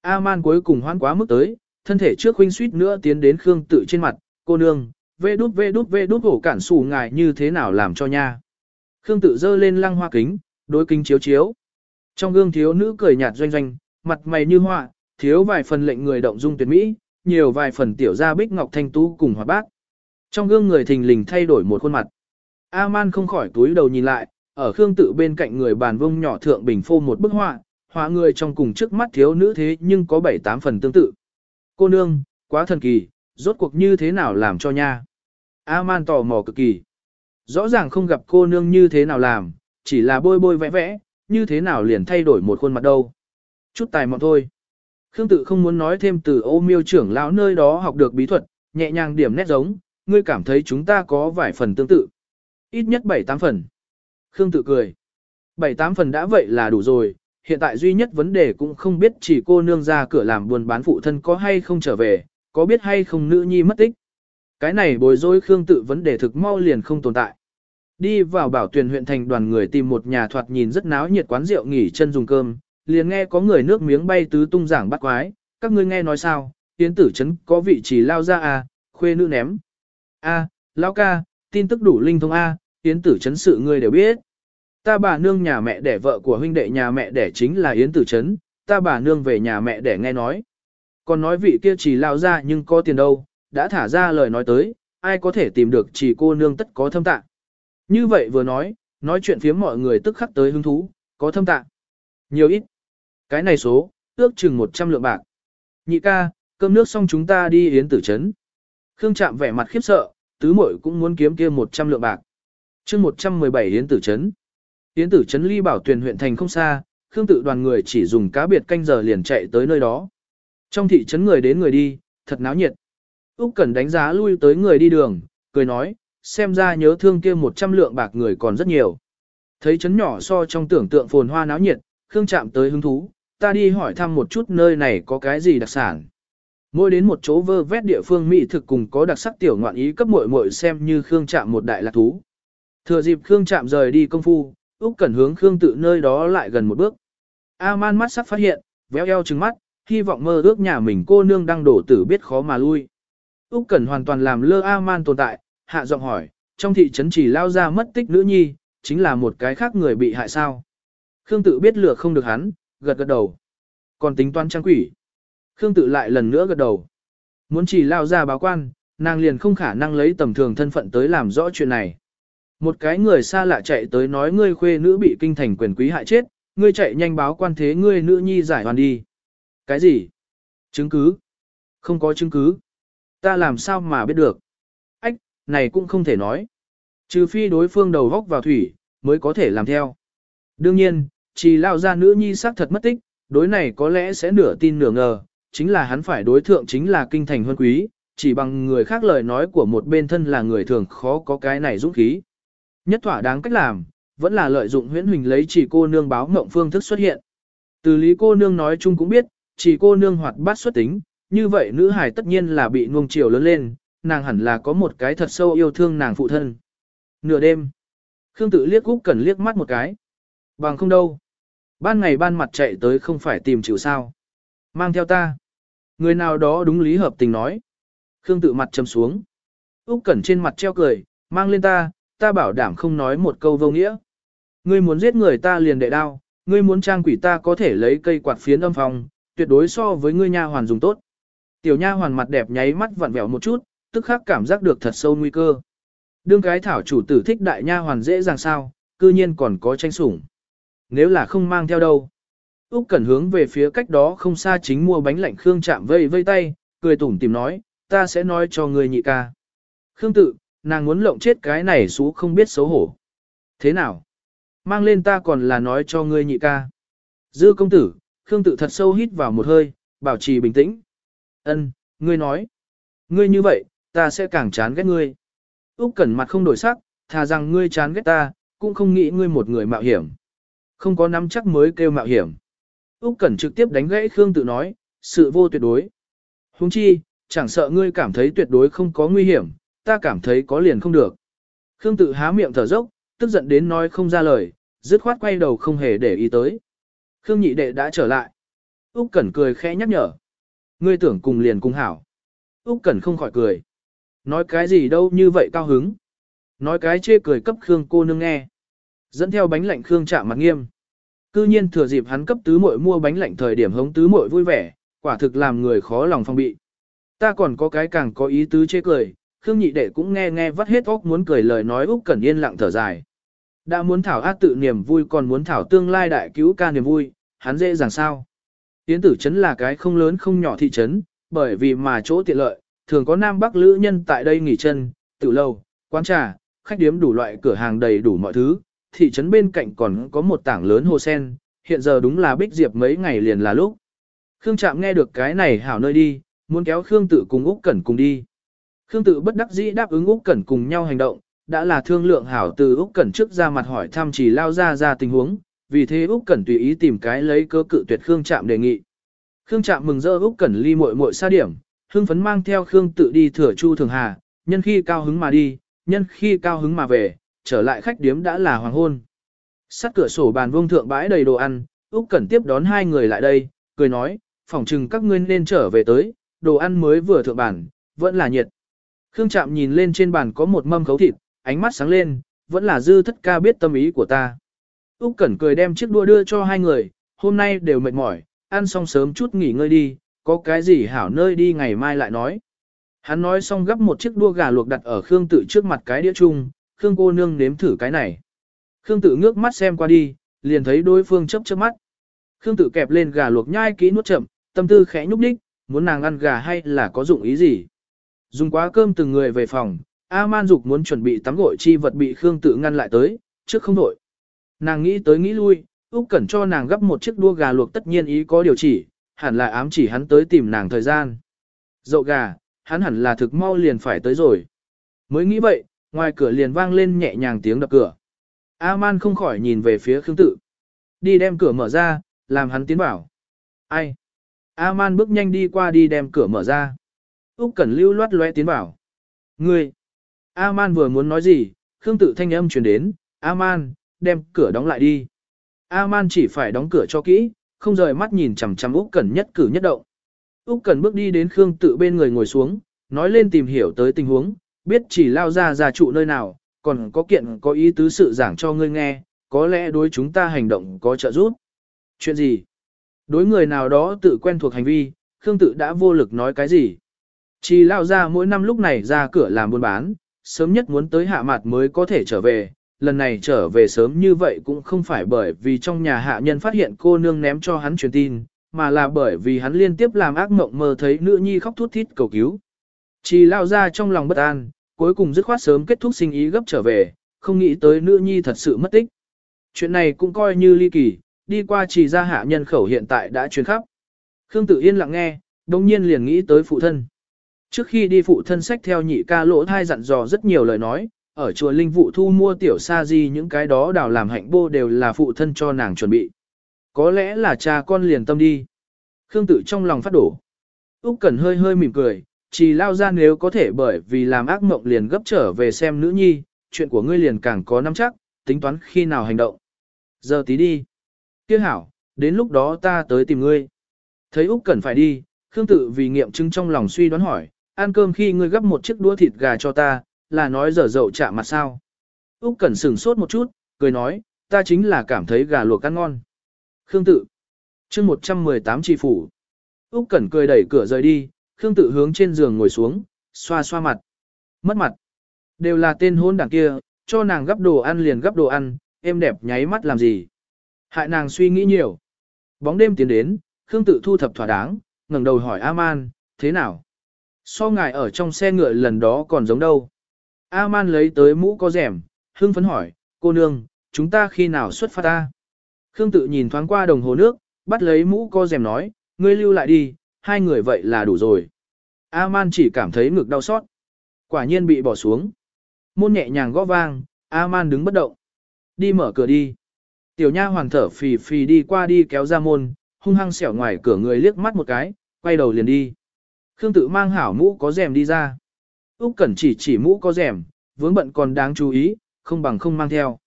A-man cuối cùng hoan quá mức tới, thân thể trước huynh suýt nữa tiến đến Khương tự trên mặt, cô nương, vê đút vê đút vê đút hổ cản sủ ngài như thế nào làm cho nha. Khương tự dơ lên lăng hoa kính, đối kính chiếu chiếu. Trong gương thiếu nữ cười nhạt doanh doanh, mặt mày như họa, thiếu vài phần lệnh người động dung tuyệt mỹ, nhiều vài phần tiểu gia bích ngọc thanh tú cùng hoạt bác. Trong gương người thình lình thay đổi một khuôn mặt. A-man không khỏi túi đầu nhìn lại, ở Khương tự bên cạnh người bàn vông nhỏ thượng bình phô một bức họa, họa người trong cùng trước mắt thiếu nữ thế nhưng có bảy tám phần tương tự. Cô nương, quá thần kỳ, rốt cuộc như thế nào làm cho nha. A-man tò mò cực kỳ. Rõ ràng không gặp cô nương như thế nào làm, chỉ là bôi bôi vẽ vẽ, như thế nào liền thay đổi một khuôn mặt đâu. Chút tài mọn thôi. Khương tự không muốn nói thêm từ ô miêu trưởng lão nơi đó học được bí thuật, nhẹ nhàng điểm nét giống, ngươi cảm thấy chúng ta có vài phần tương tự. Ít nhất 7-8 phần. Khương tự cười. 7-8 phần đã vậy là đủ rồi, hiện tại duy nhất vấn đề cũng không biết chỉ cô nương ra cửa làm buồn bán phụ thân có hay không trở về, có biết hay không nữ nhi mất tích. Cái này bối rối Khương tự vấn đề thực mau liền không tồn tại. Đi vào bảo tuyển huyện thành đoàn người tìm một nhà thoạt nhìn rất náo nhiệt quán rượu nghỉ chân dùng cơm, liền nghe có người nước miếng bay tứ tung giảng bắt quái, các ngươi nghe nói sao, tiến tử chấn có vị trí lao ra à, khuê nữ ném. A, à, lão ca, tin tức đủ linh thông A, tiến tử chấn sự ngươi đều biết. Ta bà nương nhà mẹ đẻ vợ của huynh đệ nhà mẹ đẻ chính là Yến Tử Trấn, ta bà nương về nhà mẹ đẻ nghe nói. Còn nói vị kia chỉ lao ra nhưng có tiền đâu, đã thả ra lời nói tới, ai có thể tìm được chỉ cô nương tất có thâm tạ. Như vậy vừa nói, nói chuyện phía mọi người tức khắc tới hứng thú, có thâm tạ. Nhiều ít. Cái này số, ước chừng 100 lượng bạc. Nhị ca, cơm nước xong chúng ta đi Yến Tử Trấn. Khương Trạm vẻ mặt khiếp sợ, tứ muội cũng muốn kiếm kia 100 lượng bạc. chương 117 Yến Tử Trấn. Yến Tử Trấn ly bảo tuyển huyện thành không xa, Khương tự đoàn người chỉ dùng cá biệt canh giờ liền chạy tới nơi đó. Trong thị trấn người đến người đi, thật náo nhiệt. Úc Cẩn đánh giá lui tới người đi đường, cười nói, xem ra nhớ thương kia 100 lượng bạc người còn rất nhiều. Thấy chấn nhỏ so trong tưởng tượng phồn hoa náo nhiệt, Khương chạm tới hứng thú, ta đi hỏi thăm một chút nơi này có cái gì đặc sản. Mỗi đến một chỗ vơ vét địa phương mỹ thực cùng có đặc sắc tiểu ngoạn ý cấp muội muội xem như Khương chạm một đại lạc thú. Thừa dịp Khương chạm rời đi công phu, Úc Cẩn hướng Khương tự nơi đó lại gần một bước. A-man mắt sắc phát hiện, véo eo trừng mắt, hy vọng mơ ước nhà mình cô nương đang đổ tử biết khó mà lui. Úc Cẩn hoàn toàn làm lơ A-man tồn tại, hạ giọng hỏi, trong thị trấn chỉ lao ra mất tích nữ nhi, chính là một cái khác người bị hại sao? Khương tự biết lừa không được hắn, gật gật đầu. Còn tính toán trang quỷ. Khương tự lại lần nữa gật đầu. Muốn chỉ lao ra báo quan, nàng liền không khả năng lấy tầm thường thân phận tới làm rõ chuyện này. Một cái người xa lạ chạy tới nói ngươi khuê nữ bị kinh thành quyền quý hại chết, ngươi chạy nhanh báo quan thế ngươi nữ nhi giải hoàn đi. Cái gì? Chứng cứ? Không có chứng cứ. Ta làm sao mà biết được? Này cũng không thể nói. Trừ phi đối phương đầu góc vào thủy, mới có thể làm theo. Đương nhiên, chỉ lao ra nữ nhi xác thật mất tích, đối này có lẽ sẽ nửa tin nửa ngờ, chính là hắn phải đối thượng chính là kinh thành huân quý, chỉ bằng người khác lời nói của một bên thân là người thường khó có cái này dũng khí. Nhất thỏa đáng cách làm, vẫn là lợi dụng huyễn huỳnh lấy chỉ cô nương báo mộng phương thức xuất hiện. Từ lý cô nương nói chung cũng biết, chỉ cô nương hoạt bát xuất tính, như vậy nữ hài tất nhiên là bị nuông chiều lớn lên, nàng hẳn là có một cái thật sâu yêu thương nàng phụ thân. Nửa đêm, Khương tự liếc Úc Cẩn liếc mắt một cái. Bằng không đâu. Ban ngày ban mặt chạy tới không phải tìm chịu sao. Mang theo ta. Người nào đó đúng lý hợp tình nói. Khương tự mặt trầm xuống. Úc Cẩn trên mặt treo cười, mang lên ta, ta bảo đảm không nói một câu vô nghĩa. Ngươi muốn giết người ta liền đệ đao, ngươi muốn trang quỷ ta có thể lấy cây quạt phiến âm phòng, tuyệt đối so với ngươi nha hoàn dùng tốt. Tiểu nha hoàn mặt đẹp nháy mắt vặn vẹo một chút, tức khắc cảm giác được thật sâu nguy cơ. Đương cái thảo chủ tử thích đại nha hoàn dễ dàng sao, cư nhiên còn có tranh sủng. Nếu là không mang theo đâu. Úc Cẩn hướng về phía cách đó không xa chính mua bánh lạnh Khương chạm vây vây tay, cười tủm tỉm nói, ta sẽ nói cho ngươi nhị ca. Khương tự, nàng muốn lộng chết cái này xú không biết xấu hổ. Thế nào? Mang lên ta còn là nói cho ngươi nhị ca. Dư công tử, Khương tự thật sâu hít vào một hơi, bảo trì bình tĩnh. Ân, ngươi nói. Ngươi như vậy, ta sẽ càng chán ghét ngươi. Úc Cẩn mặt không đổi sắc, thà rằng ngươi chán ghét ta, cũng không nghĩ ngươi một người mạo hiểm. Không có nắm chắc mới kêu mạo hiểm. Úc Cẩn trực tiếp đánh gãy Khương tự nói, sự vô tuyệt đối. Huống chi, chẳng sợ ngươi cảm thấy tuyệt đối không có nguy hiểm, ta cảm thấy có liền không được. Khương tự há miệng thở dốc, tức giận đến nói không ra lời, dứt khoát quay đầu không hề để ý tới. Khương nhị đệ đã trở lại. Úc Cẩn cười khẽ nhắc nhở. Ngươi tưởng cùng liền cùng hảo. Úc Cẩn không khỏi cười. Nói cái gì đâu như vậy cao hứng. Nói cái chê cười cấp Khương cô nương nghe. Dẫn theo bánh lạnh Khương chạm mặt nghiêm. Cư nhiên thừa dịp hắn cấp tứ muội mua bánh lạnh thời điểm hống tứ muội vui vẻ, quả thực làm người khó lòng phong bị. Ta còn có cái càng có ý tứ chê cười, Khương nhị đệ cũng nghe nghe vắt hết óc muốn cười lời nói Úc Cẩn yên lặng thở dài. Đã muốn thảo ác tự niềm vui còn muốn thảo tương lai đại cứu ca niềm vui, hắn dễ dàng sao? Tiến tử trấn là cái không lớn không nhỏ thị trấn, bởi vì mà chỗ tiện lợi, thường có nam bắc lữ nhân tại đây nghỉ chân, tự lâu, quán trà, khách điếm đủ loại cửa hàng đầy đủ mọi thứ. Thị trấn bên cạnh còn có một tảng lớn hồ sen, hiện giờ đúng là bích diệp mấy ngày liền là lúc. Khương Trạm nghe được cái này hảo nơi đi, muốn kéo Khương Tự cùng Úc Cẩn cùng đi. Khương Tự bất đắc dĩ đáp ứng Úc Cẩn cùng nhau hành động, đã là thương lượng hảo từ Úc Cẩn trước ra mặt hỏi thăm chỉ lao ra ra tình huống, vì thế Úc Cẩn tùy ý tìm cái lấy cớ cự tuyệt Khương Trạm đề nghị. Khương Trạm mừng rỡ Úc Cẩn ly muội muội xa điểm, hưng phấn mang theo Khương Tự đi thửa Chu Thường Hà, nhân khi cao hứng mà đi, nhân khi cao hứng mà về, trở lại khách điếm đã là hoàng hôn. Sắt cửa sổ bàn vuông thượng bãi đầy đồ ăn, Úc Cẩn tiếp đón hai người lại đây, cười nói, phỏng chừng các ngươi nên trở về tới, đồ ăn mới vừa thượng bàn, vẫn là nhiệt. Khương Trạm nhìn lên trên bàn có một mâm khấu thịt, ánh mắt sáng lên, vẫn là dư thất ca biết tâm ý của ta. Úc Cẩn cười đem chiếc đũa đưa cho hai người, hôm nay đều mệt mỏi, ăn xong sớm chút nghỉ ngơi đi, có cái gì hảo nơi đi ngày mai lại nói. Hắn nói xong gấp một chiếc đua gà luộc đặt ở Khương Tự trước mặt cái đĩa chung, Khương cô nương nếm thử cái này. Khương Tự ngước mắt xem qua đi, liền thấy đối phương chớp chớp mắt. Khương Tự kẹp lên gà luộc nhai kỹ nuốt chậm, tâm tư khẽ nhúc nhích, muốn nàng ăn gà hay là có dụng ý gì. Dùng quá cơm từng người về phòng, A Man Dục muốn chuẩn bị tắm gội chi vật bị Khương Tự ngăn lại tới, trước không đổi. Nàng nghĩ tới nghĩ lui, Úc Cẩn cho nàng gấp một chiếc đua gà luộc tất nhiên ý có điều chỉ, hẳn là ám chỉ hắn tới tìm nàng thời gian. Dậu gà, hắn hẳn là thực mau liền phải tới rồi. Mới nghĩ vậy, ngoài cửa liền vang lên nhẹ nhàng tiếng đập cửa. A-man không khỏi nhìn về phía Khương Tự. Đi đem cửa mở ra, làm hắn tiến vào. Ai? A-man bước nhanh đi qua đi đem cửa mở ra. Úc Cẩn lưu loát loe tiến vào. Ngươi! A-man vừa muốn nói gì, Khương Tự thanh âm truyền đến. A-man, đem cửa đóng lại đi. A-man chỉ phải đóng cửa cho kỹ, không rời mắt nhìn chằm chằm Úc Cẩn nhất cử nhất động. Úc Cẩn bước đi đến Khương Tự bên người ngồi xuống, nói lên tìm hiểu tới tình huống, biết chỉ lao ra gia trụ nơi nào, còn có kiện có ý tứ sự giảng cho ngươi nghe, có lẽ đối chúng ta hành động có trợ giúp. Chuyện gì? Đối người nào đó tự quen thuộc hành vi, Khương Tự đã vô lực nói cái gì? Chỉ lao ra mỗi năm lúc này ra cửa làm buôn bán, sớm nhất muốn tới hạ mặt mới có thể trở về, lần này trở về sớm như vậy cũng không phải bởi vì trong nhà hạ nhân phát hiện cô nương ném cho hắn truyền tin, mà là bởi vì hắn liên tiếp làm ác mộng mơ thấy nữ nhi khóc thút thít cầu cứu. Chỉ lao ra trong lòng bất an, cuối cùng dứt khoát sớm kết thúc sinh ý gấp trở về, không nghĩ tới nữ nhi thật sự mất tích. Chuyện này cũng coi như ly kỳ, đi qua chỉ ra hạ nhân khẩu hiện tại đã truyền khắp. Khương Tử Yên lặng nghe, đồng nhiên liền nghĩ tới phụ thân. Trước khi đi phụ thân sách theo nhị ca lỗ thai dặn dò rất nhiều lời nói, ở chùa Linh Vụ thu mua tiểu sa di những cái đó đào làm hạnh bô đều là phụ thân cho nàng chuẩn bị. Có lẽ là cha con liền tâm đi. Khương Tử trong lòng phát đổ. Úc Cẩn hơi hơi mỉm cười, chỉ lao ra nếu có thể bởi vì làm ác mộng liền gấp trở về xem nữ nhi, chuyện của ngươi liền càng có nắm chắc, tính toán khi nào hành động. Giờ tí đi. Tiếc hảo, đến lúc đó ta tới tìm ngươi. Thấy Úc Cẩn phải đi, Khương Tự vì nghiệm chứng trong lòng suy đoán hỏi, ăn cơm khi ngươi gấp một chiếc đũa thịt gà cho ta, là nói dở dậu chạm mặt sao. Úc Cẩn sửng sốt một chút, cười nói, ta chính là cảm thấy gà luộc ăn ngon. Khương Tự. Chương 118 trì phủ. Úc Cẩn cười đẩy cửa rời đi, Khương Tự hướng trên giường ngồi xuống, xoa xoa mặt. Mất mặt. Đều là tên hôn đảng kia, cho nàng gấp đồ ăn liền gấp đồ ăn, em đẹp nháy mắt làm gì. Hại nàng suy nghĩ nhiều. Bóng đêm tiến đến, Khương Tự thu thập thỏa đáng, ngẩng đầu hỏi A-man, thế nào? So ngài ở trong xe ngựa lần đó còn giống đâu? A-man lấy tới mũ có rẻm, hưng phấn hỏi, cô nương, chúng ta khi nào xuất phát ta? Khương Tự nhìn thoáng qua đồng hồ nước, bắt lấy mũ có rèm nói, ngươi lưu lại đi, hai người vậy là đủ rồi. A-man chỉ cảm thấy ngực đau xót. Quả nhiên bị bỏ xuống. Môn nhẹ nhàng gõ vang, A-man đứng bất động. Đi mở cửa đi. Tiểu nha hoàng thở phì phì đi qua đi kéo ra môn, hung hăng xẻo ngoài cửa người liếc mắt một cái, quay đầu liền đi. Khương tự mang hảo mũ có rèm đi ra. Úc Cẩn chỉ chỉ mũ có rèm, vướng bận còn đáng chú ý, không bằng không mang theo.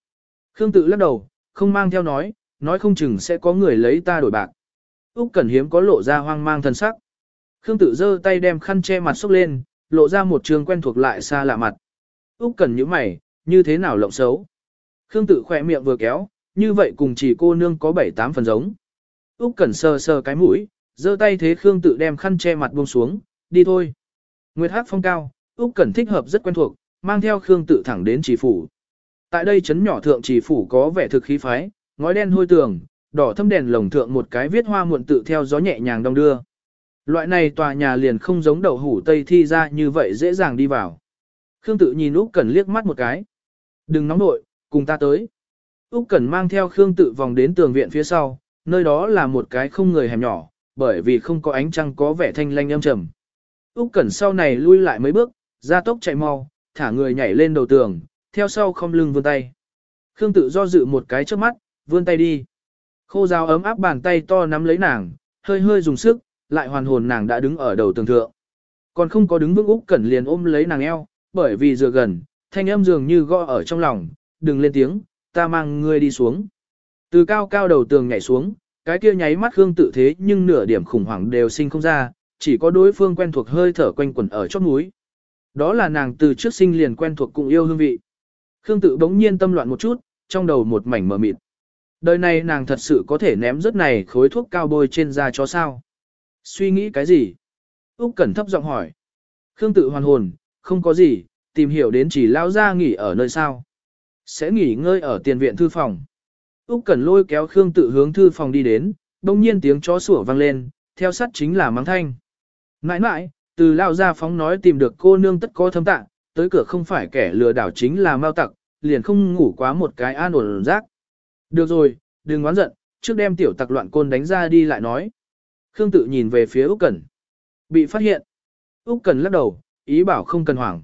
Khương tự lắc đầu, không mang theo nói, nói không chừng sẽ có người lấy ta đổi bạc. Úc Cẩn hiếm có lộ ra hoang mang thần sắc. Khương Tự giơ tay đem khăn che mặt xốc lên, lộ ra một trường quen thuộc lại xa lạ mặt. Úc Cẩn nhíu mày, như thế nào lộng xấu? Khương Tự khẽ miệng vừa kéo, như vậy cùng chỉ cô nương có bảy tám phần giống. Úc Cẩn sờ sờ cái mũi, giơ tay thế Khương Tự đem khăn che mặt buông xuống, đi thôi. Nguyệt Hắc phong cao, Úc Cẩn thích hợp rất quen thuộc, mang theo Khương Tự thẳng đến chỉ phủ. Tại đây trấn nhỏ thượng chỉ phủ có vẻ thực khí phái, ngói đen hôi tường, đỏ thâm đèn lồng thượng một cái viết hoa muộn tự theo gió nhẹ nhàng đông đưa. Loại này tòa nhà liền không giống đậu hủ Tây thi ra như vậy dễ dàng đi vào. Khương tự nhìn Úc Cẩn liếc mắt một cái. Đừng nóng nội, cùng ta tới. Úc Cẩn mang theo Khương tự vòng đến tường viện phía sau, nơi đó là một cái không người hẻm nhỏ, bởi vì không có ánh trăng có vẻ thanh lanh âm trầm. Úc Cẩn sau này lui lại mấy bước, ra tốc chạy mau, thả người nhảy lên đầu tường, theo sau không lưng vươn tay. Khương tự do dự một cái trước mắt, vươn tay đi. Khô dao ấm áp bàn tay to nắm lấy nàng, hơi hơi dùng sức, lại hoàn hồn nàng đã đứng ở đầu tường thượng. Còn không có đứng vững Úc Cẩn liền ôm lấy nàng eo, bởi vì dựa gần, thanh âm dường như gõ ở trong lòng, đừng lên tiếng, ta mang ngươi đi xuống. Từ cao cao đầu tường nhảy xuống, cái kia nháy mắt Khương tự thế nhưng nửa điểm khủng hoảng đều sinh không ra, chỉ có đối phương quen thuộc hơi thở quanh quẩn ở chóp mũi. Đó là nàng từ trước sinh liền quen thuộc cùng yêu hương vị. Khương tự bỗng nhiên tâm loạn một chút, trong đầu một mảnh mờ mịt. Đời này nàng thật sự có thể ném rớt này khối thuốc cao bôi trên da chó sao? Suy nghĩ cái gì? Úc Cẩn thấp giọng hỏi. Khương tự hoàn hồn, không có gì, tìm hiểu đến chỉ lao ra nghỉ ở nơi sao. Sẽ nghỉ ngơi ở tiền viện thư phòng. Úc Cẩn lôi kéo Khương tự hướng thư phòng đi đến, đồng nhiên tiếng chó sủa vang lên, theo sát chính là mắng thanh. Nãi nãi, từ lao ra phóng nói tìm được cô nương tất có thâm tạng, tới cửa không phải kẻ lừa đảo chính là mao tặc, liền không ngủ quá một cái an ổn rác. Được rồi, đừng oán giận, trước đem tiểu tặc loạn côn đánh ra đi lại nói. Khương tự nhìn về phía Úc Cẩn. Bị phát hiện. Úc Cẩn lắc đầu, ý bảo không cần hoảng.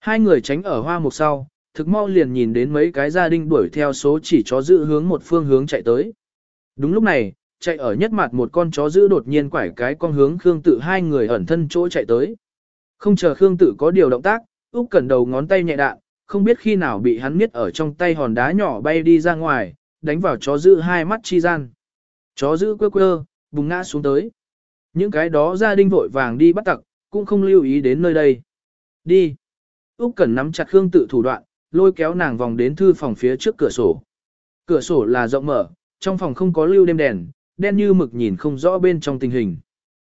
Hai người tránh ở hoa mục sau, thực mau liền nhìn đến mấy cái gia đình đuổi theo số chỉ chó dự hướng một phương hướng chạy tới. Đúng lúc này, chạy ở nhất mặt một con chó giữ đột nhiên quải cái con hướng Khương Tự hai người ẩn thân chỗ chạy tới. Không chờ Khương Tự có điều động tác, Úc Cẩn đầu ngón tay nhẹ đạn, không biết khi nào bị hắn miết ở trong tay hòn đá nhỏ bay đi ra ngoài, đánh vào chó giữ hai mắt chi gian. Chó giữ quơ quơ, bùng ngã xuống tới. Những cái đó gia đình vội vàng đi bắt tặc, cũng không lưu ý đến nơi đây. Đi. Úc Cẩn nắm chặt Khương Tự thủ đoạn, lôi kéo nàng vòng đến thư phòng phía trước cửa sổ. Cửa sổ là rộng mở, trong phòng không có lưu đêm đèn, đen như mực nhìn không rõ bên trong tình hình.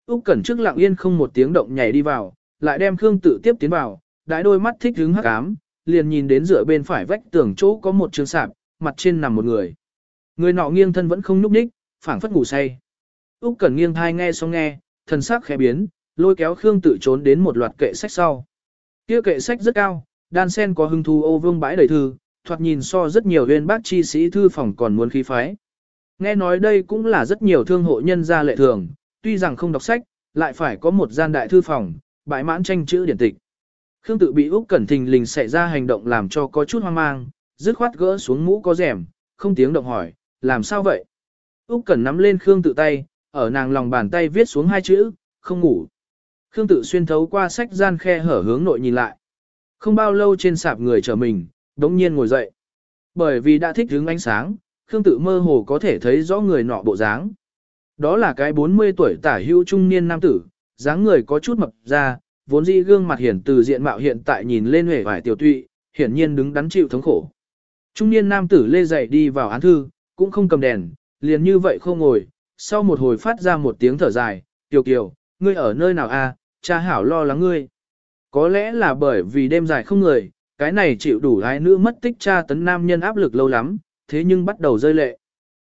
Úc Cẩn trước lặng yên không một tiếng động nhảy đi vào, lại đem Khương Tự tiếp tiến vào, đái đôi mắt thích hứng hắc ám, liền nhìn đến giữa bên phải vách tường chỗ có một trường sạp, mặt trên nằm một người. Người nọ nghiêng thân vẫn không nhúc nhích, phảng phất ngủ say. Úc Cẩn nghiêng thai nghe xong nghe, thần sắc khẽ biến, lôi kéo Khương Tự trốn đến một loạt kệ sách sau. Kia kệ sách rất cao, đan sen có hưng thu ô vương bãi đầy thư, thoạt nhìn so rất nhiều viên bác chi sĩ thư phòng còn muốn khí phái. Nghe nói đây cũng là rất nhiều thương hộ nhân gia lệ thường, tuy rằng không đọc sách, lại phải có một gian đại thư phòng, bãi mãn tranh chữ điển tịch. Khương tự bị Úc Cẩn Thình lình xảy ra hành động làm cho có chút hoang mang, dứt khoát gỡ xuống mũ có rèm, không tiếng động hỏi, làm sao vậy? Úc Cẩn nắm lên Khương tự tay, ở nàng lòng bàn tay viết xuống hai chữ, không ngủ. Khương tự xuyên thấu qua sách gian khe hở hướng nội nhìn lại. Không bao lâu trên sạp người chờ mình, đống nhiên ngồi dậy. Bởi vì đã thích hướng ánh sáng, Khương tự mơ hồ có thể thấy rõ người nọ bộ dáng. Đó là cái 40 tuổi tả hữu trung niên nam tử, dáng người có chút mập ra, vốn dĩ gương mặt hiển từ diện mạo hiện tại nhìn lên hề vải tiểu tụy, hiển nhiên đứng đắn chịu thống khổ. Trung niên nam tử lê dậy đi vào án thư, cũng không cầm đèn, liền như vậy không ngồi, sau một hồi phát ra một tiếng thở dài, tiểu kiều, ngươi ở nơi nào a? cha hảo lo lắng ngươi. Có lẽ là bởi vì đêm dài không người, cái này chịu đủ ái nữ mất tích cha tấn nam nhân áp lực lâu lắm, thế nhưng bắt đầu rơi lệ.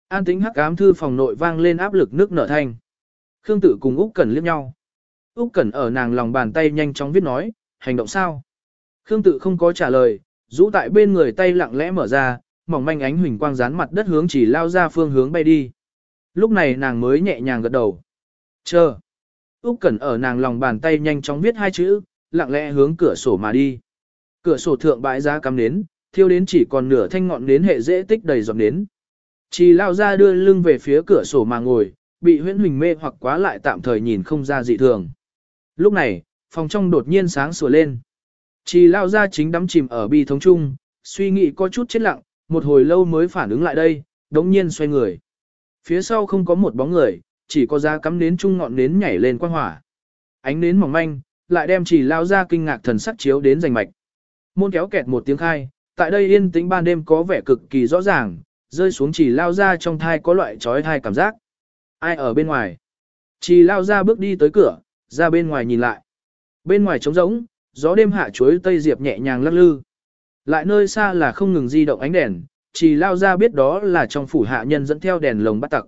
An tính hắc ám thư phòng nội vang lên áp lực nước nở thanh. Khương tử cùng Úc Cẩn liếc nhau. Úc Cẩn ở nàng lòng bàn tay nhanh chóng viết nói, hành động sao? Khương tự không có trả lời, rũ tại bên người tay lặng lẽ mở ra, mỏng manh ánh huỳnh quang dán mặt đất hướng chỉ lao ra phương hướng bay đi. Lúc này nàng mới nhẹ nhàng gật đầu. Chờ. Úc Cẩn ở nàng lòng bàn tay nhanh chóng viết hai chữ, lặng lẽ hướng cửa sổ mà đi. Cửa sổ thượng bãi giá cắm nến, thiêu đến chỉ còn nửa thanh ngọn nến hệ dễ tích đầy giọt nến. Chỉ lao ra đưa lưng về phía cửa sổ mà ngồi, bị huyễn huỳnh mê hoặc quá lại tạm thời nhìn không ra dị thường. Lúc này, phòng trong đột nhiên sáng sủa lên. Chỉ lao ra chính đắm chìm ở bi thống chung, suy nghĩ có chút chết lặng, một hồi lâu mới phản ứng lại đây, đống nhiên xoay người. Phía sau không có một bóng người, chỉ có ra cắm nến chung ngọn nến nhảy lên quang hỏa. Ánh nến mỏng manh, lại đem chỉ lao ra kinh ngạc thần sắc chiếu đến rành mạch. Môn kéo kẹt một tiếng khai, tại đây yên tĩnh ban đêm có vẻ cực kỳ rõ ràng, rơi xuống chỉ lao ra trong thai có loại trói thai cảm giác. Ai ở bên ngoài? Chỉ lao ra bước đi tới cửa, ra bên ngoài nhìn lại. Bên ngoài trống rỗng, gió đêm hạ chuối tây diệp nhẹ nhàng lắc lư. Lại nơi xa là không ngừng di động ánh đèn, chỉ lao ra biết đó là trong phủ hạ nhân dẫn theo đèn lồng bắt tặc.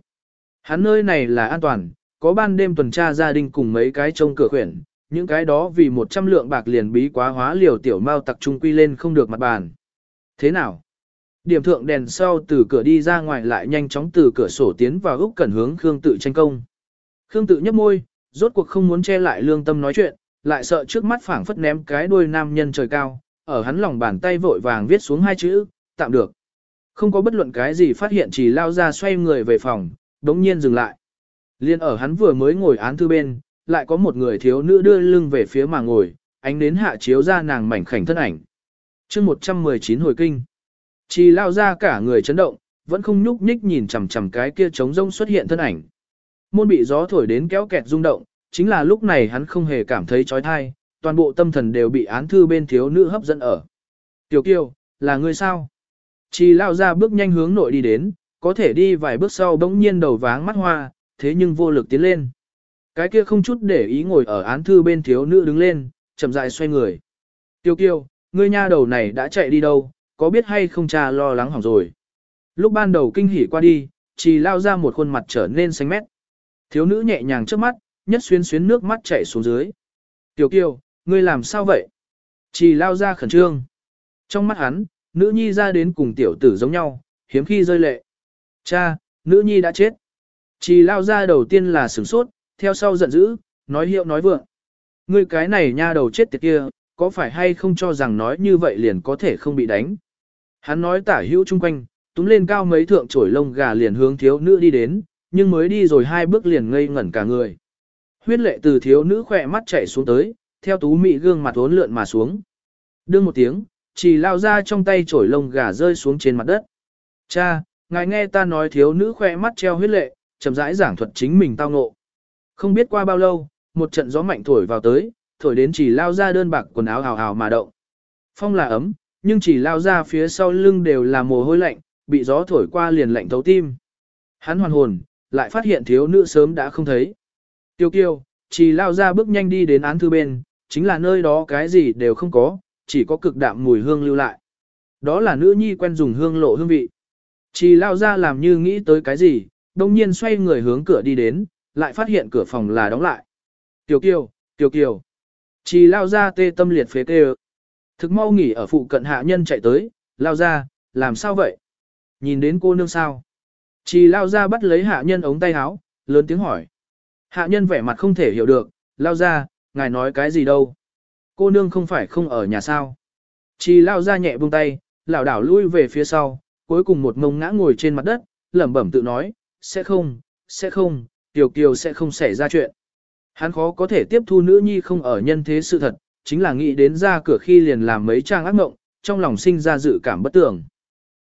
Hắn nơi này là an toàn, có ban đêm tuần tra gia đình cùng mấy cái trông cửa khuyển, những cái đó vì một trăm lượng bạc liền bí quá hóa liều tiểu mao tặc trung quy lên không được mặt bàn. Thế nào? Điểm thượng đèn sau từ cửa đi ra ngoài lại nhanh chóng từ cửa sổ tiến vào Úc Cẩn hướng Khương Tự tranh công. Khương Tự nhếch môi, rốt cuộc không muốn che lại lương tâm nói chuyện, lại sợ trước mắt phảng phất ném cái đuôi nam nhân trời cao, ở hắn lòng bàn tay vội vàng viết xuống hai chữ, tạm được. Không có bất luận cái gì phát hiện chỉ lao ra xoay người về phòng, đống nhiên dừng lại. Liên ở hắn vừa mới ngồi án thư bên, lại có một người thiếu nữ đưa lưng về phía mà ngồi, ánh đến hạ chiếu ra nàng mảnh khảnh thân ảnh chương 119 hồi kinh. Chỉ lao ra cả người chấn động, vẫn không nhúc nhích nhìn chằm chằm cái kia trống rông xuất hiện thân ảnh. Môn bị gió thổi đến kéo kẹt rung động, chính là lúc này hắn không hề cảm thấy trói thai, toàn bộ tâm thần đều bị án thư bên thiếu nữ hấp dẫn ở. Tiểu kiều, là người sao? Chỉ lao ra bước nhanh hướng nội đi đến, có thể đi vài bước sau bỗng nhiên đầu váng mắt hoa, thế nhưng vô lực tiến lên. Cái kia không chút để ý ngồi ở án thư bên thiếu nữ đứng lên, chậm rãi xoay người. Tiêu kiêu, ngươi nha đầu này đã chạy đi đâu, có biết hay không cha lo lắng hỏng rồi. Lúc ban đầu kinh hỉ qua đi, chỉ lao ra một khuôn mặt trở nên xanh mét. Thiếu nữ nhẹ nhàng trước mắt, nhất xuyên xuyến nước mắt chảy xuống dưới. Tiểu kiều, ngươi làm sao vậy? Chỉ lao ra khẩn trương. Trong mắt hắn, nữ nhi ra đến cùng tiểu tử giống nhau, hiếm khi rơi lệ. Cha, nữ nhi đã chết. Chỉ lao ra đầu tiên là sửng sốt, theo sau giận dữ, nói hiệu nói vượng. Ngươi cái này nha đầu chết tiệt kia, có phải hay không cho rằng nói như vậy liền có thể không bị đánh. Hắn nói tả hữu chung quanh, túm lên cao mấy thượng trổi lông gà liền hướng thiếu nữ đi đến, nhưng mới đi rồi hai bước liền ngây ngẩn cả người. Huyết lệ từ thiếu nữ khỏe mắt chảy xuống tới, theo tú mị gương mặt uốn lượn mà xuống. Đương một tiếng, chỉ lao ra trong tay trổi lông gà rơi xuống trên mặt đất. Cha, ngài nghe ta nói thiếu nữ khỏe mắt treo huyết lệ, chậm rãi giảng thuật chính mình tao ngộ. Không biết qua bao lâu, một trận gió mạnh thổi vào tới, thổi đến chỉ lao ra đơn bạc quần áo hào hào mà động. Phong là ấm, nhưng chỉ lao ra phía sau lưng đều là mồ hôi lạnh, bị gió thổi qua liền lạnh thấu tim. Hắn hoàn hồn, lại phát hiện thiếu nữ sớm đã không thấy. Tiêu kiêu, chỉ lao ra bước nhanh đi đến án thư bên, chính là nơi đó cái gì đều không có, chỉ có cực đạm mùi hương lưu lại. Đó là nữ nhi quen dùng hương lộ hương vị. Chỉ lao ra làm như nghĩ tới cái gì, đồng nhiên xoay người hướng cửa đi đến, lại phát hiện cửa phòng là đóng lại. Tiểu kiều, tiểu kiều. Chỉ lao ra tê tâm liệt phế tê Thực mau nghỉ ở phụ cận hạ nhân chạy tới, lao ra, làm sao vậy? Nhìn đến cô nương sao? Chỉ lao ra bắt lấy hạ nhân ống tay áo, lớn tiếng hỏi. Hạ nhân vẻ mặt không thể hiểu được, lao ra, ngài nói cái gì đâu? Cô nương không phải không ở nhà sao? Chỉ lao ra nhẹ buông tay, lảo đảo lui về phía sau, cuối cùng một mông ngã ngồi trên mặt đất, lẩm bẩm tự nói, sẽ không, sẽ không, Tiểu Kiều sẽ không xảy ra chuyện. Hắn khó có thể tiếp thu nữ nhi không ở nhân thế sự thật, chính là nghĩ đến ra cửa khi liền làm mấy trang ác mộng, trong lòng sinh ra dự cảm bất tưởng.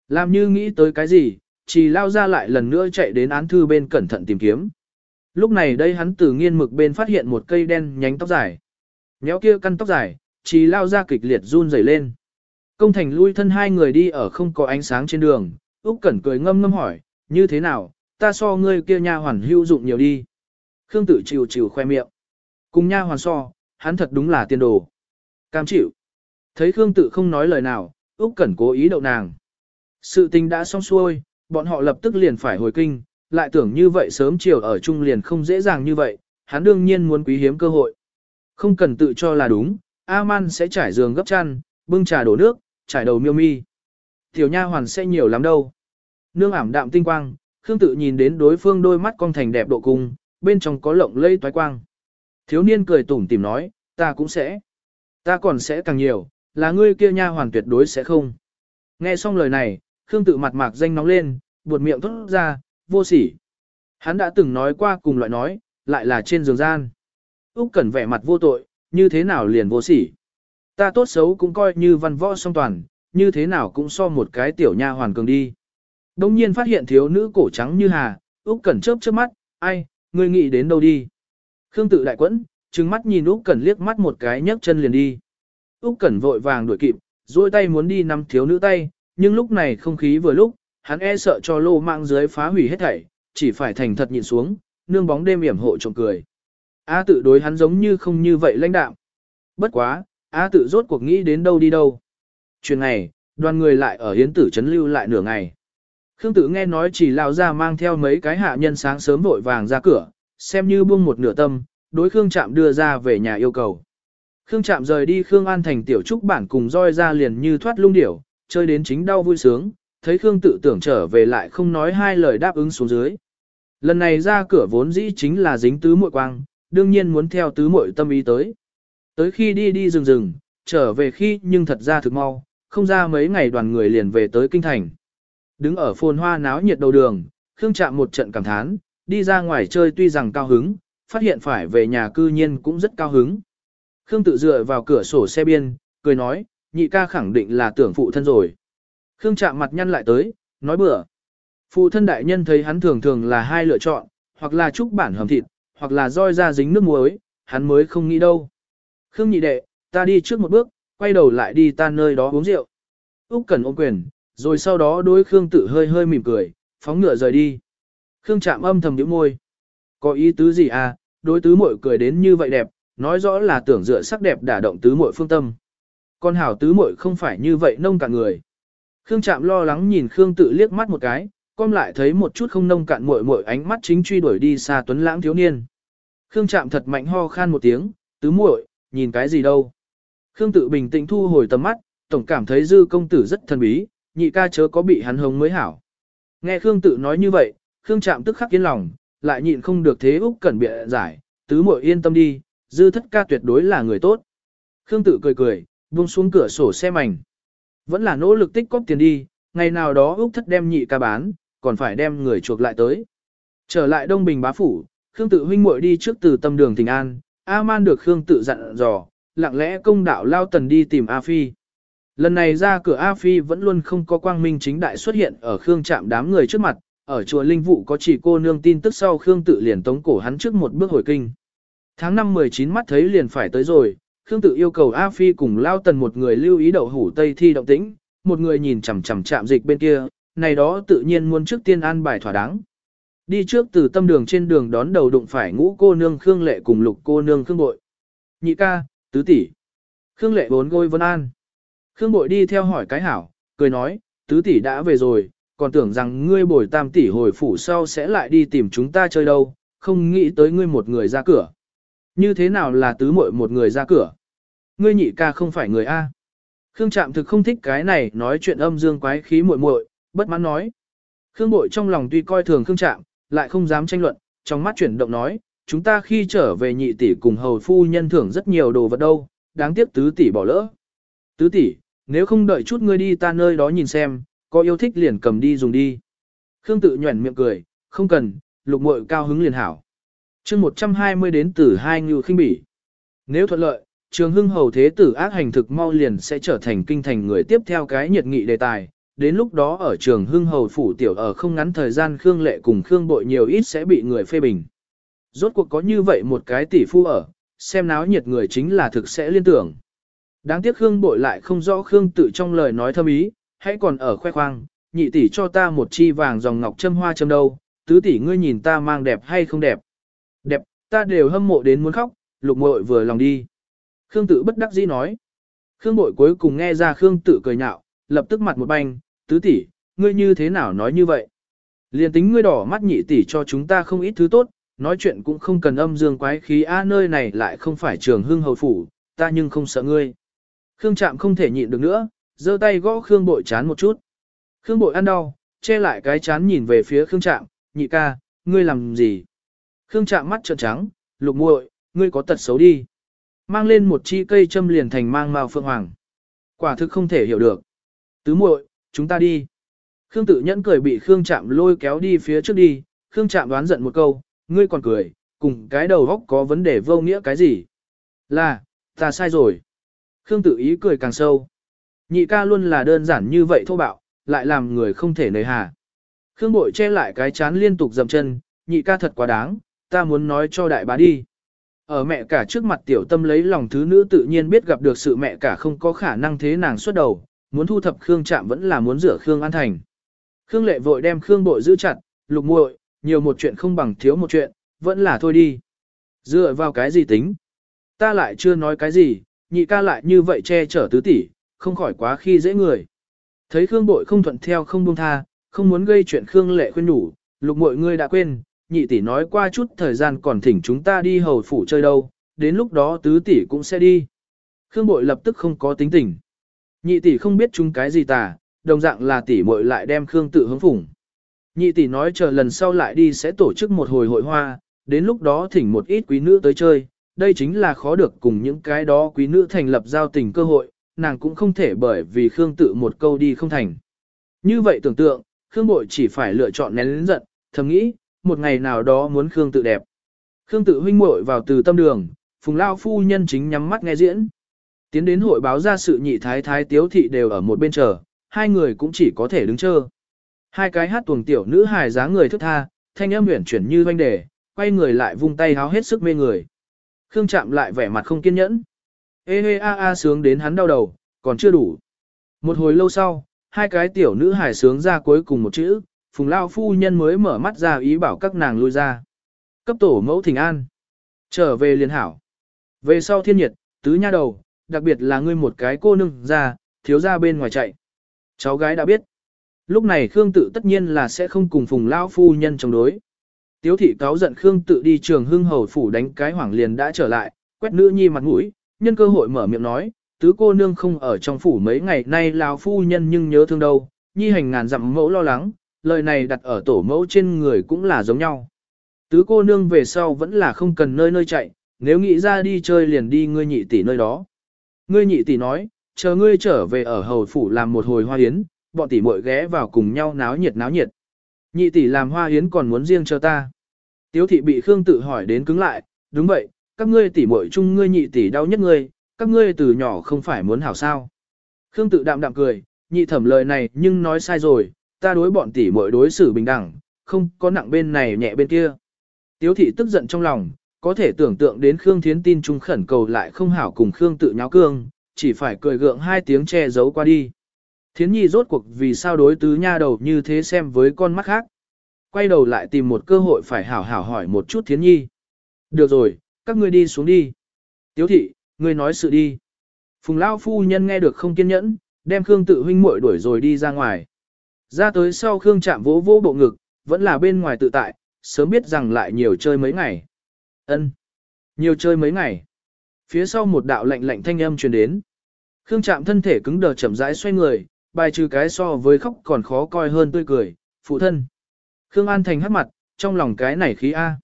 Làm như nghĩ tới cái gì, chỉ lao ra lại lần nữa chạy đến án thư bên cẩn thận tìm kiếm. Lúc này đây hắn từ nghiên mực bên phát hiện một cây đen nhánh tóc dài. Nhéo kia căn tóc dài, chỉ lao ra kịch liệt run rẩy lên. Công thành lui thân hai người đi ở không có ánh sáng trên đường, Úc Cẩn cười ngâm ngâm hỏi, như thế nào, ta so ngươi kia nha hoàn hữu dụng nhiều đi. Khương tự chịu chịu khoe miệng. Cùng nha hoàn so, hắn thật đúng là tiên đồ. Cam chịu. Thấy Khương tự không nói lời nào, Úc Cẩn cố ý đậu nàng. Sự tình đã xong xuôi, bọn họ lập tức liền phải hồi kinh, lại tưởng như vậy sớm chiều ở chung liền không dễ dàng như vậy, hắn đương nhiên muốn quý hiếm cơ hội. Không cần tự cho là đúng, A-man sẽ trải giường gấp chăn, bưng trà đổ nước, trải đầu miêu mi. Tiểu nha hoàn sẽ nhiều lắm đâu. Nương ảm đạm tinh quang, Khương tự nhìn đến đối phương đôi mắt cong thành đẹp độ cùng bên trong có lộng lây toái quang. Thiếu niên cười tủm tỉm nói, ta cũng sẽ. Ta còn sẽ càng nhiều, là ngươi kia nha hoàn tuyệt đối sẽ không. Nghe xong lời này, Khương tự mặt mạc danh nóng lên, buột miệng thốt ra, vô sỉ. Hắn đã từng nói qua cùng loại nói, lại là trên giường gian. Úc Cẩn vẻ mặt vô tội, như thế nào liền vô sỉ. Ta tốt xấu cũng coi như văn võ song toàn, như thế nào cũng so một cái tiểu nha hoàn cường đi. Đông nhiên phát hiện thiếu nữ cổ trắng như hà, Úc Cẩn chớp chớp mắt, ai, ngươi nghĩ đến đâu đi. Khương tự đại quẫn, trừng mắt nhìn Úc Cẩn liếc mắt một cái nhấc chân liền đi. Úc Cẩn vội vàng đuổi kịp, duỗi tay muốn đi nắm thiếu nữ tay, nhưng lúc này không khí vừa lúc, hắn e sợ cho lô mạng dưới phá hủy hết thảy, chỉ phải thành thật nhìn xuống, nương bóng đêm yểm hộ trộm cười. A tự đối hắn giống như không như vậy lãnh đạm. Bất quá, A tự rốt cuộc nghĩ đến đâu đi đâu. Chuyện này, đoàn người lại ở hiến tử trấn lưu lại nửa ngày. Khương tự nghe nói chỉ lao ra mang theo mấy cái hạ nhân sáng sớm vội vàng ra cửa, xem như buông một nửa tâm, đối Khương Trạm đưa ra về nhà yêu cầu. Khương Trạm rời đi Khương An thành tiểu trúc bản cùng roi ra liền như thoát lung điểu, chơi đến chính đau vui sướng, thấy Khương tự tưởng trở về lại không nói hai lời đáp ứng xuống dưới. Lần này ra cửa vốn dĩ chính là dính tứ muội quang, đương nhiên muốn theo tứ muội tâm ý tới. Tới khi đi đi rừng rừng, trở về khi nhưng thật ra thực mau, không ra mấy ngày đoàn người liền về tới kinh thành. Đứng ở phồn hoa náo nhiệt đầu đường, Khương chạm một trận cảm thán, đi ra ngoài chơi tuy rằng cao hứng, phát hiện phải về nhà cư nhiên cũng rất cao hứng. Khương tự dựa vào cửa sổ xe biên, cười nói, nhị ca khẳng định là tưởng phụ thân rồi. Khương chạm mặt nhăn lại tới, nói bừa. Phụ thân đại nhân thấy hắn thường thường là hai lựa chọn, hoặc là trúc bản hầm thịt, hoặc là roi ra dính nước muối, hắn mới không nghĩ đâu. Khương nhị đệ, ta đi trước một bước, quay đầu lại đi ta nơi đó uống rượu. Úc Cần ôm quyền, rồi sau đó đối Khương tự hơi hơi mỉm cười, phóng ngựa rời đi. Khương chạm âm thầm nhíu môi. Có ý tứ gì à, đối tứ muội cười đến như vậy đẹp, nói rõ là tưởng dựa sắc đẹp đả động tứ muội phương tâm. Con hảo tứ muội không phải như vậy nông cạn người. Khương chạm lo lắng nhìn Khương tự liếc mắt một cái, con lại thấy một chút không nông cạn muội muội ánh mắt chính truy đuổi đi xa tuấn lãng thiếu niên. Khương chạm thật mạnh ho khan một tiếng, tứ muội, nhìn cái gì đâu. Khương tự bình tĩnh thu hồi tầm mắt, tổng cảm thấy dư công tử rất thần bí, nhị ca chớ có bị hắn hống mới hảo. Nghe Khương tự nói như vậy, Khương Trạm tức khắc yên lòng, lại nhịn không được thế Úc Cẩn bịa giải, tứ muội yên tâm đi, dư thất ca tuyệt đối là người tốt. Khương tự cười cười, buông xuống cửa sổ xe mảnh. Vẫn là nỗ lực tích cóp tiền đi, ngày nào đó Úc thất đem nhị ca bán, còn phải đem người chuộc lại tới. Trở lại Đông Bình bá phủ, Khương tự huynh muội đi trước từ tâm đường Thịnh An, A Man được Khương tự dặn dò, lặng lẽ công đạo lao tần đi tìm A Phi. Lần này ra cửa A Phi vẫn luôn không có quang minh chính đại xuất hiện ở Khương trạm đám người trước mặt, ở chùa Linh Vụ có chỉ cô nương tin tức sau Khương tự liền tống cổ hắn trước một bước hồi kinh. Tháng 5 19 mắt thấy liền phải tới rồi, Khương tự yêu cầu A Phi cùng lao tần một người lưu ý đậu hủ Tây thi động tĩnh, một người nhìn chằm chằm chạm dịch bên kia, này đó tự nhiên muốn trước tiên an bài thỏa đáng. Đi trước từ tâm đường trên đường đón đầu đụng phải ngũ cô nương Khương Lệ cùng lục cô nương Khương Bội. Nhị ca, tứ tỷ. Khương Lệ bốn gôi vân an. Khương Bội đi theo hỏi cái hảo, cười nói, tứ tỷ đã về rồi, còn tưởng rằng ngươi bồi tam tỷ hồi phủ sau sẽ lại đi tìm chúng ta chơi đâu, không nghĩ tới ngươi một người ra cửa. Như thế nào là tứ muội một người ra cửa? Ngươi nhị ca không phải người A. Khương Trạm thực không thích cái này nói chuyện âm dương quái khí muội muội, bất mãn nói. Khương Bội trong lòng tuy coi thường Khương Trạm, lại không dám tranh luận, trong mắt chuyển động nói, chúng ta khi trở về nhị tỷ cùng hầu phu nhân thưởng rất nhiều đồ vật đâu, đáng tiếc tứ tỷ bỏ lỡ. Tứ tỷ, nếu không đợi chút ngươi đi ta nơi đó nhìn xem, có yêu thích liền cầm đi dùng đi. Khương tự nhuẩn miệng cười, không cần, lục muội cao hứng liền hảo. chương 120 đến từ hai ngưu khinh bỉ. Nếu thuận lợi, trường hưng hầu thế tử ác hành thực mau liền sẽ trở thành kinh thành người tiếp theo cái nhiệt nghị đề tài. Đến lúc đó ở trường hưng hầu phủ tiểu ở không ngắn thời gian Khương Lệ cùng Khương Bội nhiều ít sẽ bị người phê bình. Rốt cuộc có như vậy một cái tỷ phu ở, xem náo nhiệt người chính là thực sẽ liên tưởng. Đáng tiếc Khương Bội lại không rõ Khương tự trong lời nói thâm ý, hãy còn ở khoe khoang, nhị tỷ cho ta một chi vàng dòng ngọc châm hoa châm đâu, tứ tỷ ngươi nhìn ta mang đẹp hay không đẹp. Đẹp, ta đều hâm mộ đến muốn khóc, lục mội vừa lòng đi. Khương tự bất đắc dĩ nói. Khương bội cuối cùng nghe ra Khương tự cười nhạo, lập tức mặt một banh, tứ tỷ, ngươi như thế nào nói như vậy. Liên tính ngươi đỏ mắt nhị tỷ cho chúng ta không ít thứ tốt, nói chuyện cũng không cần âm dương quái khí a nơi này lại không phải trường hưng hầu phủ, ta nhưng không sợ ngươi. Khương Trạm không thể nhịn được nữa, giơ tay gõ Khương Bội chán một chút. Khương Bội ăn đau, che lại cái chán nhìn về phía Khương Trạm, nhị ca, ngươi làm gì? Khương Trạm mắt trợn trắng, lục muội, ngươi có tật xấu đi. Mang lên một chi cây châm liền thành mang mao phượng hoàng. Quả thực không thể hiểu được. Tứ muội, chúng ta đi. Khương tự nhẫn cười bị Khương Trạm lôi kéo đi phía trước đi, Khương Trạm đoán giận một câu, ngươi còn cười, cùng cái đầu góc có vấn đề vô nghĩa cái gì? Là, ta sai rồi. Khương tự ý cười càng sâu. Nhị ca luôn là đơn giản như vậy thô bạo, lại làm người không thể nề hà. Khương bội che lại cái chán liên tục dầm chân, nhị ca thật quá đáng, ta muốn nói cho đại bá đi. Ở mẹ cả trước mặt tiểu tâm lấy lòng thứ nữ tự nhiên biết gặp được sự mẹ cả không có khả năng thế nàng xuất đầu, muốn thu thập Khương chạm vẫn là muốn rửa Khương an thành. Khương lệ vội đem Khương bội giữ chặt, lục muội, nhiều một chuyện không bằng thiếu một chuyện, vẫn là thôi đi. Dựa vào cái gì tính? Ta lại chưa nói cái gì, nhị ca lại như vậy che chở tứ tỷ, không khỏi quá khi dễ người. Thấy Khương bội không thuận theo không buông tha, không muốn gây chuyện Khương lệ khuyên nhủ, lục muội ngươi đã quên, nhị tỷ nói qua chút thời gian còn thỉnh chúng ta đi hầu phủ chơi đâu, đến lúc đó tứ tỷ cũng sẽ đi. Khương bội lập tức không có tính tình. Nhị tỷ không biết chúng cái gì tà, đồng dạng là tỷ muội lại đem Khương tự hướng phủng. Nhị tỷ nói chờ lần sau lại đi sẽ tổ chức một hồi hội hoa, đến lúc đó thỉnh một ít quý nữ tới chơi, đây chính là khó được cùng những cái đó quý nữ thành lập giao tình cơ hội, nàng cũng không thể bởi vì Khương tự một câu đi không thành. Như vậy tưởng tượng, Khương bội chỉ phải lựa chọn nén lĩnh giận, thầm nghĩ, một ngày nào đó muốn Khương tự đẹp. Khương tự huynh muội vào từ tâm đường, phùng lao phu nhân chính nhắm mắt nghe diễn. Tiến đến hội báo ra sự nhị thái thái tiếu thị đều ở một bên chờ, hai người cũng chỉ có thể đứng chờ. Hai cái hát tuồng tiểu nữ hài dáng người thức tha, thanh âm huyền chuyển như doanh đề, quay người lại vung tay háo hết sức mê người. Khương chạm lại vẻ mặt không kiên nhẫn. Ê hê a a sướng đến hắn đau đầu, còn chưa đủ. Một hồi lâu sau, hai cái tiểu nữ hài sướng ra cuối cùng một chữ, phùng lao phu nhân mới mở mắt ra ý bảo các nàng lui ra. Cấp tổ mẫu thỉnh an. Trở về liên hảo. Về sau thiên nhiệt, tứ nha đầu, đặc biệt là ngươi một cái cô nương ra, thiếu ra bên ngoài chạy. Cháu gái đã biết. Lúc này Khương tự tất nhiên là sẽ không cùng phùng lao phu nhân chống đối. Tiếu thị cáo giận Khương tự đi trường hưng hầu phủ đánh cái hoảng liền đã trở lại, quét nữ nhi mặt mũi, nhân cơ hội mở miệng nói, tứ cô nương không ở trong phủ mấy ngày nay lão phu nhân nhưng nhớ thương đâu, nhi hành ngàn dặm mẫu lo lắng, lời này đặt ở tổ mẫu trên người cũng là giống nhau. Tứ cô nương về sau vẫn là không cần nơi nơi chạy, nếu nghĩ ra đi chơi liền đi ngươi nhị tỷ nơi đó. Ngươi nhị tỷ nói, chờ ngươi trở về ở hầu phủ làm một hồi hoa yến, bọn tỷ muội ghé vào cùng nhau náo nhiệt náo nhiệt. Nhị tỷ làm hoa yến còn muốn riêng cho ta. Tiếu thị bị Khương tự hỏi đến cứng lại, đúng vậy, các ngươi tỷ muội chung ngươi nhị tỷ đau nhất ngươi, các ngươi từ nhỏ không phải muốn hảo sao. Khương tự đạm đạm cười, nhị thẩm lời này nhưng nói sai rồi, ta đối bọn tỷ muội đối xử bình đẳng, không có nặng bên này nhẹ bên kia. Tiếu thị tức giận trong lòng, có thể tưởng tượng đến Khương Thiến tin trung khẩn cầu lại không hảo cùng Khương tự nháo cương, chỉ phải cười gượng hai tiếng che giấu qua đi. Thiến nhi rốt cuộc vì sao đối tứ nha đầu như thế xem với con mắt khác. Quay đầu lại tìm một cơ hội phải hảo hảo hỏi một chút thiến nhi. Được rồi, các ngươi đi xuống đi. Tiếu thị, ngươi nói sự đi. Phùng Lao phu nhân nghe được không kiên nhẫn, đem Khương tự huynh muội đuổi rồi đi ra ngoài. Ra tới sau Khương chạm vỗ vỗ bộ ngực, vẫn là bên ngoài tự tại, sớm biết rằng lại nhiều chơi mấy ngày. ân Nhiều chơi mấy ngày. Phía sau một đạo lạnh lạnh thanh âm truyền đến. Khương chạm thân thể cứng đờ chậm rãi xoay người, bài trừ cái so với khóc còn khó coi hơn tươi cười, phụ thân. Khương An Thành hắt mặt, trong lòng cái này khí A.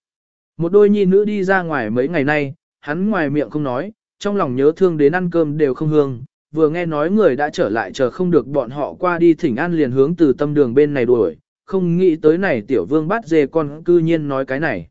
Một đôi nhi nữ đi ra ngoài mấy ngày nay, hắn ngoài miệng không nói, trong lòng nhớ thương đến ăn cơm đều không hương, vừa nghe nói người đã trở lại chờ không được bọn họ qua đi thỉnh an liền hướng từ tâm đường bên này đuổi, không nghĩ tới này tiểu vương bắt dê con cư nhiên nói cái này.